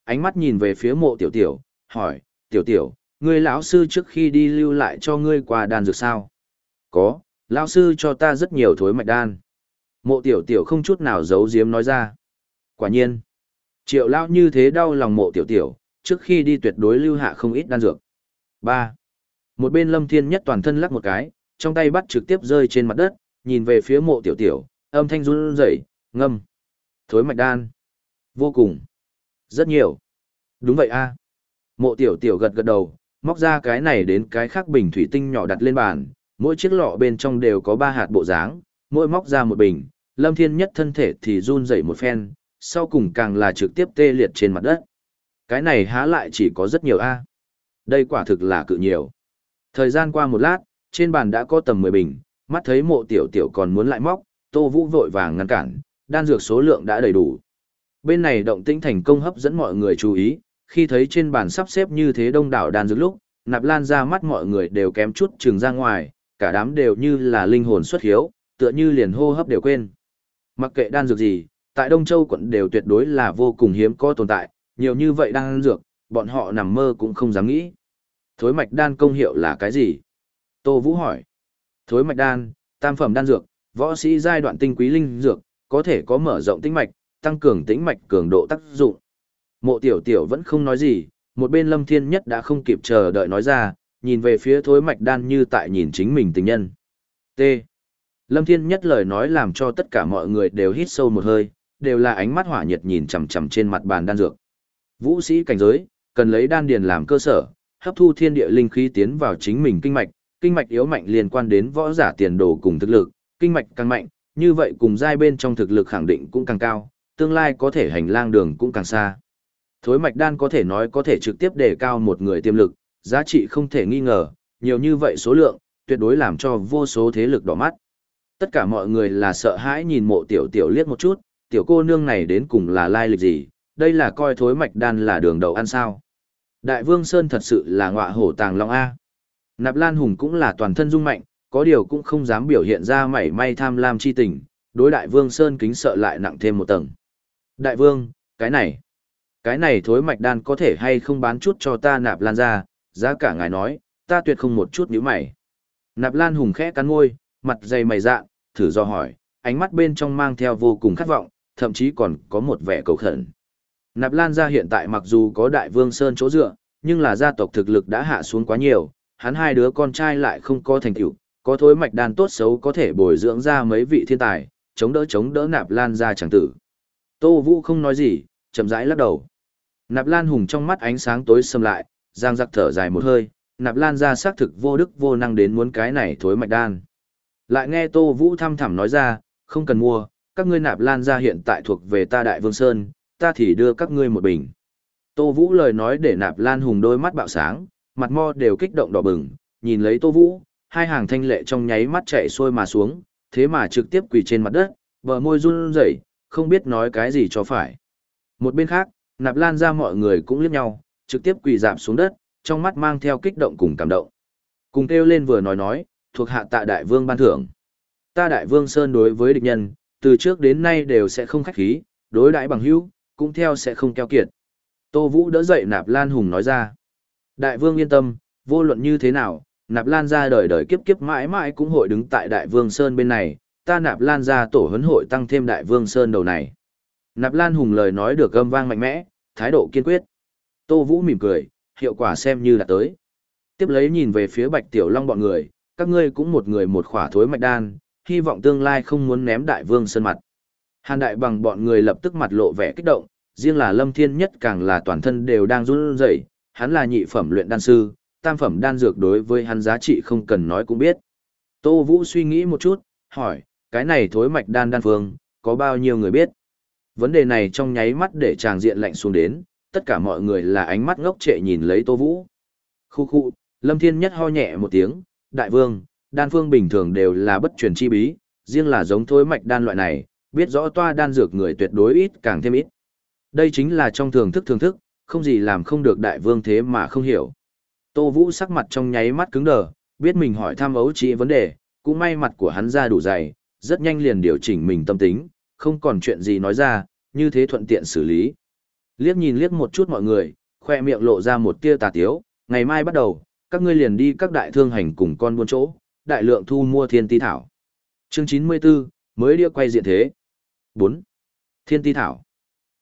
Ánh mắt nhìn về phía mộ tiểu tiểu, hỏi, tiểu tiểu, ngươi lão sư trước khi đi lưu lại cho ngươi quà đan dược sao? Có, lão sư cho ta rất nhiều thối mạch đan. Mộ tiểu tiểu không chút nào giấu giếm nói ra. Quả nhiên, triệu lão như thế đau lòng mộ tiểu tiểu, trước khi đi tuyệt đối lưu hạ không ít đan dược. 3. Một bên lâm thiên nhất toàn thân lắc một cái, trong tay bắt trực tiếp rơi trên mặt đất, nhìn về phía mộ tiểu tiểu, âm thanh run rẩy, ngâm. Thối mạch đan. Vô cùng. Rất nhiều. Đúng vậy a. Mộ tiểu tiểu gật gật đầu, móc ra cái này đến cái khác bình thủy tinh nhỏ đặt lên bàn, mỗi chiếc lọ bên trong đều có ba hạt bộ dáng, mỗi móc ra một bình, lâm thiên nhất thân thể thì run rẩy một phen, sau cùng càng là trực tiếp tê liệt trên mặt đất. Cái này há lại chỉ có rất nhiều a. Đây quả thực là cự nhiều. Thời gian qua một lát, trên bàn đã có tầm 10 bình, mắt thấy mộ tiểu tiểu còn muốn lại móc, Tô Vũ vội vàng ngăn cản, đan dược số lượng đã đầy đủ. Bên này động tĩnh thành công hấp dẫn mọi người chú ý, khi thấy trên bàn sắp xếp như thế đông đảo đan dược lúc, nạp lan ra mắt mọi người đều kém chút trừng ra ngoài, cả đám đều như là linh hồn xuất hiếu, tựa như liền hô hấp đều quên. Mặc kệ đan dược gì, tại Đông Châu quận đều tuyệt đối là vô cùng hiếm có tồn tại, nhiều như vậy đan dược, bọn họ nằm mơ cũng không dám nghĩ. Thối mạch đan công hiệu là cái gì? Tô Vũ hỏi. Thối mạch đan, tam phẩm đan dược, võ sĩ giai đoạn tinh quý linh dược, có thể có mở rộng tĩnh mạch, tăng cường tĩnh mạch cường độ tác dụng. Mộ tiểu tiểu vẫn không nói gì, một bên lâm thiên nhất đã không kịp chờ đợi nói ra, nhìn về phía thối mạch đan như tại nhìn chính mình tình nhân. T. Lâm thiên nhất lời nói làm cho tất cả mọi người đều hít sâu một hơi, đều là ánh mắt hỏa nhiệt nhìn chằm chằm trên mặt bàn đan dược. Vũ sĩ cảnh giới, cần lấy đan điền làm cơ sở, hấp thu thiên địa linh khí tiến vào chính mình kinh mạch, kinh mạch yếu mạnh liên quan đến võ giả tiền đồ cùng thực lực, kinh mạch càng mạnh, như vậy cùng giai bên trong thực lực khẳng định cũng càng cao, tương lai có thể hành lang đường cũng càng xa. Thối mạch đan có thể nói có thể trực tiếp đề cao một người tiềm lực, giá trị không thể nghi ngờ, nhiều như vậy số lượng, tuyệt đối làm cho vô số thế lực đỏ mắt. Tất cả mọi người là sợ hãi nhìn mộ tiểu tiểu liếc một chút, tiểu cô nương này đến cùng là lai lịch gì, đây là coi thối mạch đan là đường đầu ăn sao. Đại vương Sơn thật sự là ngọa hổ tàng long A. Nạp Lan Hùng cũng là toàn thân dung mạnh, có điều cũng không dám biểu hiện ra mảy may tham lam chi tình, đối đại vương Sơn kính sợ lại nặng thêm một tầng. Đại vương, cái này, cái này thối mạch đan có thể hay không bán chút cho ta Nạp Lan ra, giá cả ngài nói, ta tuyệt không một chút nhíu mày. Nạp Lan Hùng khẽ cắn môi, mặt dày mày dạ, thử do hỏi, ánh mắt bên trong mang theo vô cùng khát vọng, thậm chí còn có một vẻ cầu khẩn. Nạp Lan gia hiện tại mặc dù có đại vương Sơn chỗ dựa, nhưng là gia tộc thực lực đã hạ xuống quá nhiều, hắn hai đứa con trai lại không có thành tựu, có thối mạch đan tốt xấu có thể bồi dưỡng ra mấy vị thiên tài, chống đỡ chống đỡ Nạp Lan gia chẳng tử. Tô Vũ không nói gì, chậm rãi lắc đầu. Nạp Lan hùng trong mắt ánh sáng tối xâm lại, giang giặc thở dài một hơi, Nạp Lan ra xác thực vô đức vô năng đến muốn cái này thối mạch đan. Lại nghe Tô Vũ thăm thẳm nói ra, không cần mua, các ngươi Nạp Lan gia hiện tại thuộc về ta Đại Vương Sơn, ta thì đưa các ngươi một bình. Tô Vũ lời nói để nạp lan hùng đôi mắt bạo sáng, mặt mo đều kích động đỏ bừng, nhìn lấy Tô Vũ, hai hàng thanh lệ trong nháy mắt chạy xuôi mà xuống, thế mà trực tiếp quỳ trên mặt đất, bờ môi run rẩy, không biết nói cái gì cho phải. Một bên khác, nạp lan ra mọi người cũng liếc nhau, trực tiếp quỳ dạp xuống đất, trong mắt mang theo kích động cùng cảm động. Cùng kêu lên vừa nói nói, thuộc hạ tạ đại vương ban thưởng. Ta đại vương Sơn đối với địch nhân, từ trước đến nay đều sẽ không khách khí, đối đãi bằng hữu, cũng theo sẽ không keo kiệt. Tô Vũ đỡ dậy Nạp Lan Hùng nói ra. Đại vương yên tâm, vô luận như thế nào, Nạp Lan ra đời đời kiếp kiếp mãi mãi cũng hội đứng tại Đại vương Sơn bên này, ta Nạp Lan ra tổ huấn hội tăng thêm Đại vương Sơn đầu này. Nạp Lan Hùng lời nói được gâm vang mạnh mẽ, thái độ kiên quyết. Tô Vũ mỉm cười, hiệu quả xem như là tới. Tiếp lấy nhìn về phía Bạch Tiểu Long bọn người, các ngươi cũng một người một khỏa thối mạch đan, hy vọng tương lai không muốn ném Đại vương Sơn mặt. Hàn đại bằng bọn người lập tức mặt lộ vẻ kích động, riêng là lâm thiên nhất càng là toàn thân đều đang run rẩy, hắn là nhị phẩm luyện đan sư, tam phẩm đan dược đối với hắn giá trị không cần nói cũng biết. Tô Vũ suy nghĩ một chút, hỏi, cái này thối mạch đan đan phương, có bao nhiêu người biết? Vấn đề này trong nháy mắt để chàng diện lạnh xuống đến, tất cả mọi người là ánh mắt ngốc trệ nhìn lấy Tô Vũ. Khu khu, Lâm Thiên Nhất ho nhẹ một tiếng, đại vương, đan phương bình thường đều là bất truyền chi bí, riêng là giống thối mạch đan loại này, biết rõ toa đan dược người tuyệt đối ít càng thêm ít. Đây chính là trong thường thức thường thức, không gì làm không được đại vương thế mà không hiểu. Tô Vũ sắc mặt trong nháy mắt cứng đờ, biết mình hỏi thăm ấu trị vấn đề, cũng may mặt của hắn ra đủ dày, rất nhanh liền điều chỉnh mình tâm tính, không còn chuyện gì nói ra, như thế thuận tiện xử lý. Liếc nhìn liếc một chút mọi người, khoe miệng lộ ra một tia tà tiếu, ngày mai bắt đầu, các ngươi liền đi các đại thương hành cùng con buôn chỗ, đại lượng thu mua thiên ti thảo. Chương 94, mới đĩa quay diện thế. 4. Thiên ti thảo.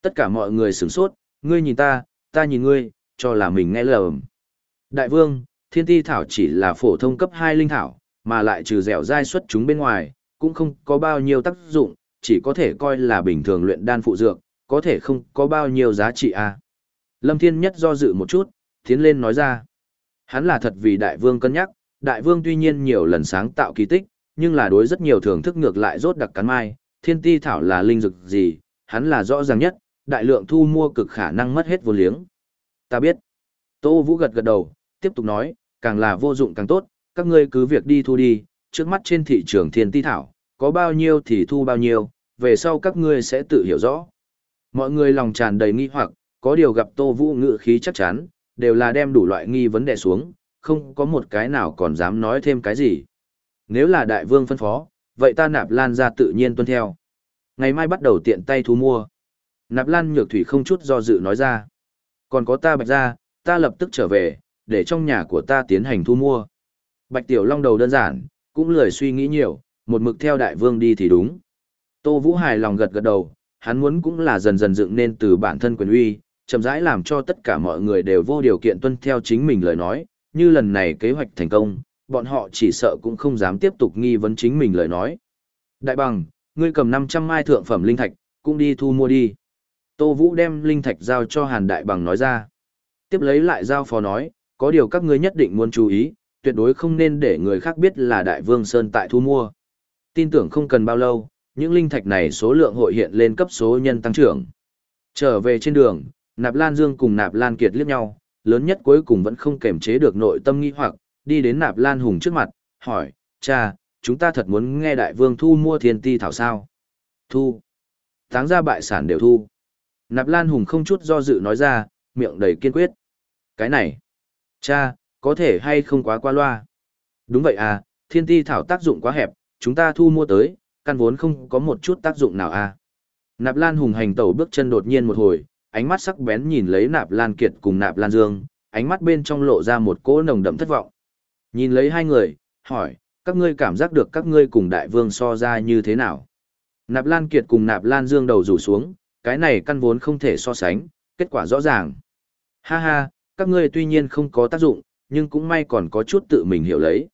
Tất cả mọi người sửng sốt, ngươi nhìn ta, ta nhìn ngươi, cho là mình nghe lầm. Đại vương, thiên ti thảo chỉ là phổ thông cấp 2 linh thảo, mà lại trừ dẻo dai xuất chúng bên ngoài, cũng không có bao nhiêu tác dụng, chỉ có thể coi là bình thường luyện đan phụ dược, có thể không có bao nhiêu giá trị à. Lâm Thiên Nhất do dự một chút, tiến lên nói ra. Hắn là thật vì đại vương cân nhắc, đại vương tuy nhiên nhiều lần sáng tạo kỳ tích, nhưng là đối rất nhiều thưởng thức ngược lại rốt đặc cắn mai, thiên ti thảo là linh dược gì, hắn là rõ ràng nhất, đại lượng thu mua cực khả năng mất hết vô liếng. Ta biết. Tô Vũ gật gật đầu, tiếp tục nói, càng là vô dụng càng tốt, các ngươi cứ việc đi thu đi, trước mắt trên thị trường thiên ti thảo, có bao nhiêu thì thu bao nhiêu, về sau các ngươi sẽ tự hiểu rõ. Mọi người lòng tràn đầy nghi hoặc, có điều gặp Tô Vũ ngự khí chắc chắn, đều là đem đủ loại nghi vấn đề xuống, không có một cái nào còn dám nói thêm cái gì. Nếu là đại vương phân phó, vậy ta nạp lan ra tự nhiên tuân theo. Ngày mai bắt đầu tiện tay thu mua. Nạp lan nhược thủy không chút do dự nói ra. Còn có ta bạch ra, ta lập tức trở về, để trong nhà của ta tiến hành thu mua. Bạch tiểu long đầu đơn giản, cũng lười suy nghĩ nhiều, một mực theo đại vương đi thì đúng. Tô Vũ hài lòng gật gật đầu, hắn muốn cũng là dần dần dựng nên từ bản thân quyền uy, chậm rãi làm cho tất cả mọi người đều vô điều kiện tuân theo chính mình lời nói, như lần này kế hoạch thành công, bọn họ chỉ sợ cũng không dám tiếp tục nghi vấn chính mình lời nói. Đại bằng, ngươi cầm 500 mai thượng phẩm linh thạch, cũng đi thu mua đi. Tô Vũ đem linh thạch giao cho Hàn Đại bằng nói ra. Tiếp lấy lại giao phó nói, có điều các ngươi nhất định muốn chú ý, tuyệt đối không nên để người khác biết là Đại Vương Sơn tại thu mua. Tin tưởng không cần bao lâu, những linh thạch này số lượng hội hiện lên cấp số nhân tăng trưởng. Trở về trên đường, Nạp Lan Dương cùng Nạp Lan Kiệt liếc nhau, lớn nhất cuối cùng vẫn không kềm chế được nội tâm nghi hoặc, đi đến Nạp Lan Hùng trước mặt, hỏi, cha, chúng ta thật muốn nghe Đại Vương thu mua thiên ti thảo sao? Thu. Táng ra bại sản đều thu. Nạp Lan Hùng không chút do dự nói ra, miệng đầy kiên quyết. Cái này, cha, có thể hay không quá qua loa? Đúng vậy à, thiên ti thảo tác dụng quá hẹp, chúng ta thu mua tới, căn vốn không có một chút tác dụng nào à. Nạp Lan Hùng hành tẩu bước chân đột nhiên một hồi, ánh mắt sắc bén nhìn lấy Nạp Lan Kiệt cùng Nạp Lan Dương, ánh mắt bên trong lộ ra một cỗ nồng đậm thất vọng. Nhìn lấy hai người, hỏi, các ngươi cảm giác được các ngươi cùng đại vương so ra như thế nào? Nạp Lan Kiệt cùng Nạp Lan Dương đầu rủ xuống, cái này căn vốn không thể so sánh, kết quả rõ ràng. Ha ha, các ngươi tuy nhiên không có tác dụng, nhưng cũng may còn có chút tự mình hiểu lấy.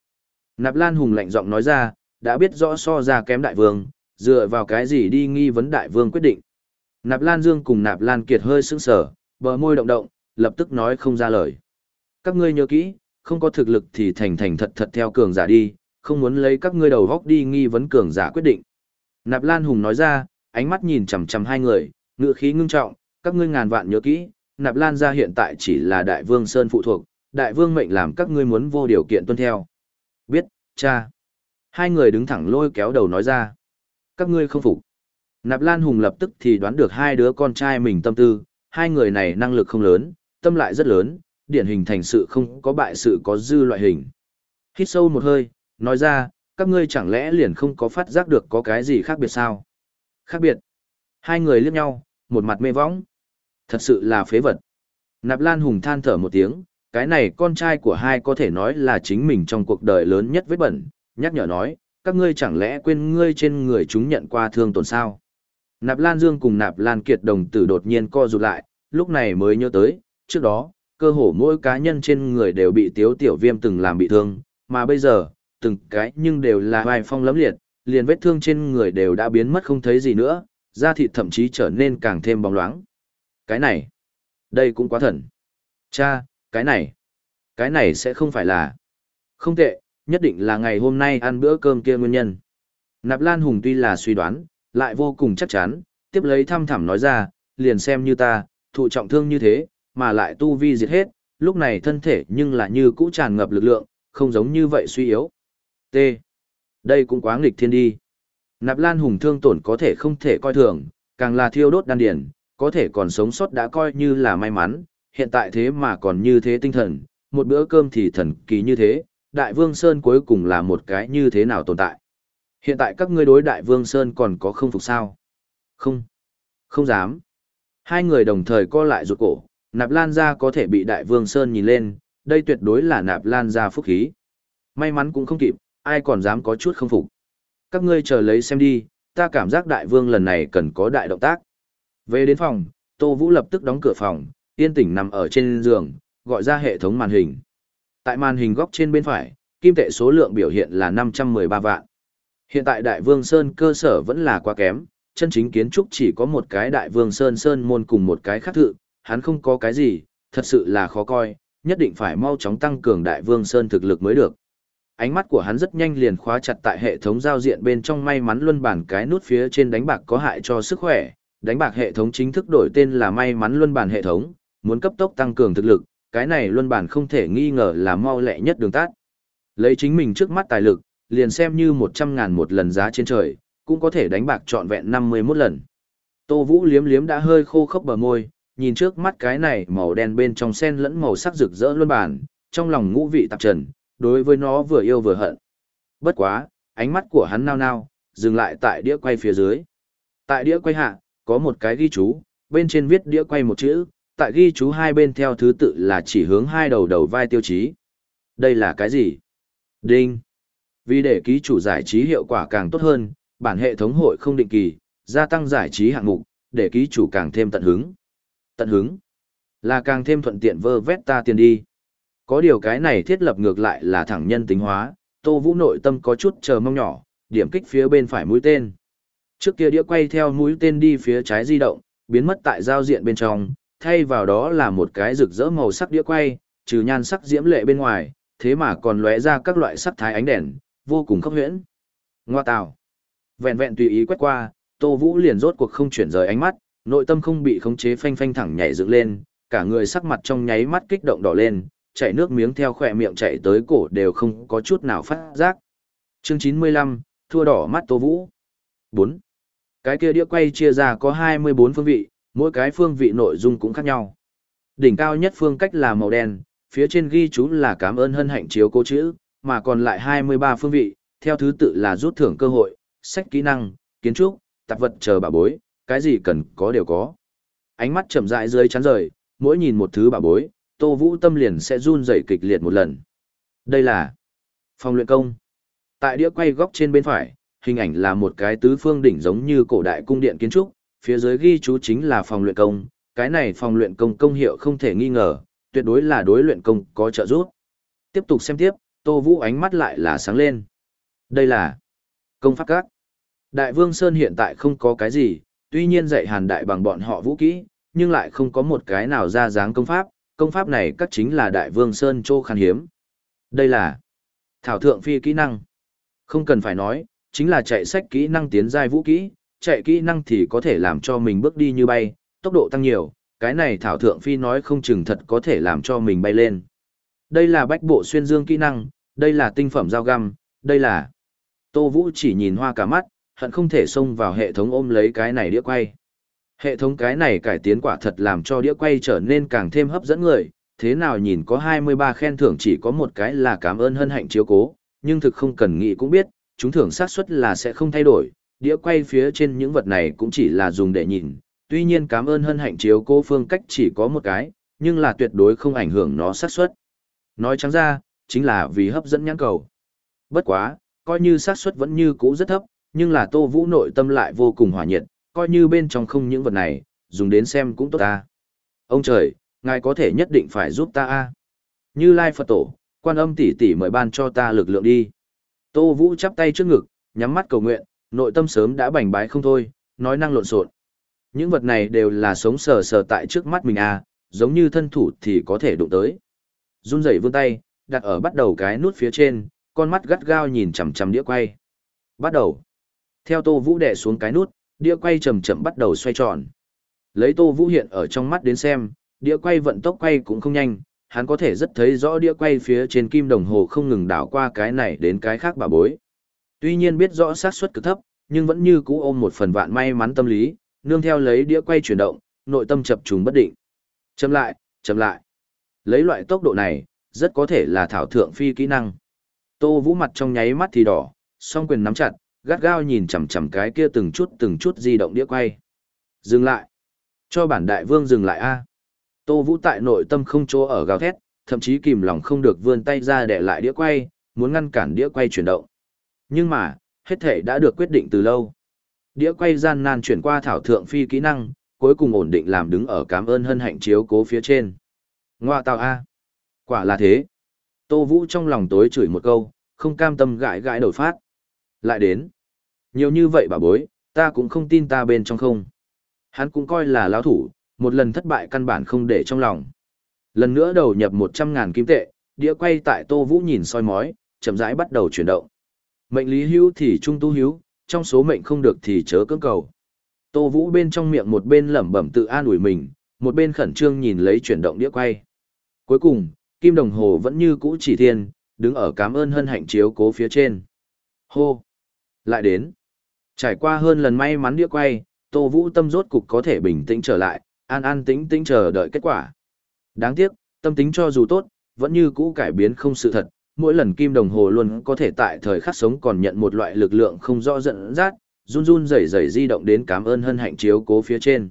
Nạp Lan Hùng lạnh giọng nói ra, đã biết rõ so ra kém đại vương, dựa vào cái gì đi nghi vấn đại vương quyết định. Nạp Lan Dương cùng Nạp Lan Kiệt hơi sững sờ, bờ môi động động, lập tức nói không ra lời. Các ngươi nhớ kỹ, không có thực lực thì thành thành thật thật theo cường giả đi, không muốn lấy các ngươi đầu góc đi nghi vấn cường giả quyết định. Nạp Lan Hùng nói ra, ánh mắt nhìn chằm chằm hai người, ngựa khí ngưng trọng, các ngươi ngàn vạn nhớ kỹ, Nạp Lan gia hiện tại chỉ là Đại Vương Sơn phụ thuộc, Đại Vương mệnh làm các ngươi muốn vô điều kiện tuân theo. Biết, cha. Hai người đứng thẳng lôi kéo đầu nói ra. Các ngươi không phục. Nạp Lan Hùng lập tức thì đoán được hai đứa con trai mình tâm tư, hai người này năng lực không lớn, tâm lại rất lớn, điển hình thành sự không có bại sự có dư loại hình. Hít sâu một hơi, nói ra, các ngươi chẳng lẽ liền không có phát giác được có cái gì khác biệt sao? Khác biệt. Hai người liếc nhau, một mặt mê võng. Thật sự là phế vật. Nạp Lan Hùng than thở một tiếng, cái này con trai của hai có thể nói là chính mình trong cuộc đời lớn nhất vết bẩn, nhắc nhở nói, các ngươi chẳng lẽ quên ngươi trên người chúng nhận qua thương tổn sao? Nạp Lan Dương cùng Nạp Lan Kiệt đồng tử đột nhiên co rụt lại, lúc này mới nhớ tới, trước đó, cơ hồ mỗi cá nhân trên người đều bị tiếu tiểu viêm từng làm bị thương, mà bây giờ, từng cái nhưng đều là vài phong lấm liệt, liền vết thương trên người đều đã biến mất không thấy gì nữa, da thịt thậm chí trở nên càng thêm bóng loáng. Cái này, đây cũng quá thần. Cha, cái này, cái này sẽ không phải là... Không tệ, nhất định là ngày hôm nay ăn bữa cơm kia nguyên nhân. Nạp Lan Hùng tuy là suy đoán, lại vô cùng chắc chắn, tiếp lấy thăm thẳm nói ra, liền xem như ta, thụ trọng thương như thế, mà lại tu vi diệt hết, lúc này thân thể nhưng là như cũ tràn ngập lực lượng, không giống như vậy suy yếu. T. Đây cũng quá nghịch thiên đi. Nạp Lan Hùng thương tổn có thể không thể coi thường, càng là thiêu đốt đan điển, có thể còn sống sót đã coi như là may mắn, hiện tại thế mà còn như thế tinh thần, một bữa cơm thì thần kỳ như thế, Đại Vương Sơn cuối cùng là một cái như thế nào tồn tại. Hiện tại các ngươi đối Đại Vương Sơn còn có không phục sao? Không. Không dám. Hai người đồng thời co lại ruột cổ, Nạp Lan gia có thể bị Đại Vương Sơn nhìn lên, đây tuyệt đối là Nạp Lan gia phúc khí. May mắn cũng không kịp, ai còn dám có chút không phục. Các ngươi chờ lấy xem đi, ta cảm giác Đại Vương lần này cần có đại động tác. Về đến phòng, Tô Vũ lập tức đóng cửa phòng, yên tĩnh nằm ở trên giường, gọi ra hệ thống màn hình. Tại màn hình góc trên bên phải, kim tệ số lượng biểu hiện là 513 vạn. Hiện tại Đại Vương Sơn cơ sở vẫn là quá kém, chân chính kiến trúc chỉ có một cái Đại Vương Sơn Sơn môn cùng một cái khác thự, hắn không có cái gì, thật sự là khó coi, nhất định phải mau chóng tăng cường Đại Vương Sơn thực lực mới được. Ánh mắt của hắn rất nhanh liền khóa chặt tại hệ thống giao diện bên trong may mắn luân bản cái nút phía trên đánh bạc có hại cho sức khỏe, đánh bạc hệ thống chính thức đổi tên là may mắn luân bản hệ thống, muốn cấp tốc tăng cường thực lực, cái này luân bản không thể nghi ngờ là mau lẹ nhất đường tắt. Lấy chính mình trước mắt tài lực, liền xem như 100 ngàn một lần giá trên trời, cũng có thể đánh bạc trọn vẹn 51 lần. Tô Vũ liếm liếm đã hơi khô khốc bờ môi, nhìn trước mắt cái này màu đen bên trong sen lẫn màu sắc rực rỡ luân bản, trong lòng ngũ vị tạp trần, đối với nó vừa yêu vừa hận. Bất quá, ánh mắt của hắn nao nao, dừng lại tại đĩa quay phía dưới. Tại đĩa quay hạ, có một cái ghi chú, bên trên viết đĩa quay một chữ, tại ghi chú hai bên theo thứ tự là chỉ hướng hai đầu đầu vai tiêu chí. Đây là cái gì? Đinh. Vì để ký chủ giải trí hiệu quả càng tốt hơn, bản hệ thống hội không định kỳ, gia tăng giải trí hạng mục, để ký chủ càng thêm tận hứng. Tận hứng là càng thêm thuận tiện vơ vét ta tiền đi. Có điều cái này thiết lập ngược lại là thẳng nhân tính hóa, Tô Vũ nội tâm có chút chờ mong nhỏ, điểm kích phía bên phải mũi tên. Trước kia đĩa quay theo mũi tên đi phía trái di động, biến mất tại giao diện bên trong, thay vào đó là một cái rực rỡ màu sắc đĩa quay, trừ nhan sắc diễm lệ bên ngoài, thế mà còn lóe ra các loại sắc thái ánh đèn, vô cùng khốc huyễn. Ngoa tào. Vẹn vẹn tùy ý quét qua, Tô Vũ liền rốt cuộc không chuyển rời ánh mắt, nội tâm không bị khống chế phanh phanh thẳng nhảy dựng lên, cả người sắc mặt trong nháy mắt kích động đỏ lên, chảy nước miếng theo khỏe miệng chạy tới cổ đều không có chút nào phát giác. Chương 95, thua đỏ mắt Tô Vũ. 4. Cái kia đĩa quay chia ra có 24 phương vị, mỗi cái phương vị nội dung cũng khác nhau. Đỉnh cao nhất phương cách là màu đen, phía trên ghi chú là cảm ơn hân hạnh chiếu cố chữ, mà còn lại 23 phương vị, theo thứ tự là rút thưởng cơ hội, sách kỹ năng, kiến trúc, tạp vật chờ bà bối, cái gì cần có đều có. Ánh mắt chậm rãi dưới chắn rời, mỗi nhìn một thứ bà bối, Tô Vũ tâm liền sẽ run rẩy kịch liệt một lần. Đây là phòng luyện công. Tại đĩa quay góc trên bên phải, hình ảnh là một cái tứ phương đỉnh giống như cổ đại cung điện kiến trúc, phía dưới ghi chú chính là phòng luyện công, cái này phòng luyện công công hiệu không thể nghi ngờ, tuyệt đối là đối luyện công có trợ giúp. Tiếp tục xem tiếp, Tô Vũ ánh mắt lại là sáng lên. Đây là công pháp các. Đại Vương Sơn hiện tại không có cái gì, tuy nhiên dạy hàn đại bằng bọn họ vũ kỹ, nhưng lại không có một cái nào ra dáng công pháp, công pháp này các chính là Đại Vương Sơn Trô khan hiếm. Đây là thảo thượng phi kỹ năng. Không cần phải nói, chính là chạy sách kỹ năng tiến giai vũ kỹ, chạy kỹ năng thì có thể làm cho mình bước đi như bay, tốc độ tăng nhiều, cái này thảo thượng phi nói không chừng thật có thể làm cho mình bay lên. Đây là bách bộ xuyên dương kỹ năng, đây là tinh phẩm dao găm, đây là... Tô Vũ chỉ nhìn hoa cả mắt, hận không thể xông vào hệ thống ôm lấy cái này đĩa quay. Hệ thống cái này cải tiến quả thật làm cho đĩa quay trở nên càng thêm hấp dẫn người, thế nào nhìn có 23 khen thưởng chỉ có một cái là cảm ơn hân hạnh chiếu cố, nhưng thực không cần nghĩ cũng biết, chúng thưởng xác suất là sẽ không thay đổi, đĩa quay phía trên những vật này cũng chỉ là dùng để nhìn, tuy nhiên cảm ơn hân hạnh chiếu cô phương cách chỉ có một cái, nhưng là tuyệt đối không ảnh hưởng nó xác suất. Nói trắng ra, chính là vì hấp dẫn nhãn cầu. Bất quá, coi như xác suất vẫn như cũ rất thấp, nhưng là Tô Vũ nội tâm lại vô cùng hòa nhiệt, coi như bên trong không những vật này, dùng đến xem cũng tốt ta. Ông trời, ngài có thể nhất định phải giúp ta a. Như Lai Phật Tổ, quan âm tỷ tỷ mời ban cho ta lực lượng đi. Tô Vũ chắp tay trước ngực, nhắm mắt cầu nguyện, nội tâm sớm đã bành bái không thôi, nói năng lộn xộn. Những vật này đều là sống sờ sờ tại trước mắt mình à, giống như thân thủ thì có thể đụng tới. Run rẩy vươn tay, đặt ở bắt đầu cái nút phía trên, con mắt gắt gao nhìn chằm chằm đĩa quay. Bắt đầu. Theo Tô Vũ đè xuống cái nút, đĩa quay chậm chậm bắt đầu xoay tròn. Lấy Tô Vũ hiện ở trong mắt đến xem, đĩa quay vận tốc quay cũng không nhanh, hắn có thể rất thấy rõ đĩa quay phía trên kim đồng hồ không ngừng đảo qua cái này đến cái khác bà bối. Tuy nhiên biết rõ xác suất cực thấp, nhưng vẫn như cũ ôm một phần vạn may mắn tâm lý, nương theo lấy đĩa quay chuyển động, nội tâm chập trùng bất định. Chậm lại, chậm lại. Lấy loại tốc độ này, rất có thể là thảo thượng phi kỹ năng. Tô Vũ mặt trong nháy mắt thì đỏ, song quyền nắm chặt, gắt gao nhìn chằm chằm cái kia từng chút từng chút di động đĩa quay. Dừng lại. Cho bản đại vương dừng lại a. Tô Vũ tại nội tâm không chỗ ở gào thét, thậm chí kìm lòng không được vươn tay ra để lại đĩa quay, muốn ngăn cản đĩa quay chuyển động. Nhưng mà, hết thể đã được quyết định từ lâu. Đĩa quay gian nan chuyển qua thảo thượng phi kỹ năng, cuối cùng ổn định làm đứng ở cảm ơn hân hạnh chiếu cố phía trên. Ngoa tào A. Quả là thế. Tô Vũ trong lòng tối chửi một câu, không cam tâm gãi gãi đổi phát. Lại đến. Nhiều như vậy bà bối, ta cũng không tin ta bên trong không. Hắn cũng coi là lão thủ, một lần thất bại căn bản không để trong lòng. Lần nữa đầu nhập 100.000 kim tệ, đĩa quay tại Tô Vũ nhìn soi mói, chậm rãi bắt đầu chuyển động. Mệnh lý hữu thì trung tu hữu, trong số mệnh không được thì chớ cưỡng cầu. Tô Vũ bên trong miệng một bên lẩm bẩm tự an ủi mình, một bên khẩn trương nhìn lấy chuyển động đĩa quay. Cuối cùng, kim đồng hồ vẫn như cũ chỉ thiên, đứng ở cảm ơn hân hạnh chiếu cố phía trên. Hô! Lại đến. Trải qua hơn lần may mắn đĩa quay, Tô Vũ tâm rốt cục có thể bình tĩnh trở lại, an an tĩnh tĩnh chờ đợi kết quả. Đáng tiếc, tâm tính cho dù tốt, vẫn như cũ cải biến không sự thật, mỗi lần kim đồng hồ luôn có thể tại thời khắc sống còn nhận một loại lực lượng không rõ dẫn dắt, run run rẩy rẩy di động đến cảm ơn hân hạnh chiếu cố phía trên.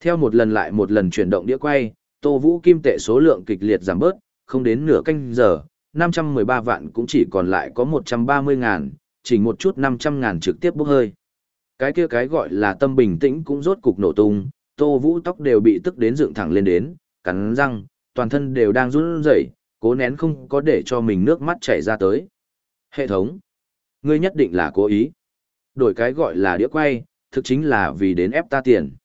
Theo một lần lại một lần chuyển động đĩa quay, Tô Vũ kim tệ số lượng kịch liệt giảm bớt, không đến nửa canh giờ, 513 vạn cũng chỉ còn lại có 130 ngàn, chỉ một chút 500 ngàn trực tiếp bốc hơi. Cái kia cái gọi là tâm bình tĩnh cũng rốt cục nổ tung, Tô Vũ tóc đều bị tức đến dựng thẳng lên đến, cắn răng, toàn thân đều đang run rẩy, cố nén không có để cho mình nước mắt chảy ra tới. Hệ thống, ngươi nhất định là cố ý. Đổi cái gọi là đĩa quay, thực chính là vì đến ép ta tiền.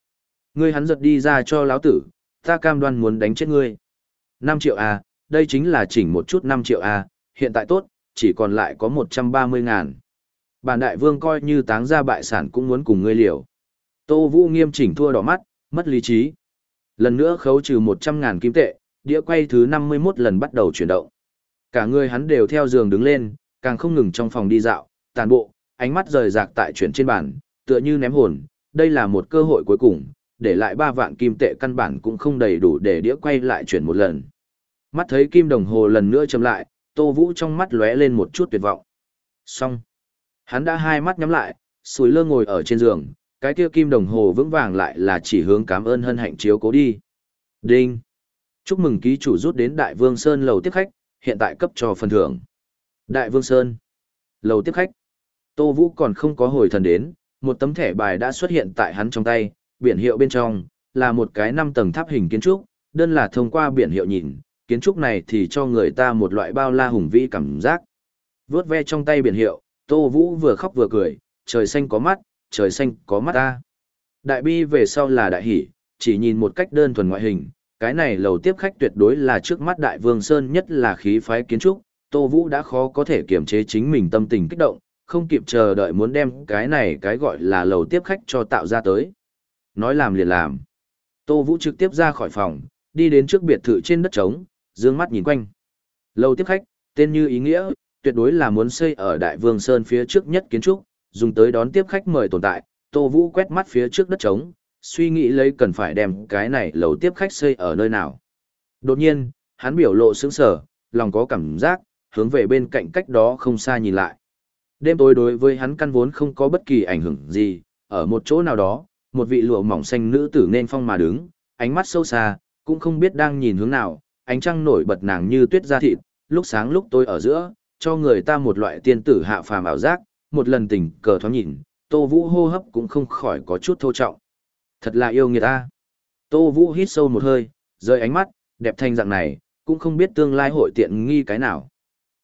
Ngươi hắn giật đi ra cho lão tử, ta cam đoan muốn đánh chết ngươi. 5 triệu A, đây chính là chỉnh một chút 5 triệu A, hiện tại tốt, chỉ còn lại có 130 ngàn. Bản đại vương coi như táng ra bại sản cũng muốn cùng ngươi liều. Tô Vũ nghiêm chỉnh thua đỏ mắt, mất lý trí. Lần nữa khấu trừ 100 ngàn kim tệ, đĩa quay thứ 51 lần bắt đầu chuyển động. Cả người hắn đều theo giường đứng lên, càng không ngừng trong phòng đi dạo, tàn bộ, ánh mắt rời rạc tại chuyển trên bàn, tựa như ném hồn, đây là một cơ hội cuối cùng, để lại 3 vạn kim tệ căn bản cũng không đầy đủ để đĩa quay lại chuyển một lần. Mắt thấy kim đồng hồ lần nữa chậm lại, Tô Vũ trong mắt lóe lên một chút tuyệt vọng. Xong. Hắn đã hai mắt nhắm lại, sùi lơ ngồi ở trên giường, cái kia kim đồng hồ vững vàng lại là chỉ hướng cảm ơn hân hạnh chiếu cố đi. Đinh. Chúc mừng ký chủ rút đến Đại Vương Sơn lầu tiếp khách, hiện tại cấp cho phần thưởng. Đại Vương Sơn. Lầu tiếp khách. Tô Vũ còn không có hồi thần đến, một tấm thẻ bài đã xuất hiện tại hắn trong tay, biển hiệu bên trong, là một cái năm tầng tháp hình kiến trúc, đơn là thông qua biển hiệu nhìn, kiến trúc này thì cho người ta một loại bao la hùng vĩ cảm giác. Vướt ve trong tay biển hiệu, Tô Vũ vừa khóc vừa cười, trời xanh có mắt, trời xanh có mắt ta. Đại bi về sau là đại hỷ, chỉ nhìn một cách đơn thuần ngoại hình, cái này lầu tiếp khách tuyệt đối là trước mắt đại vương Sơn nhất là khí phái kiến trúc, Tô Vũ đã khó có thể kiềm chế chính mình tâm tình kích động, không kịp chờ đợi muốn đem cái này cái gọi là lầu tiếp khách cho tạo ra tới. Nói làm liền làm. Tô Vũ trực tiếp ra khỏi phòng, đi đến trước biệt thự trên đất trống, dương mắt nhìn quanh. Lầu tiếp khách, tên như ý nghĩa, tuyệt đối là muốn xây ở Đại Vương Sơn phía trước nhất kiến trúc, dùng tới đón tiếp khách mời tồn tại. Tô Vũ quét mắt phía trước đất trống, suy nghĩ lấy cần phải đem cái này lầu tiếp khách xây ở nơi nào. Đột nhiên, hắn biểu lộ sững sờ, lòng có cảm giác, hướng về bên cạnh cách đó không xa nhìn lại. Đêm tối đối với hắn căn vốn không có bất kỳ ảnh hưởng gì, ở một chỗ nào đó, một vị lụa mỏng xanh nữ tử nên phong mà đứng, ánh mắt sâu xa, cũng không biết đang nhìn hướng nào, ánh trăng nổi bật nàng như tuyết da thịt, lúc sáng lúc tối ở giữa, cho người ta một loại tiên tử hạ phàm ảo giác, một lần tình cờ thoáng nhìn, Tô Vũ hô hấp cũng không khỏi có chút thô trọng. Thật là yêu người ta. Tô Vũ hít sâu một hơi, rơi ánh mắt, đẹp thanh dạng này, cũng không biết tương lai hội tiện nghi cái nào.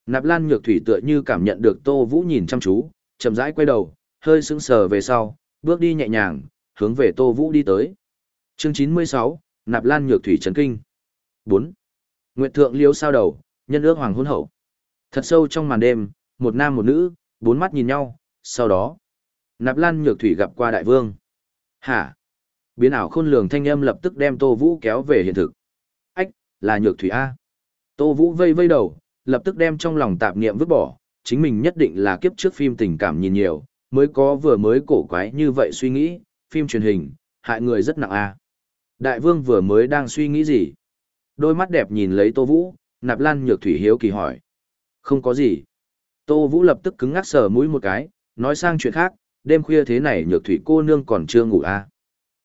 Nạp Lan Nhược Thủy tựa như cảm nhận được Tô Vũ nhìn chăm chú, chậm rãi quay đầu, hơi sững sờ về sau, bước đi nhẹ nhàng, hướng về Tô Vũ đi tới. Chương 96, Nạp Lan Nhược Thủy Trấn Kinh. 4. Nguyệt Thượng Liêu sao đầu, nhân ước hoàng hôn hậu. Thật sâu trong màn đêm, một nam một nữ, bốn mắt nhìn nhau, sau đó. Nạp Lan Nhược Thủy gặp qua đại vương. Hả? Biến ảo khôn lường thanh âm lập tức đem Tô Vũ kéo về hiện thực. Ách, là Nhược Thủy A. Tô Vũ vây vây đầu, lập tức đem trong lòng tạp niệm vứt bỏ, chính mình nhất định là kiếp trước phim tình cảm nhìn nhiều, mới có vừa mới cổ quái như vậy suy nghĩ, phim truyền hình, hại người rất nặng A. Đại vương vừa mới đang suy nghĩ gì? Đôi mắt đẹp nhìn lấy Tô Vũ, Nạp Lan Nhược Thủy hiếu kỳ hỏi. Không có gì. Tô Vũ lập tức cứng ngắc sờ mũi một cái, nói sang chuyện khác, đêm khuya thế này Nhược Thủy cô nương còn chưa ngủ à.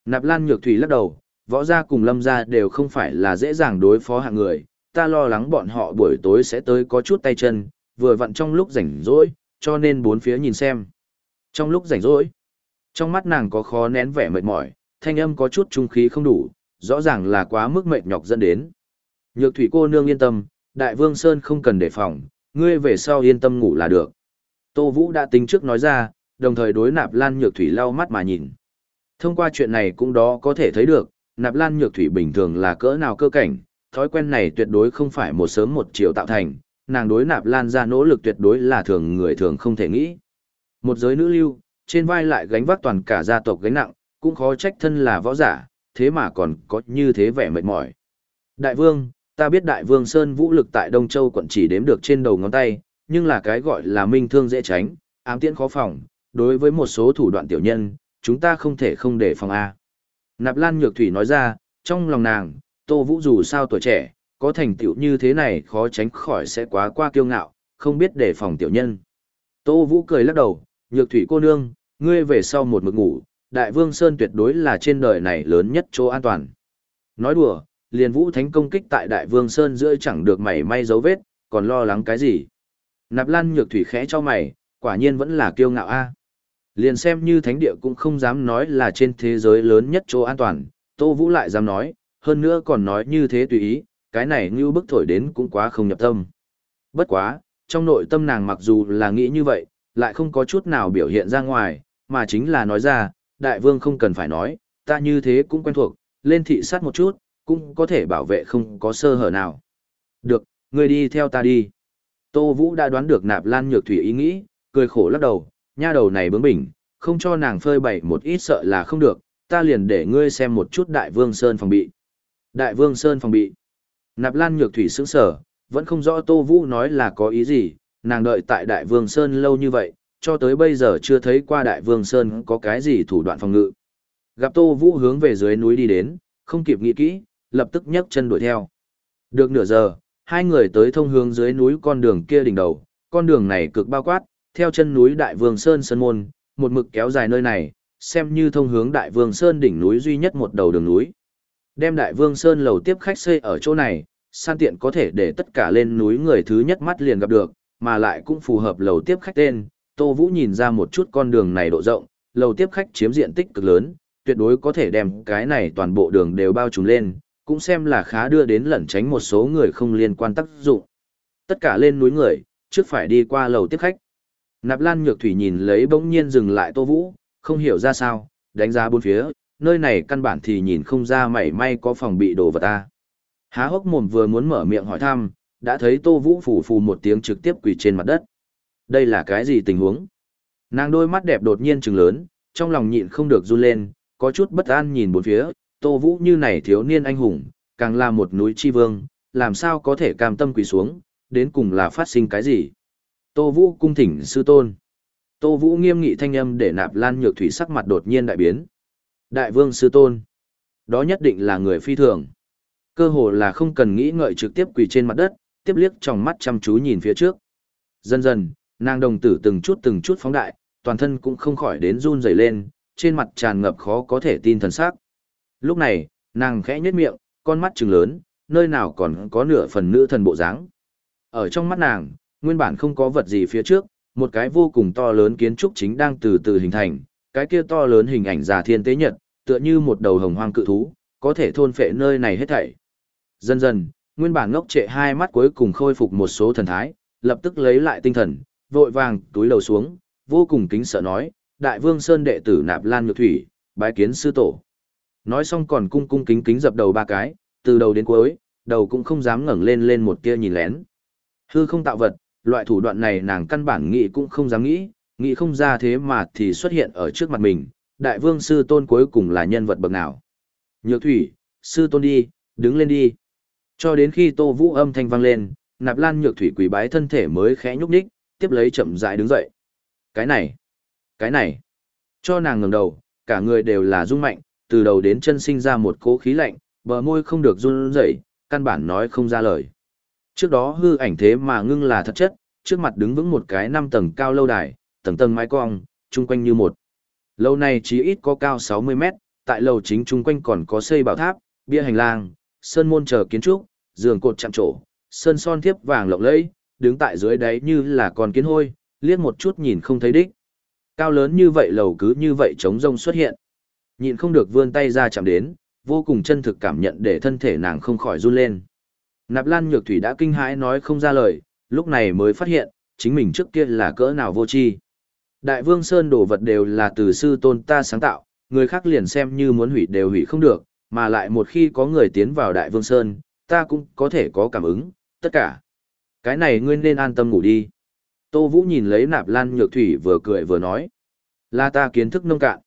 Nạp Lan Nhược Thủy lắc đầu, võ gia cùng lâm gia đều không phải là dễ dàng đối phó hạng người, ta lo lắng bọn họ buổi tối sẽ tới có chút tay chân, vừa vặn trong lúc rảnh rỗi, cho nên bốn phía nhìn xem. Trong lúc rảnh rỗi, trong mắt nàng có khó nén vẻ mệt mỏi, thanh âm có chút trung khí không đủ, rõ ràng là quá mức mệt nhọc dẫn đến. Nhược thủy cô nương yên tâm, đại vương Sơn không cần đề phòng, ngươi về sau yên tâm ngủ là được. Tô Vũ đã tính trước nói ra, đồng thời đối nạp lan nhược thủy lau mắt mà nhìn. Thông qua chuyện này cũng đó có thể thấy được, nạp lan nhược thủy bình thường là cỡ nào cơ cảnh, thói quen này tuyệt đối không phải một sớm một chiều tạo thành, nàng đối nạp lan ra nỗ lực tuyệt đối là thường người thường không thể nghĩ. Một giới nữ lưu, trên vai lại gánh vác toàn cả gia tộc gánh nặng, cũng khó trách thân là võ giả, thế mà còn có như thế vẻ mệt mỏi. Đại vương, ta biết đại vương Sơn vũ lực tại Đông Châu quận chỉ đếm được trên đầu ngón tay, nhưng là cái gọi là minh thương dễ tránh, ám tiễn khó phòng, đối với một số thủ đoạn tiểu nhân, chúng ta không thể không để phòng A. Nạp Lan Nhược Thủy nói ra, trong lòng nàng, Tô Vũ dù sao tuổi trẻ, có thành tựu như thế này khó tránh khỏi sẽ quá qua kiêu ngạo, không biết đề phòng tiểu nhân. Tô Vũ cười lắc đầu, Nhược Thủy cô nương, ngươi về sau một mực ngủ, Đại Vương Sơn tuyệt đối là trên đời này lớn nhất chỗ an toàn. Nói đùa, liền Vũ Thánh công kích tại Đại Vương Sơn giữa chẳng được mảy may dấu vết, còn lo lắng cái gì? Nạp Lan Nhược Thủy khẽ cho mày, quả nhiên vẫn là kiêu ngạo a. Liền xem như thánh địa cũng không dám nói là trên thế giới lớn nhất chỗ an toàn, Tô Vũ lại dám nói, hơn nữa còn nói như thế tùy ý, cái này như bức thổi đến cũng quá không nhập tâm. Bất quá, trong nội tâm nàng mặc dù là nghĩ như vậy, lại không có chút nào biểu hiện ra ngoài, mà chính là nói ra, đại vương không cần phải nói, ta như thế cũng quen thuộc, lên thị sát một chút, cũng có thể bảo vệ không có sơ hở nào. Được, ngươi đi theo ta đi. Tô Vũ đã đoán được nạp lan nhược thủy ý nghĩ, cười khổ lắc đầu, nha đầu này bướng bỉnh, không cho nàng phơi bày một ít sợ là không được, ta liền để ngươi xem một chút đại vương Sơn phòng bị. Đại vương Sơn phòng bị. Nạp lan nhược thủy sững sờ, vẫn không rõ Tô Vũ nói là có ý gì, nàng đợi tại đại vương Sơn lâu như vậy, cho tới bây giờ chưa thấy qua đại vương Sơn có cái gì thủ đoạn phòng ngự. Gặp Tô Vũ hướng về dưới núi đi đến, không kịp nghĩ kỹ, lập tức nhấc chân đuổi theo. Được nửa giờ, hai người tới thông hướng dưới núi con đường kia đỉnh đầu, con đường này cực bao quát, theo chân núi Đại Vương Sơn Sơn Môn, một mực kéo dài nơi này, xem như thông hướng Đại Vương Sơn đỉnh núi duy nhất một đầu đường núi. Đem Đại Vương Sơn lầu tiếp khách xây ở chỗ này, san tiện có thể để tất cả lên núi người thứ nhất mắt liền gặp được, mà lại cũng phù hợp lầu tiếp khách tên. Tô Vũ nhìn ra một chút con đường này độ rộng, lầu tiếp khách chiếm diện tích cực lớn, tuyệt đối có thể đem cái này toàn bộ đường đều bao trùm lên, cũng xem là khá đưa đến lẩn tránh một số người không liên quan tác dụng. Tất cả lên núi người, trước phải đi qua lầu tiếp khách. Nạp Lan Nhược Thủy nhìn lấy bỗng nhiên dừng lại Tô Vũ, không hiểu ra sao, đánh giá bốn phía, nơi này căn bản thì nhìn không ra mảy may có phòng bị đồ vật ta. Há hốc mồm vừa muốn mở miệng hỏi thăm, đã thấy Tô Vũ phủ phù một tiếng trực tiếp quỳ trên mặt đất. Đây là cái gì tình huống? Nàng đôi mắt đẹp đột nhiên trừng lớn, trong lòng nhịn không được run lên, có chút bất an nhìn bốn phía, Tô Vũ như này thiếu niên anh hùng, càng là một núi chi vương, làm sao có thể cam tâm quỳ xuống, đến cùng là phát sinh cái gì? Tô Vũ cung thỉnh sư tôn. Tô Vũ nghiêm nghị thanh âm để nạp lan nhược thủy sắc mặt đột nhiên đại biến. Đại vương sư tôn. Đó nhất định là người phi thường. Cơ hồ là không cần nghĩ ngợi trực tiếp quỳ trên mặt đất, tiếp liếc trong mắt chăm chú nhìn phía trước. Dần dần, nàng đồng tử từng chút từng chút phóng đại, toàn thân cũng không khỏi đến run rẩy lên, trên mặt tràn ngập khó có thể tin thần sắc. Lúc này, nàng khẽ nhếch miệng, con mắt trừng lớn, nơi nào còn có nửa phần nữ thần bộ dáng. Ở trong mắt nàng, nguyên bản không có vật gì phía trước, một cái vô cùng to lớn kiến trúc chính đang từ từ hình thành, cái kia to lớn hình ảnh già thiên tế nhật, tựa như một đầu hồng hoang cự thú, có thể thôn phệ nơi này hết thảy. Dần dần, nguyên bản ngốc trệ hai mắt cuối cùng khôi phục một số thần thái, lập tức lấy lại tinh thần, vội vàng túi lầu xuống, vô cùng kính sợ nói, đại vương sơn đệ tử nạp lan nhược thủy, bái kiến sư tổ. Nói xong còn cung cung kính kính dập đầu ba cái, từ đầu đến cuối, đầu cũng không dám ngẩng lên lên một tia nhìn lén. Hư không tạo vật, loại thủ đoạn này nàng căn bản nghĩ cũng không dám nghĩ, nghĩ không ra thế mà thì xuất hiện ở trước mặt mình, đại vương sư tôn cuối cùng là nhân vật bậc nào. Nhược thủy, sư tôn đi, đứng lên đi. Cho đến khi tô vũ âm thanh vang lên, nạp lan nhược thủy quỳ bái thân thể mới khẽ nhúc nhích, tiếp lấy chậm rãi đứng dậy. Cái này, cái này, cho nàng ngẩng đầu, cả người đều là rung mạnh, từ đầu đến chân sinh ra một cỗ khí lạnh, bờ môi không được run rẩy, căn bản nói không ra lời. Trước đó hư ảnh thế mà ngưng là thật chất, trước mặt đứng vững một cái năm tầng cao lâu đài, tầng tầng mái cong, chung quanh như một. Lâu này chỉ ít có cao 60 mét, tại lầu chính chung quanh còn có xây bảo tháp, bia hành lang, sơn môn chờ kiến trúc, giường cột chạm trổ, sơn son thiếp vàng lộng lẫy, đứng tại dưới đáy như là con kiến hôi, liếc một chút nhìn không thấy đích. Cao lớn như vậy lầu cứ như vậy trống rông xuất hiện. Nhìn không được vươn tay ra chạm đến, vô cùng chân thực cảm nhận để thân thể nàng không khỏi run lên. Nạp Lan Nhược Thủy đã kinh hãi nói không ra lời, lúc này mới phát hiện, chính mình trước kia là cỡ nào vô tri. Đại Vương Sơn đồ vật đều là từ sư tôn ta sáng tạo, người khác liền xem như muốn hủy đều hủy không được, mà lại một khi có người tiến vào Đại Vương Sơn, ta cũng có thể có cảm ứng, tất cả. Cái này ngươi nên an tâm ngủ đi. Tô Vũ nhìn lấy Nạp Lan Nhược Thủy vừa cười vừa nói. Là ta kiến thức nông cạn.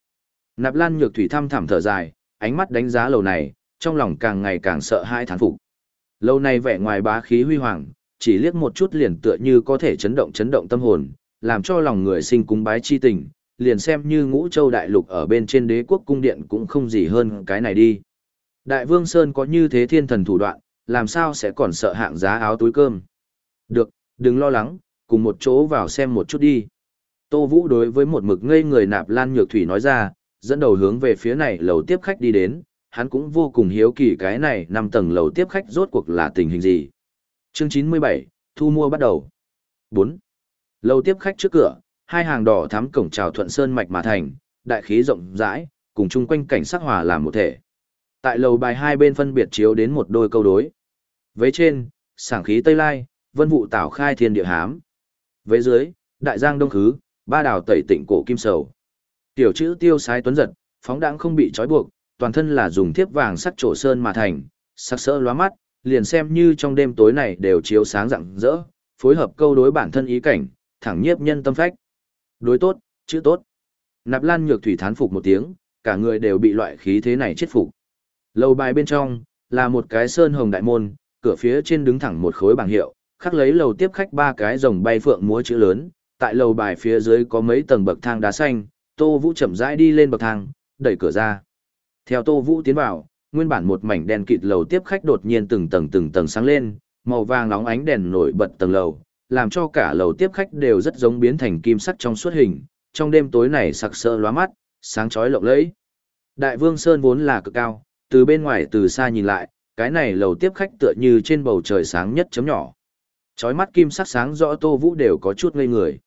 Nạp Lan Nhược Thủy thăm thẳm thở dài, ánh mắt đánh giá lầu này, trong lòng càng ngày càng sợ hai thán phục lâu này vẻ ngoài bá khí huy hoàng, chỉ liếc một chút liền tựa như có thể chấn động chấn động tâm hồn, làm cho lòng người sinh cúng bái chi tình, liền xem như ngũ châu đại lục ở bên trên đế quốc cung điện cũng không gì hơn cái này đi. Đại vương Sơn có như thế thiên thần thủ đoạn, làm sao sẽ còn sợ hạng giá áo túi cơm. Được, đừng lo lắng, cùng một chỗ vào xem một chút đi. Tô Vũ đối với một mực ngây người nạp lan nhược thủy nói ra, dẫn đầu hướng về phía này lầu tiếp khách đi đến, hắn cũng vô cùng hiếu kỳ cái này năm tầng lầu tiếp khách rốt cuộc là tình hình gì. Chương 97, thu mua bắt đầu. 4. Lầu tiếp khách trước cửa, hai hàng đỏ thắm cổng chào thuận sơn mạch mà thành, đại khí rộng rãi, cùng chung quanh cảnh sắc hòa làm một thể. Tại lầu bài hai bên phân biệt chiếu đến một đôi câu đối. Vế trên, sảng khí Tây Lai, vân vụ tảo khai thiên địa hám. Vế dưới, đại giang đông khứ, ba đảo tẩy tịnh cổ kim sầu. Tiểu chữ tiêu sái tuấn giật, phóng đãng không bị trói buộc, toàn thân là dùng thiếp vàng sắt trổ sơn mà thành, sắc sỡ lóa mắt, liền xem như trong đêm tối này đều chiếu sáng rạng rỡ, phối hợp câu đối bản thân ý cảnh, thẳng nhiếp nhân tâm phách. Đối tốt, chữ tốt. Nạp Lan Nhược Thủy thán phục một tiếng, cả người đều bị loại khí thế này chết phục. Lầu bài bên trong là một cái sơn hồng đại môn, cửa phía trên đứng thẳng một khối bảng hiệu, khắc lấy lầu tiếp khách ba cái rồng bay phượng múa chữ lớn, tại lầu bài phía dưới có mấy tầng bậc thang đá xanh, Tô Vũ chậm rãi đi lên bậc thang, đẩy cửa ra. Theo Tô Vũ tiến vào, nguyên bản một mảnh đèn kịt lầu tiếp khách đột nhiên từng tầng từng tầng sáng lên, màu vàng nóng ánh đèn nổi bật tầng lầu, làm cho cả lầu tiếp khách đều rất giống biến thành kim sắc trong suốt hình, trong đêm tối này sặc sỡ lóa mắt, sáng chói lộng lẫy. Đại Vương Sơn vốn là cực cao, từ bên ngoài từ xa nhìn lại, cái này lầu tiếp khách tựa như trên bầu trời sáng nhất chấm nhỏ. Chói mắt kim sắc sáng rõ Tô Vũ đều có chút ngây người.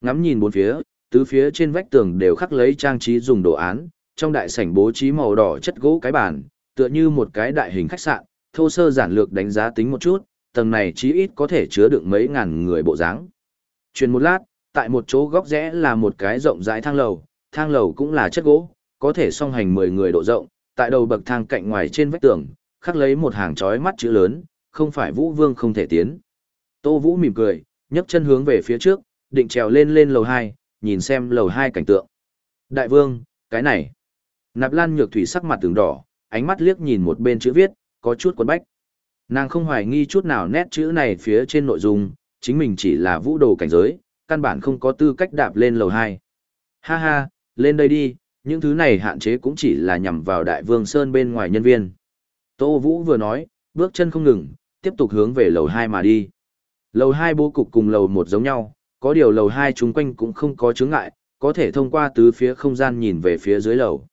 Ngắm nhìn bốn phía, tứ phía trên vách tường đều khắc lấy trang trí dùng đồ án, trong đại sảnh bố trí màu đỏ chất gỗ cái bàn, tựa như một cái đại hình khách sạn, thô sơ giản lược đánh giá tính một chút, tầng này chí ít có thể chứa được mấy ngàn người bộ dáng. Truyền một lát, tại một chỗ góc rẽ là một cái rộng rãi thang lầu, thang lầu cũng là chất gỗ, có thể song hành 10 người độ rộng, tại đầu bậc thang cạnh ngoài trên vách tường, khắc lấy một hàng chói mắt chữ lớn, không phải Vũ Vương không thể tiến. Tô Vũ mỉm cười, nhấc chân hướng về phía trước, định trèo lên lên lầu 2, nhìn xem lầu 2 cảnh tượng. Đại Vương, cái này. Nạp Lan Nhược Thủy sắc mặt tường đỏ, ánh mắt liếc nhìn một bên chữ viết, có chút quấn bách. Nàng không hoài nghi chút nào nét chữ này phía trên nội dung, chính mình chỉ là vũ đồ cảnh giới, căn bản không có tư cách đạp lên lầu 2. Ha ha, lên đây đi, những thứ này hạn chế cũng chỉ là nhằm vào đại vương Sơn bên ngoài nhân viên. Tô Vũ vừa nói, bước chân không ngừng, tiếp tục hướng về lầu 2 mà đi. Lầu 2 bố cục cùng lầu 1 giống nhau, có điều lầu 2 chung quanh cũng không có chướng ngại, có thể thông qua tứ phía không gian nhìn về phía dưới lầu.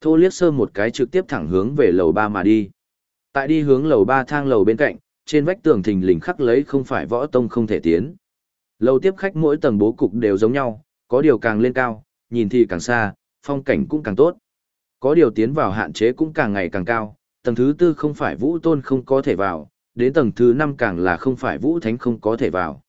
Thô liếc sơ một cái trực tiếp thẳng hướng về lầu ba mà đi. Tại đi hướng lầu ba thang lầu bên cạnh, trên vách tường thình lình khắc lấy không phải võ tông không thể tiến. Lầu tiếp khách mỗi tầng bố cục đều giống nhau, có điều càng lên cao, nhìn thì càng xa, phong cảnh cũng càng tốt. Có điều tiến vào hạn chế cũng càng ngày càng cao, tầng thứ tư không phải vũ tôn không có thể vào, đến tầng thứ năm càng là không phải vũ thánh không có thể vào.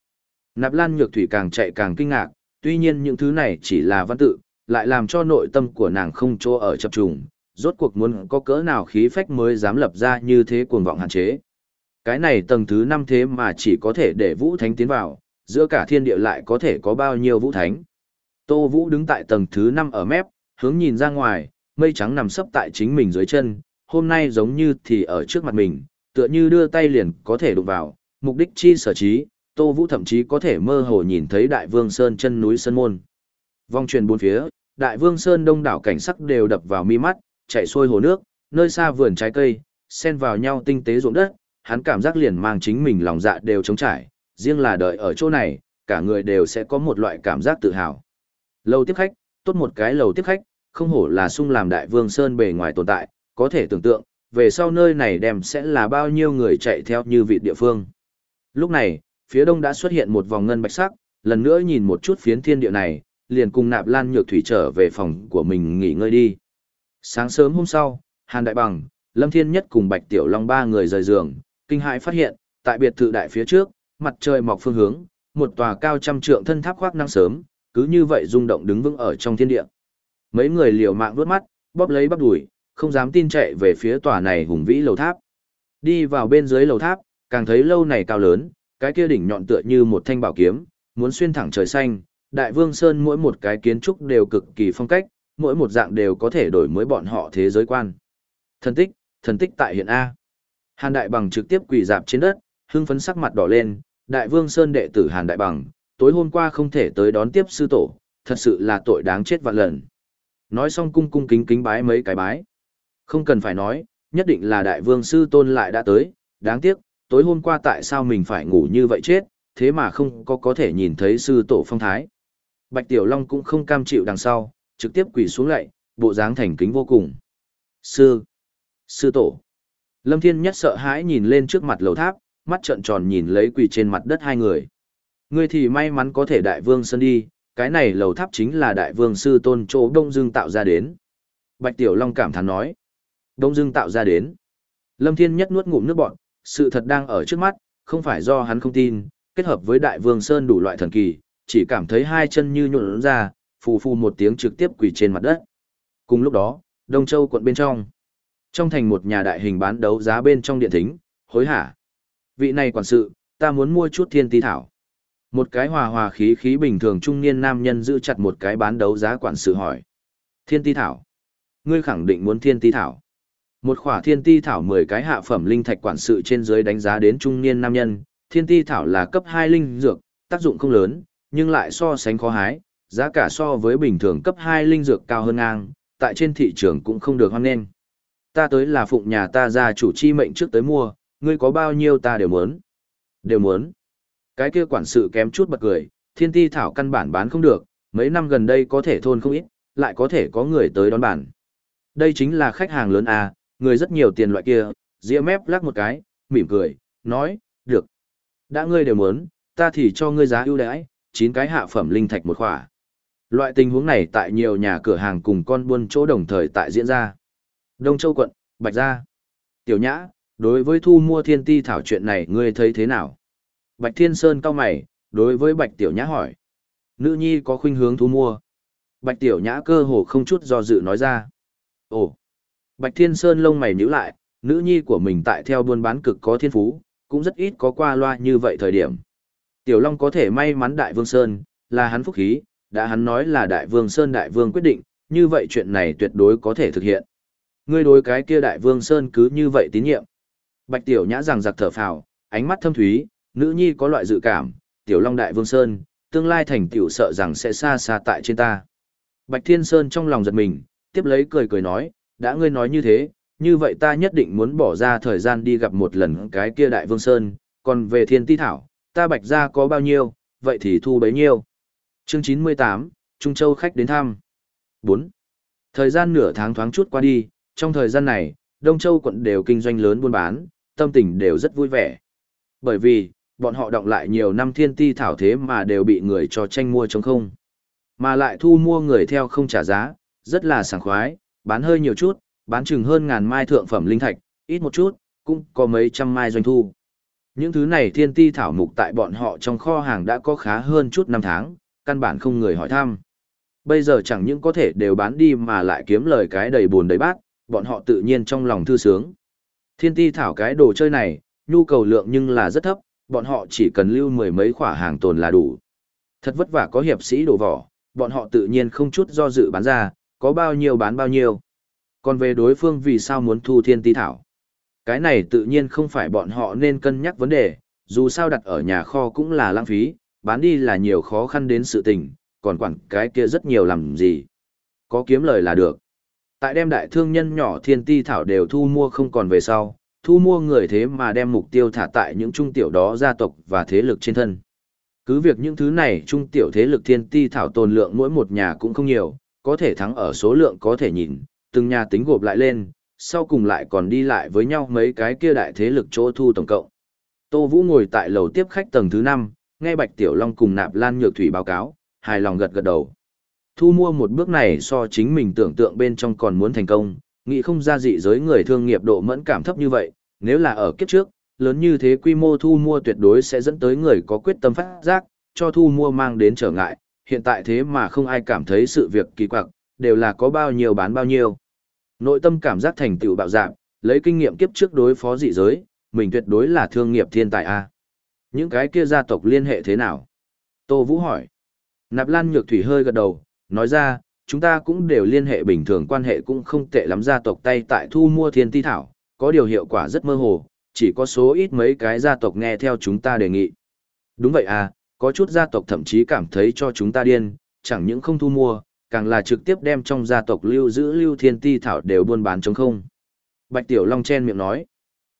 Nạp Lan Nhược Thủy càng chạy càng kinh ngạc, tuy nhiên những thứ này chỉ là văn tự, lại làm cho nội tâm của nàng không chỗ ở chập trùng, rốt cuộc muốn có cỡ nào khí phách mới dám lập ra như thế cuồng vọng hạn chế. Cái này tầng thứ 5 thế mà chỉ có thể để Vũ Thánh tiến vào, giữa cả thiên địa lại có thể có bao nhiêu Vũ Thánh. Tô Vũ đứng tại tầng thứ 5 ở mép, hướng nhìn ra ngoài, mây trắng nằm sấp tại chính mình dưới chân, hôm nay giống như thì ở trước mặt mình, tựa như đưa tay liền có thể đụng vào, mục đích chi sở trí, Tô Vũ thậm chí có thể mơ hồ nhìn thấy Đại Vương Sơn chân núi Sơn Môn. Vòng truyền bốn phía, Đại Vương Sơn đông đảo cảnh sắc đều đập vào mi mắt, chạy xuôi hồ nước, nơi xa vườn trái cây, xen vào nhau tinh tế ruộng đất, hắn cảm giác liền mang chính mình lòng dạ đều trống trải, riêng là đợi ở chỗ này, cả người đều sẽ có một loại cảm giác tự hào. Lầu tiếp khách, tốt một cái lầu tiếp khách, không hổ là sung làm Đại Vương Sơn bề ngoài tồn tại, có thể tưởng tượng, về sau nơi này đem sẽ là bao nhiêu người chạy theo như vị địa phương. Lúc này, phía đông đã xuất hiện một vòng ngân bạch sắc, lần nữa nhìn một chút phiến thiên địa này, liền cùng nạp lan nhược thủy trở về phòng của mình nghỉ ngơi đi. Sáng sớm hôm sau, Hàn Đại Bằng, Lâm Thiên Nhất cùng Bạch Tiểu Long ba người rời giường, kinh hãi phát hiện, tại biệt thự đại phía trước, mặt trời mọc phương hướng, một tòa cao trăm trượng thân tháp khoác năng sớm, cứ như vậy rung động đứng vững ở trong thiên địa. Mấy người liều mạng vuốt mắt, bóp lấy bắp đùi, không dám tin chạy về phía tòa này hùng vĩ lầu tháp. Đi vào bên dưới lầu tháp, càng thấy lâu này cao lớn, cái kia đỉnh nhọn tựa như một thanh bảo kiếm, muốn xuyên thẳng trời xanh, Đại Vương Sơn mỗi một cái kiến trúc đều cực kỳ phong cách, mỗi một dạng đều có thể đổi mới bọn họ thế giới quan. Thần tích, thần tích tại hiện A. Hàn Đại Bằng trực tiếp quỳ dạp trên đất, hưng phấn sắc mặt đỏ lên, Đại Vương Sơn đệ tử Hàn Đại Bằng, tối hôm qua không thể tới đón tiếp sư tổ, thật sự là tội đáng chết vạn lần. Nói xong cung cung kính kính bái mấy cái bái. Không cần phải nói, nhất định là Đại Vương Sư Tôn lại đã tới, đáng tiếc, tối hôm qua tại sao mình phải ngủ như vậy chết, thế mà không có có thể nhìn thấy sư tổ phong thái. Bạch Tiểu Long cũng không cam chịu đằng sau, trực tiếp quỳ xuống lại, bộ dáng thành kính vô cùng. Sư! Sư tổ! Lâm Thiên Nhất sợ hãi nhìn lên trước mặt lầu tháp, mắt trợn tròn nhìn lấy quỳ trên mặt đất hai người. Ngươi thì may mắn có thể đại vương sơn đi, cái này lầu tháp chính là đại vương sư tôn chỗ đông dương tạo ra đến. Bạch Tiểu Long cảm thán nói. Đông dương tạo ra đến. Lâm Thiên Nhất nuốt ngụm nước bọt, sự thật đang ở trước mắt, không phải do hắn không tin, kết hợp với đại vương sơn đủ loại thần kỳ, chỉ cảm thấy hai chân như nhuộn ra, phù phù một tiếng trực tiếp quỳ trên mặt đất. Cùng lúc đó, Đông Châu quận bên trong. Trong thành một nhà đại hình bán đấu giá bên trong điện thính, hối hả. Vị này quản sự, ta muốn mua chút thiên tí thảo. Một cái hòa hòa khí khí bình thường trung niên nam nhân giữ chặt một cái bán đấu giá quản sự hỏi. Thiên tí thảo. Ngươi khẳng định muốn thiên tí thảo. Một khỏa thiên ti thảo 10 cái hạ phẩm linh thạch quản sự trên dưới đánh giá đến trung niên nam nhân, thiên ti thảo là cấp 2 linh dược, tác dụng không lớn, nhưng lại so sánh khó hái, giá cả so với bình thường cấp 2 linh dược cao hơn ngang, tại trên thị trường cũng không được hoan nghênh. Ta tới là phụng nhà ta ra chủ chi mệnh trước tới mua, ngươi có bao nhiêu ta đều muốn. Đều muốn. Cái kia quản sự kém chút bật cười, thiên ti thảo căn bản bán không được, mấy năm gần đây có thể thôn không ít, lại có thể có người tới đón bản. Đây chính là khách hàng lớn à, người rất nhiều tiền loại kia, dĩa mép lắc một cái, mỉm cười, nói, được. Đã ngươi đều muốn, ta thì cho ngươi giá ưu đãi, 9 cái hạ phẩm linh thạch một khỏa. Loại tình huống này tại nhiều nhà cửa hàng cùng con buôn chỗ đồng thời tại diễn ra. Đông Châu quận, Bạch Gia. Tiểu Nhã, đối với thu mua thiên ti thảo chuyện này ngươi thấy thế nào? Bạch Thiên Sơn cao mày, đối với Bạch Tiểu Nhã hỏi. Nữ nhi có khuynh hướng thu mua. Bạch Tiểu Nhã cơ hồ không chút do dự nói ra. Ồ, Bạch Thiên Sơn lông mày nhíu lại, nữ nhi của mình tại theo buôn bán cực có thiên phú, cũng rất ít có qua loa như vậy thời điểm. Tiểu Long có thể may mắn Đại Vương Sơn, là hắn phúc khí, đã hắn nói là Đại Vương Sơn Đại Vương quyết định, như vậy chuyện này tuyệt đối có thể thực hiện. Ngươi đối cái kia Đại Vương Sơn cứ như vậy tín nhiệm. Bạch Tiểu Nhã rằng giặc thở phào, ánh mắt thâm thúy, nữ nhi có loại dự cảm, Tiểu Long Đại Vương Sơn, tương lai thành tiểu sợ rằng sẽ xa xa tại trên ta. Bạch Thiên Sơn trong lòng giật mình, tiếp lấy cười cười nói, đã ngươi nói như thế, như vậy ta nhất định muốn bỏ ra thời gian đi gặp một lần cái kia đại vương Sơn, còn về thiên ti thảo, ta bạch ra có bao nhiêu, vậy thì thu bấy nhiêu. Chương 98, Trung Châu khách đến thăm. 4. Thời gian nửa tháng thoáng chút qua đi, trong thời gian này, Đông Châu quận đều kinh doanh lớn buôn bán, tâm tình đều rất vui vẻ. Bởi vì, bọn họ đọng lại nhiều năm thiên ti thảo thế mà đều bị người cho tranh mua chống không. Mà lại thu mua người theo không trả giá, rất là sảng khoái, bán hơi nhiều chút, bán chừng hơn ngàn mai thượng phẩm linh thạch, ít một chút, cũng có mấy trăm mai doanh thu. Những thứ này thiên ti thảo mục tại bọn họ trong kho hàng đã có khá hơn chút năm tháng, căn bản không người hỏi thăm. Bây giờ chẳng những có thể đều bán đi mà lại kiếm lời cái đầy buồn đầy bát, bọn họ tự nhiên trong lòng thư sướng. Thiên ti thảo cái đồ chơi này, nhu cầu lượng nhưng là rất thấp, bọn họ chỉ cần lưu mười mấy khỏa hàng tồn là đủ. Thật vất vả có hiệp sĩ đồ vỏ, bọn họ tự nhiên không chút do dự bán ra, có bao nhiêu bán bao nhiêu. Còn về đối phương vì sao muốn thu thiên ti thảo? Cái này tự nhiên không phải bọn họ nên cân nhắc vấn đề, dù sao đặt ở nhà kho cũng là lãng phí, bán đi là nhiều khó khăn đến sự tình, còn quản cái kia rất nhiều làm gì. Có kiếm lời là được. Tại đem đại thương nhân nhỏ thiên ti thảo đều thu mua không còn về sau, thu mua người thế mà đem mục tiêu thả tại những trung tiểu đó gia tộc và thế lực trên thân. Cứ việc những thứ này trung tiểu thế lực thiên ti thảo tồn lượng mỗi một nhà cũng không nhiều, có thể thắng ở số lượng có thể nhìn, từng nhà tính gộp lại lên, sau cùng lại còn đi lại với nhau mấy cái kia đại thế lực chỗ thu tổng cộng. Tô Vũ ngồi tại lầu tiếp khách tầng thứ 5, nghe Bạch Tiểu Long cùng Nạp Lan Nhược Thủy báo cáo, hài lòng gật gật đầu. Thu mua một bước này so chính mình tưởng tượng bên trong còn muốn thành công, nghĩ không ra dị giới người thương nghiệp độ mẫn cảm thấp như vậy, nếu là ở kiếp trước, lớn như thế quy mô thu mua tuyệt đối sẽ dẫn tới người có quyết tâm phát giác, cho thu mua mang đến trở ngại, hiện tại thế mà không ai cảm thấy sự việc kỳ quặc, đều là có bao nhiêu bán bao nhiêu. Nội tâm cảm giác thành tựu bạo dạng, lấy kinh nghiệm kiếp trước đối phó dị giới, mình tuyệt đối là thương nghiệp thiên tài a. Những cái kia gia tộc liên hệ thế nào? Tô Vũ hỏi. Nạp Lan Nhược Thủy hơi gật đầu, nói ra, chúng ta cũng đều liên hệ bình thường quan hệ cũng không tệ lắm gia tộc tay tại thu mua thiên ti thảo, có điều hiệu quả rất mơ hồ, chỉ có số ít mấy cái gia tộc nghe theo chúng ta đề nghị. Đúng vậy à, có chút gia tộc thậm chí cảm thấy cho chúng ta điên, chẳng những không thu mua, càng là trực tiếp đem trong gia tộc lưu giữ lưu thiên ti thảo đều buôn bán chống không. Bạch Tiểu Long chen miệng nói.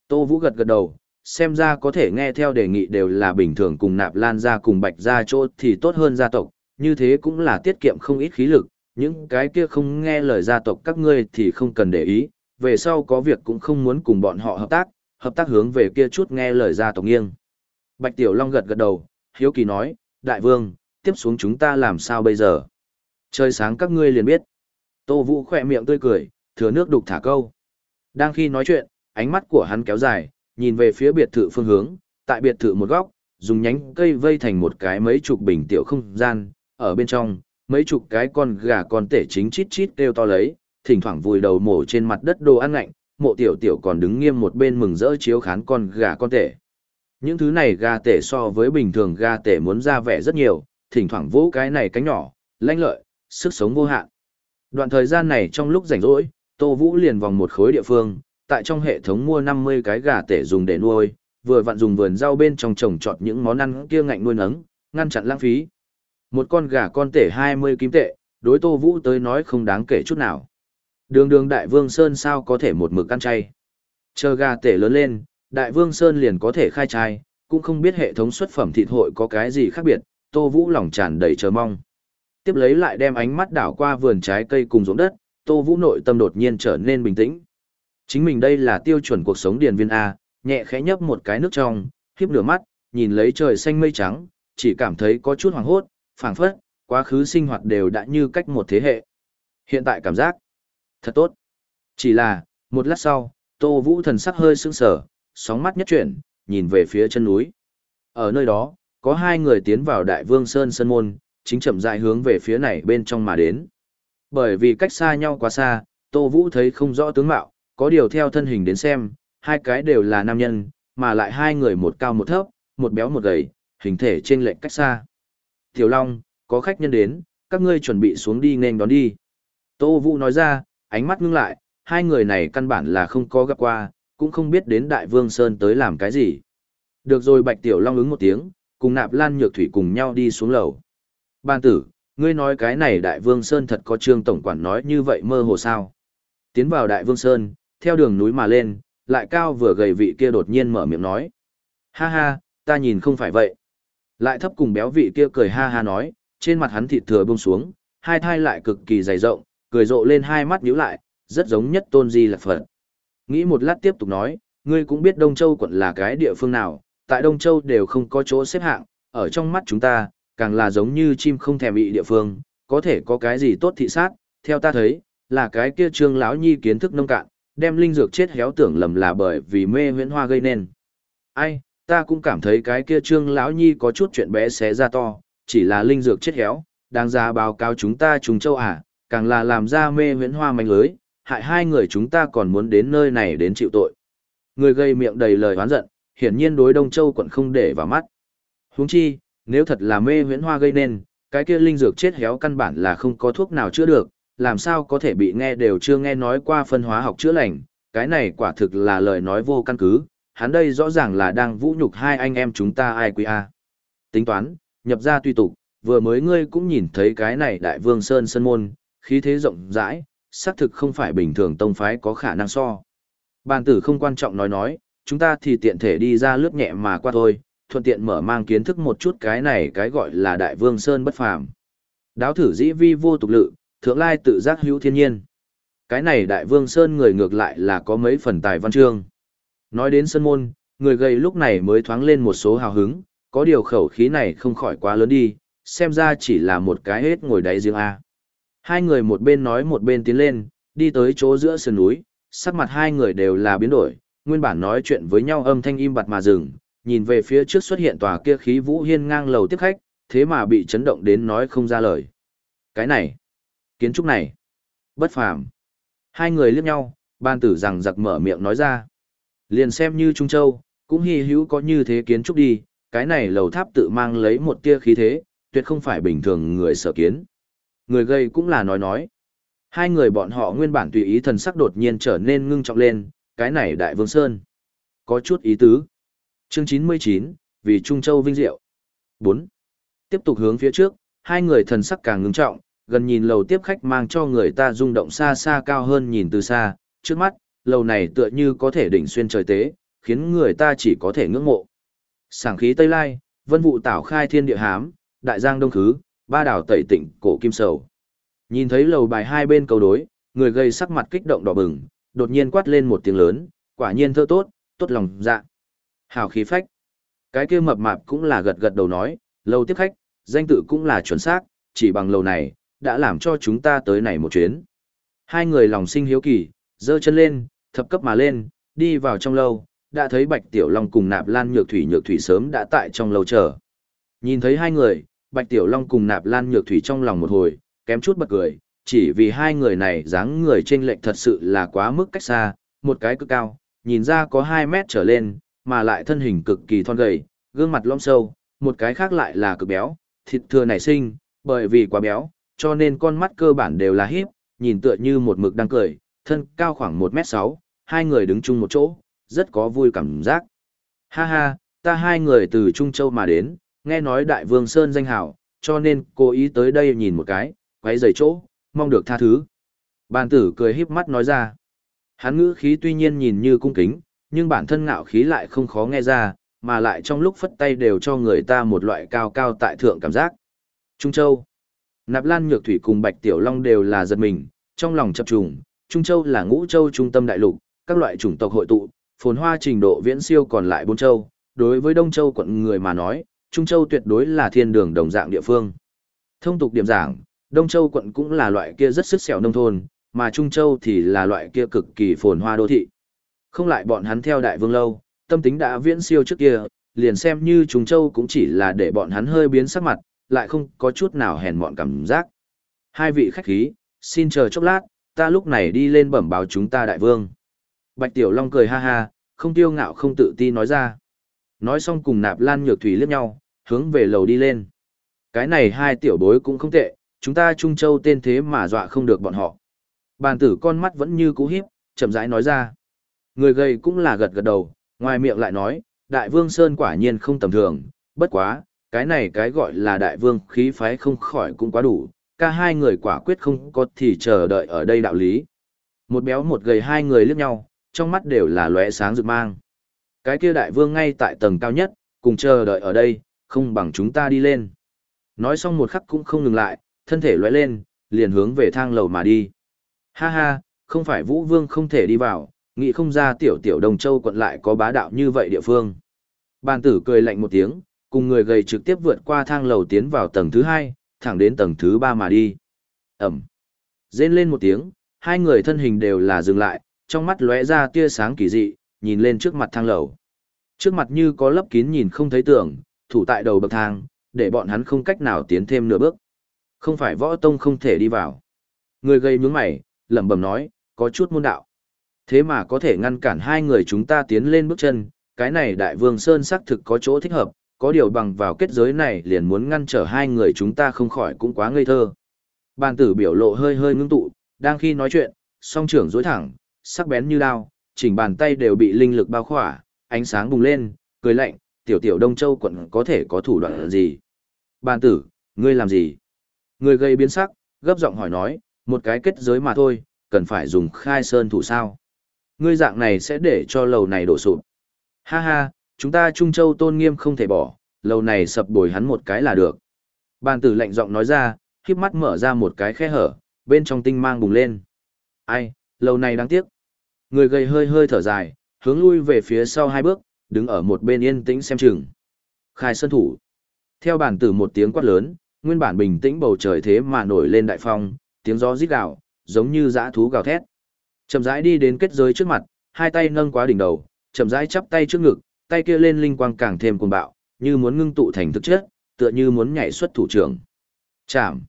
Tô Vũ gật gật đầu, xem ra có thể nghe theo đề nghị đều là bình thường cùng nạp lan ra cùng bạch ra chỗ thì tốt hơn gia tộc, như thế cũng là tiết kiệm không ít khí lực, những cái kia không nghe lời gia tộc các ngươi thì không cần để ý, về sau có việc cũng không muốn cùng bọn họ hợp tác, hợp tác hướng về kia chút nghe lời gia tộc nghiêng. Bạch Tiểu Long gật gật đầu, hiếu kỳ nói, đại vương, tiếp xuống chúng ta làm sao bây giờ? Trời sáng các ngươi liền biết. Tô Vũ khỏe miệng tươi cười, thừa nước đục thả câu. Đang khi nói chuyện, ánh mắt của hắn kéo dài, nhìn về phía biệt thự phương hướng, tại biệt thự một góc, dùng nhánh cây vây thành một cái mấy chục bình tiểu không gian, ở bên trong, mấy chục cái con gà con tể chính chít chít kêu to lấy, thỉnh thoảng vùi đầu mổ trên mặt đất đồ ăn lạnh, mộ tiểu tiểu còn đứng nghiêm một bên mừng rỡ chiếu khán con gà con tể. Những thứ này gà tể so với bình thường gà tể muốn ra vẻ rất nhiều, thỉnh thoảng vỗ cái này cánh nhỏ, lanh lợi, sức sống vô hạn. Đoạn thời gian này trong lúc rảnh rỗi, Tô Vũ liền vòng một khối địa phương, tại trong hệ thống mua 50 cái gà tể dùng để nuôi, vừa vặn dùng vườn rau bên trong trồng trọt những món ăn kia ngạnh nuôi nấng, ngăn chặn lãng phí. Một con gà con tể 20 kim tệ, đối Tô Vũ tới nói không đáng kể chút nào. Đường đường Đại Vương Sơn sao có thể một mực ăn chay. Chờ gà tể lớn lên, Đại Vương Sơn liền có thể khai trai, cũng không biết hệ thống xuất phẩm thịt hội có cái gì khác biệt, Tô Vũ lòng tràn đầy chờ mong. Tiếp lấy lại đem ánh mắt đảo qua vườn trái cây cùng ruộng đất, Tô Vũ nội tâm đột nhiên trở nên bình tĩnh. Chính mình đây là tiêu chuẩn cuộc sống điền viên A, nhẹ khẽ nhấp một cái nước trong, khiếp nửa mắt, nhìn lấy trời xanh mây trắng, chỉ cảm thấy có chút hoàng hốt, phảng phất, quá khứ sinh hoạt đều đã như cách một thế hệ. Hiện tại cảm giác, thật tốt. Chỉ là, một lát sau, Tô Vũ thần sắc hơi sững sờ, sóng mắt nhất chuyển, nhìn về phía chân núi. Ở nơi đó, có hai người tiến vào Đại Vương Sơn Sơn Môn, chính chậm rãi hướng về phía này bên trong mà đến. Bởi vì cách xa nhau quá xa, Tô Vũ thấy không rõ tướng mạo, có điều theo thân hình đến xem, hai cái đều là nam nhân, mà lại hai người một cao một thấp, một béo một gầy, hình thể trên lệnh cách xa. Tiểu Long, có khách nhân đến, các ngươi chuẩn bị xuống đi nên đón đi. Tô Vũ nói ra, ánh mắt ngưng lại, hai người này căn bản là không có gặp qua, cũng không biết đến Đại Vương Sơn tới làm cái gì. Được rồi Bạch Tiểu Long ứng một tiếng, cùng nạp lan nhược thủy cùng nhau đi xuống lầu. Ban tử, ngươi nói cái này Đại Vương Sơn thật có trương tổng quản nói như vậy mơ hồ sao. Tiến vào Đại Vương Sơn, theo đường núi mà lên, lại cao vừa gầy vị kia đột nhiên mở miệng nói. Ha ha, ta nhìn không phải vậy. Lại thấp cùng béo vị kia cười ha ha nói, trên mặt hắn thịt thừa bông xuống, hai thai lại cực kỳ dày rộng, cười rộ lên hai mắt nhíu lại, rất giống nhất tôn di là phật. Nghĩ một lát tiếp tục nói, ngươi cũng biết Đông Châu quận là cái địa phương nào, tại Đông Châu đều không có chỗ xếp hạng, ở trong mắt chúng ta, càng là giống như chim không thèm bị địa phương, có thể có cái gì tốt thị sát, theo ta thấy, là cái kia trương lão nhi kiến thức nông cạn, đem linh dược chết héo tưởng lầm là bởi vì mê huyễn hoa gây nên. Ai, ta cũng cảm thấy cái kia trương lão nhi có chút chuyện bé xé ra to, chỉ là linh dược chết héo, đáng ra báo cáo chúng ta trùng châu à, càng là làm ra mê huyễn hoa manh lưới, hại hai người chúng ta còn muốn đến nơi này đến chịu tội. Người gây miệng đầy lời oán giận, hiển nhiên đối Đông Châu quận không để vào mắt. Huống chi, nếu thật là mê huyễn hoa gây nên, cái kia linh dược chết héo căn bản là không có thuốc nào chữa được, làm sao có thể bị nghe đều chưa nghe nói qua phân hóa học chữa lành, cái này quả thực là lời nói vô căn cứ, hắn đây rõ ràng là đang vũ nhục hai anh em chúng ta ai quý a. Tính toán, nhập ra tùy tục, vừa mới ngươi cũng nhìn thấy cái này đại vương sơn sơn môn, khí thế rộng rãi, xác thực không phải bình thường tông phái có khả năng so. Bàn tử không quan trọng nói nói, chúng ta thì tiện thể đi ra lướt nhẹ mà qua thôi, thuận tiện mở mang kiến thức một chút cái này cái gọi là đại vương sơn bất phàm. Đáo thử dĩ vi vô tục lự, thượng lai tự giác hữu thiên nhiên. Cái này đại vương sơn người ngược lại là có mấy phần tài văn chương. Nói đến sơn môn, người gầy lúc này mới thoáng lên một số hào hứng, có điều khẩu khí này không khỏi quá lớn đi, xem ra chỉ là một cái hết ngồi đáy riêng A. Hai người một bên nói một bên tiến lên, đi tới chỗ giữa sườn núi, sắc mặt hai người đều là biến đổi, nguyên bản nói chuyện với nhau âm thanh im bặt mà dừng, nhìn về phía trước xuất hiện tòa kia khí vũ hiên ngang lầu tiếp khách, thế mà bị chấn động đến nói không ra lời. Cái này, kiến trúc này, bất phàm. Hai người liếc nhau, ban tử rằng giặc mở miệng nói ra. Liền xem như Trung Châu, cũng hy hữu có như thế kiến trúc đi, cái này lầu tháp tự mang lấy một tia khí thế, tuyệt không phải bình thường người sở kiến. Người gây cũng là nói nói. Hai người bọn họ nguyên bản tùy ý thần sắc đột nhiên trở nên ngưng trọng lên, cái này đại vương sơn. Có chút ý tứ. Chương 99, vì Trung Châu vinh diệu. 4. Tiếp tục hướng phía trước, hai người thần sắc càng ngưng trọng, gần nhìn lầu tiếp khách mang cho người ta rung động xa xa cao hơn nhìn từ xa, trước mắt, lầu này tựa như có thể đỉnh xuyên trời tế, khiến người ta chỉ có thể ngưỡng mộ. Sảng khí Tây Lai, vân vụ tảo khai thiên địa hám, đại giang đông khứ, ba đảo tẩy tỉnh cổ kim sầu. Nhìn thấy lầu bài hai bên cầu đối, người gây sắc mặt kích động đỏ bừng, đột nhiên quát lên một tiếng lớn, quả nhiên thơ tốt, tốt lòng dạ. Hào khí phách. Cái kia mập mạp cũng là gật gật đầu nói, lầu tiếp khách, danh tự cũng là chuẩn xác, chỉ bằng lầu này, đã làm cho chúng ta tới này một chuyến. Hai người lòng sinh hiếu kỳ, dơ chân lên, thập cấp mà lên, đi vào trong lâu, đã thấy Bạch Tiểu Long cùng Nạp Lan Nhược Thủy Nhược Thủy sớm đã tại trong lâu chờ. Nhìn thấy hai người, Bạch Tiểu Long cùng Nạp Lan Nhược Thủy trong lòng một hồi, kém chút bật cười, chỉ vì hai người này dáng người trên lệch thật sự là quá mức cách xa, một cái cực cao, nhìn ra có 2 mét trở lên, mà lại thân hình cực kỳ thon gầy, gương mặt lõm sâu, một cái khác lại là cực béo, thịt thừa nảy sinh, bởi vì quá béo, cho nên con mắt cơ bản đều là híp, nhìn tựa như một mực đang cười, thân cao khoảng 1m6, hai người đứng chung một chỗ, rất có vui cảm giác. Ha ha, ta hai người từ Trung Châu mà đến, nghe nói Đại Vương Sơn danh hào, cho nên cố ý tới đây nhìn một cái, quấy rầy chỗ, mong được tha thứ. Bàn tử cười híp mắt nói ra. Hắn ngữ khí tuy nhiên nhìn như cung kính, nhưng bản thân ngạo khí lại không khó nghe ra, mà lại trong lúc phất tay đều cho người ta một loại cao cao tại thượng cảm giác. Trung Châu Nạp Lan Nhược Thủy cùng Bạch Tiểu Long đều là giật mình, trong lòng chập trùng, Trung Châu là ngũ châu trung tâm đại lục, các loại chủng tộc hội tụ, phồn hoa trình độ viễn siêu còn lại bốn châu, đối với Đông Châu quận người mà nói, Trung Châu tuyệt đối là thiên đường đồng dạng địa phương. Thông tục điểm giảng, Đông Châu quận cũng là loại kia rất sức sẹo nông thôn, mà Trung Châu thì là loại kia cực kỳ phồn hoa đô thị. Không lại bọn hắn theo đại vương lâu, tâm tính đã viễn siêu trước kia, liền xem như Trung Châu cũng chỉ là để bọn hắn hơi biến sắc mặt, lại không có chút nào hèn mọn cảm giác. Hai vị khách khí, xin chờ chốc lát, ta lúc này đi lên bẩm báo chúng ta đại vương. Bạch Tiểu Long cười ha ha, không tiêu ngạo không tự ti nói ra. Nói xong cùng nạp lan nhược thủy liếc nhau, hướng về lầu đi lên. Cái này hai tiểu bối cũng không tệ, chúng ta Trung Châu tên thế mà dọa không được bọn họ. Bàn tử con mắt vẫn như cũ hiếp, chậm rãi nói ra. Người gầy cũng là gật gật đầu, ngoài miệng lại nói, Đại Vương Sơn quả nhiên không tầm thường, bất quá, cái này cái gọi là Đại Vương khí phái không khỏi cũng quá đủ, cả hai người quả quyết không có thì chờ đợi ở đây đạo lý. Một béo một gầy hai người liếc nhau, trong mắt đều là lóe sáng rực mang. Cái kia Đại Vương ngay tại tầng cao nhất, cùng chờ đợi ở đây, không bằng chúng ta đi lên. Nói xong một khắc cũng không ngừng lại, thân thể lóe lên, liền hướng về thang lầu mà đi. Ha ha, không phải Vũ Vương không thể đi vào, nghĩ không ra tiểu tiểu Đồng Châu quận lại có bá đạo như vậy địa phương. Bàn tử cười lạnh một tiếng, cùng người gầy trực tiếp vượt qua thang lầu tiến vào tầng thứ hai, thẳng đến tầng thứ ba mà đi. Ẩm. Rên lên một tiếng, hai người thân hình đều là dừng lại, trong mắt lóe ra tia sáng kỳ dị, nhìn lên trước mặt thang lầu. Trước mặt như có lấp kín nhìn không thấy tưởng, thủ tại đầu bậc thang, để bọn hắn không cách nào tiến thêm nửa bước. Không phải võ tông không thể đi vào. Người gây nhướng mày, lẩm bẩm nói, có chút môn đạo. Thế mà có thể ngăn cản hai người chúng ta tiến lên bước chân, cái này đại vương Sơn xác thực có chỗ thích hợp, có điều bằng vào kết giới này liền muốn ngăn trở hai người chúng ta không khỏi cũng quá ngây thơ. Bàn tử biểu lộ hơi hơi ngưng tụ, đang khi nói chuyện, song trưởng dối thẳng, sắc bén như đao, chỉnh bàn tay đều bị linh lực bao khỏa, ánh sáng bùng lên, cười lạnh, tiểu tiểu Đông Châu quận có thể có thủ đoạn gì. Bàn tử, ngươi làm gì? Người gây biến sắc, gấp giọng hỏi nói, một cái kết giới mà thôi, cần phải dùng khai sơn thủ sao. Ngươi dạng này sẽ để cho lầu này đổ sụp. Ha ha, chúng ta Trung Châu tôn nghiêm không thể bỏ, lầu này sập bồi hắn một cái là được. Bàn tử lạnh giọng nói ra, khiếp mắt mở ra một cái khe hở, bên trong tinh mang bùng lên. Ai, lầu này đáng tiếc. Người gầy hơi hơi thở dài, hướng lui về phía sau hai bước, đứng ở một bên yên tĩnh xem chừng. Khai sơn thủ. Theo bản tử một tiếng quát lớn, nguyên bản bình tĩnh bầu trời thế mà nổi lên đại phong, tiếng gió rít gào, giống như dã thú gào thét. Chậm rãi đi đến kết giới trước mặt, hai tay nâng quá đỉnh đầu, chậm rãi chắp tay trước ngực, tay kia lên linh quang càng thêm cuồng bạo, như muốn ngưng tụ thành thực chất, tựa như muốn nhảy xuất thủ trưởng. Chạm.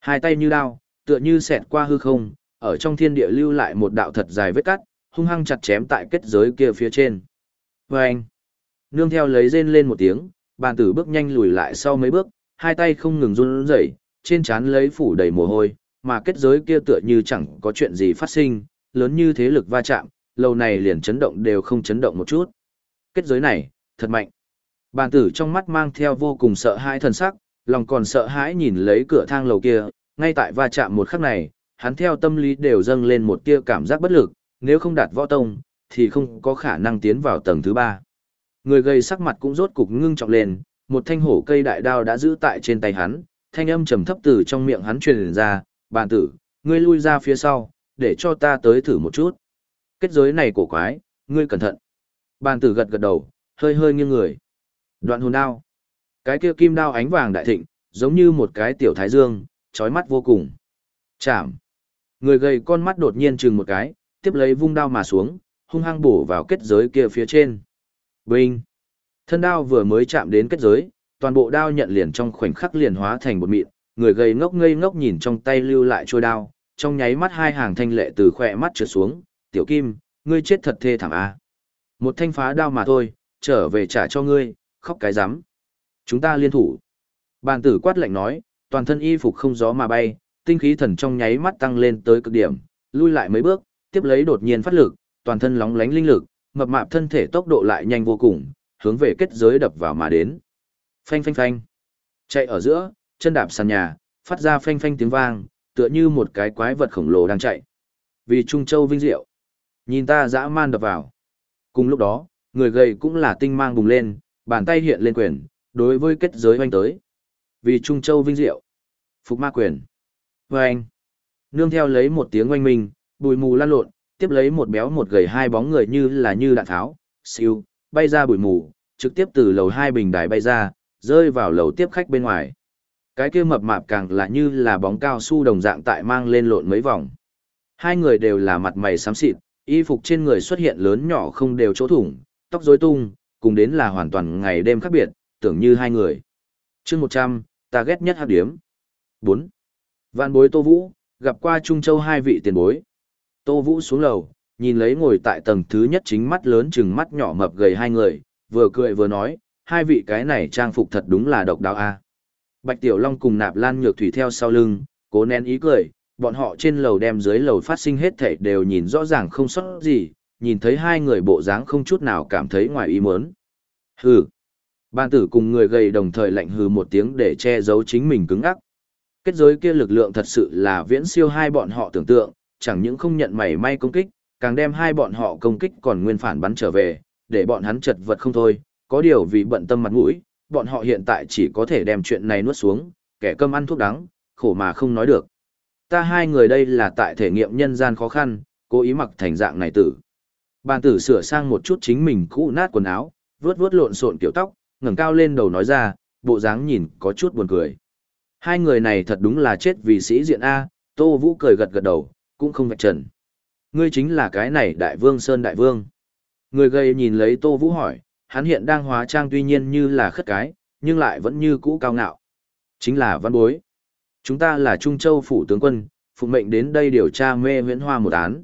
Hai tay như đao, tựa như xẹt qua hư không, ở trong thiên địa lưu lại một đạo thật dài vết cắt, hung hăng chặt chém tại kết giới kia phía trên. Và anh. Nương theo lấy rên lên một tiếng, bàn tử bước nhanh lùi lại sau mấy bước, hai tay không ngừng run rẩy, trên trán lấy phủ đầy mồ hôi, mà kết giới kia tựa như chẳng có chuyện gì phát sinh, lớn như thế lực va chạm, lâu này liền chấn động đều không chấn động một chút. Kết giới này, thật mạnh. Bàn tử trong mắt mang theo vô cùng sợ hãi thần sắc, lòng còn sợ hãi nhìn lấy cửa thang lầu kia, ngay tại va chạm một khắc này, hắn theo tâm lý đều dâng lên một tia cảm giác bất lực, nếu không đạt võ tông, thì không có khả năng tiến vào tầng thứ ba. Người gây sắc mặt cũng rốt cục ngưng trọng lên, một thanh hổ cây đại đao đã giữ tại trên tay hắn, thanh âm trầm thấp từ trong miệng hắn truyền ra, bàn tử, ngươi lui ra phía sau, để cho ta tới thử một chút. Kết giới này cổ quái, ngươi cẩn thận. Bàn tử gật gật đầu, hơi hơi nghiêng người. Đoạn hồn đao. Cái kia kim đao ánh vàng đại thịnh, giống như một cái tiểu thái dương, chói mắt vô cùng. Chạm. Người gầy con mắt đột nhiên chừng một cái, tiếp lấy vung đao mà xuống, hung hăng bổ vào kết giới kia phía trên. Binh. Thân đao vừa mới chạm đến kết giới, toàn bộ đao nhận liền trong khoảnh khắc liền hóa thành một mịn, người gầy ngốc ngây ngốc nhìn trong tay lưu lại trôi đao, trong nháy mắt hai hàng thanh lệ từ khỏe mắt trượt xuống, "Tiểu Kim, ngươi chết thật thê thảm a." Một thanh phá đao mà thôi, trở về trả cho ngươi, khóc cái rắm Chúng ta liên thủ. Bàn tử quát lạnh nói, toàn thân y phục không gió mà bay, tinh khí thần trong nháy mắt tăng lên tới cực điểm, lui lại mấy bước, tiếp lấy đột nhiên phát lực, toàn thân lóng lánh linh lực, mập mạp thân thể tốc độ lại nhanh vô cùng, hướng về kết giới đập vào mà đến. Phanh phanh phanh. Chạy ở giữa, chân đạp sàn nhà, phát ra phanh phanh tiếng vang, tựa như một cái quái vật khổng lồ đang chạy. Vì Trung Châu vinh diệu. Nhìn ta dã man đập vào. Cùng lúc đó, người gầy cũng là tinh mang bùng lên, bàn tay hiện lên quyền, đối với kết giới hoanh tới. Vì Trung Châu vinh diệu. Phục ma quyền. Vâng. Nương theo lấy một tiếng oanh minh, bùi mù lan lộn, tiếp lấy một béo một gầy hai bóng người như là như đạn tháo, siêu, bay ra bụi mù, trực tiếp từ lầu hai bình đài bay ra, rơi vào lầu tiếp khách bên ngoài. Cái kia mập mạp càng là như là bóng cao su đồng dạng tại mang lên lộn mấy vòng. Hai người đều là mặt mày xám xịt, y phục trên người xuất hiện lớn nhỏ không đều chỗ thủng, tóc rối tung, cùng đến là hoàn toàn ngày đêm khác biệt, tưởng như hai người. chương 100, ta ghét nhất hạt điếm. 4. Vạn bối Tô Vũ, gặp qua Trung Châu hai vị tiền bối. Tô Vũ xuống lầu, nhìn lấy ngồi tại tầng thứ nhất chính mắt lớn chừng mắt nhỏ mập gầy hai người, vừa cười vừa nói, hai vị cái này trang phục thật đúng là độc đáo a. Bạch Tiểu Long cùng Nạp Lan Nhược Thủy theo sau lưng, cố nén ý cười, bọn họ trên lầu đem dưới lầu phát sinh hết thảy đều nhìn rõ ràng không sót gì, nhìn thấy hai người bộ dáng không chút nào cảm thấy ngoài ý muốn. Hừ. Ban tử cùng người gầy đồng thời lạnh hừ một tiếng để che giấu chính mình cứng ắc. Kết giới kia lực lượng thật sự là viễn siêu hai bọn họ tưởng tượng, chẳng những không nhận mảy may công kích, càng đem hai bọn họ công kích còn nguyên phản bắn trở về, để bọn hắn chật vật không thôi, có điều vì bận tâm mặt mũi, bọn họ hiện tại chỉ có thể đem chuyện này nuốt xuống, kẻ cơm ăn thuốc đắng, khổ mà không nói được. Ta hai người đây là tại thể nghiệm nhân gian khó khăn, cố ý mặc thành dạng này tử. Bàn tử sửa sang một chút chính mình cũ nát quần áo, vướt vướt lộn xộn kiểu tóc, ngẩng cao lên đầu nói ra, bộ dáng nhìn có chút buồn cười. Hai người này thật đúng là chết vì sĩ diện A, Tô Vũ cười gật gật đầu, cũng không vạch trần. Ngươi chính là cái này đại vương Sơn Đại Vương. Người gầy nhìn lấy Tô Vũ hỏi, hắn hiện đang hóa trang tuy nhiên như là khất cái, nhưng lại vẫn như cũ cao ngạo. Chính là văn bối. Chúng ta là Trung Châu Phủ tướng quân, phụ mệnh đến đây điều tra mê huyễn hoa một án.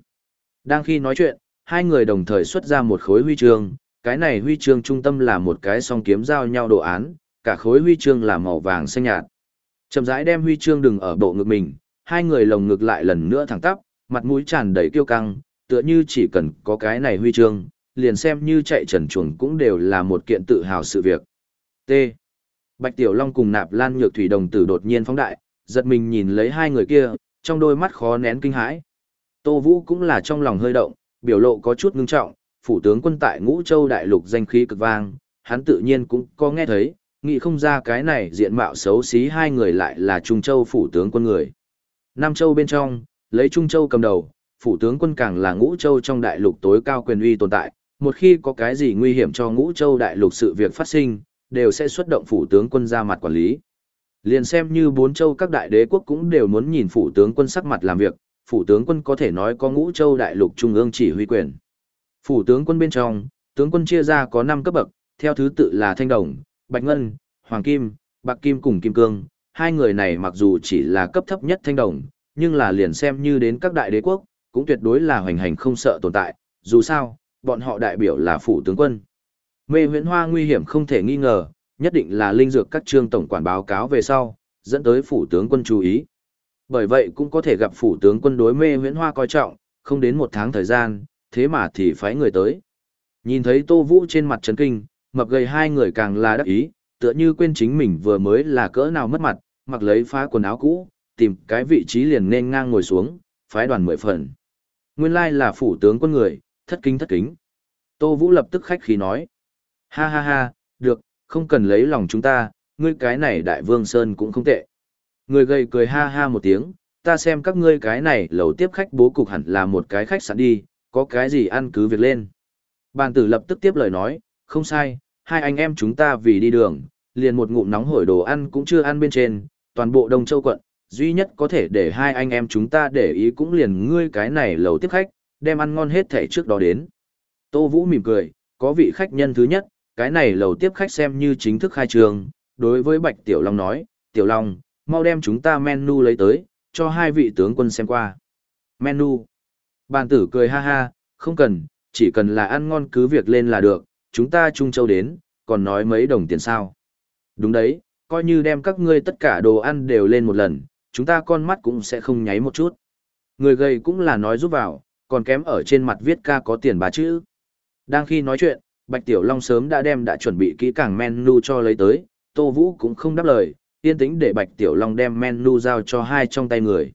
Đang khi nói chuyện, hai người đồng thời xuất ra một khối huy chương, cái này huy chương trung tâm là một cái song kiếm giao nhau đồ án, cả khối huy chương là màu vàng xanh nhạt. Chậm rãi đem huy chương đừng ở bộ ngực mình, hai người lồng ngực lại lần nữa thẳng tắp, mặt mũi tràn đầy kiêu căng, tựa như chỉ cần có cái này huy chương, liền xem như chạy trần chuồng cũng đều là một kiện tự hào sự việc. T. Bạch Tiểu Long cùng Nạp Lan Nhược Thủy đồng tử đột nhiên phóng đại, giật mình nhìn lấy hai người kia, trong đôi mắt khó nén kinh hãi. Tô Vũ cũng là trong lòng hơi động, biểu lộ có chút ngưng trọng, phủ tướng quân tại Ngũ Châu đại lục danh khí cực vang, hắn tự nhiên cũng có nghe thấy, nghĩ không ra cái này diện mạo xấu xí hai người lại là Trung Châu phủ tướng quân người. Nam Châu bên trong, lấy Trung Châu cầm đầu, phủ tướng quân càng là Ngũ Châu trong đại lục tối cao quyền uy tồn tại, một khi có cái gì nguy hiểm cho Ngũ Châu đại lục sự việc phát sinh, đều sẽ xuất động phủ tướng quân ra mặt quản lý. Liền xem như bốn châu các đại đế quốc cũng đều muốn nhìn phủ tướng quân sắc mặt làm việc, phủ tướng quân có thể nói có ngũ châu đại lục trung ương chỉ huy quyền. Phủ tướng quân bên trong, tướng quân chia ra có 5 cấp bậc, theo thứ tự là Thanh Đồng, Bạch Ngân, Hoàng Kim, Bạc Kim cùng Kim Cương. Hai người này mặc dù chỉ là cấp thấp nhất Thanh Đồng, nhưng là liền xem như đến các đại đế quốc, cũng tuyệt đối là hoành hành không sợ tồn tại, dù sao, bọn họ đại biểu là phủ tướng quân. Mê huyễn hoa nguy hiểm không thể nghi ngờ, nhất định là linh dược các trương tổng quản báo cáo về sau, dẫn tới phủ tướng quân chú ý. Bởi vậy cũng có thể gặp phủ tướng quân đối mê huyễn hoa coi trọng, không đến một tháng thời gian, thế mà thì phái người tới. Nhìn thấy Tô Vũ trên mặt chấn kinh, mập gầy hai người càng là đắc ý, tựa như quên chính mình vừa mới là cỡ nào mất mặt, mặc lấy phá quần áo cũ, tìm cái vị trí liền nên ngang ngồi xuống, phái đoàn mười phần. Nguyên lai là phủ tướng quân người, thất kính thất kính. Tô Vũ lập tức khách khí nói. Ha ha ha, được, không cần lấy lòng chúng ta, ngươi cái này đại vương Sơn cũng không tệ. Người gầy cười ha ha một tiếng, ta xem các ngươi cái này lầu tiếp khách bố cục hẳn là một cái khách sạn đi, có cái gì ăn cứ việc lên. Bàn tử lập tức tiếp lời nói, không sai, hai anh em chúng ta vì đi đường, liền một ngụm nóng hổi đồ ăn cũng chưa ăn bên trên, toàn bộ Đông Châu quận, duy nhất có thể để hai anh em chúng ta để ý cũng liền ngươi cái này lầu tiếp khách, đem ăn ngon hết thể trước đó đến. Tô Vũ mỉm cười, có vị khách nhân thứ nhất, cái này lầu tiếp khách xem như chính thức khai trường, đối với Bạch Tiểu Long nói, Tiểu Long, mau đem chúng ta menu lấy tới, cho hai vị tướng quân xem qua. Menu. Bàn tử cười ha ha, không cần, chỉ cần là ăn ngon cứ việc lên là được, chúng ta Trung Châu đến, còn nói mấy đồng tiền sao. Đúng đấy, coi như đem các ngươi tất cả đồ ăn đều lên một lần, chúng ta con mắt cũng sẽ không nháy một chút. Người gầy cũng là nói giúp vào, còn kém ở trên mặt viết ca có tiền bà chữ. Đang khi nói chuyện, Bạch Tiểu Long sớm đã đem đã chuẩn bị kỹ càng menu cho lấy tới, Tô Vũ cũng không đáp lời, yên tĩnh để Bạch Tiểu Long đem menu giao cho hai trong tay người.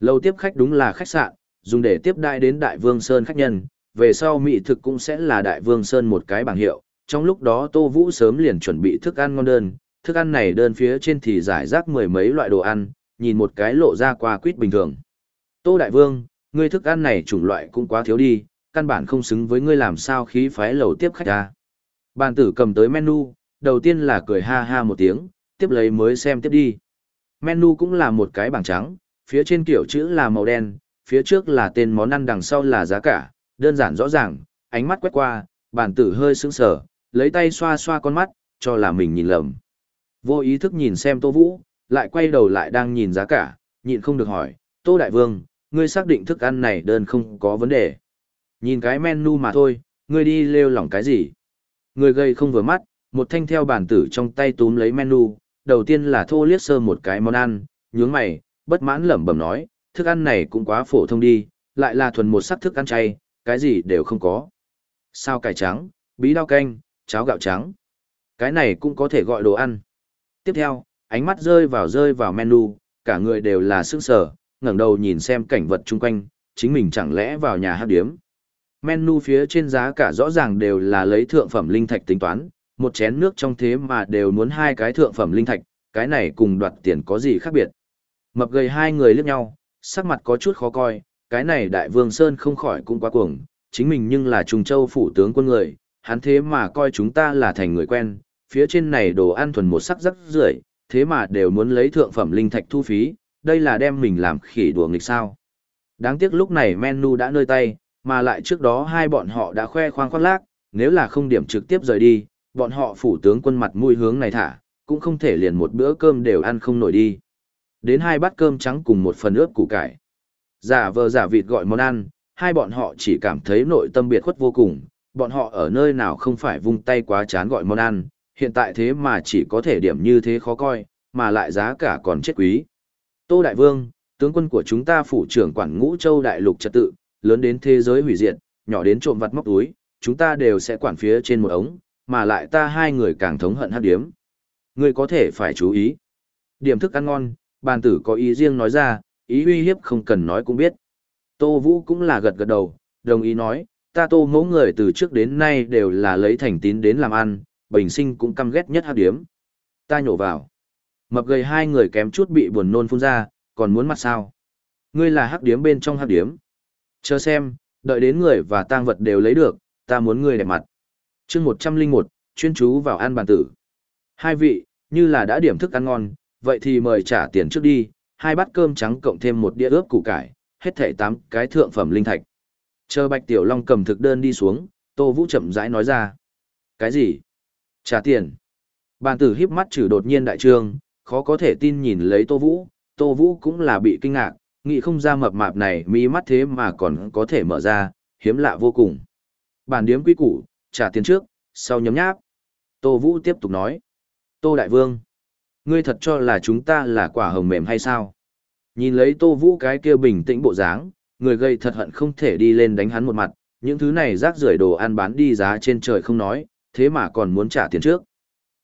Lâu tiếp khách đúng là khách sạn, dùng để tiếp đại đến Đại Vương Sơn khách nhân, về sau mỹ thực cũng sẽ là Đại Vương Sơn một cái bảng hiệu. Trong lúc đó Tô Vũ sớm liền chuẩn bị thức ăn ngon đơn, thức ăn này đơn phía trên thì giải rác mười mấy loại đồ ăn, nhìn một cái lộ ra qua quýt bình thường. Tô Đại Vương, ngươi thức ăn này chủng loại cũng quá thiếu đi, căn bản không xứng với ngươi làm sao khí phái lầu tiếp khách ta. Bàn tử cầm tới menu, đầu tiên là cười ha ha một tiếng, tiếp lấy mới xem tiếp đi. Menu cũng là một cái bảng trắng, phía trên kiểu chữ là màu đen, phía trước là tên món ăn đằng sau là giá cả, đơn giản rõ ràng, ánh mắt quét qua, bàn tử hơi sững sờ, lấy tay xoa xoa con mắt, cho là mình nhìn lầm. Vô ý thức nhìn xem Tô Vũ, lại quay đầu lại đang nhìn giá cả, nhịn không được hỏi, Tô Đại Vương, ngươi xác định thức ăn này đơn không có vấn đề. Nhìn cái menu mà thôi, ngươi đi lêu lỏng cái gì? Người gây không vừa mắt, một thanh theo bản tử trong tay túm lấy menu, đầu tiên là thô liếc sơ một cái món ăn, nhướng mày, bất mãn lẩm bẩm nói, thức ăn này cũng quá phổ thông đi, lại là thuần một sắc thức ăn chay, cái gì đều không có. Sao cải trắng, bí đao canh, cháo gạo trắng. Cái này cũng có thể gọi đồ ăn. Tiếp theo, ánh mắt rơi vào rơi vào menu, cả người đều là sững sờ, ngẩng đầu nhìn xem cảnh vật chung quanh, chính mình chẳng lẽ vào nhà hát điếm. Menu phía trên giá cả rõ ràng đều là lấy thượng phẩm linh thạch tính toán, một chén nước trong thế mà đều muốn hai cái thượng phẩm linh thạch, cái này cùng đoạt tiền có gì khác biệt. Mập gầy hai người liếc nhau, sắc mặt có chút khó coi, cái này đại vương Sơn không khỏi cũng quá cuồng, chính mình nhưng là Trung Châu phủ tướng quân người, hắn thế mà coi chúng ta là thành người quen, phía trên này đồ ăn thuần một sắc rất rưởi, thế mà đều muốn lấy thượng phẩm linh thạch thu phí, đây là đem mình làm khỉ đùa nghịch sao. Đáng tiếc lúc này menu đã nơi tay, mà lại trước đó hai bọn họ đã khoe khoang khoác lác, nếu là không điểm trực tiếp rời đi, bọn họ phủ tướng quân mặt mũi hướng này thả, cũng không thể liền một bữa cơm đều ăn không nổi đi. Đến hai bát cơm trắng cùng một phần ướp củ cải. Giả vờ giả vịt gọi món ăn, hai bọn họ chỉ cảm thấy nội tâm biệt khuất vô cùng, bọn họ ở nơi nào không phải vung tay quá chán gọi món ăn, hiện tại thế mà chỉ có thể điểm như thế khó coi, mà lại giá cả còn chết quý. Tô Đại Vương, tướng quân của chúng ta phủ trưởng quản ngũ châu đại lục trật tự, lớn đến thế giới hủy diệt, nhỏ đến trộm vặt móc túi, chúng ta đều sẽ quản phía trên một ống, mà lại ta hai người càng thống hận hát điếm. Ngươi có thể phải chú ý. Điểm thức ăn ngon, bàn tử có ý riêng nói ra, ý uy hiếp không cần nói cũng biết. Tô Vũ cũng là gật gật đầu, đồng ý nói, ta tô mẫu người từ trước đến nay đều là lấy thành tín đến làm ăn, bình sinh cũng căm ghét nhất hát điếm. Ta nhổ vào. Mập gầy hai người kém chút bị buồn nôn phun ra, còn muốn mặt sao? Ngươi là hắc điếm bên trong hắc điếm. Chờ xem, đợi đến người và tang vật đều lấy được, ta muốn ngươi đẹp mặt. chương một trăm linh một chuyên chú vào ăn bàn tử. Hai vị, như là đã điểm thức ăn ngon, vậy thì mời trả tiền trước đi, hai bát cơm trắng cộng thêm một đĩa ướp củ cải, hết thảy tám cái thượng phẩm linh thạch. Chờ Bạch Tiểu Long cầm thực đơn đi xuống, Tô Vũ chậm rãi nói ra. Cái gì? Trả tiền. Bàn tử híp mắt trừ đột nhiên đại trương, khó có thể tin nhìn lấy Tô Vũ, Tô Vũ cũng là bị kinh ngạc, nghĩ không ra mập mạp này mi mắt thế mà còn có thể mở ra, hiếm lạ vô cùng. Bản điếm quy củ, trả tiền trước, sau nhấm nháp. Tô Vũ tiếp tục nói. Tô Đại Vương, ngươi thật cho là chúng ta là quả hồng mềm hay sao? Nhìn lấy Tô Vũ cái kia bình tĩnh bộ dáng, người gây thật hận không thể đi lên đánh hắn một mặt, những thứ này rác rưởi đồ ăn bán đi giá trên trời không nói, thế mà còn muốn trả tiền trước.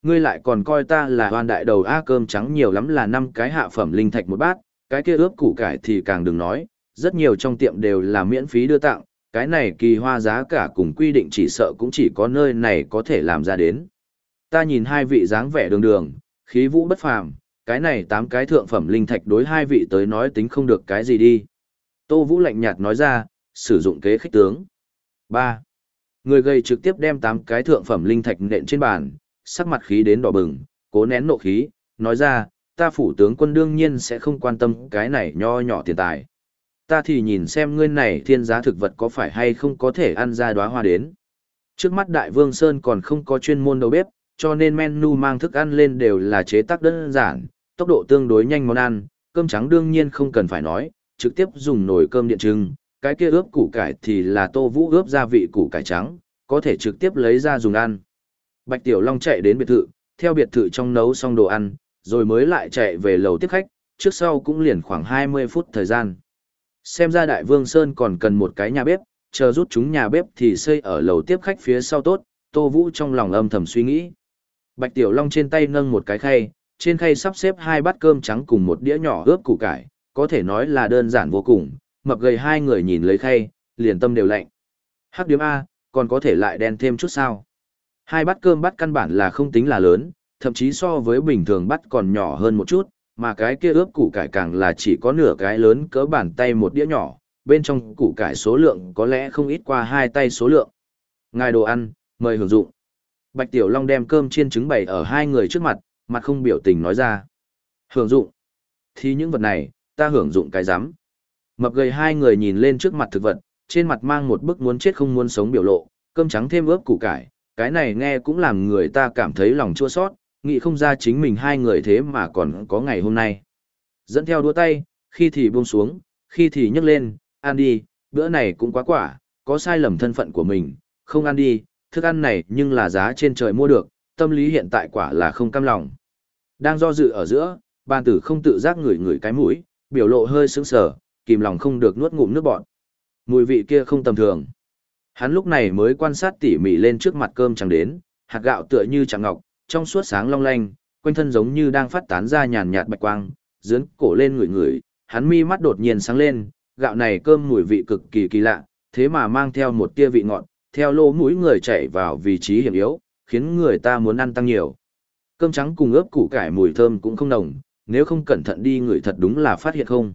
Ngươi lại còn coi ta là hoan đại đầu a cơm trắng nhiều lắm là năm cái hạ phẩm linh thạch một bát, cái kia ướp củ cải thì càng đừng nói, rất nhiều trong tiệm đều là miễn phí đưa tặng, cái này kỳ hoa giá cả cùng quy định chỉ sợ cũng chỉ có nơi này có thể làm ra đến. Ta nhìn hai vị dáng vẻ đường đường, khí vũ bất phàm, cái này tám cái thượng phẩm linh thạch đối hai vị tới nói tính không được cái gì đi. Tô Vũ lạnh nhạt nói ra, sử dụng kế khích tướng. 3. Người gây trực tiếp đem tám cái thượng phẩm linh thạch nện trên bàn, sắc mặt khí đến đỏ bừng, cố nén nộ khí, nói ra, ta phủ tướng quân đương nhiên sẽ không quan tâm cái này nho nhỏ tiền tài. Ta thì nhìn xem ngươi này thiên giá thực vật có phải hay không có thể ăn ra đóa hoa đến. Trước mắt Đại Vương Sơn còn không có chuyên môn đầu bếp, cho nên menu mang thức ăn lên đều là chế tác đơn giản, tốc độ tương đối nhanh món ăn, cơm trắng đương nhiên không cần phải nói, trực tiếp dùng nồi cơm điện trưng, cái kia ướp củ cải thì là tô vũ ướp gia vị củ cải trắng, có thể trực tiếp lấy ra dùng ăn. Bạch Tiểu Long chạy đến biệt thự, theo biệt thự trong nấu xong đồ ăn, rồi mới lại chạy về lầu tiếp khách, trước sau cũng liền khoảng 20 phút thời gian. Xem ra Đại Vương Sơn còn cần một cái nhà bếp, chờ rút chúng nhà bếp thì xây ở lầu tiếp khách phía sau tốt, Tô Vũ trong lòng âm thầm suy nghĩ. Bạch Tiểu Long trên tay nâng một cái khay, trên khay sắp xếp hai bát cơm trắng cùng một đĩa nhỏ ướp củ cải, có thể nói là đơn giản vô cùng, mập gầy hai người nhìn lấy khay, liền tâm đều lạnh. Hắc điếm A, còn có thể lại đen thêm chút sao. Hai bát cơm bắt căn bản là không tính là lớn, thậm chí so với bình thường bắt còn nhỏ hơn một chút, mà cái kia ướp củ cải càng là chỉ có nửa cái lớn cỡ bàn tay một đĩa nhỏ, bên trong củ cải số lượng có lẽ không ít qua hai tay số lượng. Ngài đồ ăn, mời hưởng dụng. Bạch Tiểu Long đem cơm chiên trứng bày ở hai người trước mặt, mặt không biểu tình nói ra. Hưởng dụng. Thì những vật này, ta hưởng dụng cái rắm Mập gầy hai người nhìn lên trước mặt thực vật, trên mặt mang một bức muốn chết không muốn sống biểu lộ, cơm trắng thêm ướp củ cải, cái này nghe cũng làm người ta cảm thấy lòng chua sót, nghĩ không ra chính mình hai người thế mà còn có ngày hôm nay. Dẫn theo đua tay, khi thì buông xuống, khi thì nhấc lên, ăn đi, bữa này cũng quá quả, có sai lầm thân phận của mình, không ăn đi, thức ăn này nhưng là giá trên trời mua được, tâm lý hiện tại quả là không cam lòng. Đang do dự ở giữa, bàn tử không tự giác ngửi ngửi cái mũi, biểu lộ hơi sững sờ, kìm lòng không được nuốt ngụm nước bọt. Mùi vị kia không tầm thường. Hắn lúc này mới quan sát tỉ mỉ lên trước mặt cơm chẳng đến, hạt gạo tựa như chẳng ngọc, trong suốt sáng long lanh, quanh thân giống như đang phát tán ra nhàn nhạt bạch quang, dướn cổ lên người người hắn mi mắt đột nhiên sáng lên, gạo này cơm mùi vị cực kỳ kỳ lạ, thế mà mang theo một tia vị ngọt, theo lỗ mũi người chạy vào vị trí hiểm yếu, khiến người ta muốn ăn tăng nhiều. Cơm trắng cùng ướp củ cải mùi thơm cũng không nồng, nếu không cẩn thận đi người thật đúng là phát hiện không.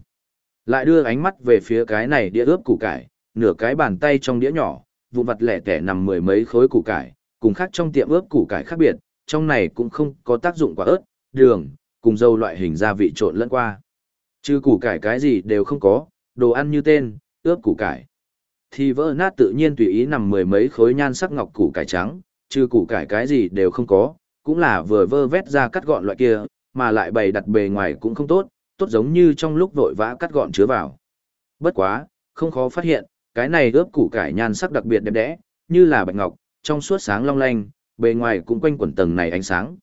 Lại đưa ánh mắt về phía cái này đĩa ướp củ cải, nửa cái bàn tay trong đĩa nhỏ, vụ vặt lẻ tẻ nằm mười mấy khối củ cải, cùng khác trong tiệm ướp củ cải khác biệt, trong này cũng không có tác dụng quả ớt, đường, cùng dâu loại hình gia vị trộn lẫn qua. Chứ củ cải cái gì đều không có, đồ ăn như tên, ướp củ cải. Thì vỡ nát tự nhiên tùy ý nằm mười mấy khối nhan sắc ngọc củ cải trắng, chứ củ cải cái gì đều không có, cũng là vừa vơ vét ra cắt gọn loại kia, mà lại bày đặt bề ngoài cũng không tốt, tốt giống như trong lúc vội vã cắt gọn chứa vào. Bất quá, không khó phát hiện, cái này ướp củ cải nhan sắc đặc biệt đẹp đẽ, như là bạch ngọc, trong suốt sáng long lanh, bề ngoài cũng quanh quẩn tầng này ánh sáng.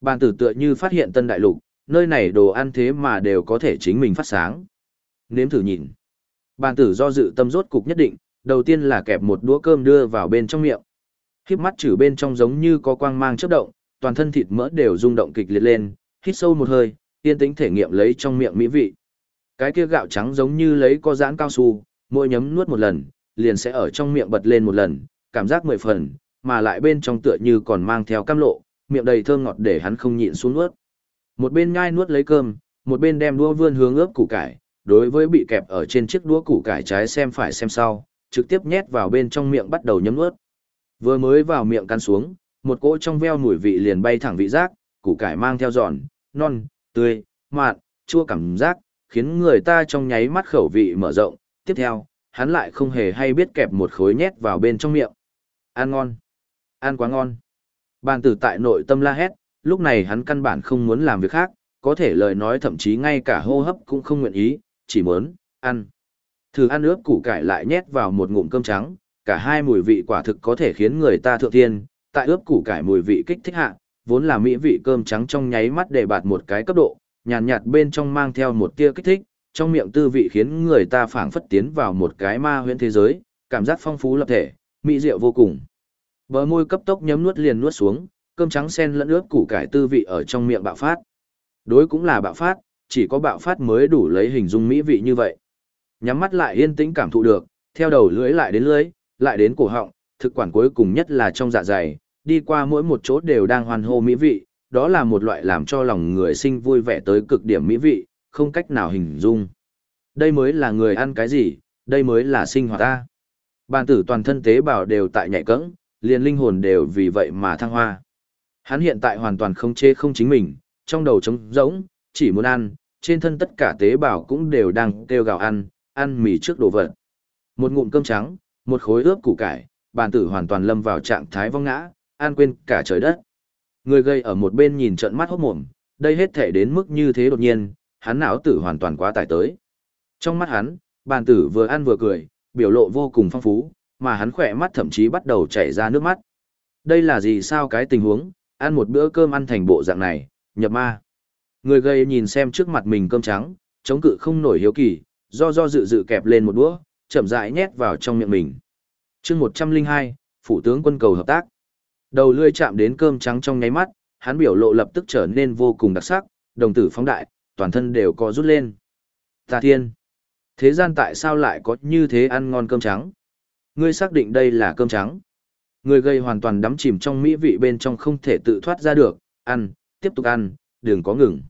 Bàn tử tựa như phát hiện tân đại lục, nơi này đồ ăn thế mà đều có thể chính mình phát sáng. Nếm thử nhìn. Bàn tử do dự tâm rốt cục nhất định, đầu tiên là kẹp một đũa cơm đưa vào bên trong miệng. Híp mắt chử bên trong giống như có quang mang chớp động, toàn thân thịt mỡ đều rung động kịch liệt lên, hít sâu một hơi, yên tĩnh thể nghiệm lấy trong miệng mỹ vị. Cái kia gạo trắng giống như lấy có giãn cao su, mỗi nhấm nuốt một lần, liền sẽ ở trong miệng bật lên một lần, cảm giác mười phần, mà lại bên trong tựa như còn mang theo cam lộ, miệng đầy thơm ngọt để hắn không nhịn xuống nuốt. Một bên nhai nuốt lấy cơm, một bên đem đũa vươn hướng ướp củ cải, đối với bị kẹp ở trên chiếc đũa củ cải trái xem phải xem sau, trực tiếp nhét vào bên trong miệng bắt đầu nhấm nuốt. Vừa mới vào miệng căn xuống, một cỗ trong veo mùi vị liền bay thẳng vị giác, củ cải mang theo giòn, non, tươi, mặn, chua cảm giác, khiến người ta trong nháy mắt khẩu vị mở rộng. Tiếp theo, hắn lại không hề hay biết kẹp một khối nhét vào bên trong miệng. Ăn ngon. Ăn quá ngon. Bàn tử tại nội tâm la hét, lúc này hắn căn bản không muốn làm việc khác, có thể lời nói thậm chí ngay cả hô hấp cũng không nguyện ý, chỉ muốn, ăn. Thử ăn ướp củ cải lại nhét vào một ngụm cơm trắng, cả hai mùi vị quả thực có thể khiến người ta thượng tiên, tại ướp củ cải mùi vị kích thích hạ, vốn là mỹ vị cơm trắng trong nháy mắt để bạt một cái cấp độ, nhàn nhạt, nhạt bên trong mang theo một tia kích thích, trong miệng tư vị khiến người ta phảng phất tiến vào một cái ma huyễn thế giới, cảm giác phong phú lập thể, mỹ diệu vô cùng. Bờ môi cấp tốc nhấm nuốt liền nuốt xuống, cơm trắng sen lẫn ướp củ cải tư vị ở trong miệng bạo phát. Đối cũng là bạo phát, chỉ có bạo phát mới đủ lấy hình dung mỹ vị như vậy. Nhắm mắt lại yên tĩnh cảm thụ được, theo đầu lưỡi lại đến lưỡi, lại đến cổ họng, thực quản cuối cùng nhất là trong dạ dày, đi qua mỗi một chỗ đều đang hoàn hô mỹ vị, đó là một loại làm cho lòng người sinh vui vẻ tới cực điểm mỹ vị, không cách nào hình dung. Đây mới là người ăn cái gì, đây mới là sinh hoạt ta. Bàn tử toàn thân tế bào đều tại nhạy cẫng, liền linh hồn đều vì vậy mà thăng hoa. Hắn hiện tại hoàn toàn không chê không chính mình, trong đầu trống rỗng, chỉ muốn ăn, trên thân tất cả tế bào cũng đều đang kêu gào ăn, ăn mì trước đồ vật. Một ngụm cơm trắng, một khối ướp củ cải, bàn tử hoàn toàn lâm vào trạng thái vong ngã, an quên cả trời đất. Người gây ở một bên nhìn trận mắt hốt mồm, đây hết thể đến mức như thế đột nhiên, hắn não tử hoàn toàn quá tải tới. Trong mắt hắn, bàn tử vừa ăn vừa cười, biểu lộ vô cùng phong phú, mà hắn khỏe mắt thậm chí bắt đầu chảy ra nước mắt. Đây là gì sao cái tình huống, ăn một bữa cơm ăn thành bộ dạng này, nhập ma. Người gây nhìn xem trước mặt mình cơm trắng, chống cự không nổi hiếu kỳ, do do dự dự kẹp lên một đũa, chậm rãi nhét vào trong miệng mình. chương 102, Phủ tướng quân cầu hợp tác. Đầu lươi chạm đến cơm trắng trong nháy mắt, hắn biểu lộ lập tức trở nên vô cùng đặc sắc, đồng tử phóng đại, toàn thân đều có rút lên. Ta thiên! Thế gian tại sao lại có như thế ăn ngon cơm trắng? Ngươi xác định đây là cơm trắng. Người gây hoàn toàn đắm chìm trong mỹ vị bên trong không thể tự thoát ra được, ăn, tiếp tục ăn, đừng có ngừng.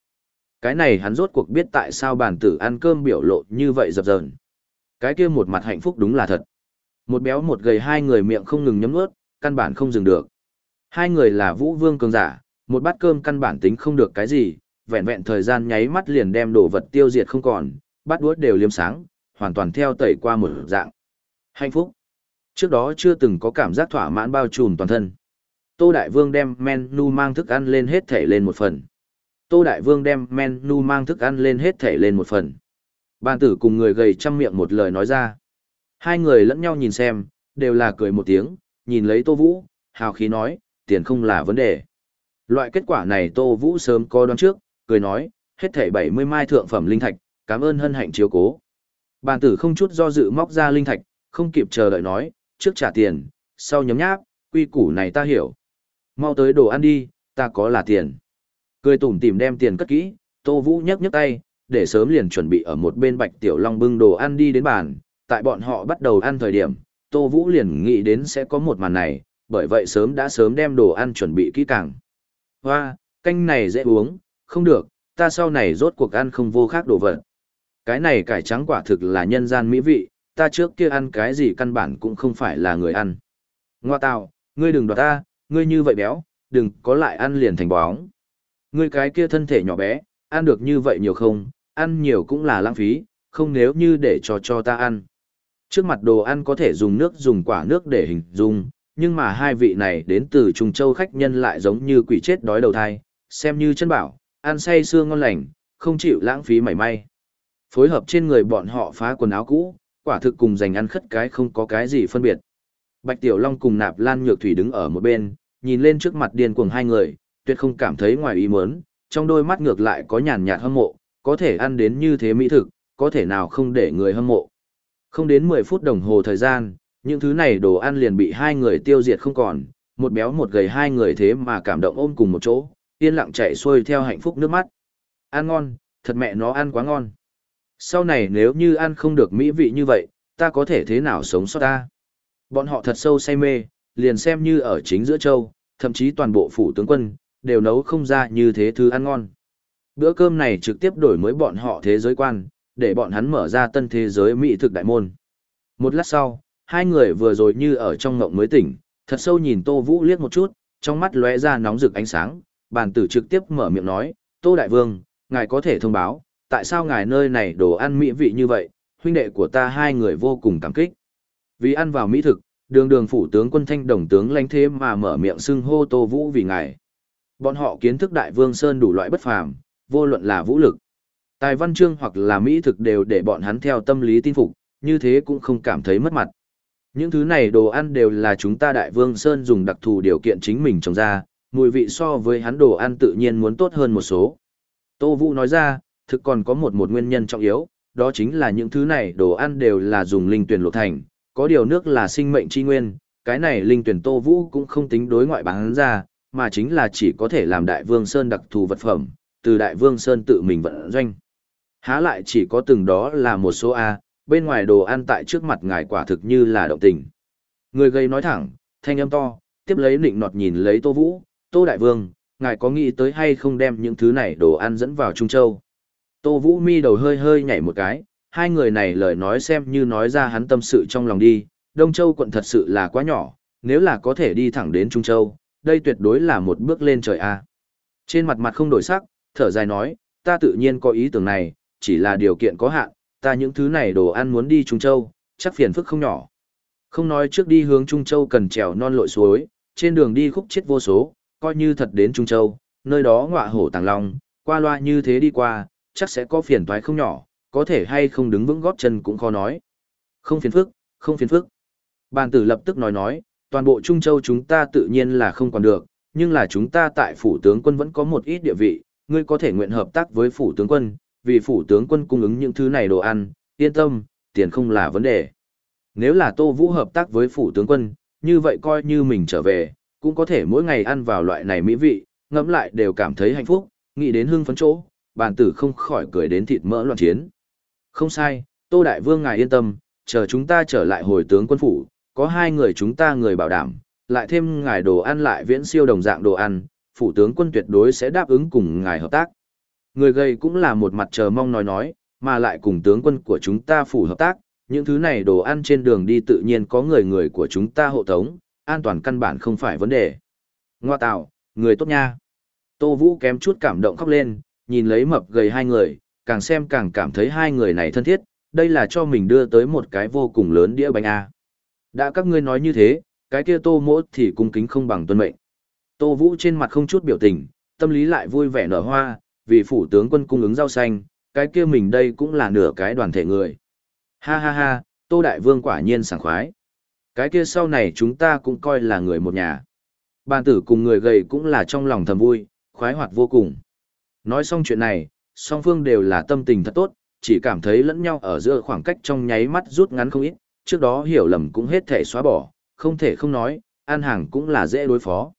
Cái này hắn rốt cuộc biết tại sao bản tử ăn cơm biểu lộ như vậy dập dờn. Cái kia một mặt hạnh phúc đúng là thật. Một béo một gầy hai người miệng không ngừng nhấm nuốt, căn bản không dừng được. Hai người là vũ vương cường giả, một bát cơm căn bản tính không được cái gì, vẹn vẹn thời gian nháy mắt liền đem đồ vật tiêu diệt không còn, bát đuốt đều liếm sáng, hoàn toàn theo tẩy qua một dạng. Hạnh phúc. Trước đó chưa từng có cảm giác thỏa mãn bao trùm toàn thân. Tô Đại Vương đem menu mang thức ăn lên hết thể lên một phần. Tô Đại Vương đem menu mang thức ăn lên hết thể lên một phần. Bàn tử cùng người gầy chăm miệng một lời nói ra. Hai người lẫn nhau nhìn xem, đều là cười một tiếng, nhìn lấy Tô Vũ, hào khí nói, tiền không là vấn đề. Loại kết quả này Tô Vũ sớm có đoán trước, cười nói, hết thảy 70 mai thượng phẩm linh thạch, cảm ơn hân hạnh chiếu cố. Bàn tử không chút do dự móc ra linh thạch, không kịp chờ đợi nói, trước trả tiền, sau nhấm nháp, quy củ này ta hiểu. Mau tới đồ ăn đi, ta có là tiền. Cười tủm tỉm đem tiền cất kỹ, Tô Vũ nhấc nhấc tay, để sớm liền chuẩn bị ở một bên Bạch Tiểu Long bưng đồ ăn đi đến bàn, tại bọn họ bắt đầu ăn thời điểm, Tô Vũ liền nghĩ đến sẽ có một màn này, bởi vậy sớm đã sớm đem đồ ăn chuẩn bị kỹ càng. Hoa, canh này dễ uống, không được, ta sau này rốt cuộc ăn không vô khác đồ vật. Cái này cải trắng quả thực là nhân gian mỹ vị, ta trước kia ăn cái gì căn bản cũng không phải là người ăn. Ngoa tào, ngươi đừng đoạt ta, ngươi như vậy béo, đừng có lại ăn liền thành bóng. Ngươi cái kia thân thể nhỏ bé, ăn được như vậy nhiều không, ăn nhiều cũng là lãng phí, không nếu như để cho cho ta ăn. Trước mặt đồ ăn có thể dùng nước dùng quả nước để hình dung, nhưng mà hai vị này đến từ Trung Châu khách nhân lại giống như quỷ chết đói đầu thai, xem như chân bảo, ăn say xương ngon lành, không chịu lãng phí mảy may. Phối hợp trên người bọn họ phá quần áo cũ, quả thực cùng giành ăn khất cái không có cái gì phân biệt. Bạch Tiểu Long cùng Nạp Lan Nhược Thủy đứng ở một bên, nhìn lên trước mặt điên cuồng hai người, tuyệt không cảm thấy ngoài ý muốn, trong đôi mắt ngược lại có nhàn nhạt hâm mộ, có thể ăn đến như thế mỹ thực, có thể nào không để người hâm mộ. Không đến 10 phút đồng hồ thời gian, những thứ này đồ ăn liền bị hai người tiêu diệt không còn, một béo một gầy hai người thế mà cảm động ôm cùng một chỗ, yên lặng chạy xuôi theo hạnh phúc nước mắt. Ăn ngon, thật mẹ nó ăn quá ngon. Sau này nếu như ăn không được mỹ vị như vậy, ta có thể thế nào sống sót ta? Bọn họ thật sâu say mê, liền xem như ở chính giữa châu, thậm chí toàn bộ phủ tướng quân, đều nấu không ra như thế thứ ăn ngon. Bữa cơm này trực tiếp đổi mới bọn họ thế giới quan, để bọn hắn mở ra tân thế giới mỹ thực đại môn. Một lát sau, hai người vừa rồi như ở trong ngộng mới tỉnh, thật sâu nhìn Tô Vũ liếc một chút, trong mắt lóe ra nóng rực ánh sáng, bàn tử trực tiếp mở miệng nói, Tô Đại Vương, ngài có thể thông báo, tại sao ngài nơi này đồ ăn mỹ vị như vậy, huynh đệ của ta hai người vô cùng cảm kích. Vì ăn vào mỹ thực, đường đường phủ tướng quân thanh đồng tướng lãnh thế mà mở miệng xưng hô Tô Vũ vì ngài. Bọn họ kiến thức Đại Vương Sơn đủ loại bất phàm, vô luận là vũ lực, tài văn chương hoặc là mỹ thực đều để bọn hắn theo tâm lý tin phục, như thế cũng không cảm thấy mất mặt. Những thứ này đồ ăn đều là chúng ta Đại Vương Sơn dùng đặc thù điều kiện chính mình trồng ra, mùi vị so với hắn đồ ăn tự nhiên muốn tốt hơn một số. Tô Vũ nói ra, thực còn có một một nguyên nhân trọng yếu, đó chính là những thứ này đồ ăn đều là dùng linh tuyển lột thành, có điều nước là sinh mệnh chi nguyên, cái này linh tuyển Tô Vũ cũng không tính đối ngoại bán ra, mà chính là chỉ có thể làm Đại Vương Sơn đặc thù vật phẩm, từ Đại Vương Sơn tự mình vận doanh. Há lại chỉ có từng đó là một số A, bên ngoài đồ ăn tại trước mặt ngài quả thực như là động tình. Người gây nói thẳng, thanh âm to, tiếp lấy nịnh nọt nhìn lấy Tô Vũ, Tô Đại Vương, ngài có nghĩ tới hay không đem những thứ này đồ ăn dẫn vào Trung Châu? Tô Vũ mi đầu hơi hơi nhảy một cái, hai người này lời nói xem như nói ra hắn tâm sự trong lòng đi, Đông Châu quận thật sự là quá nhỏ, nếu là có thể đi thẳng đến Trung Châu, đây tuyệt đối là một bước lên trời A. Trên mặt mặt không đổi sắc, thở dài nói, ta tự nhiên có ý tưởng này, chỉ là điều kiện có hạn, ta những thứ này đồ ăn muốn đi Trung Châu, chắc phiền phức không nhỏ. Không nói trước đi hướng Trung Châu cần trèo non lội suối, trên đường đi khúc chết vô số, coi như thật đến Trung Châu, nơi đó ngọa hổ tàng long, qua loa như thế đi qua, chắc sẽ có phiền toái không nhỏ, có thể hay không đứng vững góp chân cũng khó nói. Không phiền phức, không phiền phức. Bàn tử lập tức nói nói, toàn bộ Trung Châu chúng ta tự nhiên là không còn được, nhưng là chúng ta tại phủ tướng quân vẫn có một ít địa vị, ngươi có thể nguyện hợp tác với phủ tướng quân, vì phủ tướng quân cung ứng những thứ này đồ ăn, yên tâm, tiền không là vấn đề. Nếu là Tô Vũ hợp tác với phủ tướng quân, như vậy coi như mình trở về, cũng có thể mỗi ngày ăn vào loại này mỹ vị, ngẫm lại đều cảm thấy hạnh phúc, nghĩ đến hưng phấn chỗ, bàn tử không khỏi cười đến thịt mỡ loạn chiến. Không sai, Tô Đại Vương ngài yên tâm, chờ chúng ta trở lại hồi tướng quân phủ, có hai người chúng ta người bảo đảm, lại thêm ngài đồ ăn lại viễn siêu đồng dạng đồ ăn, phủ tướng quân tuyệt đối sẽ đáp ứng cùng ngài hợp tác. Người gầy cũng là một mặt chờ mong nói nói, mà lại cùng tướng quân của chúng ta phủ hợp tác, những thứ này đồ ăn trên đường đi tự nhiên có người người của chúng ta hộ tống, an toàn căn bản không phải vấn đề. Ngoa tạo, người tốt nha. Tô Vũ kém chút cảm động khóc lên, nhìn lấy mập gầy hai người, càng xem càng cảm thấy hai người này thân thiết, đây là cho mình đưa tới một cái vô cùng lớn đĩa bánh A. Đã các ngươi nói như thế, cái kia tô mỗ thì cung kính không bằng tuân mệnh. Tô Vũ trên mặt không chút biểu tình, tâm lý lại vui vẻ nở hoa, vì phủ tướng quân cung ứng rau xanh, cái kia mình đây cũng là nửa cái đoàn thể người. Ha ha ha, Tô Đại Vương quả nhiên sảng khoái. Cái kia sau này chúng ta cũng coi là người một nhà. Bàn tử cùng người gầy cũng là trong lòng thầm vui, khoái hoạt vô cùng. Nói xong chuyện này, song phương đều là tâm tình thật tốt, chỉ cảm thấy lẫn nhau ở giữa khoảng cách trong nháy mắt rút ngắn không ít, trước đó hiểu lầm cũng hết thể xóa bỏ, không thể không nói, ăn hàng cũng là dễ đối phó.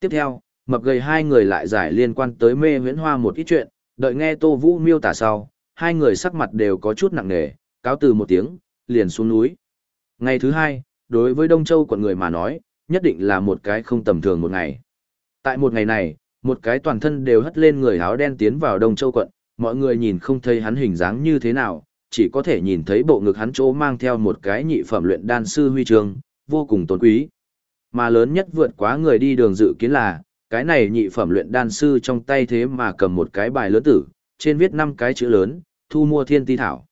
Tiếp theo, mập gầy hai người lại giải liên quan tới mê huyễn hoa một ít chuyện, đợi nghe Tô Vũ miêu tả sau, hai người sắc mặt đều có chút nặng nề, cáo từ một tiếng, liền xuống núi. Ngày thứ hai, đối với Đông Châu quận người mà nói, nhất định là một cái không tầm thường một ngày. Tại một ngày này, một cái toàn thân đều hất lên người áo đen tiến vào Đông Châu quận, mọi người nhìn không thấy hắn hình dáng như thế nào, chỉ có thể nhìn thấy bộ ngực hắn chỗ mang theo một cái nhị phẩm luyện đan sư huy chương, vô cùng tôn quý. Mà lớn nhất vượt quá người đi đường dự kiến là, cái này nhị phẩm luyện đan sư trong tay thế mà cầm một cái bài lớn tử, trên viết năm cái chữ lớn, thu mua thiên ti thảo.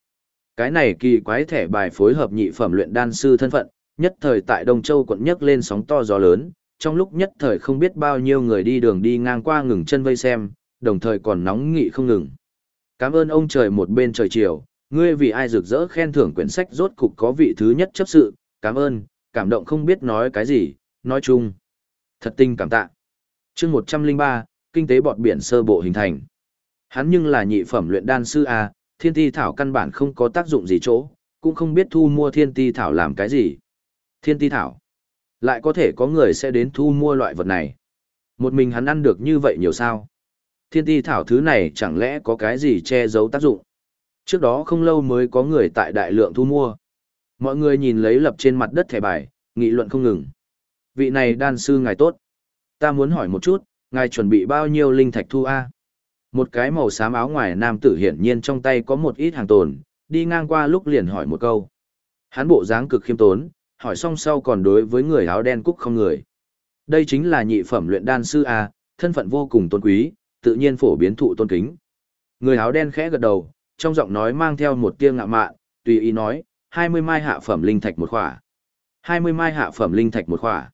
Cái này kỳ quái thẻ bài phối hợp nhị phẩm luyện đan sư thân phận, nhất thời tại Đông Châu quận nhấc lên sóng to gió lớn, trong lúc nhất thời không biết bao nhiêu người đi đường đi ngang qua ngừng chân vây xem, đồng thời còn nóng nghị không ngừng. Cảm ơn ông trời một bên trời chiều, ngươi vì ai rực rỡ khen thưởng quyển sách rốt cục có vị thứ nhất chấp sự, cảm ơn, cảm động không biết nói cái gì, nói chung. Thật tinh cảm tạ. chương 103, Kinh tế bọt biển sơ bộ hình thành. Hắn nhưng là nhị phẩm luyện đan sư A, thiên ti thảo căn bản không có tác dụng gì chỗ, cũng không biết thu mua thiên ti thảo làm cái gì. Thiên ti thảo. Lại có thể có người sẽ đến thu mua loại vật này. Một mình hắn ăn được như vậy nhiều sao? Thiên ti thảo thứ này chẳng lẽ có cái gì che giấu tác dụng? Trước đó không lâu mới có người tại đại lượng thu mua. Mọi người nhìn lấy lập trên mặt đất thẻ bài, nghị luận không ngừng. Vị này đan sư ngài tốt. Ta muốn hỏi một chút, ngài chuẩn bị bao nhiêu linh thạch thu A? Một cái màu xám áo ngoài nam tử hiển nhiên trong tay có một ít hàng tồn, đi ngang qua lúc liền hỏi một câu. Hắn bộ dáng cực khiêm tốn, hỏi xong sau còn đối với người áo đen cúc không người. Đây chính là nhị phẩm luyện đan sư A, thân phận vô cùng tôn quý, tự nhiên phổ biến thụ tôn kính. Người áo đen khẽ gật đầu, trong giọng nói mang theo một tia ngạ mạn, tùy ý nói, 20 mai hạ phẩm linh thạch một khỏa. 20 mai hạ phẩm linh thạch một khỏa.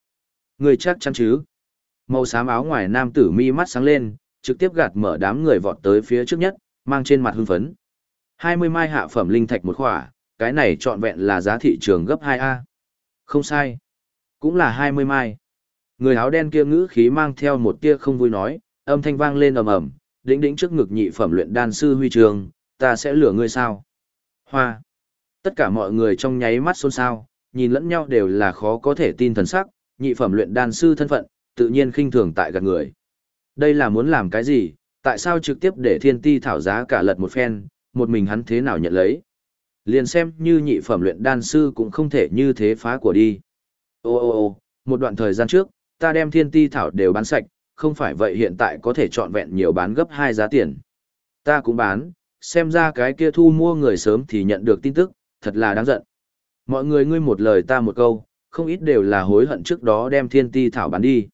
Người chắc chắn chứ? Màu xám áo ngoài nam tử mi mắt sáng lên, trực tiếp gạt mở đám người vọt tới phía trước nhất, mang trên mặt hưng phấn. 20 mai hạ phẩm linh thạch một khỏa, cái này trọn vẹn là giá thị trường gấp 2A. Không sai. Cũng là 20 mai. Người áo đen kia ngữ khí mang theo một tia không vui nói, âm thanh vang lên ầm ầm, đĩnh đĩnh trước ngực nhị phẩm luyện đan sư huy trường, ta sẽ lừa ngươi sao? Hoa. Tất cả mọi người trong nháy mắt xôn xao, nhìn lẫn nhau đều là khó có thể tin thần sắc, nhị phẩm luyện đan sư thân phận, tự nhiên khinh thường tại gạt người. Đây là muốn làm cái gì, tại sao trực tiếp để thiên ti thảo giá cả lật một phen, một mình hắn thế nào nhận lấy. Liền xem như nhị phẩm luyện đan sư cũng không thể như thế phá của đi. Ô ô ô, một đoạn thời gian trước, ta đem thiên ti thảo đều bán sạch, không phải vậy hiện tại có thể chọn vẹn nhiều bán gấp hai giá tiền. Ta cũng bán, xem ra cái kia thu mua người sớm thì nhận được tin tức, thật là đáng giận. Mọi người ngươi một lời ta một câu, không ít đều là hối hận trước đó đem thiên ti thảo bán đi.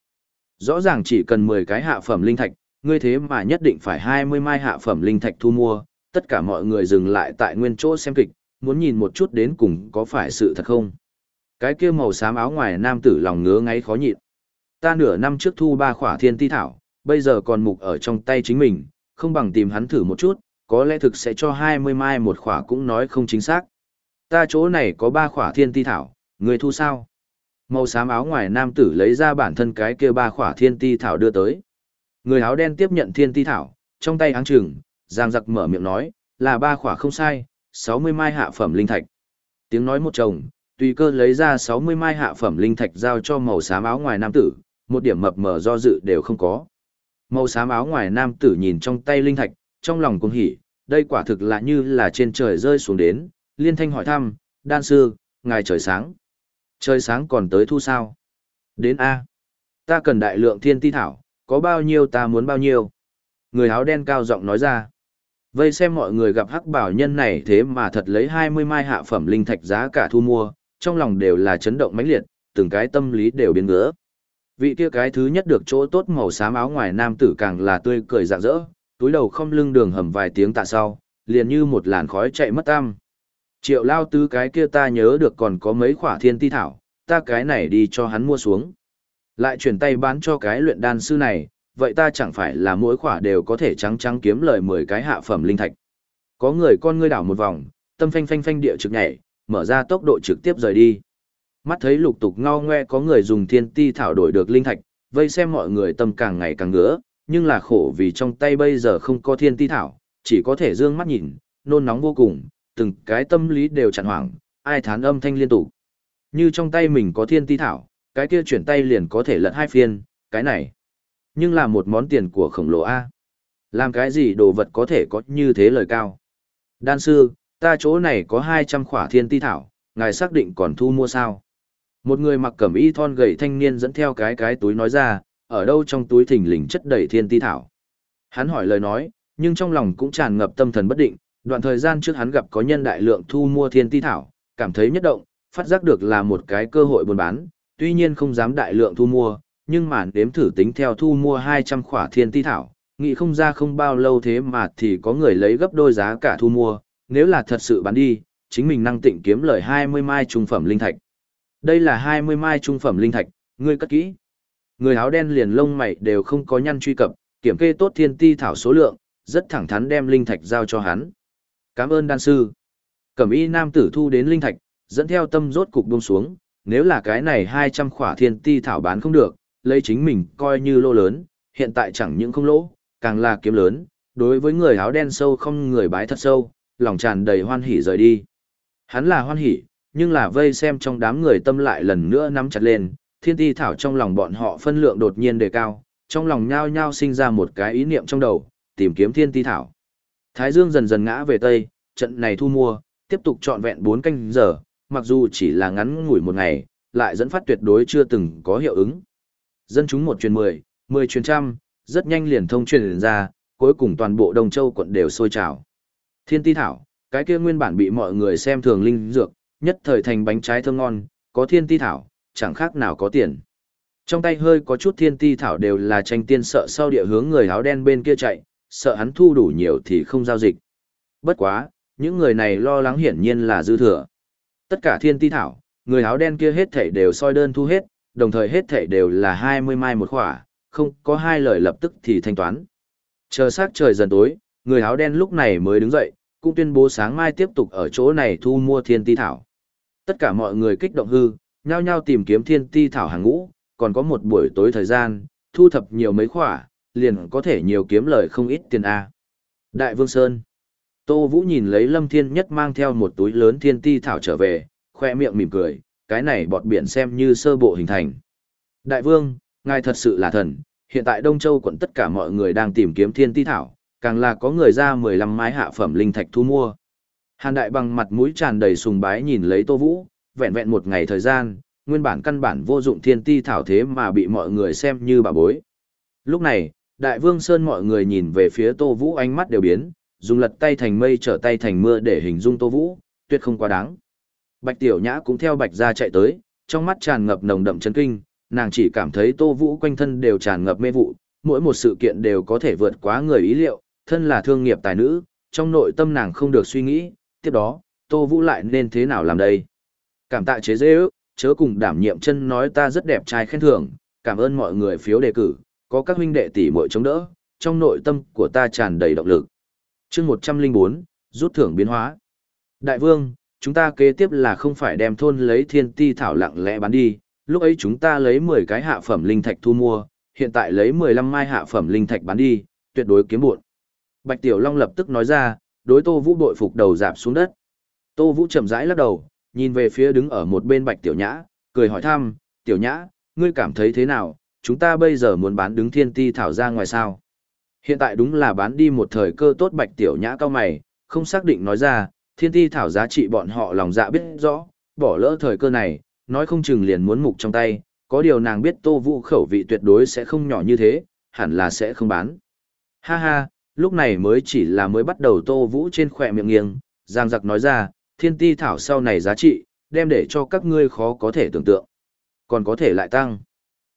Rõ ràng chỉ cần 10 cái hạ phẩm linh thạch, ngươi thế mà nhất định phải 20 mai hạ phẩm linh thạch thu mua, tất cả mọi người dừng lại tại nguyên chỗ xem kịch, muốn nhìn một chút đến cùng có phải sự thật không. Cái kia màu xám áo ngoài nam tử lòng ngứa ngáy khó nhịn. Ta nửa năm trước thu ba khỏa thiên ti thảo, bây giờ còn mục ở trong tay chính mình, không bằng tìm hắn thử một chút, có lẽ thực sẽ cho 20 mai một khỏa cũng nói không chính xác. Ta chỗ này có ba khỏa thiên ti thảo, người thu sao? Màu xám áo ngoài nam tử lấy ra bản thân cái kia ba khỏa thiên ti thảo đưa tới. Người áo đen tiếp nhận thiên ti thảo, trong tay áng trừng, giang giặc mở miệng nói, là ba khỏa không sai, 60 mai hạ phẩm linh thạch. Tiếng nói một chồng, tùy cơ lấy ra 60 mai hạ phẩm linh thạch giao cho màu xám áo ngoài nam tử, một điểm mập mờ do dự đều không có. Màu xám áo ngoài nam tử nhìn trong tay linh thạch, trong lòng cũng hỉ, đây quả thực là như là trên trời rơi xuống đến, liên thanh hỏi thăm, đan sư, ngài trời sáng. Trời sáng còn tới thu sao? Đến A. Ta cần đại lượng thiên ti thảo, có bao nhiêu ta muốn bao nhiêu. Người áo đen cao giọng nói ra. Vây xem mọi người gặp hắc bảo nhân này thế mà thật lấy 20 mai hạ phẩm linh thạch giá cả thu mua, trong lòng đều là chấn động mãnh liệt, từng cái tâm lý đều biến ngứa. Vị kia cái thứ nhất được chỗ tốt màu xám áo ngoài nam tử càng là tươi cười rạng rỡ, túi đầu không lưng đường hầm vài tiếng tạ sau, liền như một làn khói chạy mất tăm. Triệu lao tứ cái kia ta nhớ được còn có mấy khỏa thiên ti thảo, ta cái này đi cho hắn mua xuống. Lại chuyển tay bán cho cái luyện đan sư này, vậy ta chẳng phải là mỗi khỏa đều có thể trắng trắng kiếm lời 10 cái hạ phẩm linh thạch. Có người con ngươi đảo một vòng, tâm phanh phanh phanh địa trực nhảy, mở ra tốc độ trực tiếp rời đi. Mắt thấy lục tục ngao ngoe có người dùng thiên ti thảo đổi được linh thạch, vây xem mọi người tâm càng ngày càng ngứa, nhưng là khổ vì trong tay bây giờ không có thiên ti thảo, chỉ có thể dương mắt nhìn, nôn nóng vô cùng, từng cái tâm lý đều chặn hoảng, ai thán âm thanh liên tục. Như trong tay mình có thiên ti thảo, cái kia chuyển tay liền có thể lật hai phiên, cái này. Nhưng là một món tiền của khổng lồ A. Làm cái gì đồ vật có thể có như thế lời cao. Đan sư, ta chỗ này có 200 khỏa thiên ti thảo, ngài xác định còn thu mua sao? Một người mặc cẩm y thon gầy thanh niên dẫn theo cái cái túi nói ra, ở đâu trong túi thình lình chất đầy thiên ti thảo. Hắn hỏi lời nói, nhưng trong lòng cũng tràn ngập tâm thần bất định, đoạn thời gian trước hắn gặp có nhân đại lượng thu mua thiên ti thảo, cảm thấy nhất động, phát giác được là một cái cơ hội buôn bán, tuy nhiên không dám đại lượng thu mua, nhưng mà đếm thử tính theo thu mua 200 khỏa thiên ti thảo, nghĩ không ra không bao lâu thế mà thì có người lấy gấp đôi giá cả thu mua, nếu là thật sự bán đi, chính mình năng tịnh kiếm lời 20 mai trung phẩm linh thạch. Đây là 20 mai trung phẩm linh thạch, ngươi cất kỹ. Người áo đen liền lông mày đều không có nhăn truy cập, kiểm kê tốt thiên ti thảo số lượng, rất thẳng thắn đem linh thạch giao cho hắn. Cảm ơn đan sư. Cẩm y nam tử thu đến linh thạch, dẫn theo tâm rốt cục buông xuống, nếu là cái này 200 khỏa thiên ti thảo bán không được, lấy chính mình coi như lô lớn, hiện tại chẳng những không lỗ, càng là kiếm lớn, đối với người áo đen sâu không người bái thật sâu, lòng tràn đầy hoan hỉ rời đi. Hắn là hoan hỉ, nhưng là vây xem trong đám người tâm lại lần nữa nắm chặt lên, thiên ti thảo trong lòng bọn họ phân lượng đột nhiên đề cao, trong lòng nhao nhao sinh ra một cái ý niệm trong đầu, tìm kiếm thiên ti thảo. Thái dương dần dần ngã về tây, trận này thu mua, tiếp tục trọn vẹn 4 canh giờ, mặc dù chỉ là ngắn ngủi một ngày, lại dẫn phát tuyệt đối chưa từng có hiệu ứng. Dân chúng một truyền 10, 10 truyền trăm, rất nhanh liền thông truyền ra, cuối cùng toàn bộ Đông Châu quận đều sôi trào. Thiên ti thảo, cái kia nguyên bản bị mọi người xem thường linh dược, nhất thời thành bánh trái thơm ngon, có thiên ti thảo, chẳng khác nào có tiền. Trong tay hơi có chút thiên ti thảo đều là tranh tiên sợ sau địa hướng người áo đen bên kia chạy, sợ hắn thu đủ nhiều thì không giao dịch. Bất quá, những người này lo lắng hiển nhiên là dư thừa. Tất cả thiên ti thảo, người áo đen kia hết thảy đều soi đơn thu hết, đồng thời hết thảy đều là 20 mai một khỏa, không có hai lời lập tức thì thanh toán. Chờ sát trời dần tối, người áo đen lúc này mới đứng dậy, cũng tuyên bố sáng mai tiếp tục ở chỗ này thu mua thiên ti thảo. Tất cả mọi người kích động hư, nhao nhao tìm kiếm thiên ti thảo hàng ngũ, còn có một buổi tối thời gian, thu thập nhiều mấy khỏa, liền có thể nhiều kiếm lời không ít tiền A. Đại Vương Sơn Tô Vũ nhìn lấy Lâm Thiên Nhất mang theo một túi lớn thiên ti thảo trở về, khoe miệng mỉm cười, cái này bọt biển xem như sơ bộ hình thành. Đại Vương, ngài thật sự là thần, hiện tại Đông Châu quận tất cả mọi người đang tìm kiếm thiên ti thảo, càng là có người ra 15 mái hạ phẩm linh thạch thu mua. Hàn Đại bằng mặt mũi tràn đầy sùng bái nhìn lấy Tô Vũ, vẹn vẹn một ngày thời gian, nguyên bản căn bản vô dụng thiên ti thảo thế mà bị mọi người xem như bà bối. Lúc này, Đại Vương Sơn mọi người nhìn về phía Tô Vũ ánh mắt đều biến, dùng lật tay thành mây trở tay thành mưa để hình dung Tô Vũ, tuyệt không quá đáng. Bạch Tiểu Nhã cũng theo Bạch ra chạy tới, trong mắt tràn ngập nồng đậm chấn kinh, nàng chỉ cảm thấy Tô Vũ quanh thân đều tràn ngập mê vụ, mỗi một sự kiện đều có thể vượt quá người ý liệu, thân là thương nghiệp tài nữ, trong nội tâm nàng không được suy nghĩ, tiếp đó, Tô Vũ lại nên thế nào làm đây? Cảm tạ chế dễ ước, chớ cùng đảm nhiệm chân nói ta rất đẹp trai khen thưởng, cảm ơn mọi người phiếu đề cử, có các huynh đệ tỷ muội chống đỡ, trong nội tâm của ta tràn đầy động lực. chương 104, rút thưởng biến hóa. Đại vương, chúng ta kế tiếp là không phải đem thôn lấy thiên ti thảo lặng lẽ bán đi, lúc ấy chúng ta lấy 10 cái hạ phẩm linh thạch thu mua, hiện tại lấy 15 mai hạ phẩm linh thạch bán đi, tuyệt đối kiếm buộn. Bạch Tiểu Long lập tức nói ra, đối Tô Vũ bội phục đầu dạp xuống đất. Tô Vũ chậm rãi lắc đầu, nhìn về phía đứng ở một bên Bạch Tiểu Nhã, cười hỏi thăm, Tiểu Nhã, ngươi cảm thấy thế nào, chúng ta bây giờ muốn bán đứng thiên ti thảo ra ngoài sao? Hiện tại đúng là bán đi một thời cơ tốt Bạch Tiểu Nhã cao mày, không xác định nói ra, thiên ti thảo giá trị bọn họ lòng dạ biết rõ, bỏ lỡ thời cơ này, nói không chừng liền muốn mục trong tay, có điều nàng biết Tô Vũ khẩu vị tuyệt đối sẽ không nhỏ như thế, hẳn là sẽ không bán. Ha ha, lúc này mới chỉ là mới bắt đầu Tô Vũ trên khỏe miệng nghiêng, Giang Giặc nói ra, thiên ti thảo sau này giá trị, đem để cho các ngươi khó có thể tưởng tượng. Còn có thể lại tăng.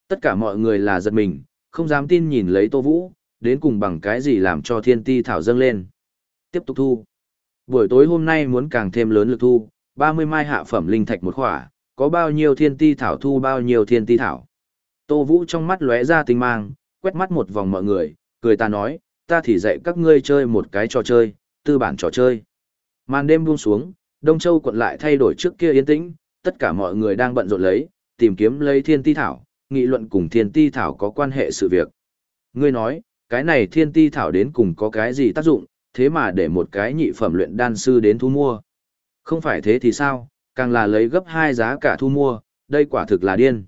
Tất cả mọi người là giật mình, không dám tin nhìn lấy Tô Vũ, đến cùng bằng cái gì làm cho thiên ti thảo dâng lên. Tiếp tục thu. Buổi tối hôm nay muốn càng thêm lớn lực thu, 30 mai hạ phẩm linh thạch một khỏa, có bao nhiêu thiên ti thảo thu bao nhiêu thiên ti thảo. Tô Vũ trong mắt lóe ra tinh mang, quét mắt một vòng mọi người, cười ta nói, ta thì dạy các ngươi chơi một cái trò chơi, tư bản trò chơi. Màn đêm buông xuống, Đông Châu quận lại thay đổi trước kia yên tĩnh, tất cả mọi người đang bận rộn lấy, tìm kiếm lấy thiên ti thảo, nghị luận cùng thiên ti thảo có quan hệ sự việc. Ngươi nói, cái này thiên ti thảo đến cùng có cái gì tác dụng, thế mà để một cái nhị phẩm luyện đan sư đến thu mua. Không phải thế thì sao, càng là lấy gấp hai giá cả thu mua, đây quả thực là điên.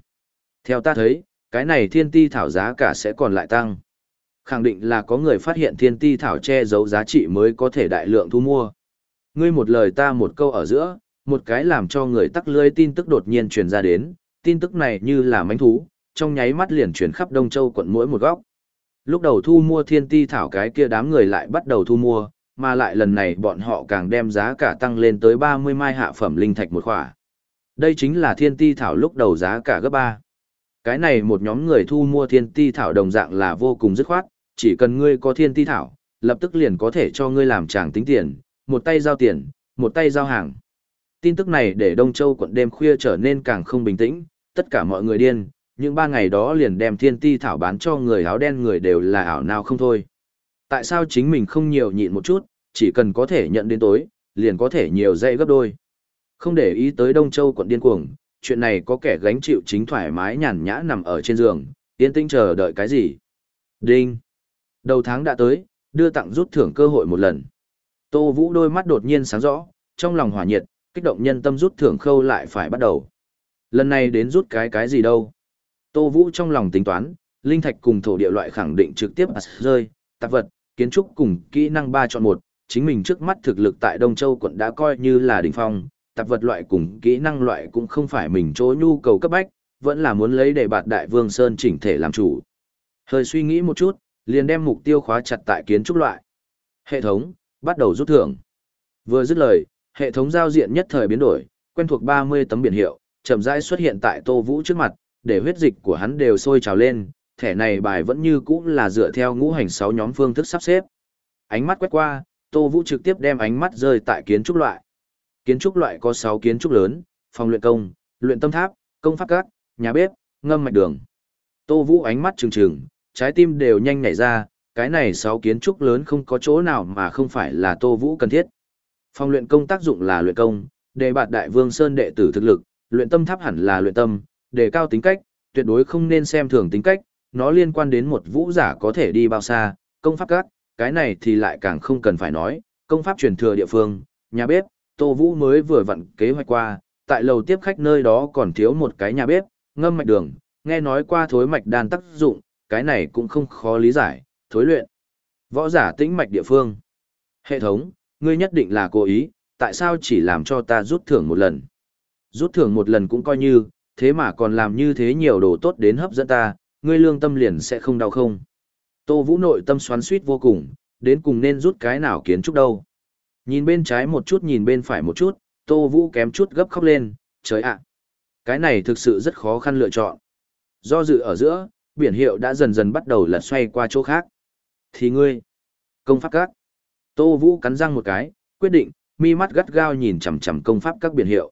Theo ta thấy, cái này thiên ti thảo giá cả sẽ còn lại tăng. Khẳng định là có người phát hiện thiên ti thảo che giấu giá trị mới có thể đại lượng thu mua. Ngươi một lời ta một câu ở giữa, một cái làm cho người tắc lưới tin tức đột nhiên truyền ra đến, tin tức này như là mánh thú, trong nháy mắt liền truyền khắp Đông Châu quận mỗi một góc. Lúc đầu thu mua thiên ti thảo cái kia đám người lại bắt đầu thu mua, mà lại lần này bọn họ càng đem giá cả tăng lên tới 30 mai hạ phẩm linh thạch một khỏa. Đây chính là thiên ti thảo lúc đầu giá cả gấp 3. Cái này một nhóm người thu mua thiên ti thảo đồng dạng là vô cùng dứt khoát, chỉ cần ngươi có thiên ti thảo, lập tức liền có thể cho ngươi làm chàng tính tiền, một tay giao tiền, một tay giao hàng. Tin tức này để Đông Châu quận đêm khuya trở nên càng không bình tĩnh, tất cả mọi người điên, những ba ngày đó liền đem thiên ti thảo bán cho người áo đen người đều là ảo nào không thôi. Tại sao chính mình không nhiều nhịn một chút, chỉ cần có thể nhận đến tối, liền có thể nhiều dây gấp đôi. Không để ý tới Đông Châu quận điên cuồng, chuyện này có kẻ gánh chịu chính thoải mái nhàn nhã nằm ở trên giường, yên tĩnh chờ đợi cái gì. Đinh. Đầu tháng đã tới, đưa tặng rút thưởng cơ hội một lần. Tô Vũ đôi mắt đột nhiên sáng rõ, trong lòng hỏa nhiệt, kích động nhân tâm rút thưởng khâu lại phải bắt đầu. Lần này đến rút cái cái gì đâu. Tô Vũ trong lòng tính toán, linh thạch cùng thổ địa loại khẳng định trực tiếp rơi, tạp vật, kiến trúc cùng kỹ năng 3 chọn 1, chính mình trước mắt thực lực tại Đông Châu quận đã coi như là đỉnh phong, tạp vật loại cùng kỹ năng loại cũng không phải mình chỗ nhu cầu cấp bách, vẫn là muốn lấy để bạt đại vương Sơn chỉnh thể làm chủ. Hơi suy nghĩ một chút, liền đem mục tiêu khóa chặt tại kiến trúc loại. Hệ thống, bắt đầu rút thưởng. Vừa dứt lời, hệ thống giao diện nhất thời biến đổi, quen thuộc 30 tấm biển hiệu, chậm rãi xuất hiện tại Tô Vũ trước mặt, để huyết dịch của hắn đều sôi trào lên, thẻ này bài vẫn như cũ là dựa theo ngũ hành 6 nhóm phương thức sắp xếp. Ánh mắt quét qua, Tô Vũ trực tiếp đem ánh mắt rơi tại kiến trúc loại. Kiến trúc loại có 6 kiến trúc lớn, phòng luyện công, luyện tâm tháp, công pháp các, nhà bếp, ngâm mạch đường. Tô Vũ ánh mắt trừng trừng, trái tim đều nhanh nhảy ra, cái này 6 kiến trúc lớn không có chỗ nào mà không phải là Tô Vũ cần thiết. Phòng luyện công tác dụng là luyện công, đề bạt đại vương sơn đệ tử thực lực, luyện tâm tháp hẳn là luyện tâm, đề cao tính cách, tuyệt đối không nên xem thường tính cách, nó liên quan đến một vũ giả có thể đi bao xa, công pháp các, cái này thì lại càng không cần phải nói, công pháp truyền thừa địa phương, nhà bếp, Tô Vũ mới vừa vặn kế hoạch qua, tại lầu tiếp khách nơi đó còn thiếu một cái nhà bếp, ngâm mạch đường, nghe nói qua thối mạch đan tác dụng, cái này cũng không khó lý giải, thối luyện. Võ giả tĩnh mạch địa phương. Hệ thống, ngươi nhất định là cố ý, tại sao chỉ làm cho ta rút thưởng một lần? Rút thưởng một lần cũng coi như, thế mà còn làm như thế nhiều đồ tốt đến hấp dẫn ta, ngươi lương tâm liền sẽ không đau không? Tô Vũ nội tâm xoắn suýt vô cùng, đến cùng nên rút cái nào kiến trúc đâu. Nhìn bên trái một chút nhìn bên phải một chút, Tô Vũ kém chút gấp khóc lên, trời ạ. Cái này thực sự rất khó khăn lựa chọn. Do dự ở giữa, biển hiệu đã dần dần bắt đầu lật xoay qua chỗ khác. Thì ngươi, công pháp các. Tô Vũ cắn răng một cái, quyết định, mi mắt gắt gao nhìn chằm chằm công pháp các biển hiệu.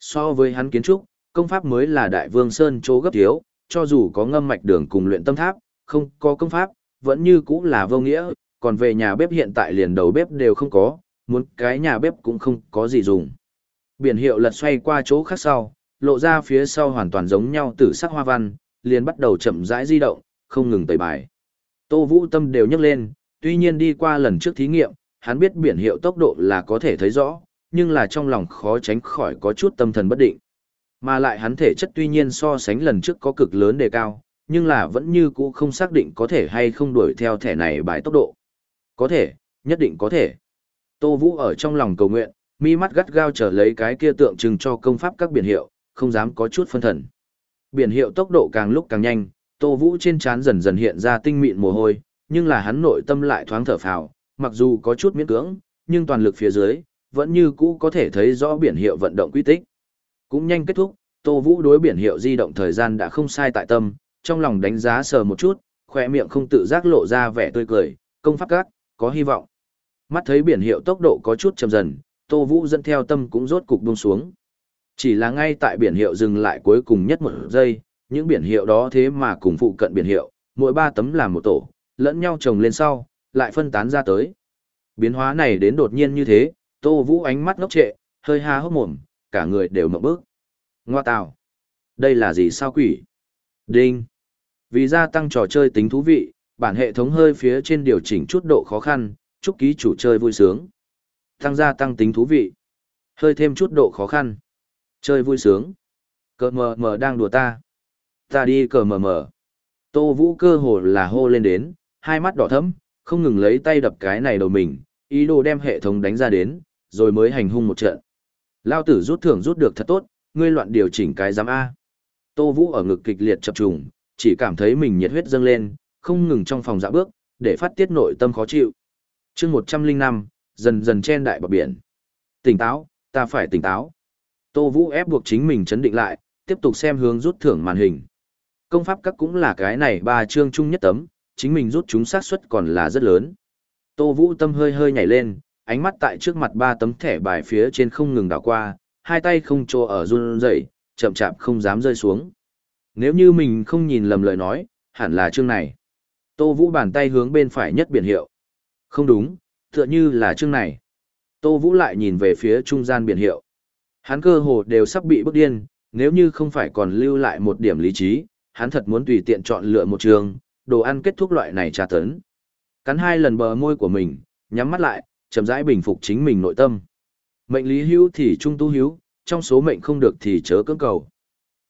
So với hắn kiến trúc, công pháp mới là đại vương sơn chỗ gấp thiếu, cho dù có ngâm mạch đường cùng luyện tâm tháp, không có công pháp, vẫn như cũ là vô nghĩa, còn về nhà bếp hiện tại liền đầu bếp đều không có, muốn cái nhà bếp cũng không có gì dùng. Biển hiệu lật xoay qua chỗ khác sau, lộ ra phía sau hoàn toàn giống nhau tử sắc hoa văn, liền bắt đầu chậm rãi di động, không ngừng tẩy bài. Tô Vũ Tâm đều nhấc lên, tuy nhiên đi qua lần trước thí nghiệm, hắn biết biển hiệu tốc độ là có thể thấy rõ, nhưng là trong lòng khó tránh khỏi có chút tâm thần bất định. Mà lại hắn thể chất tuy nhiên so sánh lần trước có cực lớn đề cao, nhưng là vẫn như cũ không xác định có thể hay không đuổi theo thẻ này bài tốc độ. Có thể, nhất định có thể. Tô Vũ ở trong lòng cầu nguyện, mi mắt gắt gao trở lấy cái kia tượng trưng cho công pháp các biển hiệu, không dám có chút phân thần. Biển hiệu tốc độ càng lúc càng nhanh, Tô Vũ trên trán dần dần hiện ra tinh mịn mồ hôi, nhưng là hắn nội tâm lại thoáng thở phào, mặc dù có chút miễn cưỡng, nhưng toàn lực phía dưới, vẫn như cũ có thể thấy rõ biển hiệu vận động quy tích. Cũng nhanh kết thúc, Tô Vũ đối biển hiệu di động thời gian đã không sai tại tâm, trong lòng đánh giá sờ một chút, khỏe miệng không tự giác lộ ra vẻ tươi cười, công pháp các, có hy vọng. Mắt thấy biển hiệu tốc độ có chút chậm dần, Tô Vũ dẫn theo tâm cũng rốt cục buông xuống. Chỉ là ngay tại biển hiệu dừng lại cuối cùng nhất một giây, những biển hiệu đó thế mà cùng phụ cận biển hiệu, mỗi ba tấm làm một tổ, lẫn nhau chồng lên sau, lại phân tán ra tới. Biến hóa này đến đột nhiên như thế, Tô Vũ ánh mắt ngốc trệ, hơi ha hốc mồm, cả người đều mộng bước. Ngoa tào. Đây là gì sao quỷ? Đinh. Vì gia tăng trò chơi tính thú vị, bản hệ thống hơi phía trên điều chỉnh chút độ khó khăn, chúc ký chủ chơi vui sướng. Tăng gia tăng tính thú vị. Hơi thêm chút độ khó khăn. Chơi vui sướng. Cờ mờ mờ đang đùa ta. Ta đi cờ mờ mờ. Tô Vũ cơ hồ là hô lên đến, hai mắt đỏ thấm, không ngừng lấy tay đập cái này đầu mình, ý đồ đem hệ thống đánh ra đến, rồi mới hành hung một trận. Lao tử rút thưởng rút được thật tốt, ngươi loạn điều chỉnh cái giám A. Tô Vũ ở ngực kịch liệt chập trùng, chỉ cảm thấy mình nhiệt huyết dâng lên, không ngừng trong phòng dạ bước, để phát tiết nội tâm khó chịu. chương 105, dần dần chen đại bờ biển. Tỉnh táo, ta phải tỉnh táo. Tô Vũ ép buộc chính mình chấn định lại, tiếp tục xem hướng rút thưởng màn hình. Công pháp các cũng là cái này ba chương chung nhất tấm, chính mình rút chúng xác suất còn là rất lớn. Tô Vũ tâm hơi hơi nhảy lên, ánh mắt tại trước mặt ba tấm thẻ bài phía trên không ngừng đảo qua, hai tay không trô ở run rẩy, chậm chạp không dám rơi xuống. Nếu như mình không nhìn lầm lời nói, hẳn là chương này. Tô Vũ bàn tay hướng bên phải nhất biển hiệu. Không đúng, tựa như là chương này. Tô Vũ lại nhìn về phía trung gian biển hiệu. Hắn cơ hồ đều sắp bị bức điên, nếu như không phải còn lưu lại một điểm lý trí, hắn thật muốn tùy tiện chọn lựa một trường, đồ ăn kết thúc loại này trà tấn. Cắn hai lần bờ môi của mình, nhắm mắt lại, chậm rãi bình phục chính mình nội tâm. Mệnh lý hữu thì trung tu hữu, trong số mệnh không được thì chớ cưỡng cầu.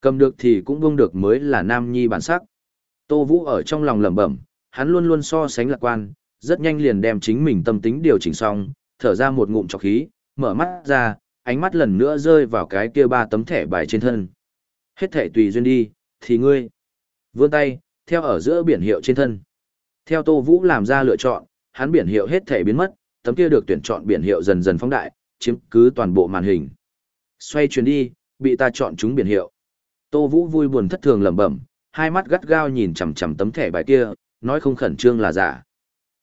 Cầm được thì cũng buông được mới là nam nhi bản sắc. Tô Vũ ở trong lòng lẩm bẩm, hắn luôn luôn so sánh lạc quan, rất nhanh liền đem chính mình tâm tính điều chỉnh xong, thở ra một ngụm trọc khí, mở mắt ra, ánh mắt lần nữa rơi vào cái kia ba tấm thẻ bài trên thân. Hết thẻ tùy duyên đi, thì ngươi. Vươn tay, theo ở giữa biển hiệu trên thân. Theo Tô Vũ làm ra lựa chọn, hắn biển hiệu hết thẻ biến mất, tấm kia được tuyển chọn biển hiệu dần dần phóng đại, chiếm cứ toàn bộ màn hình. Xoay chuyển đi, bị ta chọn chúng biển hiệu. Tô Vũ vui buồn thất thường lẩm bẩm, hai mắt gắt gao nhìn chằm chằm tấm thẻ bài kia, nói không khẩn trương là giả.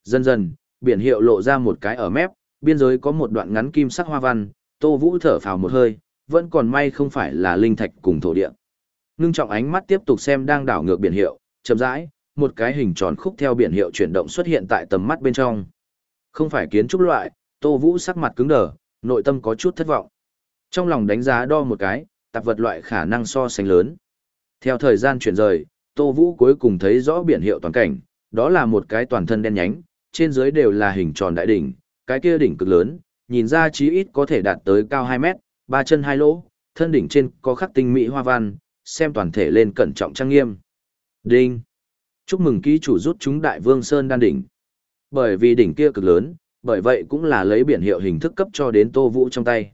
Dần dần, biển hiệu lộ ra một cái ở mép, biên giới có một đoạn ngắn kim sắc hoa văn, Tô Vũ thở phào một hơi, vẫn còn may không phải là linh thạch cùng thổ địa. Nương trọng ánh mắt tiếp tục xem đang đảo ngược biển hiệu, chậm rãi, một cái hình tròn khúc theo biển hiệu chuyển động xuất hiện tại tầm mắt bên trong. Không phải kiến trúc loại, Tô Vũ sắc mặt cứng đờ, nội tâm có chút thất vọng. Trong lòng đánh giá đo một cái, tạp vật loại khả năng so sánh lớn. Theo thời gian chuyển rời, Tô Vũ cuối cùng thấy rõ biển hiệu toàn cảnh, đó là một cái toàn thân đen nhánh, trên dưới đều là hình tròn đại đỉnh, cái kia đỉnh cực lớn, nhìn ra chí ít có thể đạt tới cao 2 mét, ba chân hai lỗ, thân đỉnh trên có khắc tinh mỹ hoa văn, xem toàn thể lên cẩn trọng trang nghiêm. Đinh! Chúc mừng ký chủ rút chúng Đại Vương Sơn đan đỉnh. Bởi vì đỉnh kia cực lớn, bởi vậy cũng là lấy biển hiệu hình thức cấp cho đến Tô Vũ trong tay.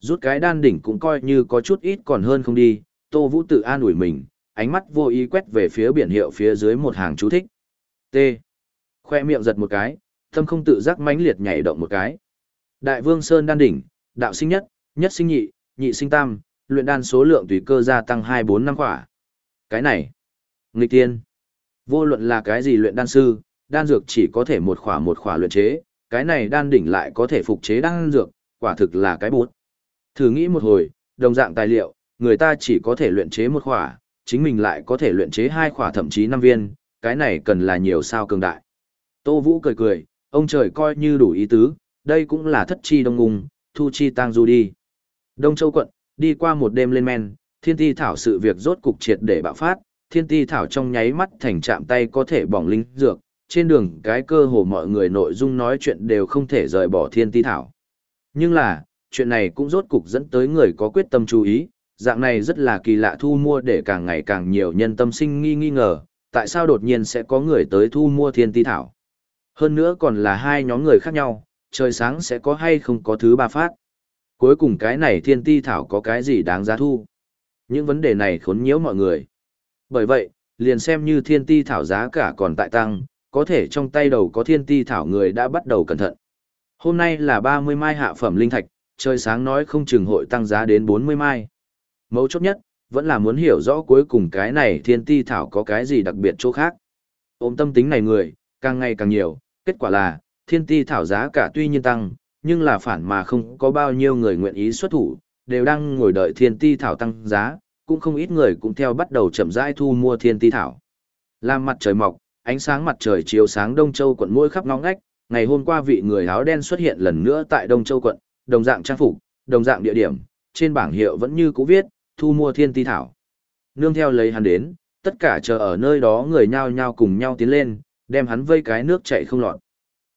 Rút cái đan đỉnh cũng coi như có chút ít còn hơn không đi, Tô Vũ tự an ủi mình, ánh mắt vô ý quét về phía biển hiệu phía dưới một hàng chú thích. T. Khoe miệng giật một cái, tâm không tự giác mãnh liệt nhảy động một cái. Đại Vương Sơn đan đỉnh, đạo sinh nhất, nhất sinh nhị, nhị sinh tam, luyện đan số lượng tùy cơ gia tăng 2-4 năm quả Cái này, nghịch tiên. Vô luận là cái gì luyện đan sư, đan dược chỉ có thể một khỏa một khỏa luyện chế, cái này đan đỉnh lại có thể phục chế đan dược, quả thực là cái bút. Thử nghĩ một hồi, đồng dạng tài liệu, người ta chỉ có thể luyện chế một khỏa, chính mình lại có thể luyện chế hai khỏa thậm chí năm viên, cái này cần là nhiều sao cường đại. Tô Vũ cười cười, ông trời coi như đủ ý tứ, đây cũng là thất chi đông ngùng, thu chi tang du đi. Đông Châu quận, đi qua một đêm lên men, thiên ti thảo sự việc rốt cục triệt để bạo phát, thiên ti thảo trong nháy mắt thành chạm tay có thể bỏng linh dược, trên đường cái cơ hồ mọi người nội dung nói chuyện đều không thể rời bỏ thiên ti thảo. Nhưng là, chuyện này cũng rốt cục dẫn tới người có quyết tâm chú ý, dạng này rất là kỳ lạ thu mua để càng ngày càng nhiều nhân tâm sinh nghi nghi ngờ, tại sao đột nhiên sẽ có người tới thu mua thiên ti thảo. Hơn nữa còn là hai nhóm người khác nhau, trời sáng sẽ có hay không có thứ ba phát. Cuối cùng cái này thiên ti thảo có cái gì đáng giá thu. Những vấn đề này khốn nhiễu mọi người. Bởi vậy, liền xem như thiên ti thảo giá cả còn tại tăng, có thể trong tay đầu có thiên ti thảo người đã bắt đầu cẩn thận. Hôm nay là 30 mai hạ phẩm linh thạch, trời sáng nói không chừng hội tăng giá đến 40 mai. Mấu chốt nhất, vẫn là muốn hiểu rõ cuối cùng cái này thiên ti thảo có cái gì đặc biệt chỗ khác. Ôm tâm tính này người, càng ngày càng nhiều, kết quả là, thiên ti thảo giá cả tuy nhiên tăng, nhưng là phản mà không có bao nhiêu người nguyện ý xuất thủ, đều đang ngồi đợi thiên ti thảo tăng giá, cũng không ít người cũng theo bắt đầu chậm rãi thu mua thiên ti thảo. Làm mặt trời mọc, ánh sáng mặt trời chiếu sáng Đông Châu quận mỗi khắp ngõ ngách, ngày hôm qua vị người áo đen xuất hiện lần nữa tại Đông Châu quận, đồng dạng trang phục, đồng dạng địa điểm, trên bảng hiệu vẫn như cũ viết, thu mua thiên ti thảo. Nương theo lấy hắn đến, tất cả chờ ở nơi đó người nhao nhao cùng nhau tiến lên, đem hắn vây cái nước chạy không lọt.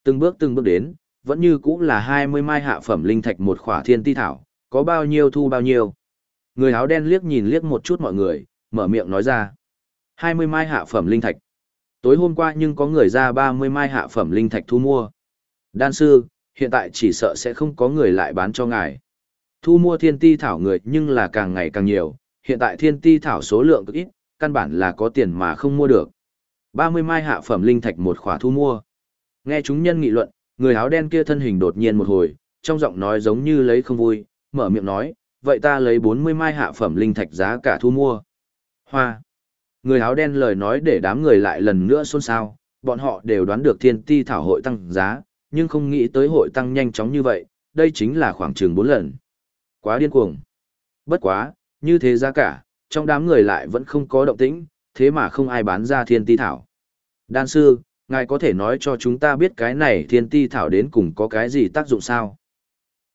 Từng bước từng bước đến, vẫn như cũ là 20 mai hạ phẩm linh thạch một khỏa thiên ti thảo, có bao nhiêu thu bao nhiêu. Người áo đen liếc nhìn liếc một chút mọi người, mở miệng nói ra. 20 mai hạ phẩm linh thạch. Tối hôm qua nhưng có người ra 30 mai hạ phẩm linh thạch thu mua. Đan sư, hiện tại chỉ sợ sẽ không có người lại bán cho ngài. Thu mua thiên ti thảo người nhưng là càng ngày càng nhiều, hiện tại thiên ti thảo số lượng cực ít, căn bản là có tiền mà không mua được. 30 mai hạ phẩm linh thạch một khỏa thu mua. Nghe chúng nhân nghị luận, người áo đen kia thân hình đột nhiên một hồi, trong giọng nói giống như lấy không vui, mở miệng nói, vậy ta lấy 40 mai hạ phẩm linh thạch giá cả thu mua. Hoa. Người áo đen lời nói để đám người lại lần nữa xôn xao, bọn họ đều đoán được thiên ti thảo hội tăng giá, nhưng không nghĩ tới hội tăng nhanh chóng như vậy, đây chính là khoảng chừng 4 lần. Quá điên cuồng. Bất quá, như thế giá cả, trong đám người lại vẫn không có động tĩnh, thế mà không ai bán ra thiên ti thảo. Đan sư, ngài có thể nói cho chúng ta biết cái này thiên ti thảo đến cùng có cái gì tác dụng sao?